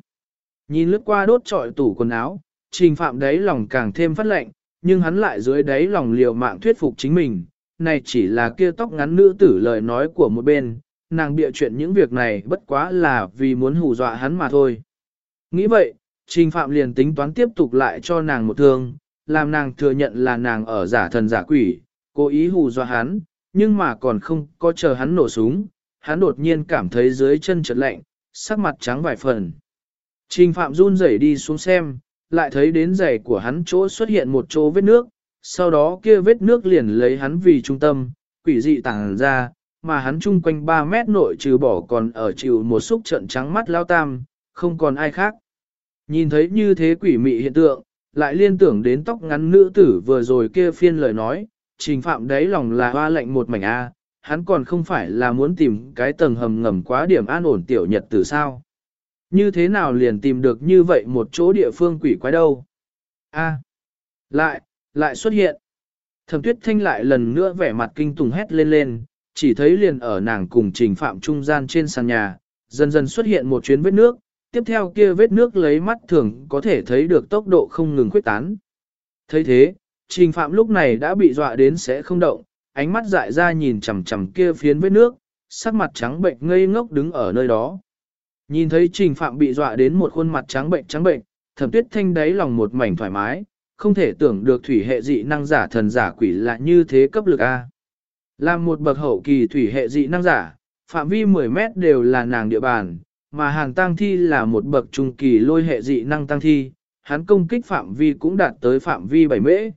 Nhìn lướt qua đốt trọi tủ quần áo, trình phạm đáy lòng càng thêm phát lệnh, nhưng hắn lại dưới đáy lòng liều mạng thuyết phục chính mình, này chỉ là kia tóc ngắn nữ tử lời nói của một bên, nàng bịa chuyện những việc này bất quá là vì muốn hù dọa hắn mà thôi. Nghĩ vậy, trình phạm liền tính toán tiếp tục lại cho nàng một thương, làm nàng thừa nhận là nàng ở giả thần giả quỷ, cố ý hù dọa hắn, nhưng mà còn không có chờ hắn nổ súng, hắn đột nhiên cảm thấy dưới chân chợt lạnh, sắc mặt trắng vài phần. Trình phạm run rẩy đi xuống xem, lại thấy đến giày của hắn chỗ xuất hiện một chỗ vết nước, sau đó kia vết nước liền lấy hắn vì trung tâm, quỷ dị tàng ra, mà hắn chung quanh 3 mét nội trừ bỏ còn ở chịu một xúc trận trắng mắt lao tam, không còn ai khác. Nhìn thấy như thế quỷ mị hiện tượng, lại liên tưởng đến tóc ngắn nữ tử vừa rồi kia phiên lời nói, trình phạm đấy lòng là hoa lệnh một mảnh A, hắn còn không phải là muốn tìm cái tầng hầm ngầm quá điểm an ổn tiểu nhật từ sao. Như thế nào liền tìm được như vậy một chỗ địa phương quỷ quái đâu? A, lại, lại xuất hiện. Thẩm tuyết thanh lại lần nữa vẻ mặt kinh tùng hét lên lên, chỉ thấy liền ở nàng cùng trình phạm trung gian trên sàn nhà, dần dần xuất hiện một chuyến vết nước, tiếp theo kia vết nước lấy mắt thường có thể thấy được tốc độ không ngừng khuếch tán. thấy thế, trình phạm lúc này đã bị dọa đến sẽ không động, ánh mắt dại ra nhìn chằm chằm kia phiến vết nước, sắc mặt trắng bệnh ngây ngốc đứng ở nơi đó. Nhìn thấy trình phạm bị dọa đến một khuôn mặt trắng bệnh trắng bệnh, thẩm tuyết thanh đáy lòng một mảnh thoải mái, không thể tưởng được thủy hệ dị năng giả thần giả quỷ là như thế cấp lực A. Làm một bậc hậu kỳ thủy hệ dị năng giả, phạm vi 10 mét đều là nàng địa bàn, mà hàng tăng thi là một bậc trung kỳ lôi hệ dị năng tăng thi, hắn công kích phạm vi cũng đạt tới phạm vi 7 mễ.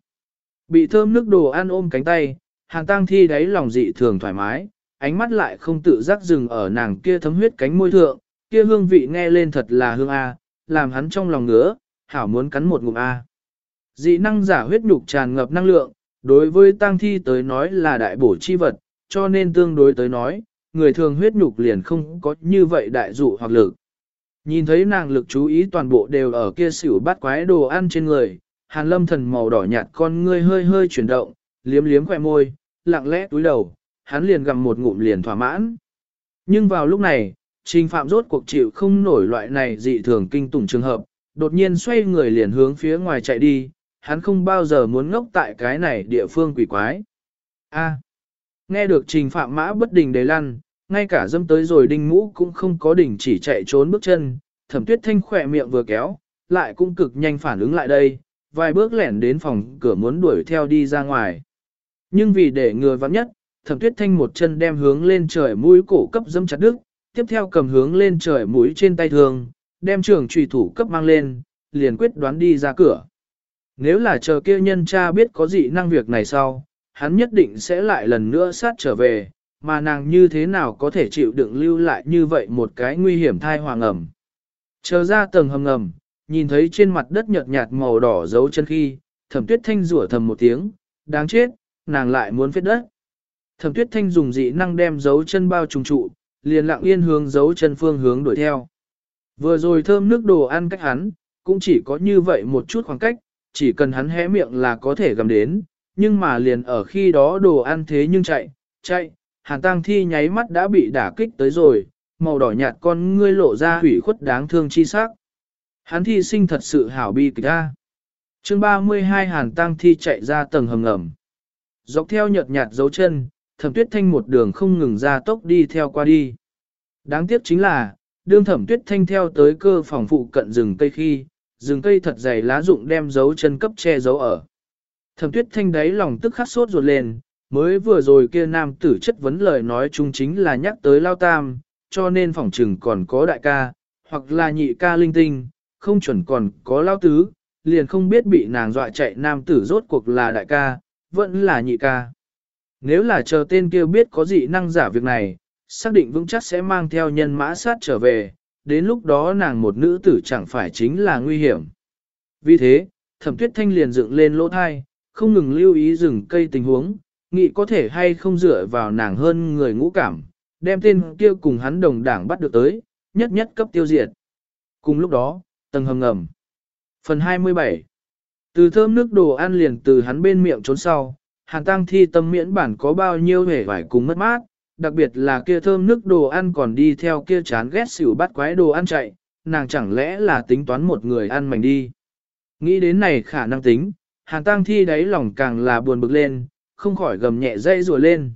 Bị thơm nước đồ ăn ôm cánh tay, hàng tăng thi đáy lòng dị thường thoải mái, ánh mắt lại không tự giác dừng ở nàng kia thấm huyết cánh môi thượng, kia hương vị nghe lên thật là hương A, làm hắn trong lòng ngứa, hảo muốn cắn một ngụm A. Dị năng giả huyết nhục tràn ngập năng lượng, đối với tang thi tới nói là đại bổ chi vật, cho nên tương đối tới nói, người thường huyết nhục liền không có như vậy đại dụ hoặc lực. Nhìn thấy nàng lực chú ý toàn bộ đều ở kia xỉu bắt quái đồ ăn trên người, hàn lâm thần màu đỏ nhạt con ngươi hơi hơi chuyển động, liếm liếm khỏe môi, lặng lẽ túi đầu, hắn liền gặm một ngụm liền thỏa mãn. Nhưng vào lúc này, trình phạm rốt cuộc chịu không nổi loại này dị thường kinh tủng trường hợp, đột nhiên xoay người liền hướng phía ngoài chạy đi, hắn không bao giờ muốn ngốc tại cái này địa phương quỷ quái. A. nghe được trình phạm mã bất đình đầy lăn, ngay cả dâm tới rồi đinh mũ cũng không có đỉnh chỉ chạy trốn bước chân, thẩm tuyết thanh khỏe miệng vừa kéo, lại cũng cực nhanh phản ứng lại đây, vài bước lẻn đến phòng cửa muốn đuổi theo đi ra ngoài. Nhưng vì để ngừa vắng nhất, thẩm tuyết thanh một chân đem hướng lên trời mũi cổ cấp dâm chặt đứt, tiếp theo cầm hướng lên trời mũi trên tay thường, đem trường trùy thủ cấp mang lên, liền quyết đoán đi ra cửa. Nếu là chờ kia nhân cha biết có dị năng việc này sau, hắn nhất định sẽ lại lần nữa sát trở về, mà nàng như thế nào có thể chịu đựng lưu lại như vậy một cái nguy hiểm thai hoàng ẩm. Chờ ra tầng hầm ngầm, nhìn thấy trên mặt đất nhợt nhạt màu đỏ dấu chân khi, thẩm tuyết thanh rủa thầm một tiếng, đáng chết, nàng lại muốn phết đất. Thẩm tuyết thanh dùng dị năng đem dấu chân bao trùng trụ, liền lặng yên hướng dấu chân phương hướng đuổi theo. Vừa rồi thơm nước đồ ăn cách hắn, cũng chỉ có như vậy một chút khoảng cách, chỉ cần hắn hé miệng là có thể gầm đến, nhưng mà liền ở khi đó đồ ăn thế nhưng chạy, chạy, hàn tăng thi nháy mắt đã bị đả kích tới rồi, màu đỏ nhạt con ngươi lộ ra hủy khuất đáng thương chi sắc. Hắn thi sinh thật sự hảo bi kịch ra. chương 32 hàn tăng thi chạy ra tầng hầm ngầm. Dọc theo nhợt nhạt dấu chân, thẩm tuyết thanh một đường không ngừng ra tốc đi theo qua đi. Đáng tiếc chính là, đương thẩm tuyết thanh theo tới cơ phòng phụ cận rừng cây khi, rừng cây thật dày lá rụng đem dấu chân cấp che dấu ở. Thẩm tuyết thanh đáy lòng tức khắc sốt ruột lên, mới vừa rồi kia nam tử chất vấn lời nói chung chính là nhắc tới lao tam, cho nên phòng trừng còn có đại ca, hoặc là nhị ca linh tinh, không chuẩn còn có lao tứ, liền không biết bị nàng dọa chạy nam tử rốt cuộc là đại ca, vẫn là nhị ca. Nếu là chờ tên kia biết có dị năng giả việc này, xác định vững chắc sẽ mang theo nhân mã sát trở về, đến lúc đó nàng một nữ tử chẳng phải chính là nguy hiểm. Vì thế, thẩm tuyết thanh liền dựng lên lỗ thai, không ngừng lưu ý rừng cây tình huống, nghĩ có thể hay không dựa vào nàng hơn người ngũ cảm, đem tên kia cùng hắn đồng đảng bắt được tới, nhất nhất cấp tiêu diệt. Cùng lúc đó, tầng hầm ngầm. Phần 27 Từ thơm nước đồ ăn liền từ hắn bên miệng trốn sau, hàn tăng thi tâm miễn bản có bao nhiêu hề vải cùng mất mát, đặc biệt là kia thơm nước đồ ăn còn đi theo kia chán ghét xỉu bắt quái đồ ăn chạy, nàng chẳng lẽ là tính toán một người ăn mảnh đi. Nghĩ đến này khả năng tính, hàn tăng thi đáy lòng càng là buồn bực lên, không khỏi gầm nhẹ dây rùa lên.